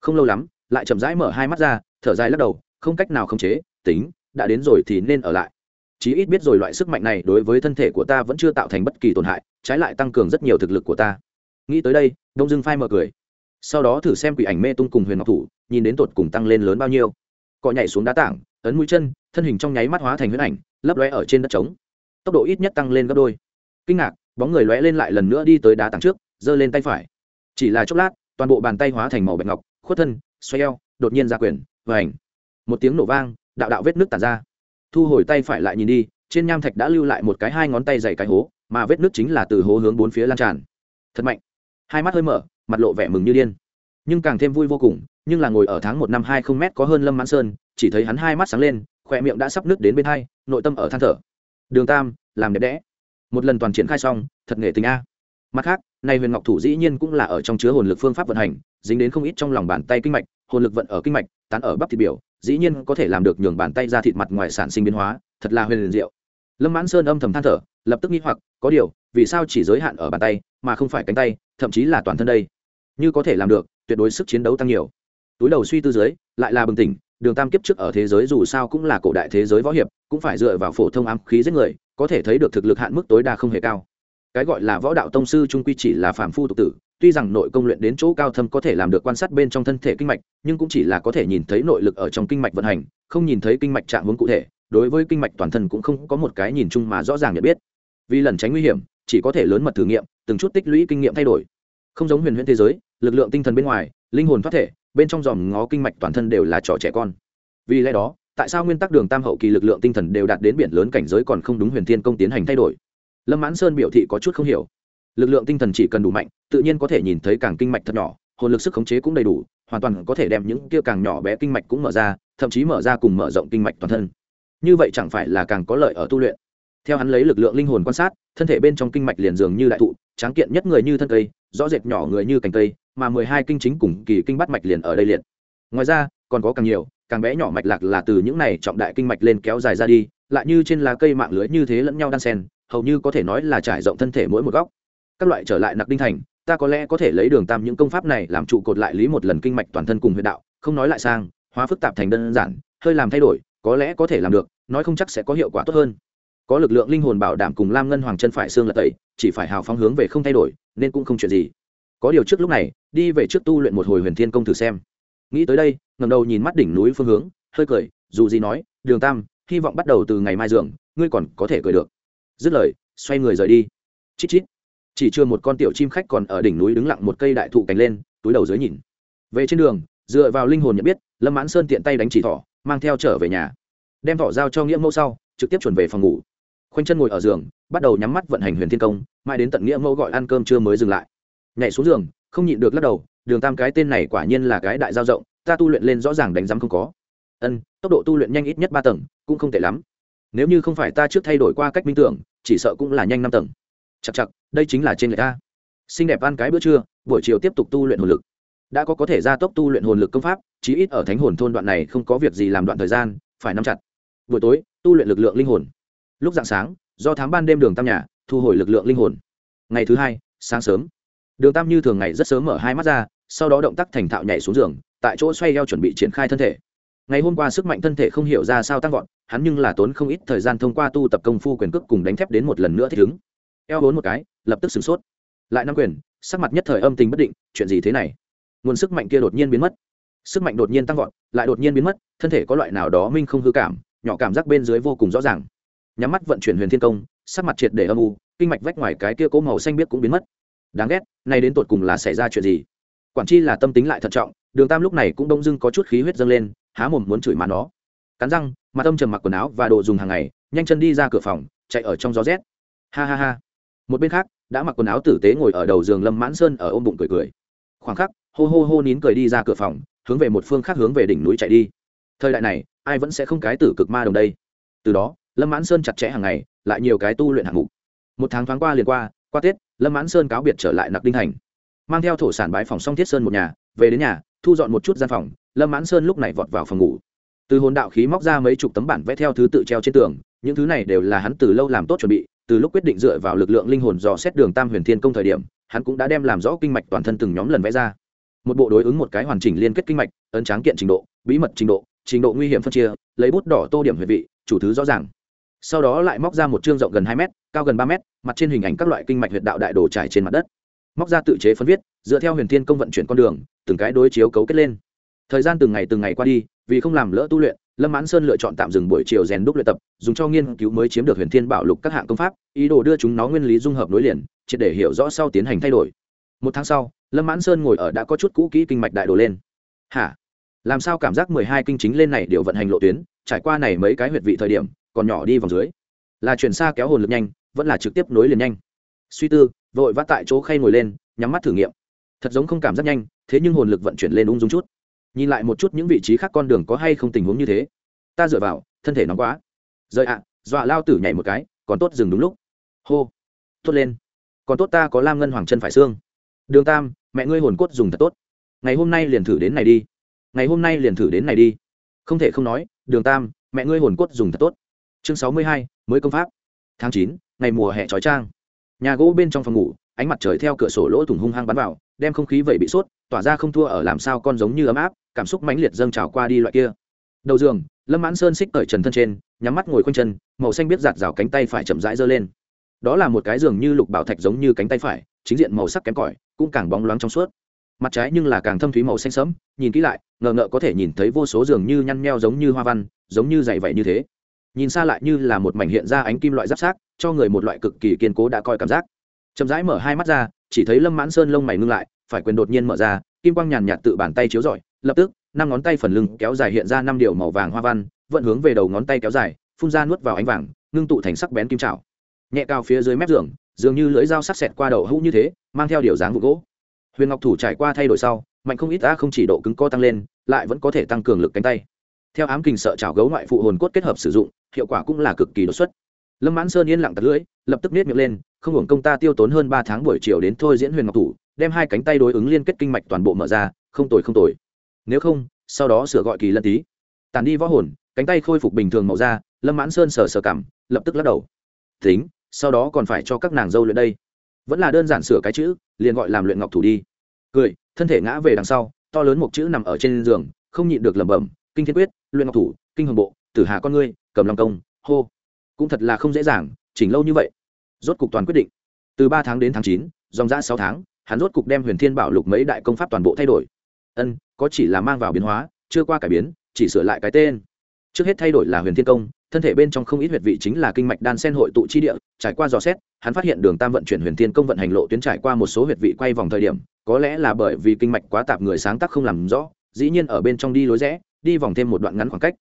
Không lâu lắm lại chậm rãi mở hai mắt ra thở dài lắc đầu không cách nào khống chế tính đã đến rồi thì nên ở lại. Chí ít biết rồi loại sức mạnh này đối với thân thể của ta vẫn chưa tạo thành bất kỳ tổn hại, trái lại tăng cường rất nhiều thực lực của ta. Nghĩ tới đây, đông dương phai mở cười. Sau đó thử xem quỷ ảnh mê tung cùng huyền ngọc thủ, nhìn đến tột cùng tăng lên lớn bao nhiêu. Cọ nhảy xuống đá tảng, ấn mũi chân, thân hình trong nháy mắt hóa thành huyết ảnh, lấp lóe ở trên đất trống. Tốc độ ít nhất tăng lên gấp đôi. Kinh ngạc, bóng người lóe lên lại lần nữa đi tới đá tảng trước, giơ lên tay phải. Chỉ là chốc lát, toàn bộ bàn tay hóa thành màu bạch ngọc, khuất thân, xoay eo, đột nhiên ra quyền và ảnh một tiếng nổ vang đạo đạo vết nước tàn ra. Thu hồi tay phải lại nhìn đi, trên nham thạch đã lưu lại một cái hai ngón tay dày cái hố, mà vết nước chính là từ hố hướng bốn phía lan tràn. Thật mạnh. Hai mắt hơi mở, mặt lộ vẻ mừng như điên. Nhưng càng thêm vui vô cùng, nhưng là ngồi ở tháng một năm hai không mét có hơn lâm mãn sơn, chỉ thấy hắn hai mắt sáng lên khỏe miệng đã sắp nứt đến bên hai, nội tâm ở than thở. Đường tam, làm đẹp đẽ. Một lần toàn triển khai xong, thật nghệ tình a. Mặt khác, nay huyền ngọc thủ dĩ nhiên cũng là ở trong chứa hồn lực phương pháp vận hành, dính đến không ít trong lòng bàn tay kinh mạch, hồn lực vận ở kinh mạch, tán ở bắp thịt biểu dĩ nhiên có thể làm được nhường bàn tay ra thịt mặt ngoài sản sinh biến hóa, thật là huyền liền diệu. Lâm mãn sơn âm thầm than thở, lập tức nghĩ hoặc, có điều, vì sao chỉ giới hạn ở bàn tay, mà không phải cánh tay, thậm chí là toàn thân đây? Như có thể làm được, tuyệt đối sức chiến đấu tăng nhiều. Túi đầu suy tư dưới, lại là bừng tỉnh, đường tam kiếp trước ở thế giới dù sao cũng là cổ đại thế giới võ hiệp, cũng phải dựa vào phổ thông ám khí giết người, có thể thấy được thực lực hạn mức tối đa không hề cao. Cái gọi là võ đạo tông sư trung quy chỉ là phàm phu tục tử tuy rằng nội công luyện đến chỗ cao thâm có thể làm được quan sát bên trong thân thể kinh mạch, nhưng cũng chỉ là có thể nhìn thấy nội lực ở trong kinh mạch vận hành, không nhìn thấy kinh mạch trạng hướng cụ thể, đối với kinh mạch toàn thân cũng không có một cái nhìn chung mà rõ ràng nhận biết. Vì lần tránh nguy hiểm, chỉ có thể lớn mật thử nghiệm, từng chút tích lũy kinh nghiệm thay đổi. Không giống huyền huyễn thế giới, lực lượng tinh thần bên ngoài, linh hồn thoát thể, bên trong dòm ngó kinh mạch toàn thân đều là trò trẻ con. Vì lẽ đó, tại sao nguyên tắc đường tam hậu kỳ lực lượng tinh thần đều đạt đến biển lớn cảnh giới còn không đúng huyền thiên công tiến hành thay đổi? Lâm mãn sơn biểu thị có chút không hiểu lực lượng tinh thần chỉ cần đủ mạnh, tự nhiên có thể nhìn thấy càng kinh mạch thật nhỏ, hồn lực sức khống chế cũng đầy đủ, hoàn toàn có thể đem những kia càng nhỏ bé kinh mạch cũng mở ra, thậm chí mở ra cùng mở rộng kinh mạch toàn thân. Như vậy chẳng phải là càng có lợi ở tu luyện. Theo hắn lấy lực lượng linh hồn quan sát, thân thể bên trong kinh mạch liền dường như đại thụ, tráng kiện nhất người như thân cây, rõ rệt nhỏ người như cành cây, mà mười hai kinh chính cùng kỳ kinh bắt mạch liền ở đây liền ngoài ra, còn có càng nhiều, càng bé nhỏ mạch lạc là từ những này trọng đại kinh mạch lên kéo dài ra đi, lại như trên lá cây mạng lưới như thế lẫn nhau đan sen hầu như có thể nói là trải rộng thân thể mỗi một góc các loại trở lại nặc đinh thành, ta có lẽ có thể lấy đường tam những công pháp này làm trụ cột lại lý một lần kinh mạch toàn thân cùng huyện đạo, không nói lại sang, hóa phức tạp thành đơn giản, hơi làm thay đổi, có lẽ có thể làm được, nói không chắc sẽ có hiệu quả tốt hơn. Có lực lượng linh hồn bảo đảm cùng lam ngân hoàng chân phải xương lật tẩy, chỉ phải hào phóng hướng về không thay đổi, nên cũng không chuyện gì. Có điều trước lúc này, đi về trước tu luyện một hồi huyền thiên công thử xem. Nghĩ tới đây ngầm đầu nhìn mắt đỉnh núi phương hướng, hơi cười, dù gì nói, đường tam, hy vọng bắt đầu từ ngày mai dường ngươi còn có thể cười được. Dứt lời, xoay người rời đi. Chít chít chỉ chưa một con tiểu chim khách còn ở đỉnh núi đứng lặng một cây đại thụ cành lên, túi đầu dưới nhìn. Về trên đường, dựa vào linh hồn nhận biết, lâm mãn sơn tiện tay đánh chỉ thỏ, mang theo trở về nhà. Đem thỏ giao cho nghĩa mẫu sau, trực tiếp chuẩn về phòng ngủ. Khoanh chân ngồi ở giường, bắt đầu nhắm mắt vận hành huyền thiên công, mãi đến tận nghĩa mẫu gọi ăn cơm chưa mới dừng lại. Nhảy xuống giường, không nhịn được lắc đầu, đường tam cái tên này quả nhiên là cái đại giao rộng, ta tu luyện lên rõ ràng đánh giám không có. Ân, tốc độ tu luyện nhanh ít nhất ba tầng, cũng không tệ lắm. Nếu như không phải ta trước thay đổi qua cách minh tưởng, chỉ sợ cũng là nhanh năm tầng chặt chặt, đây chính là trên người ta. Xinh đẹp ăn cái bữa trưa, buổi chiều tiếp tục tu luyện hồn lực. Đã có có thể gia tốc tu luyện hồn lực công pháp, chí ít ở thánh hồn thôn đoạn này không có việc gì làm đoạn thời gian, phải nắm chặt. Buổi tối, tu luyện lực lượng linh hồn. Lúc dạng sáng, do thám ban đêm đường tam nhà, thu hồi lực lượng linh hồn. Ngày thứ hai, sáng sớm. Đường tam như thường ngày rất sớm mở hai mắt ra, sau đó động tác thành thạo nhảy xuống giường, tại chỗ xoay eo chuẩn bị triển khai thân thể. Ngày hôm qua sức mạnh thân thể không hiểu ra sao tăng vọt, hắn nhưng là tốn không ít thời gian thông qua tu tập công phu quyền cước cùng đánh thép đến một lần nữa thích ứng eo vốn một cái, lập tức sửng sốt. Lại năm quyền, sắc mặt nhất thời âm tình bất định, chuyện gì thế này? Nguồn sức mạnh kia đột nhiên biến mất. Sức mạnh đột nhiên tăng vọt, lại đột nhiên biến mất, thân thể có loại nào đó minh không hư cảm, nhỏ cảm giác bên dưới vô cùng rõ ràng. Nhắm mắt vận chuyển huyền thiên công, sắc mặt triệt để âm u, kinh mạch vách ngoài cái kia cố màu xanh biết cũng biến mất. Đáng ghét, nay đến tột cùng là xảy ra chuyện gì? Quản chi là tâm tính lại thận trọng, đường tam lúc này cũng đông dưng có chút khí huyết dâng lên, há mồm muốn chửi mà nó. Cắn răng mà tâm trầm mặc quần áo và đồ dùng hàng ngày, nhanh chân đi ra cửa phòng, chạy ở trong gió rét. Ha ha ha một bên khác, đã mặc quần áo tử tế ngồi ở đầu giường lâm mãn sơn ở ôm bụng cười cười. Khoảng khắc, hô hô hô nín cười đi ra cửa phòng, hướng về một phương khác hướng về đỉnh núi chạy đi. Thời đại này, ai vẫn sẽ không cái tử cực ma đồng đây? Từ đó, lâm mãn sơn chặt chẽ hàng ngày, lại nhiều cái tu luyện hạng mục. Một tháng thoáng qua liền qua qua tết, lâm mãn sơn cáo biệt trở lại nặc đinh thành. Mang theo thổ sản bãi phòng song thiết sơn một nhà, về đến nhà, thu dọn một chút gian phòng, lâm mãn sơn lúc này vọt vào phòng ngủ. Từ hồn đạo khí móc ra mấy chục tấm bản vẽ theo thứ tự treo trên tường, những thứ này đều là hắn từ lâu làm tốt chuẩn bị từ lúc quyết định dựa vào lực lượng linh hồn dò xét đường tam huyền thiên công thời điểm, hắn cũng đã đem làm rõ kinh mạch toàn thân từng nhóm lần vẽ ra. Một bộ đối ứng một cái hoàn chỉnh liên kết kinh mạch, ấn tráng kiện trình độ, bí mật trình độ trình độ nguy hiểm phân chia, lấy bút đỏ tô điểm huyệt vị, chủ thứ rõ ràng. Sau đó lại móc ra một chương rộng gần hai m cao gần ba m mặt trên hình ảnh các loại kinh mạch huyệt đạo đại đồ trải trên mặt đất. Móc ra tự chế phân viết, dựa theo huyền thiên công vận chuyển con đường, từng cái đối chiếu cấu kết lên. Thời gian từng ngày từng ngày qua đi vì không làm lỡ tu luyện, lâm mãn sơn lựa chọn tạm dừng buổi chiều rèn đúc luyện tập, dùng cho nghiên cứu mới chiếm được huyền thiên bảo lục các hạng công pháp, ý đồ đưa chúng nó nguyên lý dung hợp nối liền, triệt để hiểu rõ sau tiến hành thay đổi. Một tháng sau, lâm mãn sơn ngồi ở đã có chút cũ kỹ kinh mạch đại đồ lên. Hả? Làm sao cảm giác mười hai kinh chính lên này đều vận hành lộ tuyến, trải qua này mấy cái huyệt vị thời điểm, còn nhỏ đi vòng dưới. Là chuyển xa kéo hồn lực nhanh, vẫn là trực tiếp nối liền nhanh. Suy tư, vội vã tại chỗ khay ngồi lên, nhắm mắt thử nghiệm. Thật giống không cảm giác nhanh, thế nhưng hồn lực vận chuyển lên ung dung chút nhìn lại một chút những vị trí khác con đường có hay không tình huống như thế. Ta dựa vào, thân thể nóng quá. Rời ạ, dọa lao tử nhảy một cái, còn tốt dừng đúng lúc. Hô tốt lên. Còn tốt ta có lam ngân hoàng chân phải xương. Đường tam, mẹ ngươi hồn cốt dùng thật tốt. Ngày hôm nay liền thử đến này đi. Ngày hôm nay liền thử đến này đi. Không thể không nói, đường tam, mẹ ngươi hồn cốt dùng thật tốt. Chương sáu mươi hai, mới công pháp. Tháng chín, ngày mùa hè trói trang. Nhà gỗ bên trong phòng ngủ ánh mặt trời theo cửa sổ lỗ thủng hung hăng bắn vào, đem không khí vậy bị sốt, tỏa ra không thua ở làm sao con giống như ấm áp, cảm xúc mãnh liệt dâng trào qua đi loại kia. Đầu giường, lâm mãn sơn xích cởi trần thân trên, nhắm mắt ngồi khoanh chân, màu xanh biết giạt rào cánh tay phải chậm rãi giơ lên. Đó là một cái giường như lục bảo thạch giống như cánh tay phải, chính diện màu sắc kém cỏi, cũng càng bóng loáng trong suốt. Mặt trái nhưng là càng thâm thúy màu xanh sẫm, nhìn kỹ lại, ngờ ngợ có thể nhìn thấy vô số giường như nhăn nheo giống như hoa văn, giống như dày vậy như thế. Nhìn xa lại như là một mảnh hiện ra ánh kim loại giáp sát cho người một loại cực kỳ kiên cố đã coi cảm giác chậm rãi mở hai mắt ra, chỉ thấy lâm mãn sơn lông mày ngưng lại, phải quyền đột nhiên mở ra, kim quang nhàn nhạt tự bàn tay chiếu rọi, lập tức, năm ngón tay phần lưng kéo dài hiện ra năm điều màu vàng hoa văn, vận hướng về đầu ngón tay kéo dài, phun ra nuốt vào ánh vàng, ngưng tụ thành sắc bén kim trào nhẹ cao phía dưới mép giường, dường như lưỡi dao sắc sẹt qua đầu hũ như thế, mang theo điều dáng vụ gỗ. Huyền ngọc thủ trải qua thay đổi sau, mạnh không ít đã không chỉ độ cứng co tăng lên, lại vẫn có thể tăng cường lực cánh tay. Theo ám kình sợ chảo gấu ngoại phụ hồn cốt kết hợp sử dụng, hiệu quả cũng là cực kỳ đột xuất lâm mãn sơn yên lặng tật lưỡi, lập tức nết miệng lên, không hưởng công ta tiêu tốn hơn ba tháng buổi chiều đến thôi diễn huyền ngọc thủ, đem hai cánh tay đối ứng liên kết kinh mạch toàn bộ mở ra, không tồi không tồi. Nếu không, sau đó sửa gọi kỳ lân tí. Tàn đi võ hồn, cánh tay khôi phục bình thường màu da, lâm mãn sơn sờ sờ cảm, lập tức lắc đầu. Tính, sau đó còn phải cho các nàng dâu luyện đây. Vẫn là đơn giản sửa cái chữ, liền gọi làm luyện ngọc thủ đi. Cười, thân thể ngã về đằng sau, to lớn một chữ nằm ở trên giường, không nhịn được lẩm bẩm, kinh thiên quyết, luyện ngọc thủ, kinh hồng bộ, tử hà con ngươi, cầm long công, hô cũng thật là không dễ dàng, chỉnh lâu như vậy. Rốt cục toàn quyết định. Từ ba tháng đến tháng chín, dòng ra sáu tháng, hắn rốt cục đem huyền thiên bảo lục mấy đại công pháp toàn bộ thay đổi. Ân, có chỉ là mang vào biến hóa, chưa qua cải biến, chỉ sửa lại cái tên. Trước hết thay đổi là huyền thiên công, thân thể bên trong không ít huyệt vị chính là kinh mạch đan sen hội tụ chi địa, trải qua dò xét, hắn phát hiện đường tam vận chuyển huyền thiên công vận hành lộ tuyến trải qua một số huyệt vị quay vòng thời điểm, có lẽ là bởi vì kinh mạch quá tạp người sáng tác không làm rõ, dĩ nhiên ở bên trong đi lối rẽ, đi vòng thêm một đoạn ngắn khoảng cách.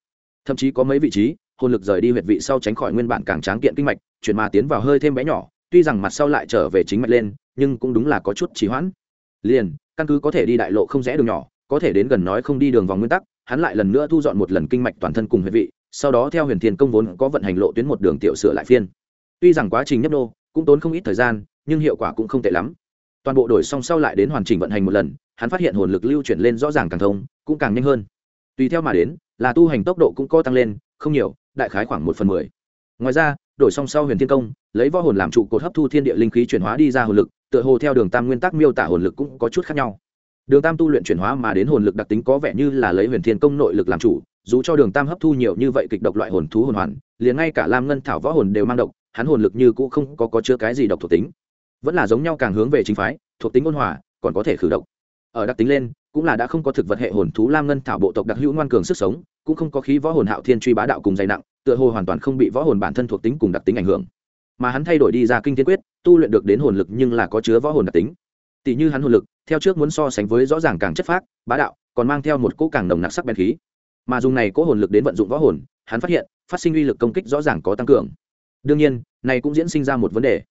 Thậm chí có mấy vị trí hồn lực rời đi huyệt vị sau tránh khỏi nguyên bản càng tráng kiện kinh mạch, chuyển mà tiến vào hơi thêm bé nhỏ, tuy rằng mặt sau lại trở về chính mạch lên, nhưng cũng đúng là có chút trì hoãn. Liền, căn cứ có thể đi đại lộ không rẽ đường nhỏ, có thể đến gần nói không đi đường vòng nguyên tắc, hắn lại lần nữa thu dọn một lần kinh mạch toàn thân cùng huyệt vị, sau đó theo huyền thiên công vốn có vận hành lộ tuyến một đường tiểu sửa lại phiên. Tuy rằng quá trình nhấp nô, cũng tốn không ít thời gian, nhưng hiệu quả cũng không tệ lắm. Toàn bộ đổi xong sau lại đến hoàn chỉnh vận hành một lần, hắn phát hiện hồn lực lưu chuyển lên rõ ràng càng thông, cũng càng nhanh hơn. Tùy theo mà đến, là tu hành tốc độ cũng có tăng lên, không nhiều đại khái khoảng một phần mười. Ngoài ra đổi song sau huyền thiên công lấy võ hồn làm trụ cột hấp thu thiên địa linh khí chuyển hóa đi ra hồn lực tựa hồ theo đường tam nguyên tắc miêu tả hồn lực cũng có chút khác nhau. Đường tam tu luyện chuyển hóa mà đến hồn lực đặc tính có vẻ như là lấy huyền thiên công nội lực làm chủ dù cho đường tam hấp thu nhiều như vậy kịch độc loại hồn thú hồn hoàn liền ngay cả lam ngân thảo võ hồn đều mang độc hắn hồn lực như cũ không có, có chứa cái gì độc thuộc tính. Vẫn là giống nhau càng hướng về chính phái thuộc tính ôn hòa còn có thể khử độc. Ở đặc tính lên cũng là đã không có thực vật hệ hồn thú lam ngân thảo bộ tộc đặc hữu ngoan cường sức sống, cũng không có khí võ hồn hạo thiên truy bá đạo cùng dày nặng, tựa hồ hoàn toàn không bị võ hồn bản thân thuộc tính cùng đặc tính ảnh hưởng. Mà hắn thay đổi đi ra kinh thiên quyết, tu luyện được đến hồn lực nhưng là có chứa võ hồn đặc tính. Tỷ như hắn hồn lực, theo trước muốn so sánh với rõ ràng càng chất phác, bá đạo, còn mang theo một cỗ càng nồng nặc sắc bén khí. Mà dùng này cỗ hồn lực đến vận dụng võ hồn, hắn phát hiện, phát sinh uy lực công kích rõ ràng có tăng cường. Đương nhiên, này cũng diễn sinh ra một vấn đề.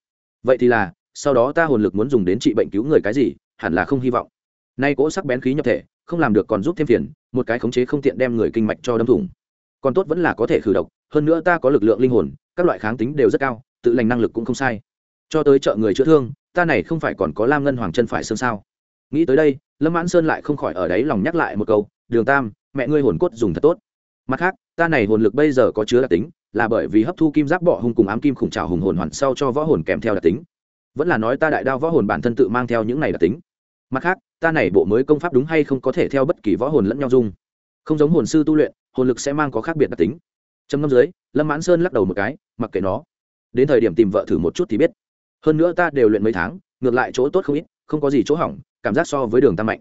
Vậy thì là, sau đó ta hồn lực muốn dùng đến trị bệnh cứu người cái gì, hẳn là không hy vọng nay cỗ sắc bén khí nhập thể, không làm được còn giúp thêm phiền, một cái khống chế không tiện đem người kinh mạch cho đâm thủng. Còn tốt vẫn là có thể khử độc, hơn nữa ta có lực lượng linh hồn, các loại kháng tính đều rất cao, tự lành năng lực cũng không sai. Cho tới chợ người chữa thương, ta này không phải còn có lam ngân hoàng chân phải xương sao? Nghĩ tới đây, lâm mãn sơn lại không khỏi ở đấy lòng nhắc lại một câu, đường tam, mẹ ngươi hồn cốt dùng thật tốt. Mặt khác, ta này hồn lực bây giờ có chứa đặc tính, là bởi vì hấp thu kim giáp bọ hung cùng ám kim khủng trào hùng hồn hoàn sau cho võ hồn kèm theo đặc tính. Vẫn là nói ta đại đao võ hồn bản thân tự mang theo những này đặc tính mặt khác, ta này bộ mới công pháp đúng hay không có thể theo bất kỳ võ hồn lẫn nhau dung. Không giống hồn sư tu luyện, hồn lực sẽ mang có khác biệt đặc tính. Trầm ngâm dưới, lâm mãn sơn lắc đầu một cái, mặc kệ nó. Đến thời điểm tìm vợ thử một chút thì biết. Hơn nữa ta đều luyện mấy tháng, ngược lại chỗ tốt không ít, không có gì chỗ hỏng, cảm giác so với đường tam mạnh.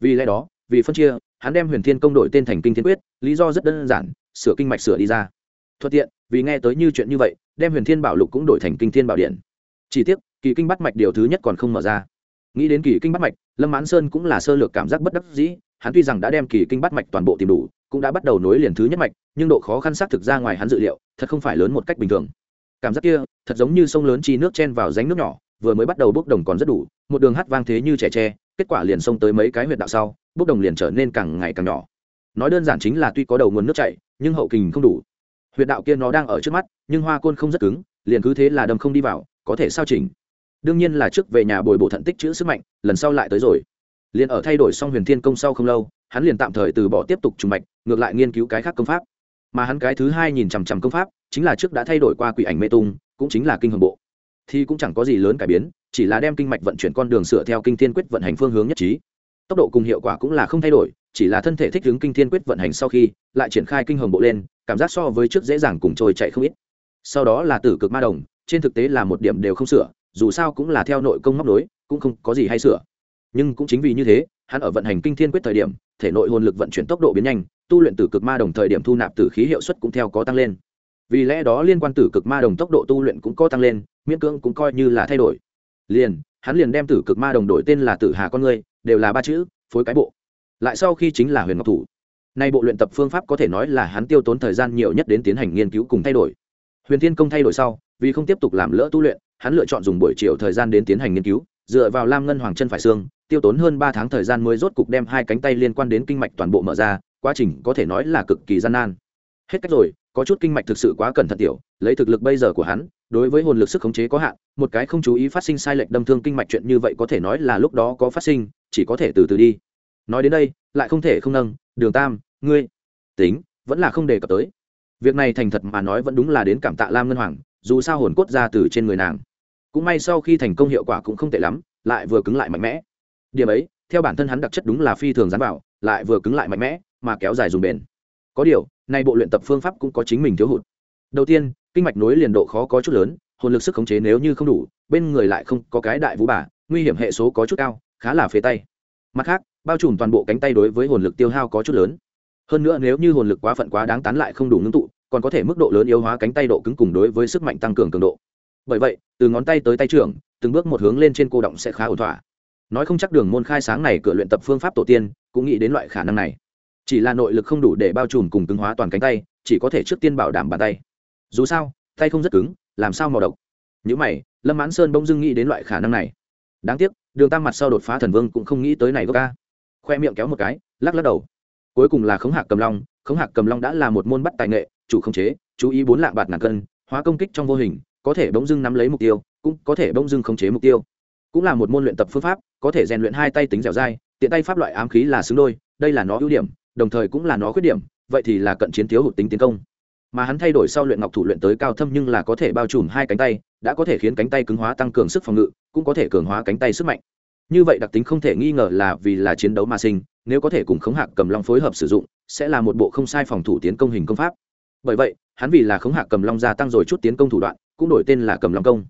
Vì lẽ đó, vì phân chia, hắn đem huyền thiên công đổi tên thành kinh thiên quyết, lý do rất đơn giản, sửa kinh mạch sửa đi ra. Thuận tiện, vì nghe tới như chuyện như vậy, đem huyền thiên bảo lục cũng đổi thành kinh thiên bảo điện. Chỉ tiếc, kỳ kinh bắt mạch điều thứ nhất còn không mở ra nghĩ đến kỳ kinh bắt mạch, lâm mãn sơn cũng là sơ lược cảm giác bất đắc dĩ, hắn tuy rằng đã đem kỳ kinh bắt mạch toàn bộ tìm đủ, cũng đã bắt đầu nối liền thứ nhất mạch, nhưng độ khó khăn xác thực ra ngoài hắn dự liệu, thật không phải lớn một cách bình thường. Cảm giác kia, thật giống như sông lớn chi nước chen vào ránh nước nhỏ, vừa mới bắt đầu bốc đồng còn rất đủ, một đường hát vang thế như trẻ tre, kết quả liền xông tới mấy cái huyệt đạo sau, bốc đồng liền trở nên càng ngày càng nhỏ. Nói đơn giản chính là tuy có đầu nguồn nước chảy, nhưng hậu kình không đủ. Huyệt đạo kia nó đang ở trước mắt, nhưng hoa côn không rất cứng, liền cứ thế là đâm không đi vào, có thể sao chỉnh? Đương nhiên là trước về nhà bồi bổ thận tích chữ sức mạnh, lần sau lại tới rồi. Liền ở thay đổi xong huyền thiên công sau không lâu, hắn liền tạm thời từ bỏ tiếp tục trùng mạch, ngược lại nghiên cứu cái khác công pháp. Mà hắn cái thứ hai nhìn chằm chằm công pháp, chính là trước đã thay đổi qua quỷ ảnh mê tung, cũng chính là kinh hồng bộ. Thì cũng chẳng có gì lớn cải biến, chỉ là đem kinh mạch vận chuyển con đường sửa theo kinh thiên quyết vận hành phương hướng nhất trí. Tốc độ cùng hiệu quả cũng là không thay đổi, chỉ là thân thể thích ứng kinh thiên quyết vận hành sau khi, lại triển khai kinh hồng bộ lên, cảm giác so với trước dễ dàng cùng trôi chạy không ít. Sau đó là tử cực ma đồng, trên thực tế là một điểm đều không sửa dù sao cũng là theo nội công móc nối, cũng không có gì hay sửa. Nhưng cũng chính vì như thế hắn ở vận hành kinh thiên quyết thời điểm thể nội hồn lực vận chuyển tốc độ biến nhanh tu luyện tử cực ma đồng thời điểm thu nạp tử khí hiệu suất cũng theo có tăng lên. Vì lẽ đó liên quan tử cực ma đồng tốc độ tu luyện cũng có tăng lên miễn cưỡng cũng coi như là thay đổi. Liền hắn liền đem tử cực ma đồng đổi tên là tử hà con người đều là ba chữ phối cái bộ. Lại sau khi chính là huyền ngọc thủ. Nay bộ luyện tập phương pháp có thể nói là hắn tiêu tốn thời gian nhiều nhất đến tiến hành nghiên cứu cùng thay đổi. Huyền thiên công thay đổi sau vì không tiếp tục làm lỡ tu luyện hắn lựa chọn dùng buổi chiều thời gian đến tiến hành nghiên cứu, dựa vào lam ngân hoàng chân phải xương, tiêu tốn hơn ba tháng thời gian mới rốt cục đem hai cánh tay liên quan đến kinh mạch toàn bộ mở ra, quá trình có thể nói là cực kỳ gian nan. Hết cách rồi, có chút kinh mạch thực sự quá cẩn thận tiểu, lấy thực lực bây giờ của hắn, đối với hồn lực sức khống chế có hạn, một cái không chú ý phát sinh sai lệch đâm thương kinh mạch chuyện như vậy có thể nói là lúc đó có phát sinh, chỉ có thể từ từ đi. Nói đến đây, lại không thể không nâng, đường tam, ngươi tính, vẫn là không đề cập tới. Việc này thành thật mà nói vẫn đúng là đến cảm tạ lam ngân hoàng, dù sao hồn cốt ra từ trên người nàng cũng may sau khi thành công hiệu quả cũng không tệ lắm, lại vừa cứng lại mạnh mẽ. Điểm ấy, theo bản thân hắn đặc chất đúng là phi thường dán vào, lại vừa cứng lại mạnh mẽ, mà kéo dài dùng bền. Có điều, nay bộ luyện tập phương pháp cũng có chính mình thiếu hụt. Đầu tiên, kinh mạch nối liền độ khó có chút lớn, hồn lực sức khống chế nếu như không đủ, bên người lại không có cái đại vũ bà, nguy hiểm hệ số có chút cao, khá là phế tay. Mặt khác, bao trùm toàn bộ cánh tay đối với hồn lực tiêu hao có chút lớn. Hơn nữa nếu như hồn lực quá phận quá đáng tán lại không đủ ngưng tụ, còn có thể mức độ lớn yếu hóa cánh tay độ cứng cùng đối với sức mạnh tăng cường cường độ bởi vậy, từ ngón tay tới tay trưởng, từng bước một hướng lên trên cô động sẽ khá ổn thỏa. Nói không chắc đường môn khai sáng này cửa luyện tập phương pháp tổ tiên, cũng nghĩ đến loại khả năng này. Chỉ là nội lực không đủ để bao trùm cùng cứng hóa toàn cánh tay, chỉ có thể trước tiên bảo đảm bàn tay. Dù sao, tay không rất cứng, làm sao màu độc? Những mày, lâm mãn sơn bỗng dưng nghĩ đến loại khả năng này. Đáng tiếc, đường tam mặt sau đột phá thần vương cũng không nghĩ tới này gốc ca. Khoe miệng kéo một cái, lắc lắc đầu. Cuối cùng là khống hạc cầm long. Khống hạc cầm long đã là một môn bắt tài nghệ, chủ khống chế, chú ý bốn lạng bạt ngàn cân, hóa công kích trong vô hình có thể bỗng dưng nắm lấy mục tiêu, cũng có thể bỗng dưng khống chế mục tiêu. Cũng là một môn luyện tập phương pháp, có thể rèn luyện hai tay tính dẻo dai, tiện tay pháp loại ám khí là xứng đôi, đây là nó ưu điểm, đồng thời cũng là nó khuyết điểm, vậy thì là cận chiến thiếu hụt tính tiến công. Mà hắn thay đổi sau luyện ngọc thủ luyện tới cao thâm nhưng là có thể bao trùm hai cánh tay, đã có thể khiến cánh tay cứng hóa tăng cường sức phòng ngự, cũng có thể cường hóa cánh tay sức mạnh. Như vậy đặc tính không thể nghi ngờ là vì là chiến đấu mà sinh, nếu có thể cùng khống hạc cầm long phối hợp sử dụng, sẽ là một bộ không sai phòng thủ tiến công hình công pháp. Bởi vậy, hắn vì là khống hạc cầm long gia tăng rồi chút tiến công thủ đoạn cũng đổi tên là cầm long công.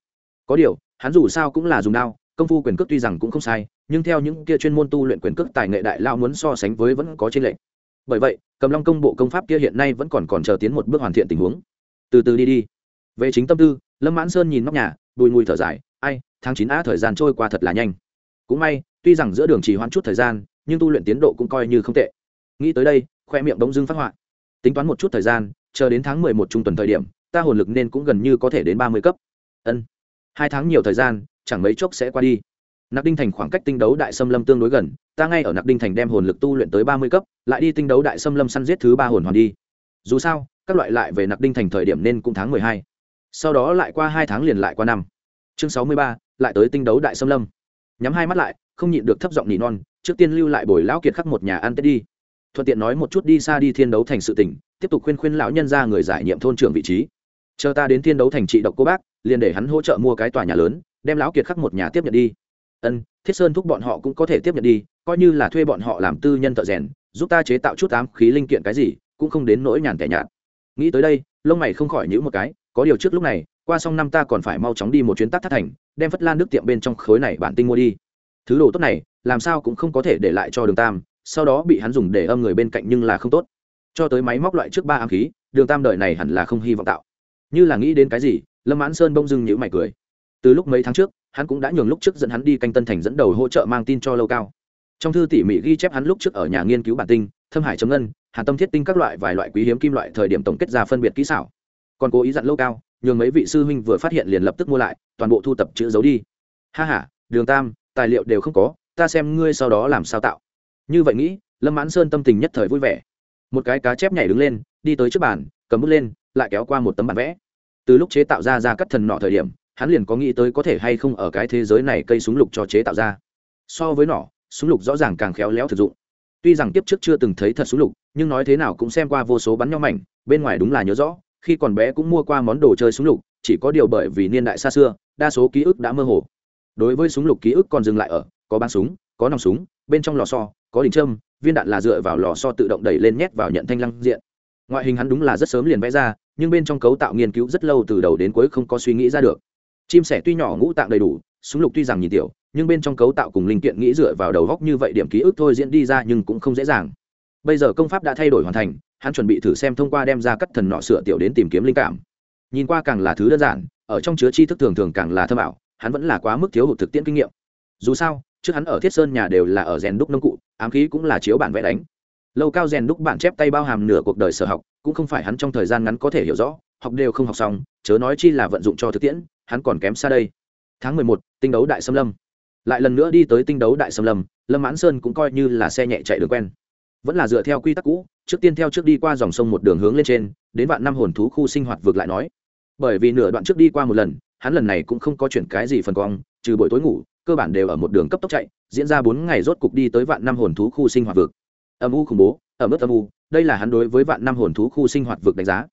Có điều, hắn dù sao cũng là dùng đao, công phu quyền cước tuy rằng cũng không sai, nhưng theo những kia chuyên môn tu luyện quyền cước tài nghệ đại lao muốn so sánh với vẫn có trên lệnh bởi vậy, cầm long công bộ công pháp kia hiện nay vẫn còn còn chờ tiến một bước hoàn thiện tình huống. Từ từ đi đi. Về chính tâm tư, lâm mãn sơn nhìn nóc nhà, bùi mùi thở dài, ai, tháng chín á thời gian trôi qua thật là nhanh. Cũng may, tuy rằng giữa đường chỉ hoãn chút thời gian, nhưng tu luyện tiến độ cũng coi như không tệ. Nghĩ tới đây, khoe miệng bỗng dưng phát họa. Tính toán một chút thời gian, chờ đến tháng mười một trung tuần thời điểm ta hồn lực nên cũng gần như có thể đến ba mươi cấp. Ân. Hai tháng nhiều thời gian, chẳng mấy chốc sẽ qua đi. Nặc đinh thành khoảng cách tinh đấu đại xâm lâm tương đối gần, ta ngay ở nặc đinh thành đem hồn lực tu luyện tới ba mươi cấp, lại đi tinh đấu đại xâm lâm săn giết thứ ba hồn hoàn đi. Dù sao, các loại lại về nặc đinh thành thời điểm nên cũng tháng mười hai. Sau đó lại qua hai tháng liền lại qua năm. Chương sáu mươi ba, lại tới tinh đấu đại xâm lâm. Nhắm hai mắt lại, không nhịn được thấp giọng nỉ non, trước tiên lưu lại bồi lão kiệt khắc một nhà ăn tết đi. Thuận tiện nói một chút đi xa đi thiên đấu thành sự tỉnh, tiếp tục khuyên khuyên lão nhân ra người giải nhiệm thôn trưởng vị trí chờ ta đến thiên đấu thành trị độc cô bác, liền để hắn hỗ trợ mua cái tòa nhà lớn, đem lão kiệt khắc một nhà tiếp nhận đi. Ân, thiết sơn thúc bọn họ cũng có thể tiếp nhận đi, coi như là thuê bọn họ làm tư nhân thợ rèn, giúp ta chế tạo chút ám khí linh kiện cái gì, cũng không đến nỗi nhàn tẻ nhạt. Nghĩ tới đây, lông mày không khỏi nhữ một cái, có điều trước lúc này, qua xong năm ta còn phải mau chóng đi một chuyến tắc thất thành, đem phất lan nước tiệm bên trong khối này bản tinh mua đi. Thứ đồ tốt này, làm sao cũng không có thể để lại cho đường tam, sau đó bị hắn dùng để âm người bên cạnh nhưng là không tốt. Cho tới máy móc loại trước ba ám khí, đường tam đợi này hẳn là không hy vọng tạo như là nghĩ đến cái gì, lâm mãn sơn bông dưng nhữ mày cười. Từ lúc mấy tháng trước, hắn cũng đã nhường lúc trước dẫn hắn đi canh tân thành dẫn đầu hỗ trợ mang tin cho lâu cao. Trong thư tỉ mỉ ghi chép hắn lúc trước ở nhà nghiên cứu bản tinh, thâm hải chấm ngân hàn tâm thiết tinh các loại vài loại quý hiếm kim loại thời điểm tổng kết ra phân biệt kỹ xảo. Còn cố ý dặn lâu cao, nhường mấy vị sư huynh vừa phát hiện liền lập tức mua lại, toàn bộ thu tập chữ giấu đi. Ha h a đường tam, tài liệu đều không có, ta xem ngươi sau đó làm sao tạo. Như vậy nghĩ, lâm mãn sơn tâm tình nhất thời vui vẻ. Một cái cá chép nhảy đứng lên, đi tới trước bàn, cầm bút lên, lại kéo qua một tấm bản vẽ từ lúc chế tạo ra ra cắt thần nọ thời điểm, hắn liền có nghĩ tới có thể hay không ở cái thế giới này cây súng lục cho chế tạo ra. So với nỏ, súng lục rõ ràng càng khéo léo thực dụng. Tuy rằng tiếp trước chưa từng thấy thật súng lục, nhưng nói thế nào cũng xem qua vô số bắn nhau mảnh, bên ngoài đúng là nhớ rõ, khi còn bé cũng mua qua món đồ chơi súng lục, chỉ có điều bởi vì niên đại xa xưa, đa số ký ức đã mơ hồ. Đối với súng lục ký ức còn dừng lại ở, có bắn súng, có nòng súng, bên trong lò xo, có đỉnh châm, viên đạn là dựa vào lò xo tự động đẩy lên nhét vào nhận thanh lăng diện. Ngoại hình hắn đúng là rất sớm liền vẽ ra nhưng bên trong cấu tạo nghiên cứu rất lâu từ đầu đến cuối không có suy nghĩ ra được. Chim sẻ tuy nhỏ ngũ tạng đầy đủ, súng lục tuy rằng nhìn tiểu, nhưng bên trong cấu tạo cùng linh kiện nghĩ dựa vào đầu góc như vậy điểm ký ức thôi diễn đi ra nhưng cũng không dễ dàng. Bây giờ công pháp đã thay đổi hoàn thành, hắn chuẩn bị thử xem thông qua đem ra cắt thần nọ sửa tiểu đến tìm kiếm linh cảm. Nhìn qua càng là thứ đơn giản, ở trong chứa tri thức thường thường càng là thâm ảo, hắn vẫn là quá mức thiếu hụt thực tiễn kinh nghiệm. Dù sao, trước hắn ở thiết sơn nhà đều là ở rèn đúc nông cụ, ám khí cũng là chiếu bản vẽ đánh lâu cao rèn đúc bản chép tay bao hàm nửa cuộc đời sở học, cũng không phải hắn trong thời gian ngắn có thể hiểu rõ, học đều không học xong, chớ nói chi là vận dụng cho thực tiễn, hắn còn kém xa đây. Tháng mười một, tinh đấu đại xâm lâm. Lại lần nữa đi tới tinh đấu đại xâm lâm lâm mãn sơn cũng coi như là xe nhẹ chạy đường quen. Vẫn là dựa theo quy tắc cũ, trước tiên theo trước đi qua dòng sông một đường hướng lên trên, đến vạn năm hồn thú khu sinh hoạt vượt lại nói. Bởi vì nửa đoạn trước đi qua một lần, hắn lần này cũng không có chuyển cái gì phần quang, trừ buổi tối ngủ, cơ bản đều ở một đường cấp tốc chạy, diễn ra bốn ngày rốt cục đi tới vạn năm hồn thú khu sinh hoạt vực âm u khủng bố ở mức âm u, đây là hắn đối với vạn năm hồn thú khu sinh hoạt vực đánh giá.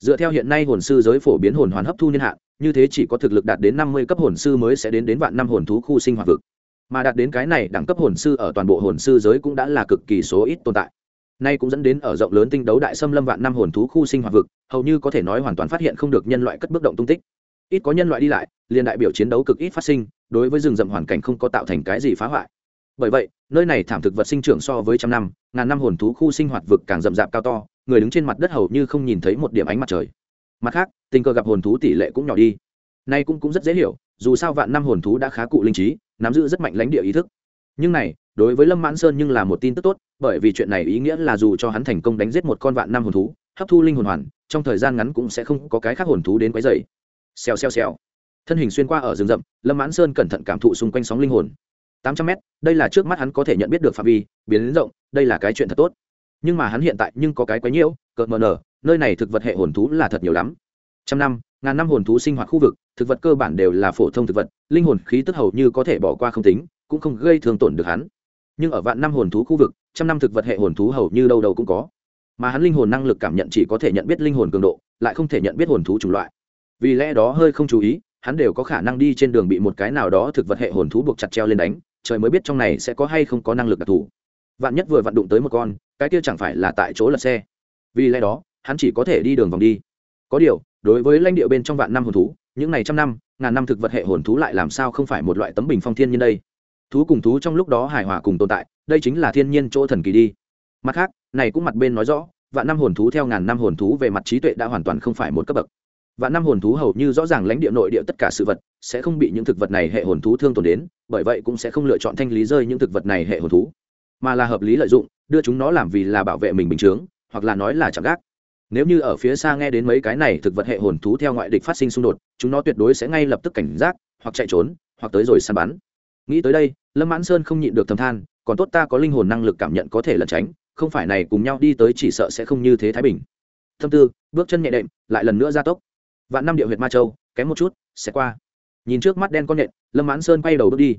Dựa theo hiện nay hồn sư giới phổ biến hồn hoàn hấp thu niên hạn, như thế chỉ có thực lực đạt đến năm mươi cấp hồn sư mới sẽ đến đến vạn năm hồn thú khu sinh hoạt vực. Mà đạt đến cái này, đẳng cấp hồn sư ở toàn bộ hồn sư giới cũng đã là cực kỳ số ít tồn tại. Nay cũng dẫn đến ở rộng lớn tinh đấu đại xâm lâm vạn năm hồn thú khu sinh hoạt vực, hầu như có thể nói hoàn toàn phát hiện không được nhân loại cất bước động tung tích. Ít có nhân loại đi lại, liền đại biểu chiến đấu cực ít phát sinh, đối với rừng rậm hoàn cảnh không có tạo thành cái gì phá hoại bởi vậy, nơi này thảm thực vật sinh trưởng so với trăm năm, ngàn năm hồn thú khu sinh hoạt vực càng rậm rạp cao to, người đứng trên mặt đất hầu như không nhìn thấy một điểm ánh mặt trời. Mặt khác, tình cờ gặp hồn thú tỷ lệ cũng nhỏ đi. Nay cũng cũng rất dễ hiểu, dù sao vạn năm hồn thú đã khá cụ linh trí, nắm giữ rất mạnh lãnh địa ý thức. Nhưng này, đối với lâm mãn sơn nhưng là một tin tức tốt, bởi vì chuyện này ý nghĩa là dù cho hắn thành công đánh giết một con vạn năm hồn thú, hấp thu linh hồn hoàn, trong thời gian ngắn cũng sẽ không có cái khác hồn thú đến quấy dày xèo xèo xèo. Thân hình xuyên qua ở rừng rậm, lâm mãn sơn cẩn thận cảm thụ xung quanh sóng linh hồn tám trăm mét, đây là trước mắt hắn có thể nhận biết được phạm vi, biến lớn rộng, đây là cái chuyện thật tốt. Nhưng mà hắn hiện tại nhưng có cái quấy nhiễu, cợt mờ nở, nơi này thực vật hệ hồn thú là thật nhiều lắm. Trăm năm, ngàn năm hồn thú sinh hoạt khu vực, thực vật cơ bản đều là phổ thông thực vật, linh hồn khí tức hầu như có thể bỏ qua không tính, cũng không gây thương tổn được hắn. Nhưng ở vạn năm hồn thú khu vực, trăm năm thực vật hệ hồn thú hầu như đâu đâu cũng có. Mà hắn linh hồn năng lực cảm nhận chỉ có thể nhận biết linh hồn cường độ, lại không thể nhận biết hồn thú chủng loại. Vì lẽ đó hơi không chú ý, hắn đều có khả năng đi trên đường bị một cái nào đó thực vật hệ hồn thú buộc chặt treo lên đánh trời mới biết trong này sẽ có hay không có năng lực đặc thù. Vạn nhất vừa vặn đụng tới một con, cái kia chẳng phải là tại chỗ lật xe. Vì lẽ đó, hắn chỉ có thể đi đường vòng đi. Có điều, đối với lãnh địa bên trong vạn năm hồn thú, những này trăm năm, ngàn năm thực vật hệ hồn thú lại làm sao không phải một loại tấm bình phong thiên nhiên đây? Thú cùng thú trong lúc đó hài hòa cùng tồn tại, đây chính là thiên nhiên chỗ thần kỳ đi. Mặt khác, này cũng mặt bên nói rõ, vạn năm hồn thú theo ngàn năm hồn thú về mặt trí tuệ đã hoàn toàn không phải một cấp bậc vạn năm hồn thú hầu như rõ ràng lãnh địa nội địa tất cả sự vật, sẽ không bị những thực vật này hệ hồn thú thương tổn đến, bởi vậy cũng sẽ không lựa chọn thanh lý rơi những thực vật này hệ hồn thú, mà là hợp lý lợi dụng, đưa chúng nó làm vì là bảo vệ mình bình chướng hoặc là nói là chạm gác. Nếu như ở phía xa nghe đến mấy cái này thực vật hệ hồn thú theo ngoại địch phát sinh xung đột, chúng nó tuyệt đối sẽ ngay lập tức cảnh giác, hoặc chạy trốn, hoặc tới rồi săn bắn. Nghĩ tới đây, lâm mãn sơn không nhịn được thầm than, còn tốt ta có linh hồn năng lực cảm nhận có thể lẩn tránh, không phải này cùng nhau đi tới chỉ sợ sẽ không như thế thái bình. Thâm tư, bước chân nhẹ đệm, lại lần nữa ra tốc vạn năm địa huyệt ma châu, kém một chút, sẽ qua. Nhìn trước mắt đen con nhện, lâm mãn sơn quay đầu bước đi.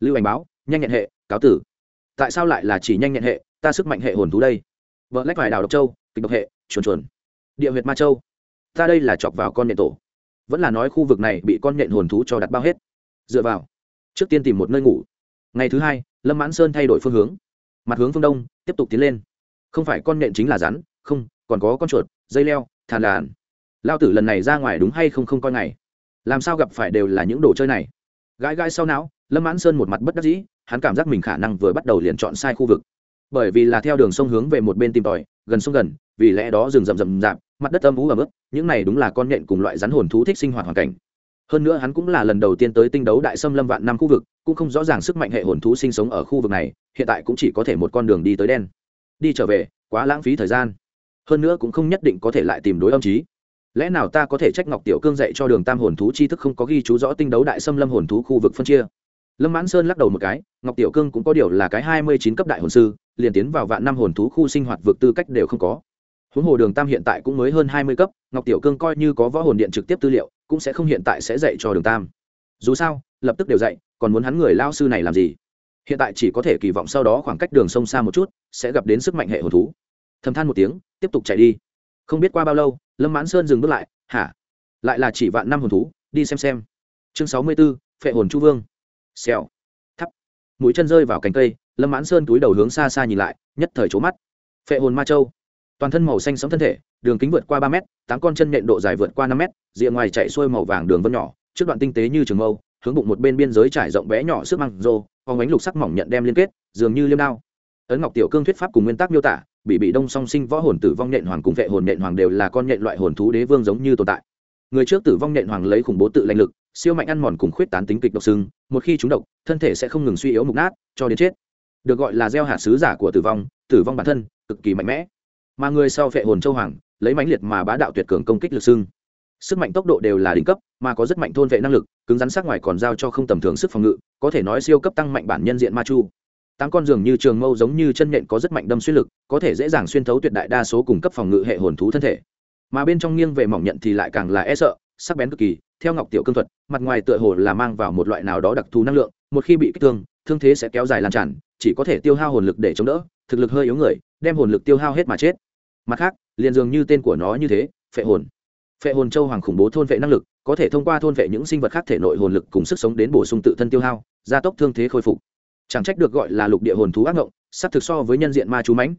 Lưu ảnh báo, nhanh nhẹn hệ, cáo tử. Tại sao lại là chỉ nhanh nhẹn hệ, ta sức mạnh hệ hồn thú đây? Vợ lách vải đào độc châu, kịch độc hệ, chuồn chuồn. Địa huyệt ma châu, ta đây là chọc vào con nhện tổ. Vẫn là nói khu vực này bị con nhện hồn thú cho đặt bao hết. Dựa vào, trước tiên tìm một nơi ngủ. Ngày thứ hai, lâm mãn sơn thay đổi phương hướng. Mặt hướng phương đông, tiếp tục tiến lên. Không phải con nhện chính là rắn, không, còn có con chuột, dây leo, thàn đàn lao tử lần này ra ngoài đúng hay không không coi ngày. Làm sao gặp phải đều là những đồ chơi này. Gãi gãi sau não, lâm mãn sơn một mặt bất đắc dĩ, hắn cảm giác mình khả năng vừa bắt đầu liền chọn sai khu vực. Bởi vì là theo đường sông hướng về một bên tìm tòi, gần sông gần, vì lẽ đó rừng rậm rậm rạp, mặt đất âm ú ẩm ướt, những này đúng là con nhện cùng loại rắn hồn thú thích sinh hoạt hoàn cảnh. Hơn nữa hắn cũng là lần đầu tiên tới tinh đấu đại xâm lâm vạn năm khu vực, cũng không rõ ràng sức mạnh hệ hồn thú sinh sống ở khu vực này, hiện tại cũng chỉ có thể một con đường đi tới đen. Đi trở về, quá lãng phí thời gian. Hơn nữa cũng không nhất định có thể lại tìm đối âm trí lẽ nào ta có thể trách ngọc tiểu cương dạy cho đường tam hồn thú chi thức không có ghi chú rõ tinh đấu đại xâm lâm hồn thú khu vực phân chia? Lâm mãn sơn lắc đầu một cái, ngọc tiểu cương cũng có điều là cái hai mươi chín cấp đại hồn sư, liền tiến vào vạn năm hồn thú khu sinh hoạt vực tư cách đều không có. Huống hồ đường tam hiện tại cũng mới hơn hai mươi cấp, ngọc tiểu cương coi như có võ hồn điện trực tiếp tư liệu, cũng sẽ không hiện tại sẽ dạy cho đường tam. Dù sao, lập tức đều dạy, còn muốn hắn người lao sư này làm gì? Hiện tại chỉ có thể kỳ vọng sau đó khoảng cách đường sông xa một chút, sẽ gặp đến sức mạnh hệ hồn thú. Thầm than một tiếng, tiếp tục chạy đi không biết qua bao lâu, lâm mãn sơn dừng bước lại, hả? Lại là chỉ vạn năm hồn thú, đi xem xem. Chương sáu mươi b ố phệ hồn chu vương. Xèo. Thắp. Mũi chân rơi vào cành cây, lâm mãn sơn túi đầu hướng xa xa nhìn lại, nhất thời trố mắt. Phệ hồn ma châu. Toàn thân màu xanh sống thân thể, đường kính vượt qua ba mét, tám con chân nện độ dài vượt qua năm mét, rìa ngoài chạy xuôi màu vàng đường vân nhỏ, trước đoạn tinh tế như trường mâu, hướng bụng một bên biên giới trải rộng bé nhỏ sức măng rô phóng ánh lục sắc mỏng nhận đem liên kết, dường như liêm đao. Ấn ngọc tiểu cương thuyết pháp cùng nguyên tắc miêu tả bị bị đông song sinh võ hồn tử vong nhện hoàng cùng vệ hồn nhện hoàng đều là con nhện loại hồn thú đế vương giống như tồn tại. Người trước tử vong nhện hoàng lấy khủng bố tự lành lực, siêu mạnh ăn mòn cùng khuyết tán tính kịch độc sưng một khi chúng độc, thân thể sẽ không ngừng suy yếu mục nát, cho đến chết. Được gọi là gieo hạt sứ giả của tử vong tử vong bản thân, cực kỳ mạnh mẽ. Mà người sau vệ hồn châu hoàng, lấy mãnh liệt mà bá đạo tuyệt cường công kích lực sưng sức mạnh tốc độ đều là đỉnh cấp, mà có rất mạnh thôn vệ năng lực, cứng rắn sắc ngoài còn giao cho không tầm thường sức phòng ngự, có thể nói siêu cấp tăng mạnh bản nhân diện ma chu tám con giường như trường mâu giống như chân nện có rất mạnh đâm xuyên lực, có thể dễ dàng xuyên thấu tuyệt đại đa số cung cấp phòng ngự hệ hồn thú thân thể. Mà bên trong nghiêng về mỏng nhận thì lại càng là e sợ, sắc bén cực kỳ, theo ngọc tiểu cương thuật, mặt ngoài tựa hồ là mang vào một loại nào đó đặc thù năng lượng, một khi bị kích thương thương thế sẽ kéo dài lan tràn, chỉ có thể tiêu hao hồn lực để chống đỡ, thực lực hơi yếu người, đem hồn lực tiêu hao hết mà chết. Mặt khác, liền dường như tên của nó như thế, phệ hồn. Phệ hồn châu hoàng khủng bố thôn vệ năng lực, có thể thông qua thôn vệ những sinh vật khác thể nội hồn lực cùng sức sống đến bổ sung tự thân tiêu hao, gia tốc thương thế khôi phục chẳng trách được gọi là lục địa hồn thú ác ngộng, sắp thực so với nhân diện ma chú mãnh.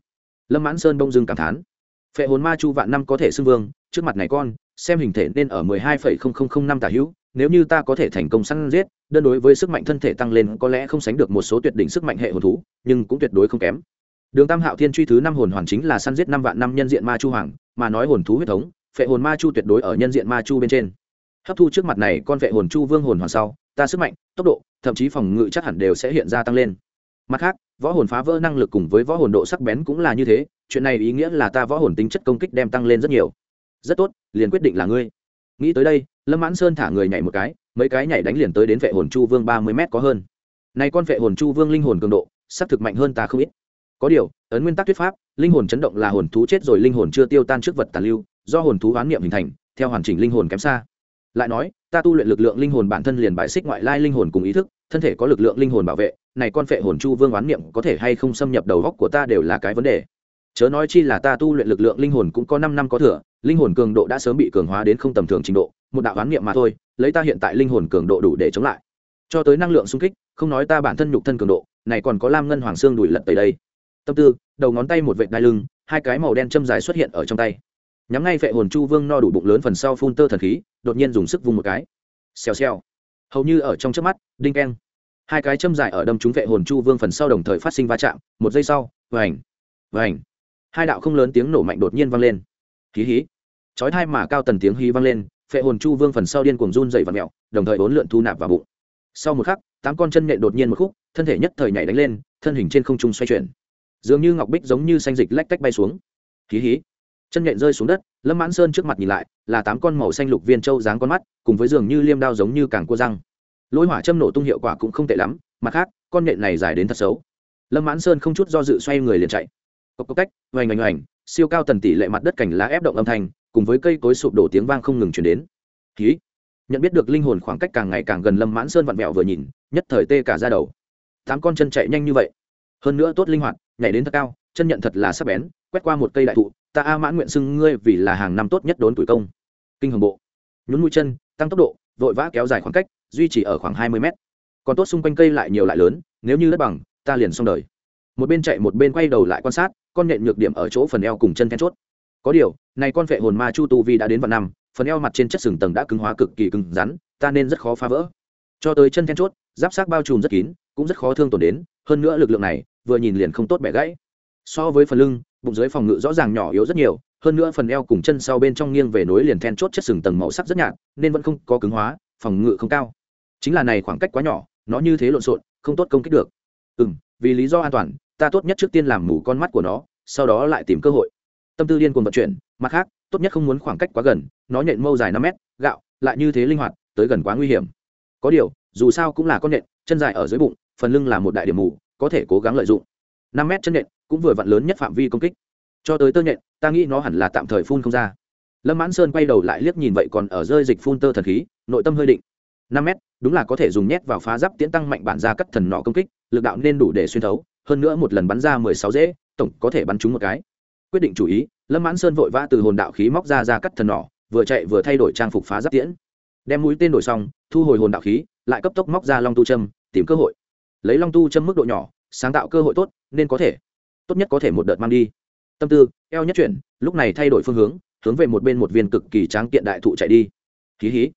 Lâm mãn sơn bông dưng cảm thán. Phệ hồn ma chu vạn năm có thể xưng vương, trước mặt này con, xem hình thể nên ở mười hai phẩy không không không năm tả hữu, nếu như ta có thể thành công săn giết, đơn đối với sức mạnh thân thể tăng lên có lẽ không sánh được một số tuyệt đỉnh sức mạnh hệ hồn thú, nhưng cũng tuyệt đối không kém. Đường tam hạo thiên truy thứ năm hồn hoàn chính là săn giết năm vạn năm nhân diện ma chu hoàng, mà nói hồn thú huyết thống, phệ hồn ma chu tuyệt đối ở nhân diện ma chu bên trên. Hấp thu trước mặt này con vệ hồn chu vương hồn hoàn sau, ta sức mạnh, tốc độ thậm chí phòng ngự chắc hẳn đều sẽ hiện ra tăng lên. Mặt khác, võ hồn phá vỡ năng lực cùng với võ hồn độ sắc bén cũng là như thế, chuyện này ý nghĩa là ta võ hồn tính chất công kích đem tăng lên rất nhiều. Rất tốt, liền quyết định là ngươi. Nghĩ tới đây, lâm mãn sơn thả người nhảy một cái, mấy cái nhảy đánh liền tới đến vệ hồn chu vương ba mươi m có hơn. Này con vệ hồn chu vương linh hồn cường độ sắp thực mạnh hơn ta không ít. Có điều, ấn nguyên tắc thuyết pháp, linh hồn chấn động là hồn thú chết rồi linh hồn chưa tiêu tan trước vật tàn lưu, do hồn thú oán niệm hình thành, theo hoàn chỉnh linh hồn kém xa lại nói, ta tu luyện lực lượng linh hồn bản thân liền bài xích ngoại lai linh hồn cùng ý thức, thân thể có lực lượng linh hồn bảo vệ, này con phệ hồn chu vương oán niệm có thể hay không xâm nhập đầu góc của ta đều là cái vấn đề. Chớ nói chi là ta tu luyện lực lượng linh hồn cũng có năm năm có thừa, linh hồn cường độ đã sớm bị cường hóa đến không tầm thường trình độ, một đạo oán niệm mà thôi, lấy ta hiện tại linh hồn cường độ đủ để chống lại. Cho tới năng lượng xung kích, không nói ta bản thân nhục thân cường độ, này còn có lam ngân hoàng xương đùi lật tới đây. Tâm tư, đầu ngón tay một vệt đai lưng, hai cái màu đen châm dài xuất hiện ở trong tay nhắm ngay vệ hồn chu vương no đủ bụng lớn phần sau phun tơ thần khí, đột nhiên dùng sức vung một cái. Xèo xèo. Hầu như ở trong trước mắt, đinh keng. Hai cái châm dài ở đâm trúng vệ hồn chu vương phần sau đồng thời phát sinh va chạm, một giây sau, vành vành. Hai đạo không lớn tiếng nổ mạnh đột nhiên vang lên. Hí hí. Chói thai mà cao tần tiếng hí vang lên phệ hồn chu vương phần sau điên cuồng run dày và mẹo đồng thời bốn lượn thu nạp vào bụng. Sau một khắc, tám con chân nhện đột nhiên một khúc, thân thể nhất thời nhảy đánh lên, thân hình trên không trung xoay chuyển. Dường như ngọc bích giống như xanh dịch lách tách bay xuống. Hí hí chân nhện rơi xuống đất, lâm mãn sơn trước mặt nhìn lại, là tám con màu xanh lục viên trâu dáng con mắt, cùng với dường như liêm đao giống như càng cua răng. Lôi hỏa châm nổ tung hiệu quả cũng không tệ lắm, mặt khác, con nhện này dài đến thật xấu. Lâm mãn sơn không chút do dự xoay người liền chạy. Cốc cốc cách, oành oành oành, siêu cao tần tỷ lệ mặt đất cảnh lá ép động âm thanh, cùng với cây cối sụp đổ tiếng vang không ngừng chuyển đến. Ký nhận biết được linh hồn khoảng cách càng ngày càng gần, lâm mãn sơn vặn vẹo vừa nhìn, nhất thời tê cả ra đầu. Tám con chân chạy nhanh như vậy. Hơn nữa tốt linh hoạt, nhảy đến thật cao, chân nhận thật là sắc bén, quét qua một cây đại thụ ta a mãn nguyện xưng ngươi vì là hàng năm tốt nhất đốn tuổi công. Kinh hồng bộ. Nhún mũi chân, tăng tốc độ, vội vã kéo dài khoảng cách, duy trì ở khoảng hai mươi mét. Còn tốt xung quanh cây lại nhiều lại lớn, nếu như đất bằng, ta liền xong đời. Một bên chạy một bên quay đầu lại quan sát, con nhện nhược điểm ở chỗ phần eo cùng chân then chốt. Có điều, này con vệ hồn ma chu tu vi đã đến vạn năm, phần eo mặt trên chất sừng tầng đã cứng hóa cực kỳ cứng rắn, ta nên rất khó phá vỡ. Cho tới chân then chốt, giáp sát bao trùm rất kín, cũng rất khó thương tổn đến, hơn nữa lực lượng này, vừa nhìn liền không tốt bẻ gãy. So với phần lưng bụng dưới phòng ngự rõ ràng nhỏ yếu rất nhiều, hơn nữa phần eo cùng chân sau bên trong nghiêng về nối liền then chốt chất sừng tầng màu sắc rất nhạt, nên vẫn không có cứng hóa, phòng ngự không cao. Chính là này khoảng cách quá nhỏ, nó như thế lộn xộn, không tốt công kích được. Ừ m vì lý do an toàn, ta tốt nhất trước tiên làm mù con mắt của nó, sau đó lại tìm cơ hội. Tâm tư điên cuồng vận chuyển, mặt khác, tốt nhất không muốn khoảng cách quá gần, nó nhện mâu dài năm mét, gạo, lại như thế linh hoạt, tới gần quá nguy hiểm. Có điều, dù sao cũng là con nhện, chân dài ở dưới bụng, phần lưng là một đại điểm mù, có thể cố gắng lợi dụng năm mét chân nện cũng vừa vặn lớn nhất phạm vi công kích. Cho tới tơ nhện, ta nghĩ nó hẳn là tạm thời phun không ra. Lâm mãn sơn quay đầu lại liếc nhìn vậy còn ở rơi dịch phun tơ thần khí, nội tâm hơi định. Năm mét, đúng là có thể dùng nhét vào phá giáp tiễn tăng mạnh bản ra cắt thần nọ công kích, lực đạo nên đủ để xuyên thấu, hơn nữa một lần bắn ra mười sáu dễ, tổng có thể bắn trúng một cái. Quyết định chủ ý, lâm mãn sơn vội vã từ hồn đạo khí móc ra ra cắt thần nỏ vừa chạy vừa thay đổi trang phục phá giáp tiễn. Đem mũi tên đổi xong, thu hồi hồn đạo khí, lại cấp tốc móc ra long tu châm, tìm cơ hội. Lấy long tu châm mức độ nhỏ sáng tạo cơ hội tốt, nên có thể, tốt nhất có thể một đợt mang đi. Tâm tư, eo nhất chuyển, lúc này thay đổi phương hướng hướng về một bên một viên cực kỳ tráng kiện đại thụ chạy đi. Hí hí.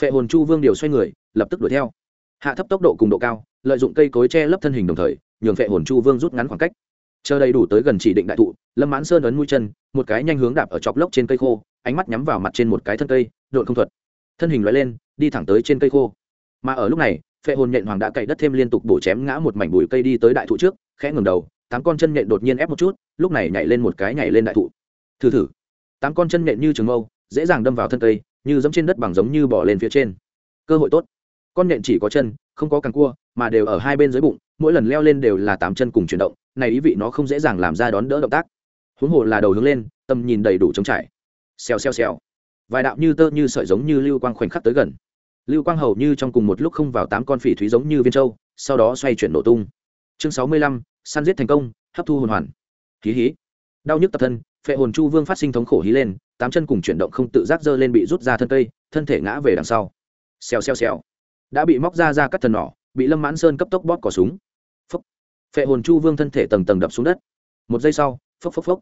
Phệ hồn chu vương điều xoay người, lập tức đuổi theo. Hạ thấp tốc độ cùng độ cao, lợi dụng cây cối che lấp thân hình đồng thời, nhường phệ hồn chu vương rút ngắn khoảng cách. Chờ đầy đủ tới gần chỉ định đại thụ, lâm mãn sơn ấn mũi chân, một cái nhanh hướng đạp ở chọc lốc trên cây khô, ánh mắt nhắm vào mặt trên một cái thân cây đội không thuật. Thân hình loại lên, đi thẳng tới trên cây khô. Mà ở lúc này phệ hồn nhện hoàng đã cậy đất thêm liên tục bổ chém ngã một mảnh bụi cây đi tới đại thụ trước, khẽ ngừng đầu, tám con chân nhện đột nhiên ép một chút, lúc này nhảy lên một cái nhảy lên đại thụ. Thử thử. Tám con chân nhện như trường mâu, dễ dàng đâm vào thân cây, như giống trên đất bằng giống như bỏ lên phía trên. Cơ hội tốt. Con nhện chỉ có chân, không có càng cua, mà đều ở hai bên dưới bụng, mỗi lần leo lên đều là tám chân cùng chuyển động, này ý vị nó không dễ dàng làm ra đón đỡ động tác. Huống hồ là đầu hướng lên, tầm nhìn đầy đủ trống trải. Xèo xèo xèo. Vài đạo như tơ như sợi giống như lưu quang khoảnh khắc tới gần lưu quang hầu như trong cùng một lúc không vào tám con phỉ thúy giống như viên châu sau đó xoay chuyển nổ tung. Chương sáu mươi lăm, săn giết thành công, hấp thu hồn hoàn. Hí hí. Đau nhức tập thân, phệ hồn chu vương phát sinh thống khổ hí lên, tám chân cùng chuyển động không tự giác dơ lên bị rút ra thân cây, thân thể ngã về đằng sau. Xèo xèo xèo. Đã bị móc ra ra cắt thần nỏ, bị lâm mãn sơn cấp tốc bóp cỏ súng. Phốc. Phệ hồn chu vương thân thể tầng tầng đập xuống đất. Một giây sau, phốc phốc phốc.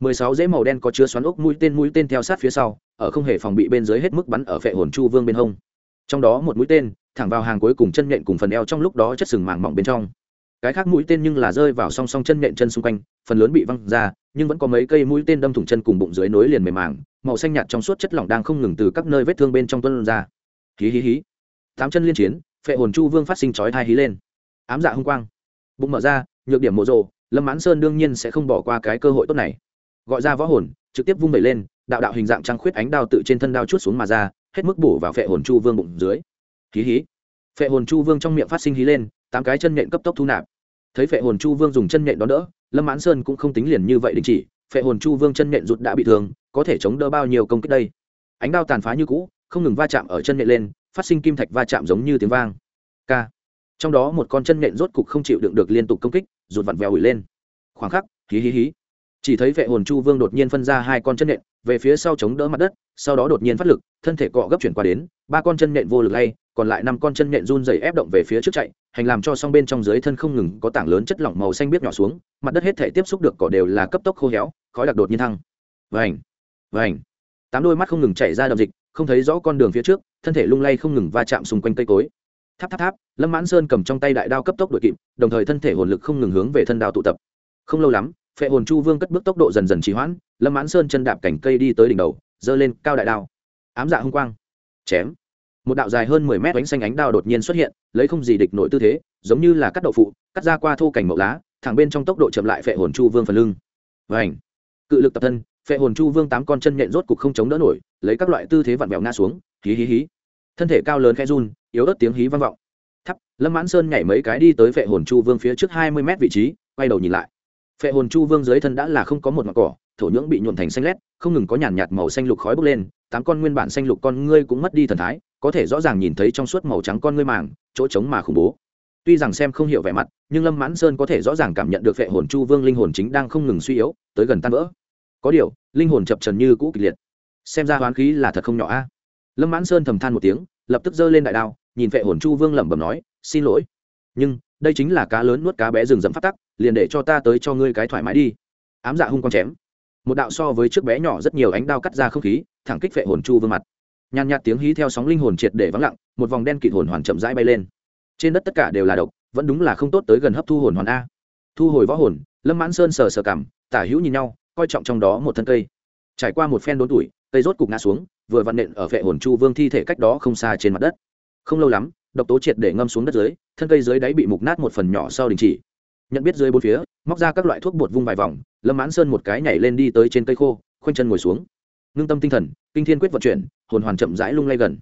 Mười sáu dễ màu đen có chứa xoắn ốc mũi tên mũi tên theo sát phía sau, ở không hề phòng bị bên dưới hết mức bắn ở phệ hồn chu vương bên hông trong đó một mũi tên, thẳng vào hàng cuối cùng chân nhện cùng phần eo trong lúc đó chất sừng màng mỏng bên trong. Cái khác mũi tên nhưng là rơi vào song song chân nhện chân xung quanh, phần lớn bị văng ra, nhưng vẫn có mấy cây mũi tên đâm thủng chân cùng bụng dưới nối liền mềm màng, màu xanh nhạt trong suốt chất lỏng đang không ngừng từ các nơi vết thương bên trong tuân ra. Hí hí hí. Tám chân liên chiến, phệ hồn chu vương phát sinh chói thai hí lên. Ám dạ hung quang. Bụng mở ra, nhược điểm mộ rộ lâm mãn sơn đương nhiên sẽ không bỏ qua cái cơ hội tốt này. Gọi ra võ hồn, trực tiếp vung vẩy lên, đạo đạo hình dạng trăng khuyết ánh đao tự trên thân đao chút xuống mà ra hết mức bổ vào phệ hồn chu vương bụng dưới. Hí hí. Phệ hồn chu vương trong miệng phát sinh hí lên, tám cái chân nhện cấp tốc thu nạp. Thấy phệ hồn chu vương dùng chân nhện đón đỡ, lâm mãn sơn cũng không tính liền như vậy đình chỉ, phệ hồn chu vương chân nhện rụt đã bị thương, có thể chống đỡ bao nhiêu công kích đây? Ánh đao tàn phá như cũ, không ngừng va chạm ở chân nhện lên, phát sinh kim thạch va chạm giống như tiếng vang. K. Trong đó một con chân nhện rốt cục không chịu đựng được liên tục công kích, rụt vặn vẹo ủi lên. Khoảng khắc, hí hí hí. Chỉ thấy vệ hồn chu vương đột nhiên phân ra hai con chân nhện về phía sau chống đỡ mặt đất, sau đó đột nhiên phát lực, thân thể cọ gấp chuyển qua đến, ba con chân nện vô lực lay, còn lại năm con chân nện run dày ép động về phía trước chạy, hành làm cho song bên trong dưới thân không ngừng có tảng lớn chất lỏng màu xanh biết nhỏ xuống, mặt đất hết thể tiếp xúc được cỏ đều là cấp tốc khô héo, khói đặc đột nhiên thăng. Vành vành. Tám đôi mắt không ngừng chảy ra đầm dịch, không thấy rõ con đường phía trước, thân thể lung lay không ngừng va chạm xung quanh cây cối. Tháp tháp tháp, lâm mãn sơn cầm trong tay đại đao cấp tốc đội kịp, đồng thời thân thể hồn lực không ngừng hướng về thân đao tụ tập. Không lâu lắm phệ hồn chu vương cất bước tốc độ dần dần trì hoãn, lâm mãn sơn chân đạp cảnh cây đi tới đỉnh đầu, giơ lên cao đại đao. Ám dạ hung quang. Chém. Một đạo dài hơn mười mét bánh xanh ánh đao đột nhiên xuất hiện, lấy không gì địch nổi tư thế, giống như là cắt đậu phụ, cắt ra qua thô cảnh mậu lá, thẳng bên trong tốc độ chậm lại phệ hồn chu vương phần lưng. Và ảnh cự lực tập thân, phệ hồn chu vương tám con chân nhện rốt cục không chống đỡ nổi, lấy các loại tư thế vặn vẹo ngã xuống, hí hí hí. Thân thể cao lớn khe run, yếu ớt tiếng hí vang vọng. Thắp, lâm mãn sơn nhảy mấy cái đi tới phệ hồn chu vương phía trước hai mươi mét vị trí, quay đầu nhìn lại phệ hồn chu vương dưới thân đã là không có một mặt cỏ, thổ nhưỡng bị nhuộn thành xanh lét, không ngừng có nhàn nhạt màu xanh lục khói bốc lên, tám con nguyên bản xanh lục con ngươi cũng mất đi thần thái, có thể rõ ràng nhìn thấy trong suốt màu trắng con ngươi màng, chỗ trống mà khủng bố. Tuy rằng xem không hiểu vẻ mặt, nhưng lâm mãn sơn có thể rõ ràng cảm nhận được phệ hồn chu vương linh hồn chính đang không ngừng suy yếu, tới gần tan vỡ. Có điều, linh hồn chập trần như cũ kịch liệt. Xem ra hoán khí là thật không nhỏ a. Lâm mãn sơn thầm than một tiếng, lập tức giơ lên đại đao, nhìn phệ hồn chu vương lẩm bẩm nói, xin lỗi, nhưng đây chính là cá lớn nuốt cá bé rừng rậm phát tắc, liền để cho ta tới cho ngươi cái thoải mái đi. Ám dạ hung con chém. Một đạo so với trước bé nhỏ rất nhiều ánh đao cắt ra không khí, thẳng kích phệ hồn chu vương mặt. Nhàn nhạt tiếng hí theo sóng linh hồn triệt để vắng lặng, một vòng đen kịt hồn hoàn chậm rãi bay lên. Trên đất tất cả đều là độc, vẫn đúng là không tốt tới gần hấp thu hồn hoàn a. Thu hồi võ hồn, lâm mãn sơn sờ sờ cảm tả hữu nhìn nhau, coi trọng trong đó một thân cây. Trải qua một phen đốn tuổi, cây rốt cục ngã xuống, vừa vặn nện ở vệ hồn chu vương thi thể cách đó không xa trên mặt đất. Không lâu lắm độc tố triệt để ngâm xuống đất dưới, thân cây dưới đáy bị mục nát một phần nhỏ sau đình chỉ. Nhận biết dưới bốn phía, móc ra các loại thuốc bột vung vài vòng, lâm mãn sơn một cái nhảy lên đi tới trên cây khô, khoanh chân ngồi xuống. Ngưng tâm tinh thần, kinh thiên quyết vận chuyển, hồn hoàn chậm rãi lung lay gần.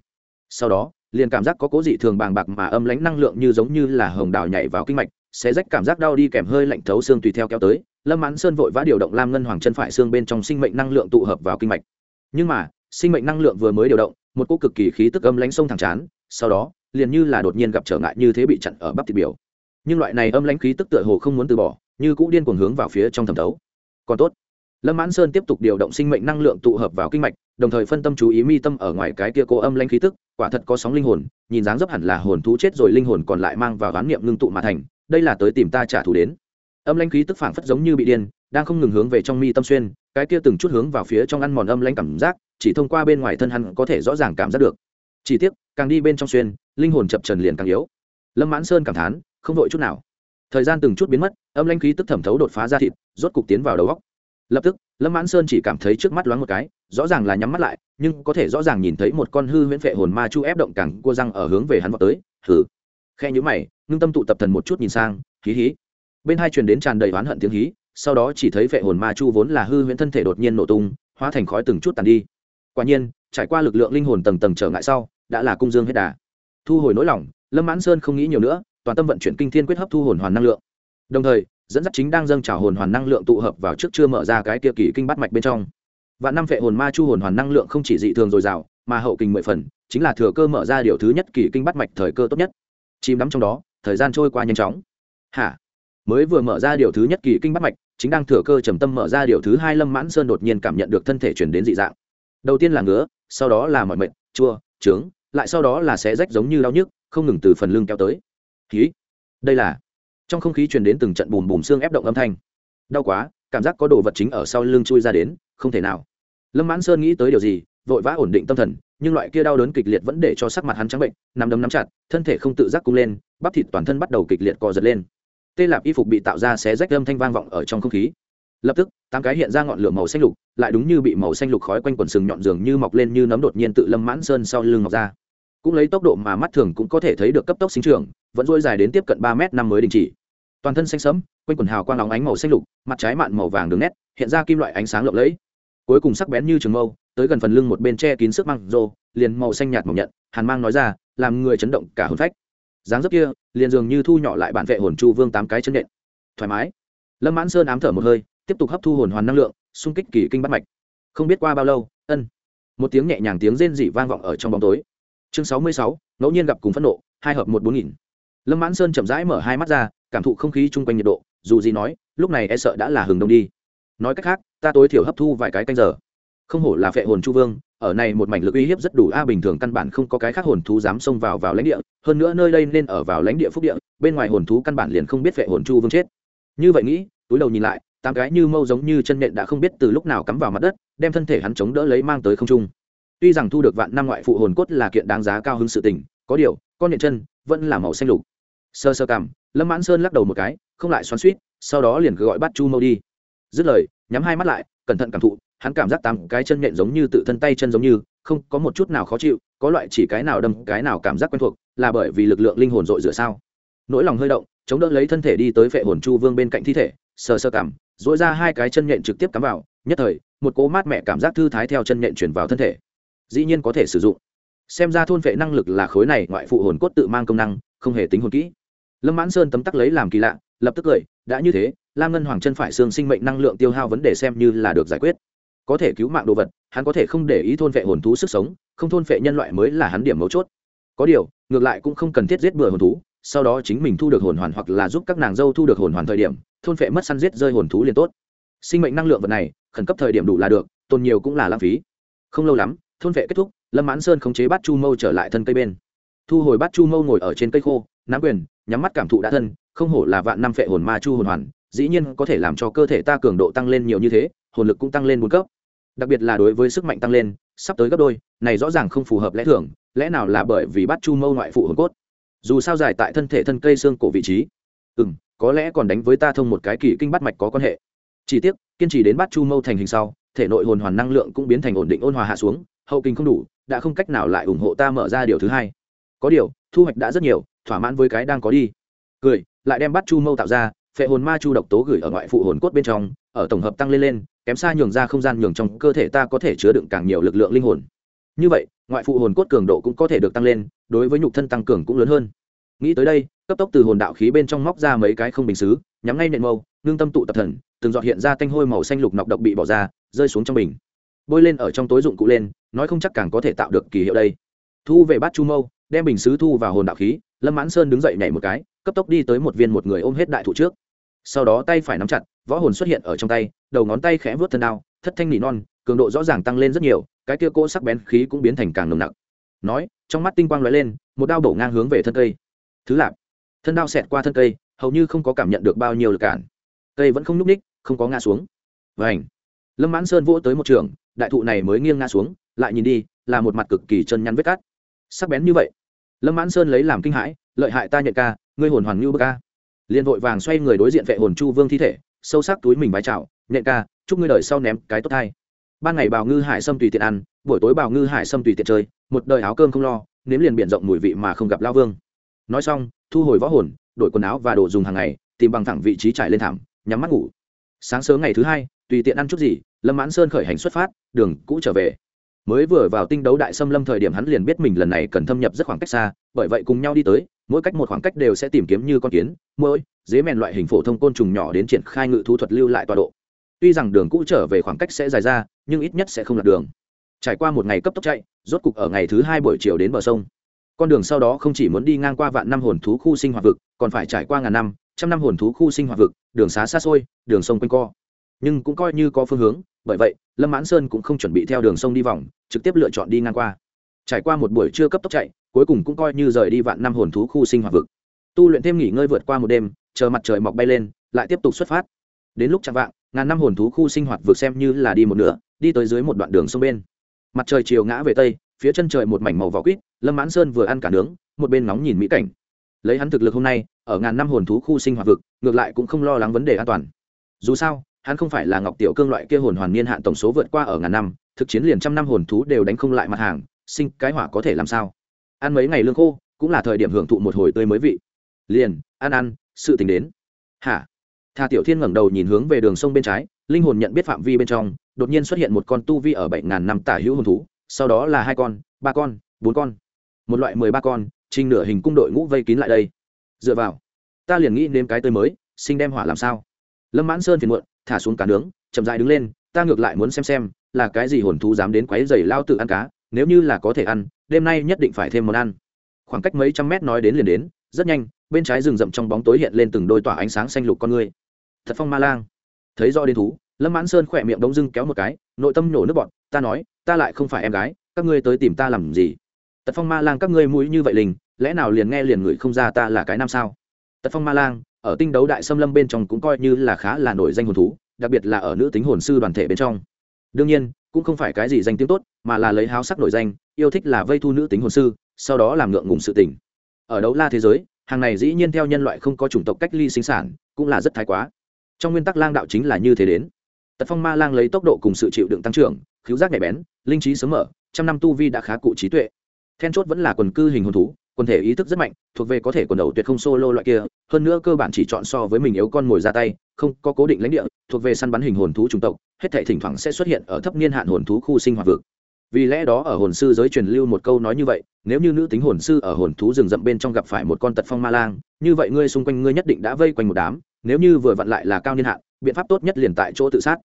Sau đó, liền cảm giác có cố dị thường bàng bạc mà âm lãnh năng lượng như giống như là hồng đào nhảy vào kinh mạch sẽ rách cảm giác đau đi kèm hơi lạnh thấu xương tùy theo kéo tới. Lâm mãn sơn vội vã điều động lam ngân hoàng chân phải xương bên trong sinh mệnh năng lượng tụ hợp vào kinh mạch. Nhưng mà, sinh mệnh năng lượng vừa mới điều động, một cô cực kỳ khí tức âm lãnh sông thẳng chán, sau đó liền như là đột nhiên gặp trở ngại như thế bị chặn ở bắp thịt biểu. Nhưng loại này âm lãnh khí tức tựa hồ không muốn từ bỏ, như cũ điên cuồng hướng vào phía trong thẩm thấu. Còn tốt. Lâm mãn sơn tiếp tục điều động sinh mệnh năng lượng tụ hợp vào kinh mạch, đồng thời phân tâm chú ý mi tâm ở ngoài cái kia cô âm lãnh khí tức, quả thật có sóng linh hồn, nhìn dáng dấp hẳn là hồn thú chết rồi linh hồn còn lại mang vào gán niệm ngưng tụ mà thành, đây là tới tìm ta trả thù đến. Âm lãnh khí tức phảng phất giống như bị điên, đang không ngừng hướng về trong mi tâm xuyên, cái kia từng chút hướng vào phía trong ăn mòn âm lãnh cảm giác, chỉ thông qua bên ngoài thân hắn có thể rõ ràng cảm giác được chỉ tiếc, càng đi bên trong xuyên, linh hồn chập trần liền càng yếu. Lâm mãn sơn cảm thán, không vội chút nào. Thời gian từng chút biến mất, âm lãnh khí tức thẩm thấu đột phá ra thịt, rốt cục tiến vào đầu góc lập tức, lâm mãn sơn chỉ cảm thấy trước mắt loáng một cái, rõ ràng là nhắm mắt lại, nhưng có thể rõ ràng nhìn thấy một con hư huyễn vệ hồn ma chu ép động cẳng cua răng ở hướng về hắn vào tới. Hừ. Khe nhữ mày, ngưng tâm tụ tập thần một chút nhìn sang, hí hí. Bên hai truyền đến tràn đầy oán hận tiếng hí, sau đó chỉ thấy vệ hồn ma chu vốn là hư huyễn thân thể đột nhiên nổ tung, hóa thành khói từng chút tàn đi. Quả nhiên trải qua lực lượng linh hồn tầng tầng trở ngại sau, đã là cung dương hết đà. Thu hồi nỗi lòng, lâm mãn sơn không nghĩ nhiều nữa, toàn tâm vận chuyển kinh thiên quyết hấp thu hồn hoàn năng lượng. Đồng thời, dẫn dắt chính đang dâng trào hồn hoàn năng lượng tụ hợp vào trước chưa mở ra cái kia kỳ kinh bắt mạch bên trong. Và năm vệ hồn ma chu hồn hoàn năng lượng không chỉ dị thường dồi dào, mà hậu kinh mười phần, chính là thừa cơ mở ra điều thứ nhất kỳ kinh bắt mạch thời cơ tốt nhất. Chìm đắm trong đó, thời gian trôi qua nhanh chóng. Hả? Mới vừa mở ra điều thứ nhất kỳ kinh bắt mạch, chính đang thừa cơ trầm tâm mở ra điều thứ hai, lâm mãn sơn đột nhiên cảm nhận được thân thể chuyển đến dị dạng. Đầu tiên là ngứa sau đó là mọi mệt, chua, trướng, lại sau đó là xé rách giống như đau nhức, không ngừng từ phần lưng kéo tới. Khí đây là, trong không khí truyền đến từng trận bùm bùm xương ép động âm thanh. Đau quá, cảm giác có đồ vật chính ở sau lưng chui ra đến, không thể nào. Lâm mãn sơn nghĩ tới điều gì, vội vã ổn định tâm thần, nhưng loại kia đau đớn kịch liệt vẫn để cho sắc mặt hắn trắng bệnh, nằm đấm nắm chặt, thân thể không tự giác cung lên, bắp thịt toàn thân bắt đầu kịch liệt co giật lên. Tê lạp y phục bị tạo ra xé rách âm thanh vang vọng ở trong không khí lập tức, tám cái hiện ra ngọn lửa màu xanh lục, lại đúng như bị màu xanh lục khói quanh quần sừng nhọn dường như mọc lên như nấm đột nhiên tự lâm mãn sơn sau lưng mọc ra. Cũng lấy tốc độ mà mắt thường cũng có thể thấy được cấp tốc sinh trưởng, vẫn dôi dài đến tiếp cận ba mét năm mới đình chỉ. Toàn thân xanh sẫm, quanh quần hào quang óng ánh màu xanh lục, mặt trái mạn màu vàng đường nét, hiện ra kim loại ánh sáng lộng lẫy. Cuối cùng sắc bén như trường mâu, tới gần phần lưng một bên che kín sức măng rô, liền màu xanh nhạt màu nhận hàn mang nói ra, làm người chấn động cả hồn phách. Dáng dấp kia, liền dường như thu nhỏ lại bản vệ hồn chu vương tám cái chân nện. Thoải mái. Lâm mãn sơn ám thở một hơi tiếp tục hấp thu hồn hoàn năng lượng, xung kích kỳ kinh bắt mạch. Không biết qua bao lâu, ân. Một tiếng nhẹ nhàng tiếng rên dị vang vọng ở trong bóng tối. Chương sáu mươi sáu, ngẫu nhiên gặp cùng phẫn nộ, hai hợp một bốn nghìn. Lâm mãn sơn chậm rãi mở hai mắt ra, cảm thụ không khí chung quanh nhiệt độ, dù gì nói, lúc này e sợ đã là hừng đông đi. Nói cách khác, ta tối thiểu hấp thu vài cái canh giờ. Không hổ là phệ hồn chu vương, ở này một mảnh lực uy hiếp rất đủ a, bình thường căn bản không có cái khác hồn thú dám xông vào vào lãnh địa, hơn nữa nơi đây nên ở vào lãnh địa phúc địa, bên ngoài hồn thú căn bản liền không biết phệ hồn chu vương chết. Như vậy nghĩ, túi đầu nhìn lại tám cái như mâu giống như chân nện đã không biết từ lúc nào cắm vào mặt đất, đem thân thể hắn chống đỡ lấy mang tới không trung. Tuy rằng thu được vạn năm ngoại phụ hồn cốt là kiện đáng giá cao hứng sự tình, có điều, con nhện chân vẫn là màu xanh lục. Sơ sơ cảm, lâm mãn sơn lắc đầu một cái, không lại xoắn suýt sau đó liền cứ gọi bắt chu mâu đi. Dứt lời, nhắm hai mắt lại, cẩn thận cảm thụ, hắn cảm giác tám cái chân nhện giống như tự thân tay chân giống như, không có một chút nào khó chịu, có loại chỉ cái nào đâm cái nào cảm giác quen thuộc, là bởi vì lực lượng linh hồn dội dựa sao. Nỗi lòng hơi động, chống đỡ lấy thân thể đi tới phệ hồn chu vương bên cạnh thi thể sờ sơ cảm dỗi ra hai cái chân nhện trực tiếp cắm vào, nhất thời, một cố mát mẹ cảm giác thư thái theo chân nhện chuyển vào thân thể. Dĩ nhiên có thể sử dụng. Xem ra thôn vệ năng lực là khối này ngoại phụ hồn cốt tự mang công năng, không hề tính hồn kỹ. Lâm mãn sơn tấm tắc lấy làm kỳ lạ, lập tức cười, đã như thế, lam ngân hoàng chân phải xương sinh mệnh năng lượng tiêu hao vấn đề xem như là được giải quyết. Có thể cứu mạng đồ vật, hắn có thể không để ý thôn vệ hồn thú sức sống, không thôn vệ nhân loại mới là hắn điểm mấu chốt. Có điều, ngược lại cũng không cần thiết giết bừa hồn thú, sau đó chính mình thu được hồn hoàn hoặc là giúp các nàng dâu thu được hồn hoàn thời điểm thôn phệ mất săn giết rơi hồn thú liền tốt. Sinh mệnh năng lượng vật này, khẩn cấp thời điểm đủ là được, tồn nhiều cũng là lãng phí. Không lâu lắm, thôn vệ kết thúc, lâm mãn sơn khống chế bát chu mâu trở lại thân cây bên. Thu hồi bát chu mâu ngồi ở trên cây khô, nắm quyền, nhắm mắt cảm thụ đã thân, không hổ là vạn năm phệ hồn ma chu hồn hoàn, dĩ nhiên có thể làm cho cơ thể ta cường độ tăng lên nhiều như thế, hồn lực cũng tăng lên bốn cấp. Đặc biệt là đối với sức mạnh tăng lên, sắp tới gấp đôi, này rõ ràng không phù hợp lẽ thường, lẽ nào là bởi vì bắt chu mâu ngoại phụ hồn cốt? Dù sao dài tại thân thể thân cây xương cổ vị trí. Ừ m có lẽ còn đánh với ta thông một cái kỳ kinh bắt mạch có quan hệ. Chỉ tiếc, kiên trì đến bắt chu mâu thành hình sau, thể nội hồn hoàn năng lượng cũng biến thành ổn định ôn hòa hạ xuống, hậu kinh không đủ, đã không cách nào lại ủng hộ ta mở ra điều thứ hai. Có điều, thu hoạch đã rất nhiều, thỏa mãn với cái đang có đi. Cười, lại đem bắt chu mâu tạo ra, phệ hồn ma chu độc tố gửi ở ngoại phụ hồn cốt bên trong, ở tổng hợp tăng lên lên, kém xa nhường ra không gian nhường trong cơ thể ta có thể chứa đựng càng nhiều lực lượng linh hồn. Như vậy, ngoại phụ hồn cốt cường độ cũng có thể được tăng lên, đối với nhục thân tăng cường cũng lớn hơn. Nghĩ tới đây cấp tốc từ hồn đạo khí bên trong móc ra mấy cái không bình xứ, nhắm ngay nện mâu, ngưng tâm tụ tập thần, từng dọn hiện ra tanh hôi màu xanh lục nọc độc bị bỏ ra, rơi xuống trong bình. Bôi lên ở trong tối dụng cụ lên, nói không chắc càng có thể tạo được kỳ hiệu đây. Thu về bát chu mâu, đem bình xứ thu vào hồn đạo khí, lâm mãn sơn đứng dậy nhảy một cái, cấp tốc đi tới một viên một người ôm hết đại thụ trước. Sau đó tay phải nắm chặt, võ hồn xuất hiện ở trong tay, đầu ngón tay khẽ vớt thân đao, thất thanh nỉ non, cường độ rõ ràng tăng lên rất nhiều, cái kia cỗ sắc bén khí cũng biến thành càng nồng nặc. Nói, trong mắt tinh quang lóe lên, một đao bổ ngang hướng về thân cây. Thứ lạp thân đao xẹt qua thân cây, hầu như không có cảm nhận được bao nhiêu lực cản. Cây vẫn không nhúc ních, không có ngã xuống. Vảnh lâm mãn sơn vỗ tới một trường, đại thụ này mới nghiêng ngã xuống, lại nhìn đi, là một mặt cực kỳ chân nhăn vết cắt sắc bén như vậy. Lâm mãn sơn lấy làm kinh hãi, lợi hại ta nhận ca, ngươi hồn hoàn ngưu bơ ca liền vội vàng xoay người đối diện vệ hồn chu vương thi thể, sâu sắc túi mình vái chào, nhện ca, chúc ngươi đời sau ném cái tốt thai. Ban ngày bào ngư hải sâm tùy tiện ăn, buổi tối bào ngư hải sâm tùy tiện chơi, một đời áo cơm không lo, nếm liền biển rộng mùi vị mà không gặp lao vương nói xong, thu hồi võ hồn, đổi quần áo và đồ dùng hàng ngày, tìm bằng thẳng vị trí trải lên thảm, nhắm mắt ngủ. Sáng sớm ngày thứ hai, tùy tiện ăn chút gì, lâm mãn sơn khởi hành xuất phát, đường cũ trở về. Mới vừa vào tinh đấu đại xâm lâm thời điểm hắn liền biết mình lần này cần thâm nhập rất khoảng cách xa, bởi vậy cùng nhau đi tới, mỗi cách một khoảng cách đều sẽ tìm kiếm như con kiến mỗi dế mèn loại hình phổ thông côn trùng nhỏ đến triển khai ngự thú thuật lưu lại tọa độ. Tuy rằng đường cũ trở về khoảng cách sẽ dài ra, nhưng ít nhất sẽ không lạc đường. Trải qua một ngày cấp tốc chạy, rốt cục ở ngày thứ hai buổi chiều đến bờ sông con đường sau đó không chỉ muốn đi ngang qua vạn năm hồn thú khu sinh hoạt vực, còn phải trải qua ngàn năm, trăm năm hồn thú khu sinh hoạt vực, đường xá xa xôi, đường sông quanh co. Nhưng cũng coi như có phương hướng, bởi vậy, lâm mãn sơn cũng không chuẩn bị theo đường sông đi vòng, trực tiếp lựa chọn đi ngang qua. Trải qua một buổi trưa cấp tốc chạy, cuối cùng cũng coi như rời đi vạn năm hồn thú khu sinh hoạt vực. Tu luyện thêm nghỉ ngơi vượt qua một đêm, chờ mặt trời mọc bay lên, lại tiếp tục xuất phát. Đến lúc chạm vạng, ngàn năm hồn thú khu sinh hoạt vực xem như là đi một nửa, đi tới dưới một đoạn đường sông bên. Mặt trời chiều ngã về tây phía chân trời một mảnh màu vỏ quýt lâm mãn sơn vừa ăn cả nướng một bên nóng nhìn mỹ cảnh. Lấy hắn thực lực hôm nay ở ngàn năm hồn thú khu sinh hoạt vực ngược lại cũng không lo lắng vấn đề an toàn. Dù sao hắn không phải là ngọc tiểu cương loại kia hồn hoàn niên hạn tổng số vượt qua ở ngàn năm thực chiến liền trăm năm hồn thú đều đánh không lại mặt hàng sinh cái hỏa có thể làm sao? Ăn mấy ngày lương khô cũng là thời điểm hưởng thụ một hồi tươi mới vị. Liền ăn ăn sự tình đến. Hả? Tha Tiểu Thiên ngẩng đầu nhìn hướng về đường sông bên trái, linh hồn nhận biết phạm vi bên trong, đột nhiên xuất hiện một con tu vi ở bảy ngàn năm tả hữu hồn thú, sau đó là hai con, ba con, bốn con. Một loại mười ba con, trình nửa hình cung đội ngũ vây kín lại đây. Dựa vào, ta liền nghĩ đến cái tươi mới, sinh đem hỏa làm sao? Lâm Mãn Sơn phiền muộn, thả xuống cá nướng, chậm rãi đứng lên, ta ngược lại muốn xem xem, là cái gì hồn thú dám đến quấy giày lao tự ăn cá, nếu như là có thể ăn, đêm nay nhất định phải thêm món ăn. Khoảng cách mấy trăm mét nói đến liền đến, rất nhanh, bên trái rừng rậm trong bóng tối hiện lên từng đôi tỏa ánh sáng xanh lục con người thật phong ma lang thấy do đến thú lâm mãn sơn khỏe miệng đống dưng kéo một cái, nội tâm nổ nước bọn ta nói, ta lại không phải em gái, các ngươi tới tìm ta làm gì? Tật phong ma lang, các ngươi mũi như vậy lình, lẽ nào liền nghe liền ngửi không ra ta là cái nam sao? Tật phong ma lang, ở tinh đấu đại xâm lâm bên trong cũng coi như là khá là nổi danh hồn thú, đặc biệt là ở nữ tính hồn sư đoàn thể bên trong. Đương nhiên, cũng không phải cái gì danh tiếng tốt, mà là lấy háo sắc nổi danh, yêu thích là vây thu nữ tính hồn sư, sau đó làm ngượng ngùng sự tình. Ở đấu la thế giới, hàng này dĩ nhiên theo nhân loại không có chủng tộc cách ly sinh sản, cũng là rất thái quá. Trong nguyên tắc lang đạo chính là như thế đến tật phong ma lang lấy tốc độ cùng sự chịu đựng tăng trưởng khiếu giác nhạy bén, linh trí sớm mở, trăm năm tu vi đã khá cụ trí tuệ. Then chốt vẫn là quần cư hình hồn thú, quần thể ý thức rất mạnh, thuộc về có thể quần đầu tuyệt không solo loại kia, hơn nữa cơ bản chỉ chọn so với mình yếu con mồi ra tay, không có cố định lãnh địa, thuộc về săn bắn hình hồn thú chủng tộc, hết thể thỉnh thoảng sẽ xuất hiện ở thấp niên hạn hồn thú khu sinh hoạt vực. Vì lẽ đó ở hồn sư giới truyền lưu một câu nói như vậy, nếu như nữ tính hồn sư ở hồn thú rừng rậm bên trong gặp phải một con tật phong ma lang, như vậy ngươi xung quanh ngươi nhất định đã vây quanh một đám, nếu như vừa vặn lại là cao niên hạn biện pháp tốt nhất liền tại chỗ tự sát.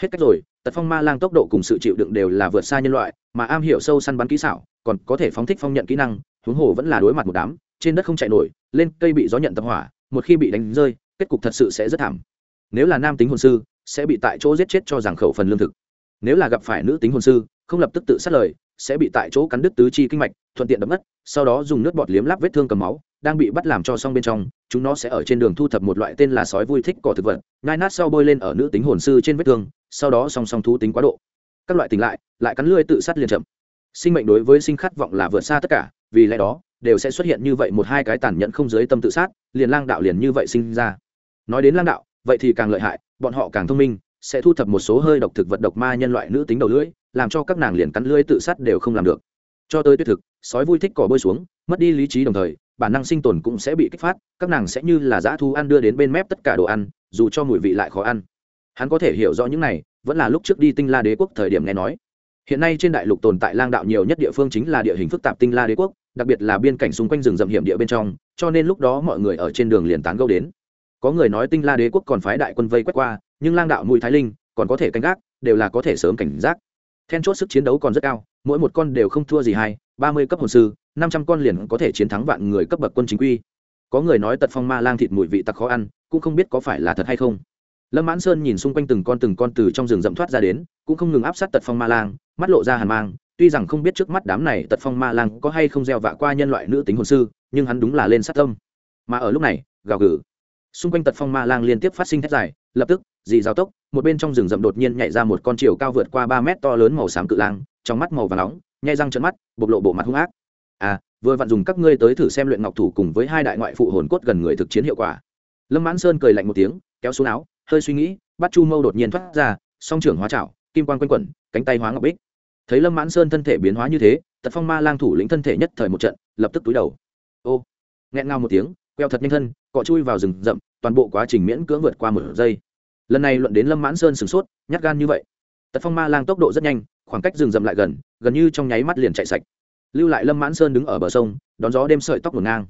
Hết cách rồi, tật phong ma lang tốc độ cùng sự chịu đựng đều là vượt xa nhân loại, mà am hiểu sâu săn bắn kỹ xảo, còn có thể phóng thích phong nhận kỹ năng, huống hồ vẫn là đối mặt một đám, trên đất không chạy nổi, lên cây bị gió nhận tập hỏa, một khi bị đánh rơi, kết cục thật sự sẽ rất thảm. Nếu là nam tính hồn sư, sẽ bị tại chỗ giết chết cho rằng khẩu phần lương thực. Nếu là gặp phải nữ tính hồn sư, không lập tức tự sát lời, sẽ bị tại chỗ cắn đứt tứ chi kinh mạch, thuận tiện đập mất sau đó dùng nước bọt liếm lắp vết thương cầm máu đang bị bắt làm cho xong bên trong, chúng nó sẽ ở trên đường thu thập một loại tên là sói vui thích cỏ thực vật ngai nát sau bôi lên ở nữ tính hồn sư trên vết thương, sau đó song song thú tính quá độ. Các loại tỉnh lại lại cắn lươi tự sát liền chậm. Sinh mệnh đối với sinh khát vọng là vượt xa tất cả, vì lẽ đó, đều sẽ xuất hiện như vậy một hai cái tàn nhẫn không dưới tâm tự sát, liền lang đạo liền như vậy sinh ra. Nói đến lang đạo, vậy thì càng lợi hại, bọn họ càng thông minh, sẽ thu thập một số hơi độc thực vật độc ma nhân loại nữ tính đầu lưỡi, làm cho các nàng liền cắn lưỡi tự sát đều không làm được. Cho tới tuyệt thực, sói vui thích cỏ bơi xuống, mất đi lý trí đồng thời bản năng sinh tồn cũng sẽ bị kích phát, các nàng sẽ như là dã thu ăn đưa đến bên mép tất cả đồ ăn, dù cho mùi vị lại khó ăn. Hắn có thể hiểu rõ những này, vẫn là lúc trước đi tinh la đế quốc thời điểm nghe nói. Hiện nay trên đại lục tồn tại lang đạo nhiều nhất địa phương chính là địa hình phức tạp tinh la đế quốc, đặc biệt là biên cảnh xung quanh rừng rậm hiểm địa bên trong, cho nên lúc đó mọi người ở trên đường liền tán gâu đến. Có người nói tinh la đế quốc còn phái đại quân vây quét qua, nhưng lang đạo mũi thái linh, còn có thể canh gác, đều là có thể sớm cảnh giác. Then chốt sức chiến đấu còn rất cao, mỗi một con đều không thua gì hay ba mươi cấp hồn sư, năm trăm con liền có thể chiến thắng vạn người cấp bậc quân chính quy. Có người nói tật phong ma lang thịt mùi vị tặc khó ăn, cũng không biết có phải là thật hay không. Lâm mãn sơn nhìn xung quanh từng con từng con từ trong rừng rậm thoát ra đến, cũng không ngừng áp sát tật phong ma lang, mắt lộ ra hàn mang, tuy rằng không biết trước mắt đám này tật phong ma lang có hay không gieo vạ qua nhân loại nữ tính hồn sư, nhưng hắn đúng là lên sát tâm. Mà ở lúc này, gào gừ. Xung quanh tật phong ma lang liên tiếp phát sinh thét dài, lập tức, dì giao tốc, một bên trong rừng rậm đột nhiên nhảy ra một con chiều cao vượt qua ba mét to lớn màu xám cự lang, trong mắt màu và nóng nhai răng trợn mắt, bộc lộ bộ mặt hung ác. À vừa vặn dùng các ngươi tới thử xem luyện ngọc thủ cùng với hai đại ngoại phụ hồn cốt gần người thực chiến hiệu quả. Lâm mãn sơn cười lạnh một tiếng, kéo xuống áo, hơi suy nghĩ, bắt chu mâu đột nhiên thoát ra, song trưởng hóa trảo, kim quan quanh quẩn, cánh tay hóa ngọc bích. Thấy lâm mãn sơn thân thể biến hóa như thế, tật phong ma lang thủ lĩnh thân thể nhất thời một trận, lập tức túi đầu. Ô, nghẹn ngào một tiếng, queo thật nhanh thân, cọ chui vào rừng rậm, toàn bộ quá trình miễn cưỡng vượt qua một giây. Lần này luận đến lâm mãn sơn sửng sốt, nhát gan như vậy. Tật phong ma lang tốc độ rất nhanh khoảng cách rừng rậm lại gần gần như trong nháy mắt liền chạy sạch. Lưu lại lâm mãn sơn đứng ở bờ sông, đón gió đêm sợi tóc ngổn ngang.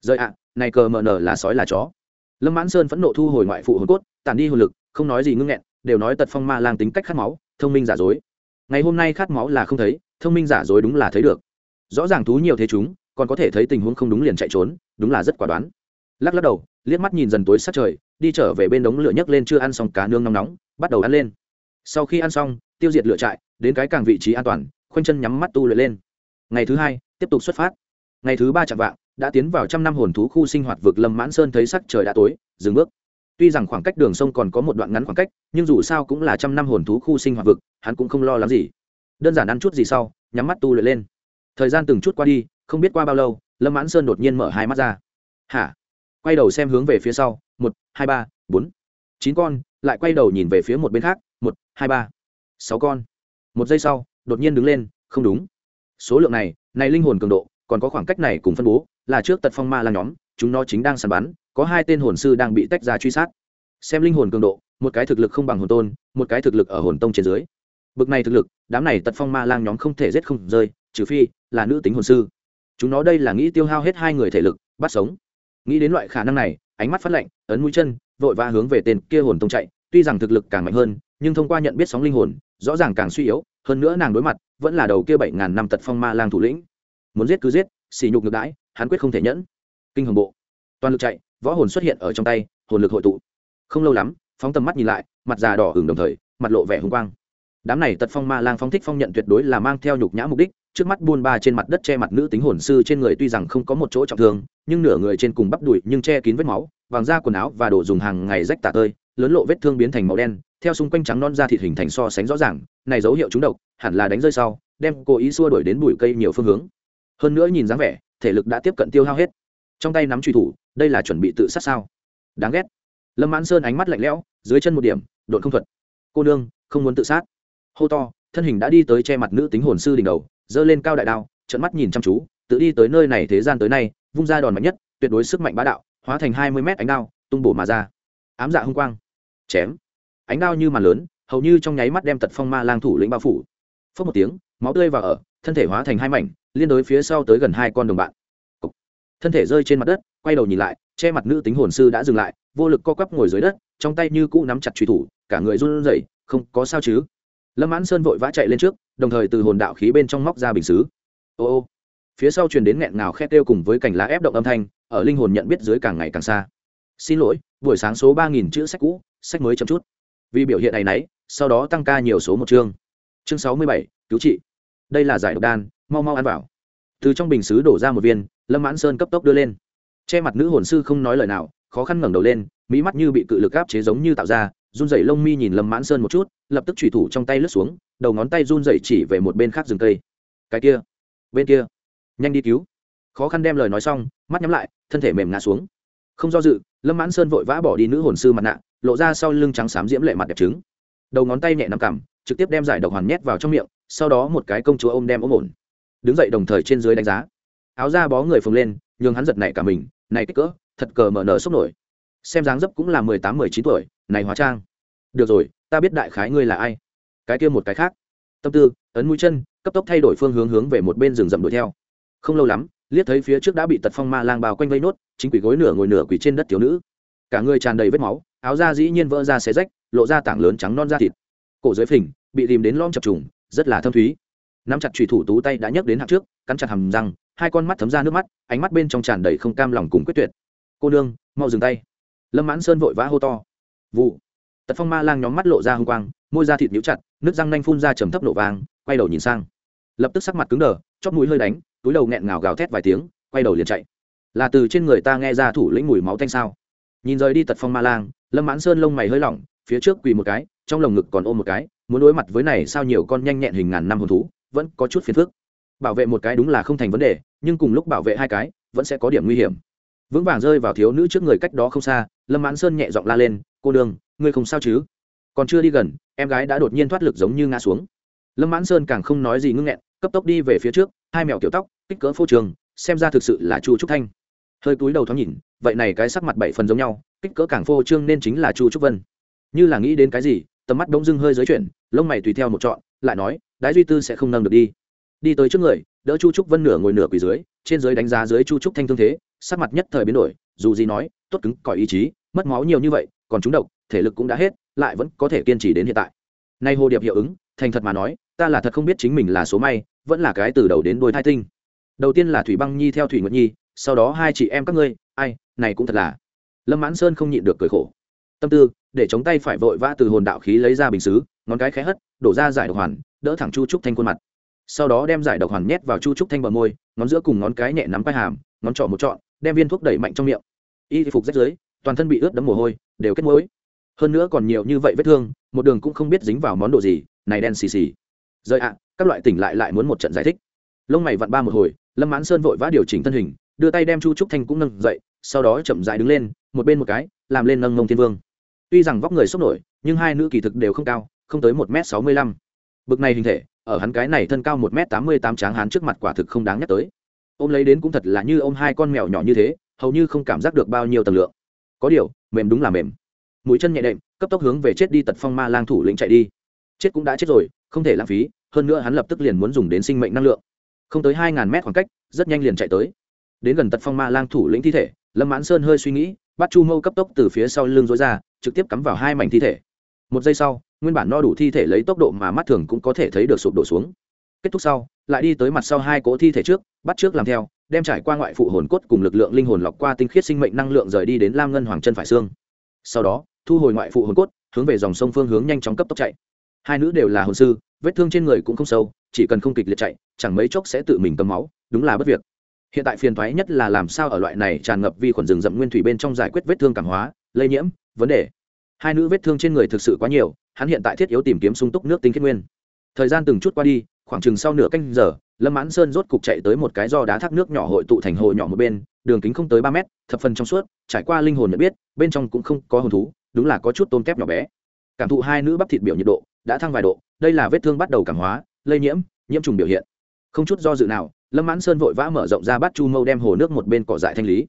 Rời ạ, này cờ mờ nở là sói là chó. Lâm mãn sơn phẫn nộ thu hồi ngoại phụ hồn cốt, tản đi hồn lực, không nói gì ngưng nghẹn, đều nói tật phong ma lang tính cách khát máu, thông minh giả dối. Ngày hôm nay khát máu là không thấy, thông minh giả dối đúng là thấy được. Rõ ràng thú nhiều thế chúng, còn có thể thấy tình huống không đúng liền chạy trốn, đúng là rất quả đoán. Lắc lắc đầu, liếc mắt nhìn dần tối sát trời, đi trở về bên đống lửa nhấc lên chưa ăn xong cá nương nóng nóng, bắt đầu ăn lên sau khi ăn xong, tiêu diệt lựa trại, đến cái càng vị trí an toàn, khoanh chân nhắm mắt tu luyện lên. Ngày thứ hai, tiếp tục xuất phát. Ngày thứ ba chạm vạng, đã tiến vào trăm năm hồn thú khu sinh hoạt vực lâm mãn sơn thấy sắc trời đã tối, dừng bước. Tuy rằng khoảng cách đường sông còn có một đoạn ngắn khoảng cách, nhưng dù sao cũng là trăm năm hồn thú khu sinh hoạt vực, hắn cũng không lo lắng gì. Đơn giản ăn chút gì sau, nhắm mắt tu luyện lên. Thời gian từng chút qua đi, không biết qua bao lâu, lâm mãn sơn đột nhiên mở hai mắt ra. Hả? Quay đầu xem hướng về phía sau, một, hai, ba, bốn. Chín con, lại quay đầu nhìn về phía một bên khác, một hai ba. Sáu con. Một giây sau, đột nhiên đứng lên, không đúng. Số lượng này này linh hồn cường độ, còn có khoảng cách này cùng phân bố, là trước tật phong ma là nhóm, chúng nó chính đang săn bắn, có hai tên hồn sư đang bị tách ra truy sát. Xem linh hồn cường độ, một cái thực lực không bằng hồn tôn, một cái thực lực ở hồn tông trên dưới. Bực này thực lực, đám này tật phong ma lang nhóm không thể giết không rơi, trừ phi là nữ tính hồn sư. Chúng nó đây là nghĩ tiêu hao hết hai người thể lực, bắt sống. Nghĩ đến loại khả năng này, ánh mắt phát lạnh, ấn mũi chân, vội vã hướng về tên kia hồn tông chạy, tuy rằng thực lực càng mạnh hơn nhưng thông qua nhận biết sóng linh hồn, rõ ràng càng suy yếu, hơn nữa nàng đối mặt vẫn là đầu kia bảy ngàn năm tật phong ma lang thủ lĩnh. Muốn giết cứ giết xỉ nhục ngược đãi, hắn quyết không thể nhẫn. Kinh hồng bộ. Toàn lực chạy, võ hồn xuất hiện ở trong tay, hồn lực hội tụ. Không lâu lắm, phóng tầm mắt nhìn lại, mặt già đỏ hừng đồng thời, mặt lộ vẻ hùng quang. Đám này tật phong ma lang phóng thích phong nhận tuyệt đối là mang theo nhục nhã mục đích, trước mắt buôn ba trên mặt đất che mặt nữ tính hồn sư trên người tuy rằng không có một chỗ trọng thương, nhưng nửa người trên cùng bắp đùi nhưng che kín vết máu, vàng da quần áo và đồ dùng hàng ngày rách tả tơi, lớn lộ vết thương biến thành màu đen theo xung quanh trắng non da thịt hình thành so sánh rõ ràng, này dấu hiệu trúng độc, hẳn là đánh rơi sau, đem cố ý xua đuổi đến bụi cây nhiều phương hướng. Hơn nữa nhìn dáng vẻ, thể lực đã tiếp cận tiêu hao hết. Trong tay nắm truy thủ, đây là chuẩn bị tự sát sao? Đáng ghét. Lâm mãn sơn ánh mắt lạnh lẽo, dưới chân một điểm, đột không thuật. Cô nương, không muốn tự sát. Hô to, thân hình đã đi tới che mặt nữ tính hồn sư đỉnh đầu, giơ lên cao đại đao trận mắt nhìn chăm chú, tự đi tới nơi này thế gian tới nay, vung ra đòn mạnh nhất, tuyệt đối sức mạnh bá đạo, hóa thành hai mươi mét ánh đao, tung bổ mà ra. Ám dạ hung quang. Chém ánh đao như màn lớn, hầu như trong nháy mắt đem tật phong ma lang thủ lĩnh bao phủ. Phớt một tiếng, máu tươi vào ở, thân thể hóa thành hai mảnh, liên đối phía sau tới gần hai con đồng bạn. Thân thể rơi trên mặt đất, quay đầu nhìn lại, che mặt nữ tính hồn sư đã dừng lại, vô lực co quắp ngồi dưới đất, trong tay như cũ nắm chặt truy thủ, cả người run rẩy, không có sao chứ. Lâm mãn sơn vội vã chạy lên trước, đồng thời từ hồn đạo khí bên trong móc ra bình xứ. Ô ô. Phía sau truyền đến nghẹn ngào khét kêu cùng với cảnh lá ép động âm thanh, ở linh hồn nhận biết dưới càng ngày càng xa. Xin lỗi, buổi sáng số ba nghìn chữ sách cũ, sách mới chậm chút vì biểu hiện này nấy, sau đó tăng ca nhiều số một chương. Chương sáu mươi bảy, cứu trị. Đây là giải độc đan, mau mau ăn vào. Từ trong bình xứ đổ ra một viên, lâm mãn sơn cấp tốc đưa lên. Che mặt nữ hồn sư không nói lời nào, khó khăn ngẩng đầu lên mỹ mắt như bị cự lực áp chế giống như tạo ra, run rẩy lông mi nhìn lâm mãn sơn một chút, lập tức trùy thủ trong tay lướt xuống, đầu ngón tay run rẩy chỉ về một bên khác rừng cây. Cái kia, bên kia. Nhanh đi cứu. Khó khăn đem lời nói xong, mắt nhắm lại, thân thể mềm ngã xuống. Không do dự, lâm mãn sơn vội vã bỏ đi nữ hồn sư mặt nạ lộ ra sau lưng trắng xám diễm lệ mặt đẹp trứng. Đầu ngón tay nhẹ nằm cằm, trực tiếp đem giải độc hoàn nhét vào trong miệng, sau đó một cái công chúa ôm đem ôm ổn. Đứng dậy đồng thời trên dưới đánh giá. Áo da bó người phồng lên, nhường hắn giật này cả mình, này kích cỡ, thật cờ mở nở sốc nổi. Xem dáng dấp cũng là mười tám, mười chín tuổi, này hóa trang. Được rồi, ta biết đại khái ngươi là ai. Cái kia một cái khác. Tâm tư, ấn mũi chân, cấp tốc thay đổi phương hướng hướng về một bên rừng rậm đuổi theo. Không lâu lắm, liếc thấy phía trước đã bị tật phong ma lang bao quanh vây nốt, chính quỷ gối nửa ngồi nửa quỷ trên đất thiếu nữ cả người tràn đầy vết máu, áo da dĩ nhiên vỡ ra xé rách, lộ ra tảng lớn trắng non da thịt. Cổ dưới phình, bị tìm đến lom chập trùng, rất là thâm thúy. Nắm chặt trùy thủ tú tay đã nhấc đến hạc trước, cắn chặt hầm răng, hai con mắt thấm ra nước mắt, ánh mắt bên trong tràn đầy không cam lòng cùng quyết tuyệt. Cô nương, mau dừng tay. Lâm mãn sơn vội vã hô to. Vụ. Tật phong ma lang nhóm mắt lộ ra hung quang, môi da thịt nhũ chặt, nước răng nanh phun ra trầm thấp nổ vàng quay đầu nhìn sang. Lập tức sắc mặt cứng đờ, chóp mũi hơi đánh, túi đầu nghẹn ngào gào thét vài tiếng, quay đầu liền chạy. Là từ trên người ta nghe ra thủ lĩnh mùi máu thanh sao? Nhìn rời đi tật phong ma lang, lâm mãn sơn lông mày hơi lỏng, phía trước quỳ một cái, trong lồng ngực còn ôm một cái, muốn đối mặt với này sao nhiều con nhanh nhẹn hình ngàn năm hồn thú, vẫn có chút phiền phức. Bảo vệ một cái đúng là không thành vấn đề, nhưng cùng lúc bảo vệ hai cái, vẫn sẽ có điểm nguy hiểm. Vững vàng rơi vào thiếu nữ trước người cách đó không xa, lâm mãn sơn nhẹ giọng la lên, cô đường ngươi không sao chứ? Còn chưa đi gần, em gái đã đột nhiên thoát lực giống như ngã xuống. Lâm mãn sơn càng không nói gì ngưng nghẹn, cấp tốc đi về phía trước, hai mèo kiểu tóc, kích cỡ phô trường, xem ra thực sự là chu trúc thanh hơi túi đầu thoáng nhìn, vậy này cái sắc mặt bảy phần giống nhau, kích cỡ càng phô trương nên chính là chu trúc vân. Như là nghĩ đến cái gì, tầm mắt đông dưng hơi giới chuyển, lông mày tùy theo một chọn lại nói, đái duy tư sẽ không nâng được đi. Đi tới trước người, đỡ chu trúc vân nửa ngồi nửa quỳ dưới, trên dưới đánh giá dưới chu trúc thanh thương thế, sắc mặt nhất thời biến đổi, dù gì nói, tốt cứng, cỏi ý chí, mất máu nhiều như vậy, còn chúng độc, thể lực cũng đã hết, lại vẫn có thể kiên trì đến hiện tại. Nay hồ điệp hiệu ứng, thành thật mà nói, ta là thật không biết chính mình là số may, vẫn là cái từ đầu đến đôi thai tinh. Đầu tiên là thủy băng nhi theo thủy nguyệt nhi sau đó hai chị em các ngươi, ai, này cũng thật là. Lâm mãn sơn không nhịn được cười khổ. Tâm tư, để chống tay phải vội vã từ hồn đạo khí lấy ra bình xứ, ngón cái khẽ hất, đổ ra giải độc hoàn, đỡ thẳng chu trúc thanh khuôn mặt. Sau đó đem giải độc hoàn nhét vào chu trúc thanh bờ môi, ngón giữa cùng ngón cái nhẹ nắm quai hàm, ngón trỏ một trọn, đem viên thuốc đẩy mạnh trong miệng. Y phục rách dưới, toàn thân bị ướt đẫm mồ hôi, đều kết mối. Hơn nữa còn nhiều như vậy vết thương, một đường cũng không biết dính vào món đồ gì, này đen xì xì. Rời ạ, các loại tỉnh lại lại muốn một trận giải thích. Lông mày vặn ba một hồi, lâm mãn sơn vội vã điều chỉnh thân hình đưa tay đem chu trúc thanh cũng nâng dậy, sau đó chậm dại đứng lên, một bên một cái, làm lên nâng ngông thiên vương. Tuy rằng vóc người sốc nổi, nhưng hai nữ kỳ thực đều không cao, không tới một m sáu mươi lăm. Bực này hình thể, ở hắn cái này thân cao một m tám mươi tám tráng hắn trước mặt quả thực không đáng nhắc tới. Ôm lấy đến cũng thật là như ôm hai con mèo nhỏ như thế, hầu như không cảm giác được bao nhiêu tầng lượng. Có điều, mềm đúng là mềm. Mũi chân nhẹ đệm, cấp tốc hướng về chết đi tật phong ma lang thủ lĩnh chạy đi. Chết cũng đã chết rồi, không thể lãng phí, hơn nữa hắn lập tức liền muốn dùng đến sinh mệnh năng lượng. Không tới hai ngàn mét khoảng cách, rất nhanh liền chạy tới đến gần tật phong ma lang thủ lĩnh thi thể, lâm mãn sơn hơi suy nghĩ, bắt chu mâu cấp tốc từ phía sau lưng dối ra, trực tiếp cắm vào hai mảnh thi thể. Một giây sau, nguyên bản no đủ thi thể lấy tốc độ mà mắt thường cũng có thể thấy được sụp đổ xuống. Kết thúc sau, lại đi tới mặt sau hai cỗ thi thể trước, bắt trước làm theo, đem trải qua ngoại phụ hồn cốt cùng lực lượng linh hồn lọc qua tinh khiết sinh mệnh năng lượng rời đi đến lam ngân hoàng chân phải xương. Sau đó, thu hồi ngoại phụ hồn cốt, hướng về dòng sông phương hướng nhanh chóng cấp tốc chạy. Hai nữ đều là hồn sư, vết thương trên người cũng không sâu, chỉ cần không kịch liệt chạy, chẳng mấy chốc sẽ tự mình cầm máu, đúng là bất việc hiện tại phiền thoái nhất là làm sao ở loại này tràn ngập vi khuẩn rừng rậm nguyên thủy bên trong giải quyết vết thương cảm hóa, lây nhiễm, vấn đề. Hai nữ vết thương trên người thực sự quá nhiều, hắn hiện tại thiết yếu tìm kiếm sung túc nước tinh kết nguyên. Thời gian từng chút qua đi, khoảng chừng sau nửa canh giờ, lâm mãn sơn rốt cục chạy tới một cái do đá thác nước nhỏ hội tụ thành hồ nhỏ một bên, đường kính không tới ba mét, thập phần trong suốt, trải qua linh hồn nhận biết, bên trong cũng không có hồn thú, đúng là có chút tôm kép nhỏ bé. Cảm thụ hai nữ bắp thịt biểu nhiệt độ, đã thăng vài độ, đây là vết thương bắt đầu cảm hóa, lây nhiễm nhiễm trùng biểu hiện không chút do dự nào, lâm mãn sơn vội vã mở rộng ra bắt chu mâu đem hồ nước một bên cỏ dại thanh lý.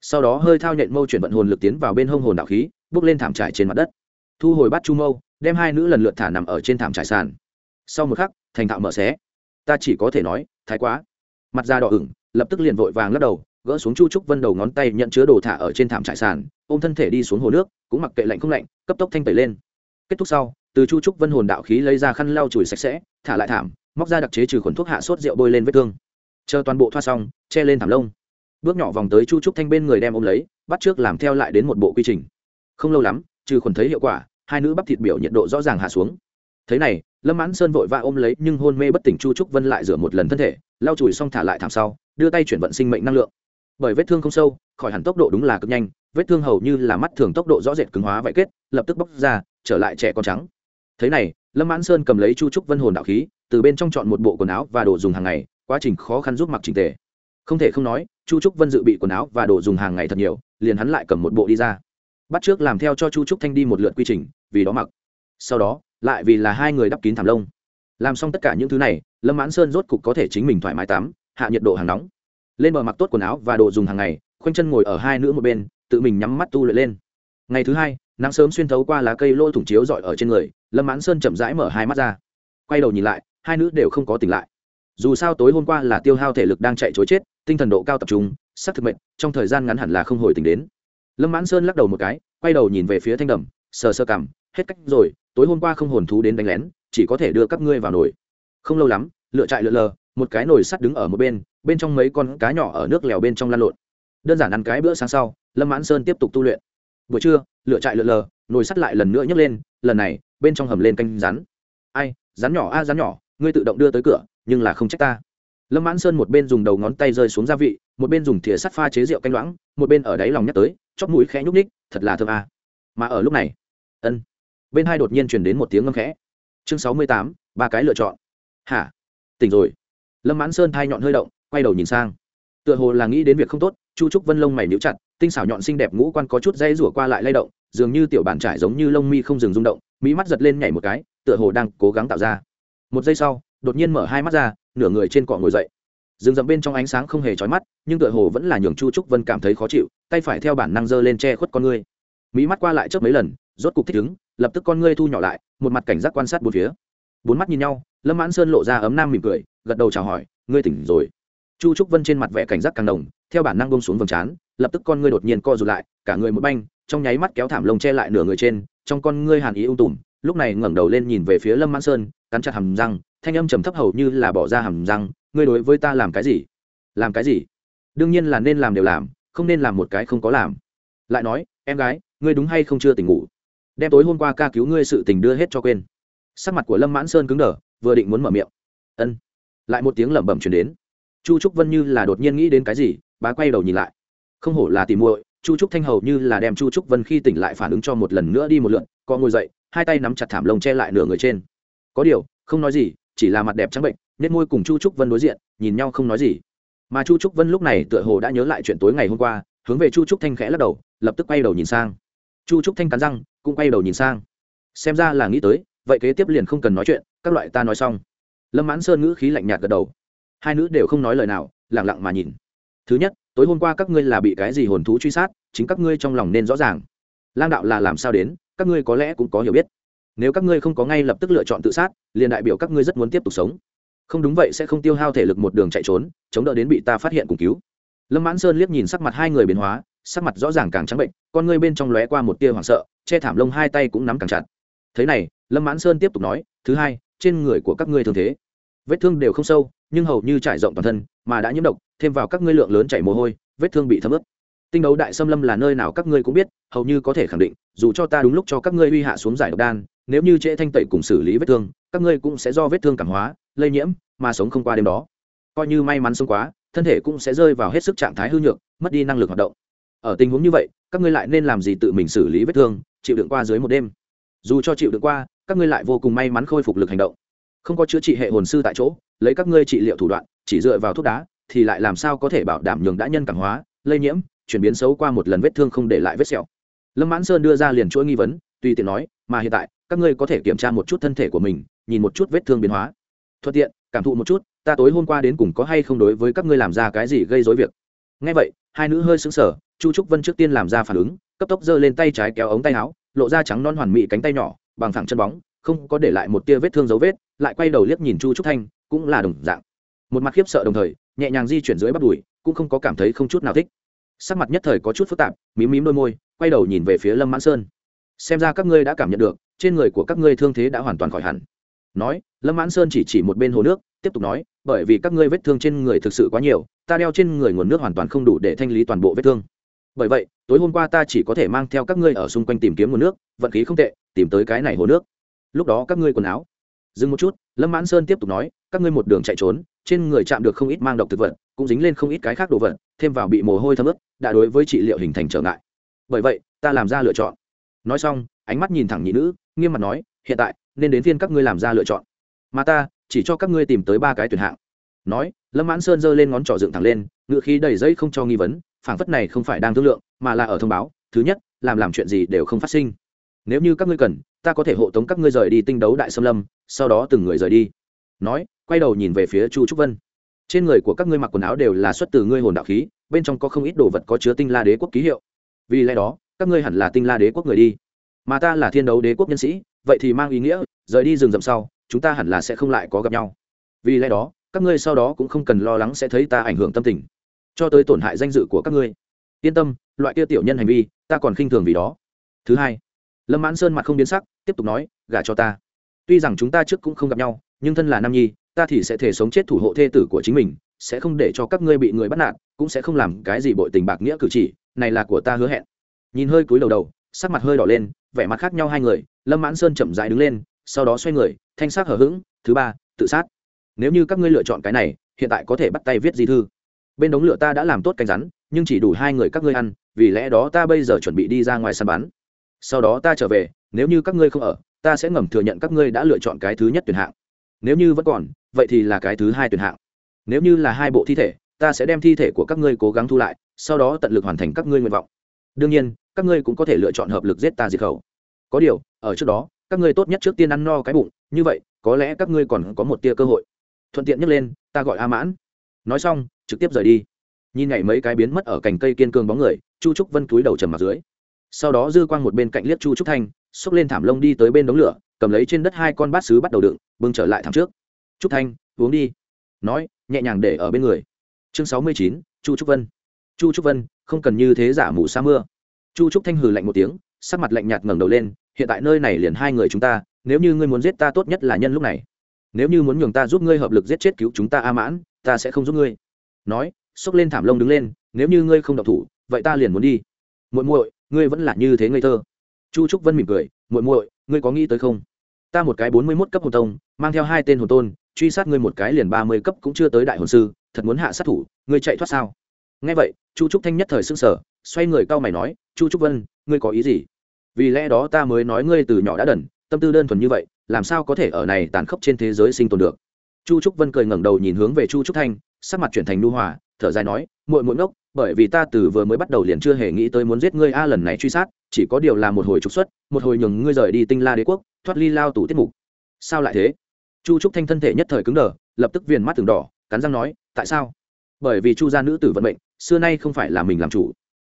Sau đó hơi thao nhện mâu chuyển vận hồn lực tiến vào bên hông hồn đạo khí, bước lên thảm trải trên mặt đất. Thu hồi bắt chu mâu, đem hai nữ lần lượt thả nằm ở trên thảm trải sàn. Sau một khắc, thành thạo mở xé. Ta chỉ có thể nói, thái quá. Mặt da đỏ ửng, lập tức liền vội vàng lắc đầu, gỡ xuống chu trúc vân đầu ngón tay nhận chứa đồ thả ở trên thảm trải sàn, ôm thân thể đi xuống hồ nước, cũng mặc kệ lạnh không lạnh, cấp tốc thanh tẩy lên. Kết thúc sau, từ chu trúc vân hồn đạo khí lấy ra khăn lau chùi sạch sẽ, thả lại thảm móc ra đặc chế trừ khuẩn thuốc hạ sốt rượu bôi lên vết thương. Chờ toàn bộ thoa xong, che lên thảm lông. Bước nhỏ vòng tới chu trúc thanh bên người đem ôm lấy, bắt trước làm theo lại đến một bộ quy trình. Không lâu lắm, trừ khuẩn thấy hiệu quả, hai nữ bắp thịt biểu nhiệt độ rõ ràng hạ xuống. Thế này, lâm mãn sơn vội vã ôm lấy, nhưng hôn mê bất tỉnh chu trúc vân lại rửa một lần thân thể, lau chùi xong thả lại thảm sau, đưa tay chuyển vận sinh mệnh năng lượng. Bởi vết thương không sâu, khỏi hẳn tốc độ đúng là cực nhanh, vết thương hầu như là mắt thường tốc độ rõ rệt cứng hóa vải kết, lập tức bóc ra, trở lại trẻ con trắng. Thế này lâm mãn sơn cầm lấy chu trúc vân hồn đạo khí, từ bên trong chọn một bộ quần áo và đồ dùng hàng ngày, quá trình khó khăn giúp mặc trình tề. Không thể không nói, chu trúc vân dự bị quần áo và đồ dùng hàng ngày thật nhiều, liền hắn lại cầm một bộ đi ra. Bắt trước làm theo cho chu trúc thanh đi một lượt quy trình, vì đó mặc. Sau đó, lại vì là hai người đắp kín thảm lông. Làm xong tất cả những thứ này, lâm mãn sơn rốt cục có thể chính mình thoải mái tắm, hạ nhiệt độ hàng nóng. Lên bờ mặc tốt quần áo và đồ dùng hàng ngày, khoanh chân ngồi ở hai nữ một bên, tự mình nhắm mắt tu luyện lên. Ngày thứ hai nắng sớm xuyên thấu qua lá cây lôi thủng chiếu dọi ở trên người, lâm mãn sơn chậm rãi mở hai mắt ra. Quay đầu nhìn lại, hai nữ đều không có tỉnh lại. Dù sao tối hôm qua là tiêu hao thể lực đang chạy chối chết, tinh thần độ cao tập trung, sắc thực mệnh trong thời gian ngắn hẳn là không hồi tỉnh đến. Lâm mãn sơn lắc đầu một cái, quay đầu nhìn về phía thanh đầm, sờ sơ cằm, hết cách rồi, tối hôm qua không hồn thú đến đánh lén, chỉ có thể đưa các ngươi vào nồi. Không lâu lắm, lựa chạy lựa lờ, một cái nồi sắt đứng ở một bên bên trong mấy con cá nhỏ ở nước lèo bên trong lan lộn. Đơn giản ăn cái bữa sáng sau, lâm mãn sơn tiếp tục tu luyện buổi trưa lựa chạy lượn lờ, nồi sắt lại lần nữa nhấc lên, lần này, bên trong hầm lên canh rắn. Ai, rắn nhỏ a, rắn nhỏ, ngươi tự động đưa tới cửa, nhưng là không trách ta. Lâm mãn sơn một bên dùng đầu ngón tay rơi xuống gia vị, một bên dùng thìa sắt pha chế rượu canh loãng, một bên ở đáy lòng nhắc tới, chóp mũi khẽ nhúc ních thật là thơm a. Mà ở lúc này, ân, bên hai đột nhiên truyền đến một tiếng ngâm khẽ. Chương sáu mươi tám, ba cái lựa chọn. Hả? Tỉnh rồi. Lâm mãn sơn thai nhọn hơi động, quay đầu nhìn sang. Tựa hồ là nghĩ đến việc không tốt, chu trúc vân lông mày níu chặt tinh xảo nhọn xinh đẹp ngũ quan có chút dây rủa qua lại lay động, dường như tiểu bản trải giống như lông mi không dừng rung động, mỹ mắt giật lên nhảy một cái, tựa hồ đang cố gắng tạo ra. Một giây sau, đột nhiên mở hai mắt ra, nửa người trên cọ ngồi dậy. Rừng rậm bên trong ánh sáng không hề trói mắt, nhưng tựa hồ vẫn là nhường chu trúc vân cảm thấy khó chịu, tay phải theo bản năng giơ lên che khuất con ngươi. Mỹ mắt qua lại chớp mấy lần, rốt cục thích ứng, lập tức con ngươi thu nhỏ lại, một mặt cảnh giác quan sát bốn phía. Bốn mắt nhìn nhau, lâm mãn sơn lộ ra ấm nam mỉm cười, gật đầu chào hỏi, ngươi tỉnh rồi. Chu trúc vân trên mặt vẻ cảnh giác càng đồng theo bản năng bông xuống vầng trán lập tức con ngươi đột nhiên co rụt lại, cả người một banh, trong nháy mắt kéo thảm lông che lại nửa người trên, trong con ngươi hàn ý ung tùm, lúc này ngẩng đầu lên nhìn về phía lâm mãn sơn, cắn chặt hàm răng, thanh âm trầm thấp hầu như là bỏ ra hàm răng, ngươi đối với ta làm cái gì? Làm cái gì? Đương nhiên là nên làm đều làm, không nên làm một cái không có làm. Lại nói, em gái, ngươi đúng hay không chưa tỉnh ngủ? Đem tối hôm qua ca cứu ngươi sự tình đưa hết cho quên. Sắc mặt của lâm mãn sơn cứng đờ, vừa định muốn mở miệng. Ân. Lại một tiếng lẩm bẩm chuyển đến. Chu trúc vân như là đột nhiên nghĩ đến cái gì, bá quay đầu nhìn lại không hổ là tìm muội, chu trúc thanh hầu như là đem chu trúc vân khi tỉnh lại phản ứng cho một lần nữa đi một lượn co ngồi dậy, hai tay nắm chặt thảm lông che lại nửa người trên. Có điều, không nói gì, chỉ là mặt đẹp trắng bệnh, nét môi cùng chu trúc vân đối diện, nhìn nhau không nói gì. Mà chu trúc vân lúc này tựa hồ đã nhớ lại chuyện tối ngày hôm qua, hướng về chu trúc thanh khẽ lắc đầu, lập tức quay đầu nhìn sang. Chu trúc thanh cắn răng, cũng quay đầu nhìn sang. Xem ra là nghĩ tới, vậy kế tiếp liền không cần nói chuyện, các loại ta nói xong. Lâm mãn sơn ngữ khí lạnh nhạt gật đầu. Hai nữ đều không nói lời nào lẳng lặng mà nhìn. Thứ nhất tối hôm qua các ngươi là bị cái gì hồn thú truy sát, chính các ngươi trong lòng nên rõ ràng. Lang đạo là làm sao đến, các ngươi có lẽ cũng có hiểu biết. Nếu các ngươi không có ngay lập tức lựa chọn tự sát, liền đại biểu các ngươi rất muốn tiếp tục sống. Không đúng vậy sẽ không tiêu hao thể lực một đường chạy trốn, chống đỡ đến bị ta phát hiện cùng cứu. Lâm mãn sơn liếc nhìn sắc mặt hai người biến hóa, sắc mặt rõ ràng càng trắng bệnh, con ngươi bên trong lóe qua một tia hoảng sợ, che thảm lông hai tay cũng nắm càng chặt. Thế này, lâm mãn sơn tiếp tục nói, thứ hai, trên người của các ngươi thường thế, vết thương đều không sâu nhưng hầu như trải rộng toàn thân, mà đã nhiễm độc, thêm vào các ngươi lượng lớn chảy mồ hôi, vết thương bị thấm ướt. Tinh đấu đại xâm lâm là nơi nào các ngươi cũng biết, hầu như có thể khẳng định, dù cho ta đúng lúc cho các ngươi uy hạ xuống giải độc đan, nếu như trễ thanh tẩy cùng xử lý vết thương, các ngươi cũng sẽ do vết thương cảm hóa, lây nhiễm, mà sống không qua đêm đó. Coi như may mắn sống quá, thân thể cũng sẽ rơi vào hết sức trạng thái hư nhược, mất đi năng lực hoạt động. Ở tình huống như vậy, các ngươi lại nên làm gì tự mình xử lý vết thương, chịu đựng qua dưới một đêm? Dù cho chịu đựng qua, các ngươi lại vô cùng may mắn khôi phục lực hành động không có chữa trị hệ hồn sư tại chỗ, lấy các ngươi trị liệu thủ đoạn, chỉ dựa vào thuốc đá, thì lại làm sao có thể bảo đảm nhường đã nhân cảm hóa, lây nhiễm, chuyển biến xấu qua một lần vết thương không để lại vết sẹo. Lâm mãn sơn đưa ra liền chuỗi nghi vấn, tùy tiện nói, mà hiện tại, các ngươi có thể kiểm tra một chút thân thể của mình, nhìn một chút vết thương biến hóa. Thuận tiện, cảm thụ một chút, ta tối hôm qua đến cùng có hay không đối với các ngươi làm ra cái gì gây dối việc. Ngay vậy, hai nữ hơi sững sờ, chu trúc vân trước tiên làm ra phản ứng, cấp tốc giơ lên tay trái kéo ống tay áo, lộ ra trắng non hoàn mỹ cánh tay nhỏ, bằng thẳng chân bóng không có để lại một tia vết thương dấu vết, lại quay đầu liếc nhìn chu trúc thanh, cũng là đồng dạng. Một mặt khiếp sợ đồng thời, nhẹ nhàng di chuyển dưới bắp đùi, cũng không có cảm thấy không chút nào thích. Sắc mặt nhất thời có chút phức tạp, mím mím đôi môi, quay đầu nhìn về phía lâm mãn sơn. Xem ra các ngươi đã cảm nhận được, trên người của các ngươi thương thế đã hoàn toàn khỏi hẳn. Nói, lâm mãn sơn chỉ chỉ một bên hồ nước, tiếp tục nói, bởi vì các ngươi vết thương trên người thực sự quá nhiều, ta đeo trên người nguồn nước hoàn toàn không đủ để thanh lý toàn bộ vết thương. Bởi vậy, tối hôm qua ta chỉ có thể mang theo các ngươi ở xung quanh tìm kiếm nguồn nước, vận khí không tệ, tìm tới cái này hồ nước lúc đó các ngươi quần áo. Dừng một chút, lâm mãn sơn tiếp tục nói, các ngươi một đường chạy trốn, trên người chạm được không ít mang độc thực vật, cũng dính lên không ít cái khác đồ vật, thêm vào bị mồ hôi thấm ướt, đã đối với trị liệu hình thành trở ngại. Bởi vậy, ta làm ra lựa chọn. Nói xong, ánh mắt nhìn thẳng nhị nữ, nghiêm mặt nói, hiện tại, nên đến phiên các ngươi làm ra lựa chọn. Mà ta, chỉ cho các ngươi tìm tới ba cái tuyển hạng. Nói, lâm mãn sơn giơ lên ngón trỏ dựng thẳng lên, ngựa khí đầy dây không cho nghi vấn, phảng phất này không phải đang thương lượng, mà là ở thông báo, thứ nhất, làm làm chuyện gì đều không phát sinh. Nếu như các ngươi cần ta có thể hộ tống các ngươi rời đi tinh đấu đại xâm lâm, sau đó từng người rời đi. Nói, quay đầu nhìn về phía chu trúc vân. Trên người của các ngươi mặc quần áo đều là xuất từ ngươi hồn đạo khí, bên trong có không ít đồ vật có chứa tinh la đế quốc ký hiệu. Vì lẽ đó, các ngươi hẳn là tinh la đế quốc người đi. Mà ta là thiên đấu đế quốc nhân sĩ, vậy thì mang ý nghĩa, rời đi rừng rậm sau, chúng ta hẳn là sẽ không lại có gặp nhau. Vì lẽ đó, các ngươi sau đó cũng không cần lo lắng sẽ thấy ta ảnh hưởng tâm tình. Cho tới tổn hại danh dự của các ngươi. Yên tâm, loại kia tiểu nhân hành vi, ta còn khinh thường vì đó. Thứ hai lâm mãn sơn mặt không biến sắc, tiếp tục nói, gả cho ta. Tuy rằng chúng ta trước cũng không gặp nhau, nhưng thân là nam nhi, ta thì sẽ thể sống chết thủ hộ thê tử của chính mình, sẽ không để cho các ngươi bị người bắt nạt, cũng sẽ không làm cái gì bội tình bạc nghĩa cử chỉ, này là của ta hứa hẹn. Nhìn hơi cúi đầu đầu, sắc mặt hơi đỏ lên, vẻ mặt khác nhau hai người, lâm mãn sơn chậm dại đứng lên, sau đó xoay người, thanh sắc hở h ữ g thứ ba, tự sát. Nếu như các ngươi lựa chọn cái này, hiện tại có thể bắt tay viết di thư. Bên đống lửa ta đã làm tốt canh rắn, nhưng chỉ đủ hai người các ngươi ăn, vì lẽ đó ta bây giờ chuẩn bị đi ra ngoài săn bắn sau đó ta trở về, nếu như các ngươi không ở, ta sẽ ngầm thừa nhận các ngươi đã lựa chọn cái thứ nhất tuyển hạng. Nếu như vẫn còn, vậy thì là cái thứ hai tuyển hạng. Nếu như là hai bộ thi thể, ta sẽ đem thi thể của các ngươi cố gắng thu lại, sau đó tận lực hoàn thành các ngươi nguyện vọng. Đương nhiên, các ngươi cũng có thể lựa chọn hợp lực giết ta diệt khẩu. Có điều, ở trước đó, các ngươi tốt nhất trước tiên ăn no cái bụng, như vậy, có lẽ các ngươi còn có một tia cơ hội. Thuận tiện nhắc lên, ta gọi a mãn. Nói xong, trực tiếp rời đi. Nhìn ngày mấy cái biến mất ở cành cây kiên cường bóng người, chu trúc vân túi đầu trầm mặt dưới sau đó dư quang một bên cạnh liếc chu trúc thanh, xốc lên thảm lông đi tới bên đống lửa, cầm lấy trên đất hai con bát sứ bắt đầu đựng, bưng trở lại thảm trước. Trúc thanh, uống đi. Nói, nhẹ nhàng để ở bên người. Chương sáu mươi chín, chu trúc vân. Chu trúc vân, không cần như thế giả mù sa mưa. Chu trúc thanh hừ lạnh một tiếng, sắc mặt lạnh nhạt ngẩng đầu lên, hiện tại nơi này liền hai người chúng ta, nếu như ngươi muốn giết ta tốt nhất là nhân lúc này. Nếu như muốn nhường ta giúp ngươi hợp lực giết chết cứu chúng ta a mãn, ta sẽ không giúp ngươi. Nói, xốc lên thảm lông đứng lên, nếu như ngươi không độc thủ, vậy ta liền muốn đi. Muội muội ngươi vẫn là như thế ngây thơ. Chu trúc vân mỉm cười, muội muội, ngươi có nghĩ tới không? Ta một cái bốn mươi mốt cấp hồn tông, mang theo hai tên hồn tôn, truy sát ngươi một cái liền ba mươi cấp cũng chưa tới đại hồn sư, thật muốn hạ sát thủ, ngươi chạy thoát sao? Nghe vậy, chu trúc thanh nhất thời s ư n g sở xoay người cau mày nói, chu trúc vân, ngươi có ý gì? Vì lẽ đó ta mới nói ngươi từ nhỏ đã đần, tâm tư đơn thuần như vậy, làm sao có thể ở này tàn khốc trên thế giới sinh tồn được? Chu trúc vân cười ngẩng đầu nhìn hướng về chu trúc thanh, sắc mặt chuyển thành nu hòa, thở dài nói, muội muội ngốc bởi vì ta từ vừa mới bắt đầu liền chưa hề nghĩ tới muốn giết ngươi. A, lần này truy sát, chỉ có điều là một hồi trục xuất, một hồi nhường ngươi rời đi tinh la đế quốc, thoát ly lao tù tiết mục. Sao lại thế? Chu trúc thanh thân thể nhất thời cứng đờ, lập tức viền mắt từng đỏ, cắn răng nói, tại sao? Bởi vì chu gia nữ tử vận mệnh, xưa nay không phải là mình làm chủ.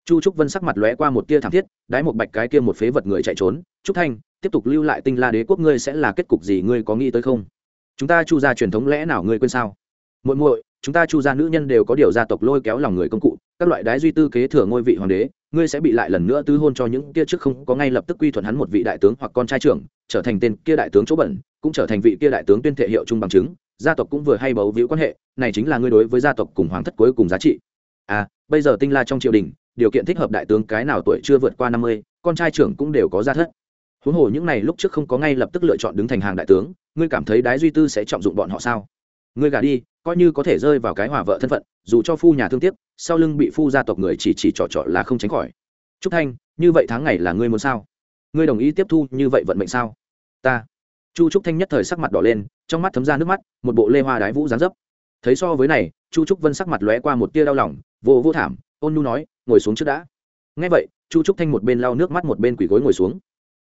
Chu trúc vân sắc mặt lóe qua một tia thảm thiết, đái một bạch cái kia một phế vật người chạy trốn. Trúc thanh, tiếp tục lưu lại tinh la đế quốc ngươi sẽ là kết cục gì ngươi có nghĩ tới không? Chúng ta chu gia truyền thống lẽ nào ngươi quên sao? Muội muội chúng ta chu gia nữ nhân đều có điều gia tộc lôi kéo lòng người công cụ, các loại đái duy tư kế thừa ngôi vị hoàng đế, ngươi sẽ bị lại lần nữa tứ hôn cho những kia trước không có ngay lập tức quy thuận hắn một vị đại tướng hoặc con trai trưởng, trở thành tên kia đại tướng chỗ bẩn, cũng trở thành vị kia đại tướng tuyên thể hiệu chung bằng chứng, gia tộc cũng vừa hay bấu víu quan hệ, này chính là ngươi đối với gia tộc cùng hoàng thất cuối cùng giá trị. À bây giờ tinh la trong triều đình, điều kiện thích hợp đại tướng cái nào tuổi chưa vượt qua năm mươi, con trai trưởng cũng đều có gia thất. Huống hồ những này lúc trước không có ngay lập tức lựa chọn đứng thành hàng đại tướng, ngươi cảm thấy đái duy tư sẽ trọng dụng bọn họ sao? Ngươi gả đi coi như có thể rơi vào cái hòa vợ thân phận, dù cho phu nhà thương tiếc, sau lưng bị phu gia tộc người chỉ chỉ trọ trọ là không tránh khỏi. Trúc thanh, như vậy tháng ngày là ngươi muốn sao? Ngươi đồng ý tiếp thu như vậy vận mệnh sao? Ta. Chu trúc thanh nhất thời sắc mặt đỏ lên, trong mắt thấm ra nước mắt, một bộ lê hoa đái vũ dán dấp. Thấy so với này, chu trúc vân sắc mặt lóe qua một tia đau lòng, vô vô thảm, ôn nu nói, ngồi xuống trước đã. Ngay vậy, chu trúc thanh một bên lau nước mắt, một bên quỳ gối ngồi xuống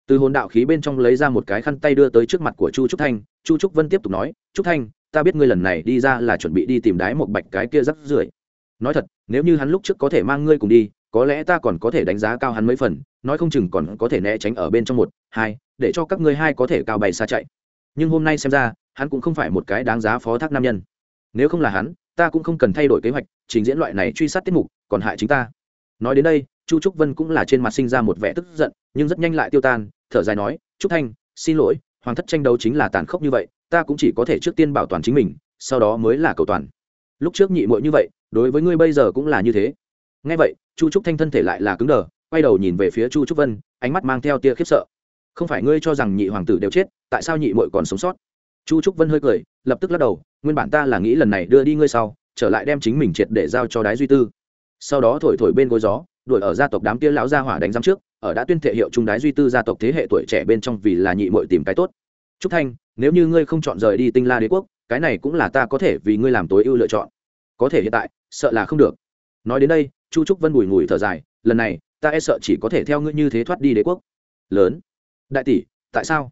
từ hồn đạo khí bên trong lấy ra một cái khăn tay đưa tới trước mặt của chu trúc thanh, chu trúc vân tiếp tục nói, trúc thanh, ta biết ngươi lần này đi ra là chuẩn bị đi tìm đái một bạch cái kia rắc rưởi. Nói thật, nếu như hắn lúc trước có thể mang ngươi cùng đi, có lẽ ta còn có thể đánh giá cao hắn mấy phần, nói không chừng còn có thể né tránh ở bên trong một, hai, để cho các ngươi hai có thể cao bày xa chạy. Nhưng hôm nay xem ra, hắn cũng không phải một cái đáng giá phó thác nam nhân. Nếu không là hắn, ta cũng không cần thay đổi kế hoạch, trình diễn loại này truy sát tiết mục, còn hại chính ta. Nói đến đây, chu trúc vân cũng là trên mặt sinh ra một vẻ tức giận, nhưng rất nhanh lại tiêu tan thở dài nói, trúc thanh, xin lỗi, hoàng thất tranh đấu chính là tàn khốc như vậy, ta cũng chỉ có thể trước tiên bảo toàn chính mình, sau đó mới là cầu toàn. Lúc trước nhị muội như vậy, đối với ngươi bây giờ cũng là như thế. Nghe vậy, chu trúc thanh thân thể lại là cứng đờ, quay đầu nhìn về phía chu trúc vân, ánh mắt mang theo tia khiếp sợ. Không phải ngươi cho rằng nhị hoàng tử đều chết, tại sao nhị muội còn sống sót? Chu trúc vân hơi cười, lập tức lắc đầu, nguyên bản ta là nghĩ lần này đưa đi ngươi sau, trở lại đem chính mình triệt để giao cho đái duy tư. Sau đó thổi thổi bên gối gió, đuổi ở gia tộc đám kia lão gia hỏa đánh giám trước ở đã tuyên thể hiệu trung đái duy tư gia tộc thế hệ tuổi trẻ bên trong vì là nhị muội tìm cái tốt. Trúc thanh, nếu như ngươi không chọn rời đi tinh la đế quốc, cái này cũng là ta có thể vì ngươi làm tối ưu lựa chọn. Có thể hiện tại, sợ là không được. Nói đến đây, chu trúc vân bùi ngùi thở dài, lần này, ta e sợ chỉ có thể theo ngươi như thế thoát đi đế quốc. Lớn. Đại tỷ, tại sao?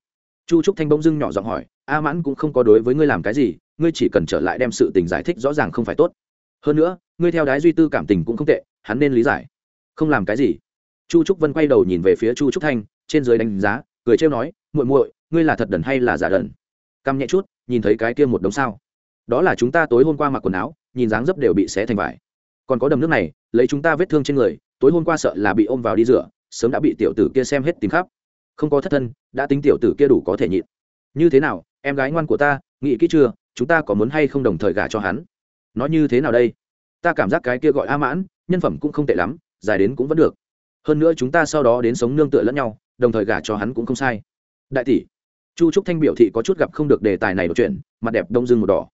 Chu trúc thanh bỗng dưng nhỏ giọng hỏi, a mãn cũng không có đối với ngươi làm cái gì, ngươi chỉ cần trở lại đem sự tình giải thích rõ ràng không phải tốt. Hơn nữa, ngươi theo đái duy tư cảm tình cũng không tệ, hắn nên lý giải. Không làm cái gì chu trúc vân quay đầu nhìn về phía chu trúc thanh, trên dưới đánh giá, cười trêu nói, muội muội, ngươi là thật đần hay là giả đần? Căm nhẹ chút, nhìn thấy cái kia một đống sao. Đó là chúng ta tối hôm qua mặc quần áo, nhìn dáng dấp đều bị xé thành vải. Còn có đầm nước này, lấy chúng ta vết thương trên người, tối hôm qua sợ là bị ôm vào đi rửa, sớm đã bị tiểu tử kia xem hết tìm khắp. Không có thất thân, đã tính tiểu tử kia đủ có thể nhịn. Như thế nào, em gái ngoan của ta, nghĩ kỹ chưa, chúng ta có muốn hay không đồng thời gả cho hắn? Nó như thế nào đây? Ta cảm giác cái kia gọi a mãn, nhân phẩm cũng không tệ lắm, dài đến cũng vẫn được hơn nữa chúng ta sau đó đến sống nương tựa lẫn nhau, đồng thời gả cho hắn cũng không sai. Đại tỷ, chu trúc thanh biểu thị có chút gặp không được đề tài này một chuyện mặt đẹp đông dưng một đỏ.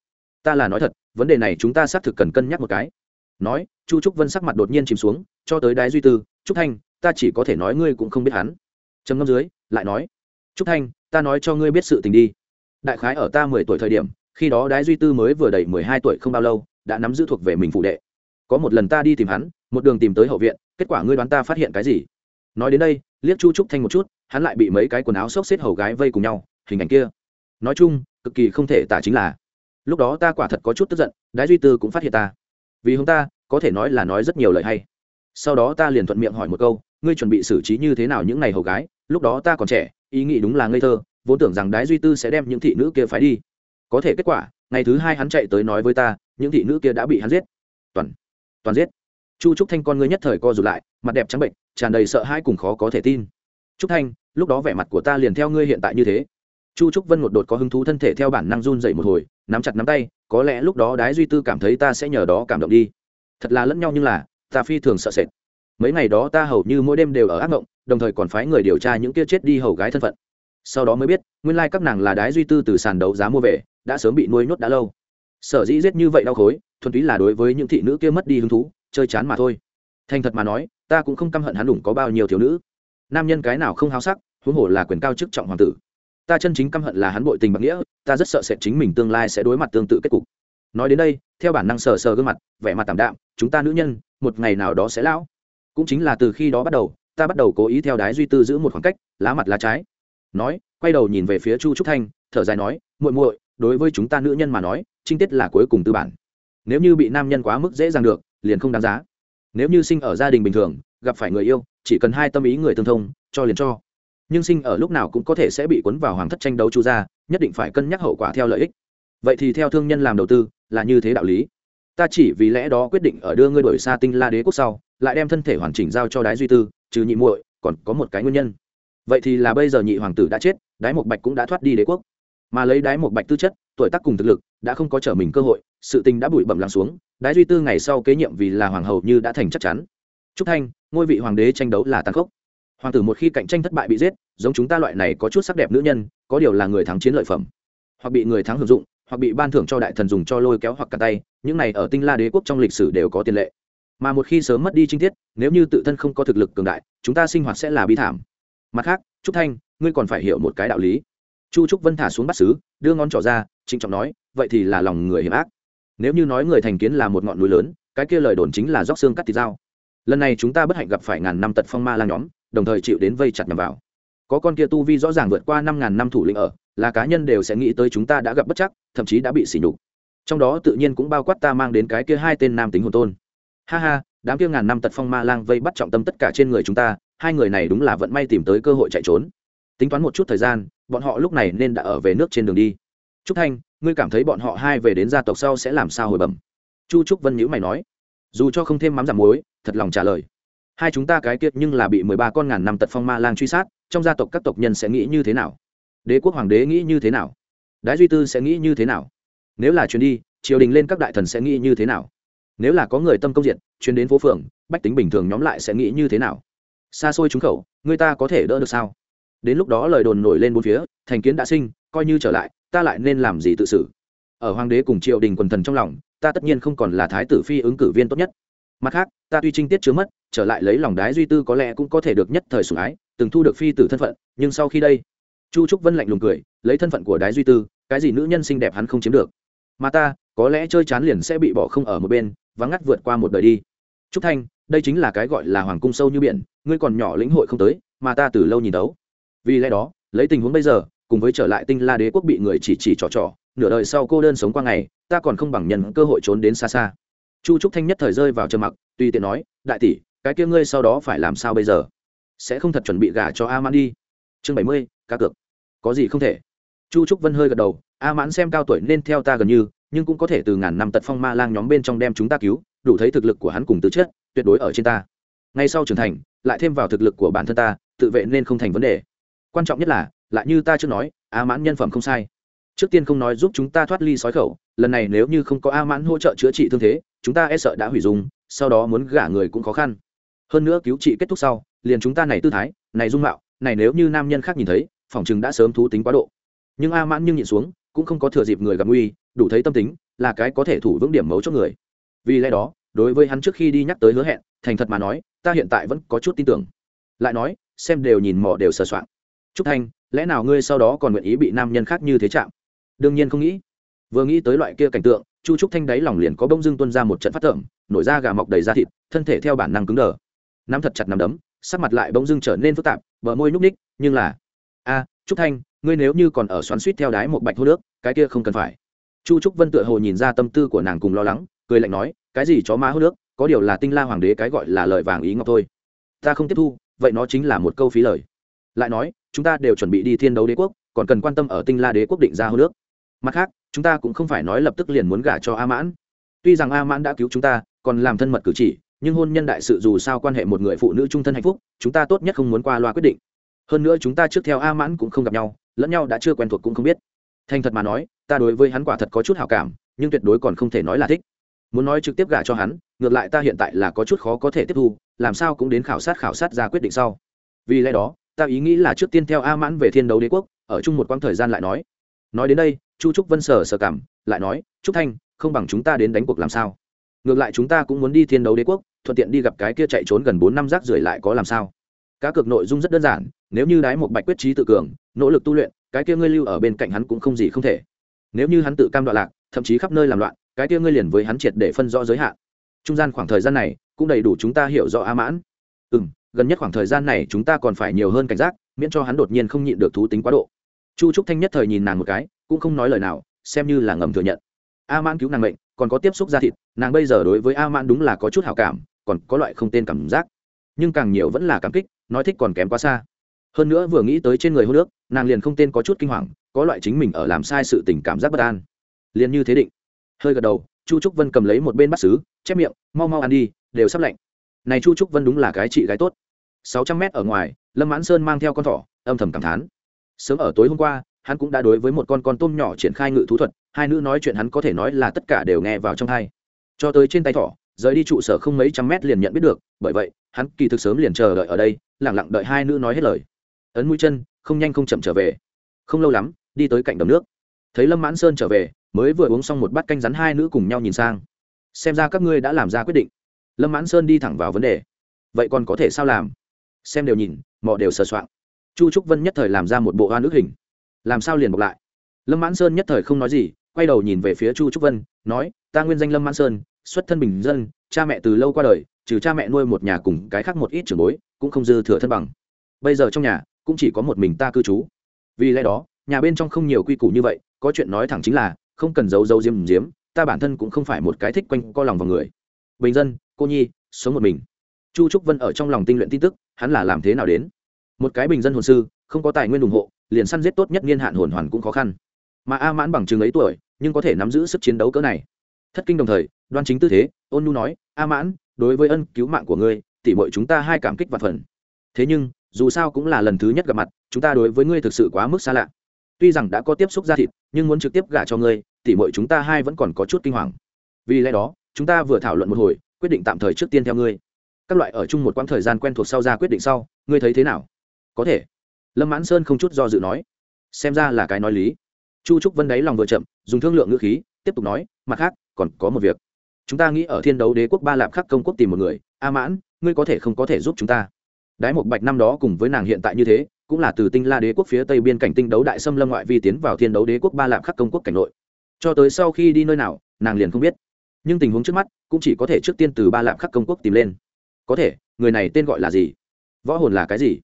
Ta là nói thật, vấn đề này chúng ta xác thực cần cân nhắc một cái. Nói, chu trúc vân sắc mặt đột nhiên chìm xuống, cho tới đái duy tư, trúc thanh, ta chỉ có thể nói ngươi cũng không biết hắn. Trầm ngâm dưới, lại nói, trúc thanh, ta nói cho ngươi biết sự tình đi. Đại khái ở ta mười tuổi thời điểm, khi đó đái duy tư mới vừa đầy mười hai tuổi không bao lâu, đã nắm giữ thuộc về mình phụ đệ. Có một lần ta đi tìm hắn một đường tìm tới hậu viện, kết quả ngươi đoán ta phát hiện cái gì? Nói đến đây, liếc chu trúc thanh một chút, hắn lại bị mấy cái quần áo xốc xếp hầu gái vây cùng nhau, hình ảnh kia. Nói chung, cực kỳ không thể tả chính là, lúc đó ta quả thật có chút tức giận, đái duy tư cũng phát hiện ta. Vì hôm ta, có thể nói là nói rất nhiều lời hay. Sau đó ta liền thuận miệng hỏi một câu, ngươi chuẩn bị xử trí như thế nào những ngày hầu gái? Lúc đó ta còn trẻ, ý nghĩ đúng là ngây thơ, vốn tưởng rằng đái duy tư sẽ đem những thị nữ kia phái đi. Có thể kết quả, ngày thứ hai hắn chạy tới nói với ta, những thị nữ kia đã bị hắn giết. Toàn toàn giết chu trúc thanh con ngươi nhất thời co rụt lại, mặt đẹp trắng bệnh, tràn đầy sợ hãi cùng khó có thể tin. Trúc thanh, lúc đó vẻ mặt của ta liền theo ngươi hiện tại như thế. Chu trúc vân một đột có hứng thú thân thể theo bản năng run dậy một hồi, nắm chặt nắm tay, có lẽ lúc đó đái duy tư cảm thấy ta sẽ nhờ đó cảm động đi. Thật là lẫn nhau nhưng là, ta phi thường sợ sệt. Mấy ngày đó ta hầu như mỗi đêm đều ở ác mộng, đồng thời còn phái người điều tra những kia chết đi hầu gái thân phận. Sau đó mới biết, nguyên lai các nàng là đái duy tư từ sàn đấu giá mua về, đã sớm bị nuôi nhốt đã lâu. Sở dĩ giết như vậy đau khối, thuần túy là đối với những thị nữ kia mất đi hứng thú chơi chán mà thôi. Thành thật mà nói, ta cũng không căm hận hắn đủng có bao nhiêu thiếu nữ. Nam nhân cái nào không háo sắc, huống hồ là quyền cao chức trọng hoàng tử. Ta chân chính căm hận là hắn bội tình bạc nghĩa, ta rất sợ sẽ chính mình tương lai sẽ đối mặt tương tự kết cục. Nói đến đây, theo bản năng sờ sờ gương mặt, vẻ mặt tảm đạm, chúng ta nữ nhân, một ngày nào đó sẽ lão. Cũng chính là từ khi đó bắt đầu, ta bắt đầu cố ý theo đái duy tư giữ một khoảng cách, lá mặt lá trái. Nói, quay đầu nhìn về phía chu trúc thanh, thở dài nói, muội muội, đối với chúng ta nữ nhân mà nói trinh tiết là cuối cùng tư bản. Nếu như bị nam nhân quá mức dễ dàng được liền không đáng giá. Nếu như sinh ở gia đình bình thường gặp phải người yêu chỉ cần hai tâm ý người tương thông cho liền cho. Nhưng sinh ở lúc nào cũng có thể sẽ bị cuốn vào hoàng thất tranh đấu chu gia, nhất định phải cân nhắc hậu quả theo lợi ích. Vậy thì theo thương nhân làm đầu tư là như thế đạo lý. Ta chỉ vì lẽ đó quyết định ở đưa ngươi đổi xa tinh la đế quốc sau lại đem thân thể hoàn chỉnh giao cho đái duy tư trừ nhị muội còn có một cái nguyên nhân. Vậy thì là bây giờ nhị hoàng tử đã chết đái một bạch cũng đã thoát đi đế quốc. Mà lấy đái một bạch tư chất tuổi tác cùng thực lực đã không có trở mình cơ hội sự tình đã bụi bẩm lắng xuống, đái duy tư ngày sau kế nhiệm vì là hoàng hậu như đã thành chắc chắn. Trúc thanh, ngôi vị hoàng đế tranh đấu là tàn khốc. Hoàng tử một khi cạnh tranh thất bại bị giết, giống chúng ta loại này có chút sắc đẹp nữ nhân, có điều là người thắng chiến lợi phẩm. Hoặc bị người thắng hưởng dụng, hoặc bị ban thưởng cho đại thần dùng cho lôi kéo hoặc cả tay, những này ở tinh la đế quốc trong lịch sử đều có tiền lệ. Mà một khi sớm mất đi trinh tiết, nếu như tự thân không có thực lực cường đại, chúng ta sinh hoạt sẽ là bi thảm. Mặt khác, trúc thanh, ngươi còn phải hiểu một cái đạo lý. Chu trúc vân thả xuống bắt xứ, đưa ngón trỏ ra, trịnh trọng nói, vậy thì là lòng người hiểm ác nếu như nói người thành kiến là một ngọn núi lớn, cái kia lời đồn chính là róc xương cắt thịt dao. Lần này chúng ta bất hạnh gặp phải ngàn năm tật phong ma lang nhóm, đồng thời chịu đến vây chặt nhằm vào. Có con kia tu vi rõ ràng vượt qua năm ngàn năm thủ lĩnh ở, là cá nhân đều sẽ nghĩ tới chúng ta đã gặp bất chắc, thậm chí đã bị sỉ nhục. Trong đó tự nhiên cũng bao quát ta mang đến cái kia hai tên nam tính hồn tôn. Ha ha, đám kia ngàn năm tật phong ma lang vây bắt trọng tâm tất cả trên người chúng ta, hai người này đúng là vận may tìm tới cơ hội chạy trốn. Tính toán một chút thời gian, bọn họ lúc này nên đã ở về nước trên đường đi trúc thanh, ngươi cảm thấy bọn họ hai về đến gia tộc sau sẽ làm sao hồi bẩm? Chu trúc vân nhữ mày nói. Dù cho không thêm mắm giảm muối, thật lòng trả lời. Hai chúng ta cái kiệt nhưng là bị mười ba con ngàn năm tật phong ma lang truy sát, trong gia tộc các tộc nhân sẽ nghĩ như thế nào? Đế quốc hoàng đế nghĩ như thế nào? Đái duy tư sẽ nghĩ như thế nào? Nếu là chuyến đi, triều đình lên các đại thần sẽ nghĩ như thế nào? Nếu là có người tâm công diện chuyến đến phố phường, bách tính bình thường nhóm lại sẽ nghĩ như thế nào? Xa xôi trúng khẩu, người ta có thể đỡ được sao? Đến lúc đó lời đồn nổi lên bốn phía, thành kiến đã sinh, coi như trở lại ta lại nên làm gì tự xử? Ở hoàng đế cùng triều đình quần thần trong lòng, ta tất nhiên không còn là thái tử phi ứng cử viên tốt nhất. Mặt khác, ta tuy trinh tiết chứa mất, trở lại lấy lòng đái duy tư có lẽ cũng có thể được nhất thời sủng ái, từng thu được phi tử thân phận, nhưng sau khi đây, chu trúc vân lạnh lùng cười, lấy thân phận của đái duy tư, cái gì nữ nhân xinh đẹp hắn không chiếm được. Mà ta, có lẽ chơi chán liền sẽ bị bỏ không ở một bên, vắng ngắt vượt qua một đời đi. Trúc thanh, đây chính là cái gọi là hoàng cung sâu như biển, ngươi còn nhỏ lĩnh hội không tới, mà ta từ lâu nhìn đấu vì lẽ đó, lấy tình huống bây giờ cùng với trở lại tinh la đế quốc bị người chỉ chỉ trò trò, nửa đời sau cô đơn sống qua ngày, ta còn không bằng nhận cơ hội trốn đến xa xa. Chu trúc thanh nhất thời rơi vào trầm mặc, tùy tiện nói, đại tỷ, cái kia ngươi sau đó phải làm sao bây giờ? Sẽ không thật chuẩn bị gả cho a mãn đi. Chương bảy mươi, cá cược. Có gì không thể? Chu trúc vân hơi gật đầu, a mãn xem cao tuổi nên theo ta gần như, nhưng cũng có thể từ ngàn năm tật phong ma lang nhóm bên trong đem chúng ta cứu, đủ thấy thực lực của hắn cùng tứ chất, tuyệt đối ở trên ta. Ngay sau trưởng thành, lại thêm vào thực lực của bản thân ta, tự vệ nên không thành vấn đề. Quan trọng nhất là lại như ta chưa nói, a mãn nhân phẩm không sai. Trước tiên không nói giúp chúng ta thoát ly sói khẩu, lần này nếu như không có a mãn hỗ trợ chữa trị thương thế, chúng ta e sợ đã hủy dung. sau đó muốn gả người cũng khó khăn. Hơn nữa cứu trị kết thúc sau, liền chúng ta này tư thái, này dung mạo, này nếu như nam nhân khác nhìn thấy phỏng chừng đã sớm thú tính quá độ. Nhưng a mãn nhưng nhịn xuống, cũng không có thừa dịp người gặp nguy, đủ thấy tâm tính, là cái có thể thủ vững điểm mấu cho người. Vì lẽ đó, đối với hắn trước khi đi nhắc tới hứa hẹn, thành thật mà nói, ta hiện tại vẫn có chút tin tưởng. Lại nói, xem đều nhìn mò đều sờ soạn trúc thanh lẽ nào ngươi sau đó còn nguyện ý bị nam nhân khác như thế chạm? Đương nhiên không nghĩ. Vừa nghĩ tới loại kia cảnh tượng, chu trúc thanh đáy lòng liền có bông dưng tuân ra một trận phát thởm nổi da gà mọc đầy da thịt, thân thể theo bản năng cứng đờ. Nắm thật chặt nắm đấm, sắc mặt lại bông dưng trở nên phức tạp, bờ môi nhúc ních nhưng là, a, trúc thanh, ngươi nếu như còn ở xoắn suýt theo đái một bạch hô nước, cái kia không cần phải. Chu trúc vân tựa hồ nhìn ra tâm tư của nàng cùng lo lắng, cười lạnh nói, cái gì chó má hô nước, có điều là tinh la hoàng đế cái gọi là lời vàng ý ngọc thôi. Ta không tiếp thu, vậy nó chính là một câu phí lời. Lại nói chúng ta đều chuẩn bị đi thiên đấu đế quốc, còn cần quan tâm ở tinh la đế quốc định ra hô nước mặt khác, chúng ta cũng không phải nói lập tức liền muốn gả cho a mãn. Tuy rằng a mãn đã cứu chúng ta, còn làm thân mật cử chỉ, nhưng hôn nhân đại sự dù sao quan hệ một người phụ nữ trung thân hạnh phúc, chúng ta tốt nhất không muốn qua loa quyết định. Hơn nữa chúng ta trước theo a mãn cũng không gặp nhau, lẫn nhau đã chưa quen thuộc cũng không biết. Thành thật mà nói, ta đối với hắn quả thật có chút hảo cảm, nhưng tuyệt đối còn không thể nói là thích. Muốn nói trực tiếp gả cho hắn, ngược lại ta hiện tại là có chút khó có thể tiếp thu, làm sao cũng đến khảo sát khảo sát ra quyết định sau. Vì lẽ đó ta ý nghĩ là trước tiên theo a mãn về thiên đấu đế quốc, ở chung một quãng thời gian lại nói. Nói đến đây, chu trúc vân sờ sờ cảm, lại nói, trúc thanh, không bằng chúng ta đến đánh cuộc làm sao? Ngược lại chúng ta cũng muốn đi thiên đấu đế quốc, thuận tiện đi gặp cái kia chạy trốn gần bốn năm rác rưởi lại có làm sao? Cá cược nội dung rất đơn giản, nếu như đái một bạch quyết trí tự cường, nỗ lực tu luyện, cái kia ngươi lưu ở bên cạnh hắn cũng không gì không thể. Nếu như hắn tự cam đoạn lạc, thậm chí khắp nơi làm loạn, cái kia ngươi liền với hắn triệt để phân rõ giới hạn. Trung gian khoảng thời gian này, cũng đầy đủ chúng ta hiểu rõ a mãn. Ừ m gần nhất khoảng thời gian này chúng ta còn phải nhiều hơn cảnh giác, miễn cho hắn đột nhiên không nhịn được thú tính quá độ. Chu trúc thanh nhất thời nhìn nàng một cái, cũng không nói lời nào, xem như là ngầm thừa nhận. A mãn cứu nàng mệnh, còn có tiếp xúc da thịt, nàng bây giờ đối với a mãn đúng là có chút hào cảm, còn có loại không tên cảm giác. Nhưng càng nhiều vẫn là cảm kích, nói thích còn kém quá xa. Hơn nữa vừa nghĩ tới trên người hô nước, nàng liền không tên có chút kinh hoàng, có loại chính mình ở làm sai sự tình cảm giác bất an. Liền như thế định. Hơi gật đầu, chu trúc vân cầm lấy một bên bắt xứ chép miệng, mau mau ăn đi, đều sắp lạnh này chu trúc vân đúng là cái chị gái tốt. Sáu trăm mét ở ngoài, lâm mãn sơn mang theo con thỏ, âm thầm cảm thán. Sớm ở tối hôm qua, hắn cũng đã đối với một con con tôm nhỏ triển khai ngự thú thuật, hai nữ nói chuyện hắn có thể nói là tất cả đều nghe vào trong hai cho tới trên tay thỏ, rời đi trụ sở không mấy trăm mét liền nhận biết được, bởi vậy, hắn kỳ thực sớm liền chờ đợi ở đây lẳng lặng đợi hai nữ nói hết lời. Ấn mũi chân, không nhanh không chậm trở về. Không lâu lắm, đi tới cạnh đầm nước. Thấy lâm mãn sơn trở về, mới vừa uống xong một bát canh rắn hai nữ cùng nhau nhìn sang. Xem ra các ngươi đã làm ra quyết định lâm mãn sơn đi thẳng vào vấn đề. Vậy còn có thể sao làm? Xem đều nhìn mọi đều sờ soạng. Chu trúc vân nhất thời làm ra một bộ hoa nước hình. Làm sao liền bọc lại? Lâm mãn sơn nhất thời không nói gì, quay đầu nhìn về phía chu trúc vân, nói, ta nguyên danh lâm mãn sơn, xuất thân bình dân, cha mẹ từ lâu qua đời, trừ cha mẹ nuôi một nhà cùng cái khác một ít trường bối, cũng không dư thừa thân bằng. Bây giờ trong nhà, cũng chỉ có một mình ta cư trú. Vì lẽ đó, nhà bên trong không nhiều quy củ như vậy, có chuyện nói thẳng chính là, không cần giấu giấu diếm diếm, ta bản thân cũng không phải một cái thích quanh co lòng vào người bình dân, cô nhi, sống một mình. Chu trúc vân ở trong lòng tinh luyện tin tức, hắn là làm thế nào đến? Một cái bình dân hồn sư, không có tài nguyên ủng hộ, liền săn giết tốt nhất niên hạn hồn hoàn cũng khó khăn. Mà a mãn bằng chừng ấy tuổi, nhưng có thể nắm giữ sức chiến đấu cỡ này. Thất kinh đồng thời, đoan chính tư thế, ôn nu nói, a mãn, đối với ân cứu mạng của ngươi, tỉ mọi chúng ta hai cảm kích và phần. Thế nhưng, dù sao cũng là lần thứ nhất gặp mặt, chúng ta đối với ngươi thực sự quá mức xa lạ. Tuy rằng đã có tiếp xúc ra thịt, nhưng muốn trực tiếp gả cho ngươi, tỉ mọi chúng ta hai vẫn còn có chút kinh hoàng. Vì lẽ đó chúng ta vừa thảo luận một hồi, quyết định tạm thời trước tiên theo ngươi. Các loại ở chung một quãng thời gian quen thuộc sau ra quyết định sau, ngươi thấy thế nào? Có thể. Lâm mãn sơn không chút do dự nói. Xem ra là cái nói lý. Chu trúc vân đáy lòng vừa chậm, dùng thương lượng ngữ khí, tiếp tục nói, mặt khác, còn có một việc. Chúng ta nghĩ ở thiên đấu đế quốc ba lạp khắc công quốc tìm một người. A mãn, ngươi có thể không có thể giúp chúng ta. Đái một bạch năm đó cùng với nàng hiện tại như thế, cũng là từ tinh la đế quốc phía tây biên cảnh tinh đấu đại xâm lâm ngoại vi tiến vào thiên đấu đế quốc ba lạp khắc công quốc cảnh nội. Cho tới sau khi đi nơi nào, nàng liền không biết nhưng tình huống trước mắt cũng chỉ có thể trước tiên từ ba lạp khắc công quốc tìm lên. Có thể, người này tên gọi là gì? Võ hồn là cái gì?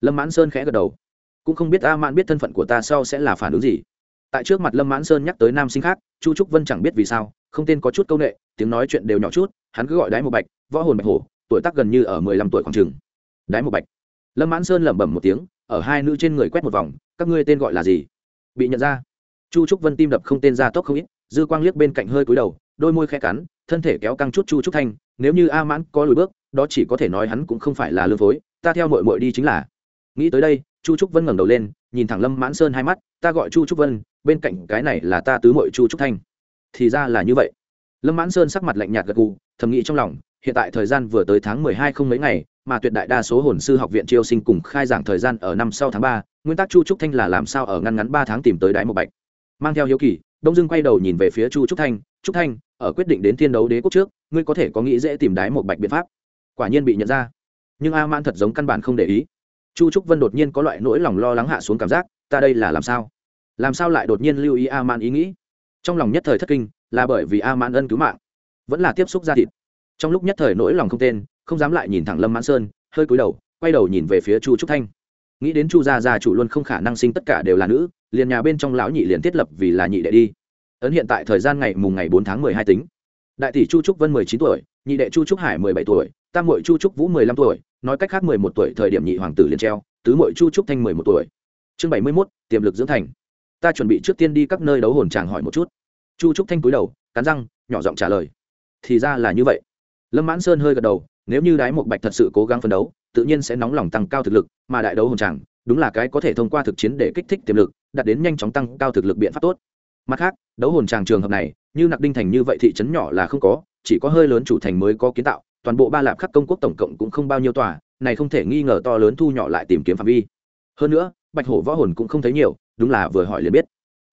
Lâm mãn sơn khẽ gật đầu. Cũng không biết a mãn biết thân phận của ta sau sẽ là phản ứng gì. Tại trước mặt lâm mãn sơn nhắc tới nam sinh khác, chu trúc vân chẳng biết vì sao, không tên có chút c â u n ệ tiếng nói chuyện đều nhỏ chút, hắn cứ gọi đái một bạch, võ hồn bạch hổ, tuổi tác gần như ở mười lăm tuổi khoảng chừng. Đái một bạch. Lâm mãn sơn lẩm bẩm một tiếng, ở hai nữ trên người quét một vòng, các ngươi tên gọi là gì? Bị nhận ra. Chu trúc vân tim đập không tên ra tốc không ít, dư quang liếc bên cạnh hơi cúi đầu đôi môi khẽ cắn, thân thể kéo căng chút chu trúc thanh, nếu như a mãn có lùi bước, đó chỉ có thể nói hắn cũng không phải là lương phối, ta theo mội mội đi chính là. Nghĩ tới đây, chu trúc vân ngẩng đầu lên, nhìn thẳng lâm mãn sơn hai mắt, ta gọi chu trúc vân, bên cạnh cái này là ta tứ mội chu trúc thanh. Thì ra là như vậy. Lâm mãn sơn sắc mặt lạnh nhạt gật gù, thầm nghĩ trong lòng, hiện tại thời gian vừa tới tháng mười hai không mấy ngày, mà tuyệt đại đa số hồn sư học viện chiêu sinh cùng khai giảng thời gian ở năm sau tháng ba, nguyên tắc chu trúc thanh là làm sao ở ngăn ngắn ba tháng tìm tới đái một bạch. Mang theo hiếu kỳ, đông dương quay đầu nhìn về phía chu trúc thanh trúc thanh, ở quyết định đến thiên đấu đế quốc trước, ngươi có thể có nghĩ dễ tìm đáy một bạch biện pháp. Quả nhiên bị nhận ra. Nhưng a man thật giống căn bản không để ý. Chu trúc vân đột nhiên có loại nỗi lòng lo lắng hạ xuống cảm giác, ta đây là làm sao? Làm sao lại đột nhiên lưu ý a man ý nghĩ? Trong lòng nhất thời thất kinh, là bởi vì a man ân cứu mạng. Vẫn là tiếp xúc ra thịt. Trong lúc nhất thời nỗi lòng không tên, không dám lại nhìn thẳng lâm mãn sơn, hơi cúi đầu, quay đầu nhìn về phía chu trúc thanh. Nghĩ đến chu gia gia chủ luôn không khả năng sinh tất cả đều là nữ, liền nhà bên trong lão nhị liền thiết lập vì là nhị đệ đi ấn hiện tại thời gian ngày mùng ngày bốn tháng mười hai tính. Đại tỷ chu trúc vân mười chín tuổi, nhị đệ chu trúc hải mười bảy tuổi, tam mội chu trúc vũ mười lăm tuổi, nói cách khác mười một tuổi thời điểm nhị hoàng tử liền treo, tứ mội chu trúc thanh mười một tuổi. Chương bảy mươi mốt, tiềm lực dưỡng thành. Ta chuẩn bị trước tiên đi các nơi đấu hồn chàng hỏi một chút. Chu trúc thanh cúi đầu, cắn răng, nhỏ giọng trả lời. Thì ra là như vậy. Lâm mãn sơn hơi gật đầu, nếu như đái một bạch thật sự cố gắng phấn đấu, tự nhiên sẽ nóng lòng tăng cao thực lực, mà đại đấu hồn chàng, đúng là cái có thể thông qua thực chiến để kích thích tiềm lực, đạt đến nhanh chóng tăng cao thực lực biện pháp tốt mặt khác, đấu hồn tràng trường hợp này, như nặc đinh thành như vậy thị trấn nhỏ là không có, chỉ có hơi lớn chủ thành mới có kiến tạo, toàn bộ ba lạp khắc công quốc tổng cộng cũng không bao nhiêu tòa, này không thể nghi ngờ to lớn thu nhỏ lại tìm kiếm phạm vi. Hơn nữa, bạch hổ võ hồn cũng không thấy nhiều, đúng là vừa hỏi liền biết.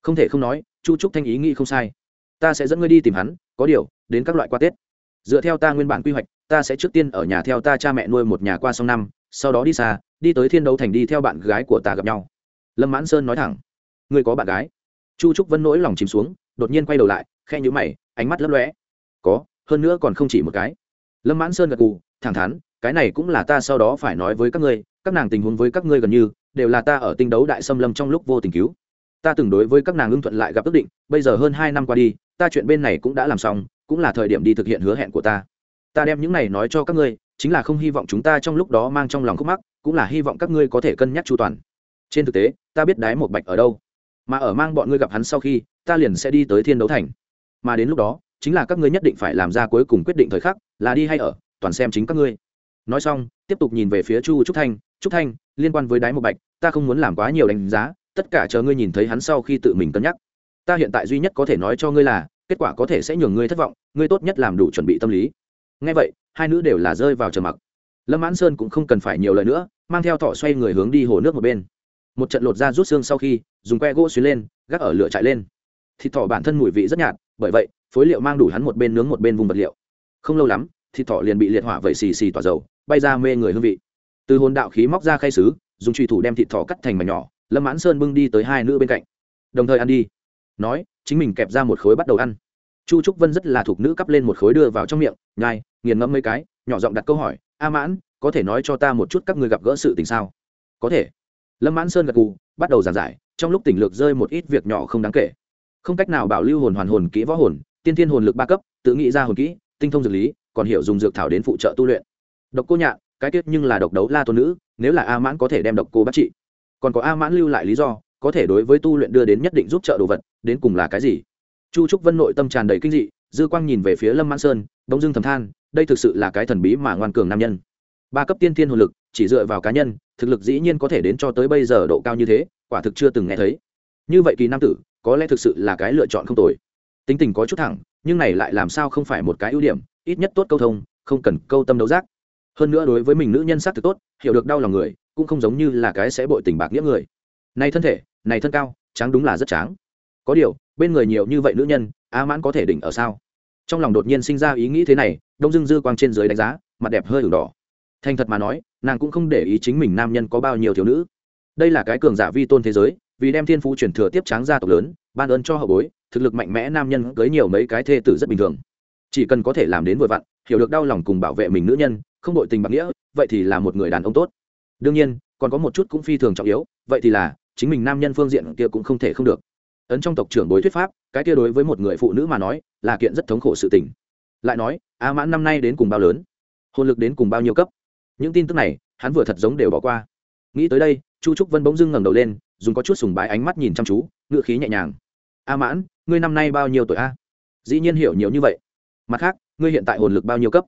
Không thể không nói, chu trúc thanh ý nghĩ không sai. Ta sẽ dẫn ngươi đi tìm hắn, có điều, đến các loại qua tết. Dựa theo ta nguyên bản quy hoạch, ta sẽ trước tiên ở nhà theo ta cha mẹ nuôi một nhà qua sông năm, sau đó đi xa, đi tới thiên đấu thành đi theo bạn gái của ta gặp nhau. Lâm mãn sơn nói thẳng. Ngươi có bạn gái? Chu trúc vân nỗi lòng chìm xuống, đột nhiên quay đầu lại khe nhũ mày, ánh mắt lấp lóe. Có, hơn nữa còn không chỉ một cái. Lâm mãn sơn gật cù thẳng thắn, cái này cũng là ta sau đó phải nói với các ngươi, các nàng tình huống với các ngươi gần như, đều là ta ở tinh đấu đại xâm lâm trong lúc vô tình cứu. Ta từng đối với các nàng ưng thuận lại gặp ước định, bây giờ hơn hai năm qua đi, ta chuyện bên này cũng đã làm xong, cũng là thời điểm đi thực hiện hứa hẹn của ta. Ta đem những này nói cho các ngươi, chính là không hy vọng chúng ta trong lúc đó mang trong lòng khúc mắc, cũng là hy vọng các ngươi có thể cân nhắc chu toàn. Trên thực tế, ta biết đái một bạch ở đâu mà ở mang bọn ngươi gặp hắn sau khi, ta liền sẽ đi tới thiên đấu thành. Mà đến lúc đó, chính là các ngươi nhất định phải làm ra cuối cùng quyết định thời khắc, là đi hay ở, toàn xem chính các ngươi. Nói xong, tiếp tục nhìn về phía chu trúc thanh. Trúc thanh, liên quan với đái một bạch, ta không muốn làm quá nhiều đánh giá, tất cả chờ ngươi nhìn thấy hắn sau khi tự mình cân nhắc. Ta hiện tại duy nhất có thể nói cho ngươi là, kết quả có thể sẽ nhường ngươi thất vọng, ngươi tốt nhất làm đủ chuẩn bị tâm lý. Ngay vậy, hai nữ đều là rơi vào trầm mặc. Lâm mãn sơn cũng không cần phải nhiều lời nữa, mang theo thỏ xoay người hướng đi hồ nước một bên một trận lột ra rút xương sau khi, dùng que gỗ xuyến lên, gác ở lửa chạy lên. Thịt thỏ bản thân mùi vị rất nhạt, bởi vậy, phối liệu mang đủ hắn một bên nướng một bên vùng vật liệu. Không lâu lắm, thịt thỏ liền bị liệt hỏa vẩy xì xì tỏa dầu, bay ra mê người hương vị. Từ hồn đạo khí móc ra khay xứ dùng trùy thủ đem thịt thỏ cắt thành mảnh nhỏ, lâm mãn sơn bưng đi tới hai nữ bên cạnh. Đồng thời ăn đi. Nói, chính mình kẹp ra một khối bắt đầu ăn. Chu trúc vân rất là thuộc nữ cắp lên một khối đưa vào trong miệng, nhai, nghiền ngẫm mấy cái, nhỏ giọng đặt câu hỏi, a mãn, có thể nói cho ta một chút các ngươi gặp gỡ sự tình sao? Có thể lâm mãn sơn gật cù, bắt đầu giàn giải trong lúc tỉnh lược rơi một ít việc nhỏ không đáng kể. Không cách nào bảo lưu hồn hoàn hồn kỹ võ hồn tiên thiên hồn lực ba cấp tự nghĩ ra hồn kỹ tinh thông dược lý còn hiểu dùng dược thảo đến phụ trợ tu luyện. Độc cô nhạn cái tiết nhưng là độc đấu la tôn nữ nếu là a mãn có thể đem độc cô bắt trị. Còn có a mãn lưu lại lý do có thể đối với tu luyện đưa đến nhất định giúp trợ đồ vật đến cùng là cái gì? Chu trúc vân nội tâm tràn đầy kinh dị dư quang nhìn về phía lâm mãn sơn bỗng dưng thầm than đây thực sự là cái thần bí mà ngoan cường nam nhân ba cấp tiên thiên hồn lực, chỉ dựa vào cá nhân, thực lực dĩ nhiên có thể đến cho tới bây giờ độ cao như thế, quả thực chưa từng nghe thấy. Như vậy kỳ nam tử, có lẽ thực sự là cái lựa chọn không tồi. Tính tình có chút thẳng, nhưng này lại làm sao không phải một cái ưu điểm, ít nhất tốt câu thông, không cần câu tâm đấu giác. Hơn nữa đối với mình nữ nhân s á c thực tốt, hiểu được đau lòng người, cũng không giống như là cái sẽ bội tình bạc nghĩa người. Này thân thể, này thân cao, tráng đúng là rất tráng. Có điều, bên người nhiều như vậy nữ nhân a mãn có thể đỉnh ở sao? Trong lòng đột nhiên sinh ra ý nghĩ thế này, đông dưng dư quang trên dưới đánh giá, mặt đẹp hơi ửng đỏ thành thật mà nói, nàng cũng không để ý chính mình nam nhân có bao nhiêu thiếu nữ. Đây là cái cường giả vi tôn thế giới, vì đem thiên phú truyền thừa tiếp tráng gia tộc lớn, ban ơn cho hậu bối, thực lực mạnh mẽ nam nhân cưới nhiều mấy cái thê tử rất bình thường. Chỉ cần có thể làm đến vội vặn, hiểu được đau lòng cùng bảo vệ mình nữ nhân, không đội tình bạc nghĩa, vậy thì là một người đàn ông tốt. Đương nhiên, còn có một chút cũng phi thường trọng yếu, vậy thì là, chính mình nam nhân phương diện kia cũng không thể không được. Ấn trong tộc trưởng bối thuyết pháp, cái kia đối với một người phụ nữ mà nói, là kiện rất thống khổ sự tình. Lại nói, a mãn năm nay đến cùng bao lớn? Hồn lực đến cùng bao nhiêu cấp? Những tin tức này, hắn vừa thật giống đều bỏ qua. Nghĩ tới đây, chu trúc vân bỗng dưng ngẩng đầu lên, dùng có chút sùng bái ánh mắt nhìn chăm chú ngựa khí nhẹ nhàng. A mãn, ngươi năm nay bao nhiêu tuổi a? Dĩ nhiên hiểu nhiều như vậy. Mặt khác, ngươi hiện tại hồn lực bao nhiêu cấp?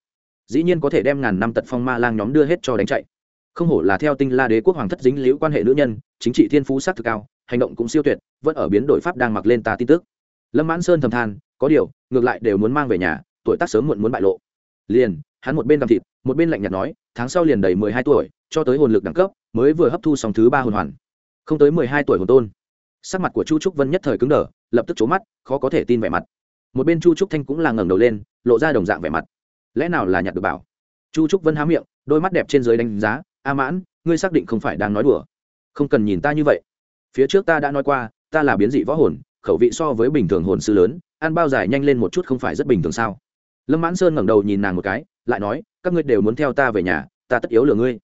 Dĩ nhiên có thể đem ngàn năm tật phong ma lang nhóm đưa hết cho đánh chạy. Không hổ là theo tinh la đế quốc hoàng thất dính liễu quan hệ nữ nhân, chính trị thiên phú s á c thực cao, hành động cũng siêu tuyệt, vẫn ở biến đổi pháp đang mặc lên ta tin tức. Lâm mãn sơn thầm than, có điều, ngược lại đều muốn mang về nhà, tuổi tác sớm muộn muốn bại lộ. Liền hắn một bên gặm thịt, một bên lạnh nhạt nói, tháng sau liền đầy mười hai tuổi, cho tới hồn lực đẳng cấp, mới vừa hấp thu xong thứ ba hồn hoàn. Không tới mười hai tuổi hồn tôn. Sắc mặt của chu trúc vân nhất thời cứng đờ, lập tức trố mắt, khó có thể tin vẻ mặt. Một bên chu trúc thanh cũng là ngẩng đầu lên, lộ ra đồng dạng vẻ mặt. Lẽ nào là nhặt được bảo? Chu trúc vân há miệng, đôi mắt đẹp trên dưới đánh giá, a mãn, ngươi xác định không phải đang nói đùa. Không cần nhìn ta như vậy. Phía trước ta đã nói qua, ta là biến dị võ hồn, khẩu vị so với bình thường hồn sư lớn, ăn bao dài nhanh lên một chút không phải rất bình thường sao? Lâm mãn sơn ngẩng đầu nhìn nàng một cái lại nói, các ngươi đều muốn theo ta về nhà, ta tất yếu lừa ngươi.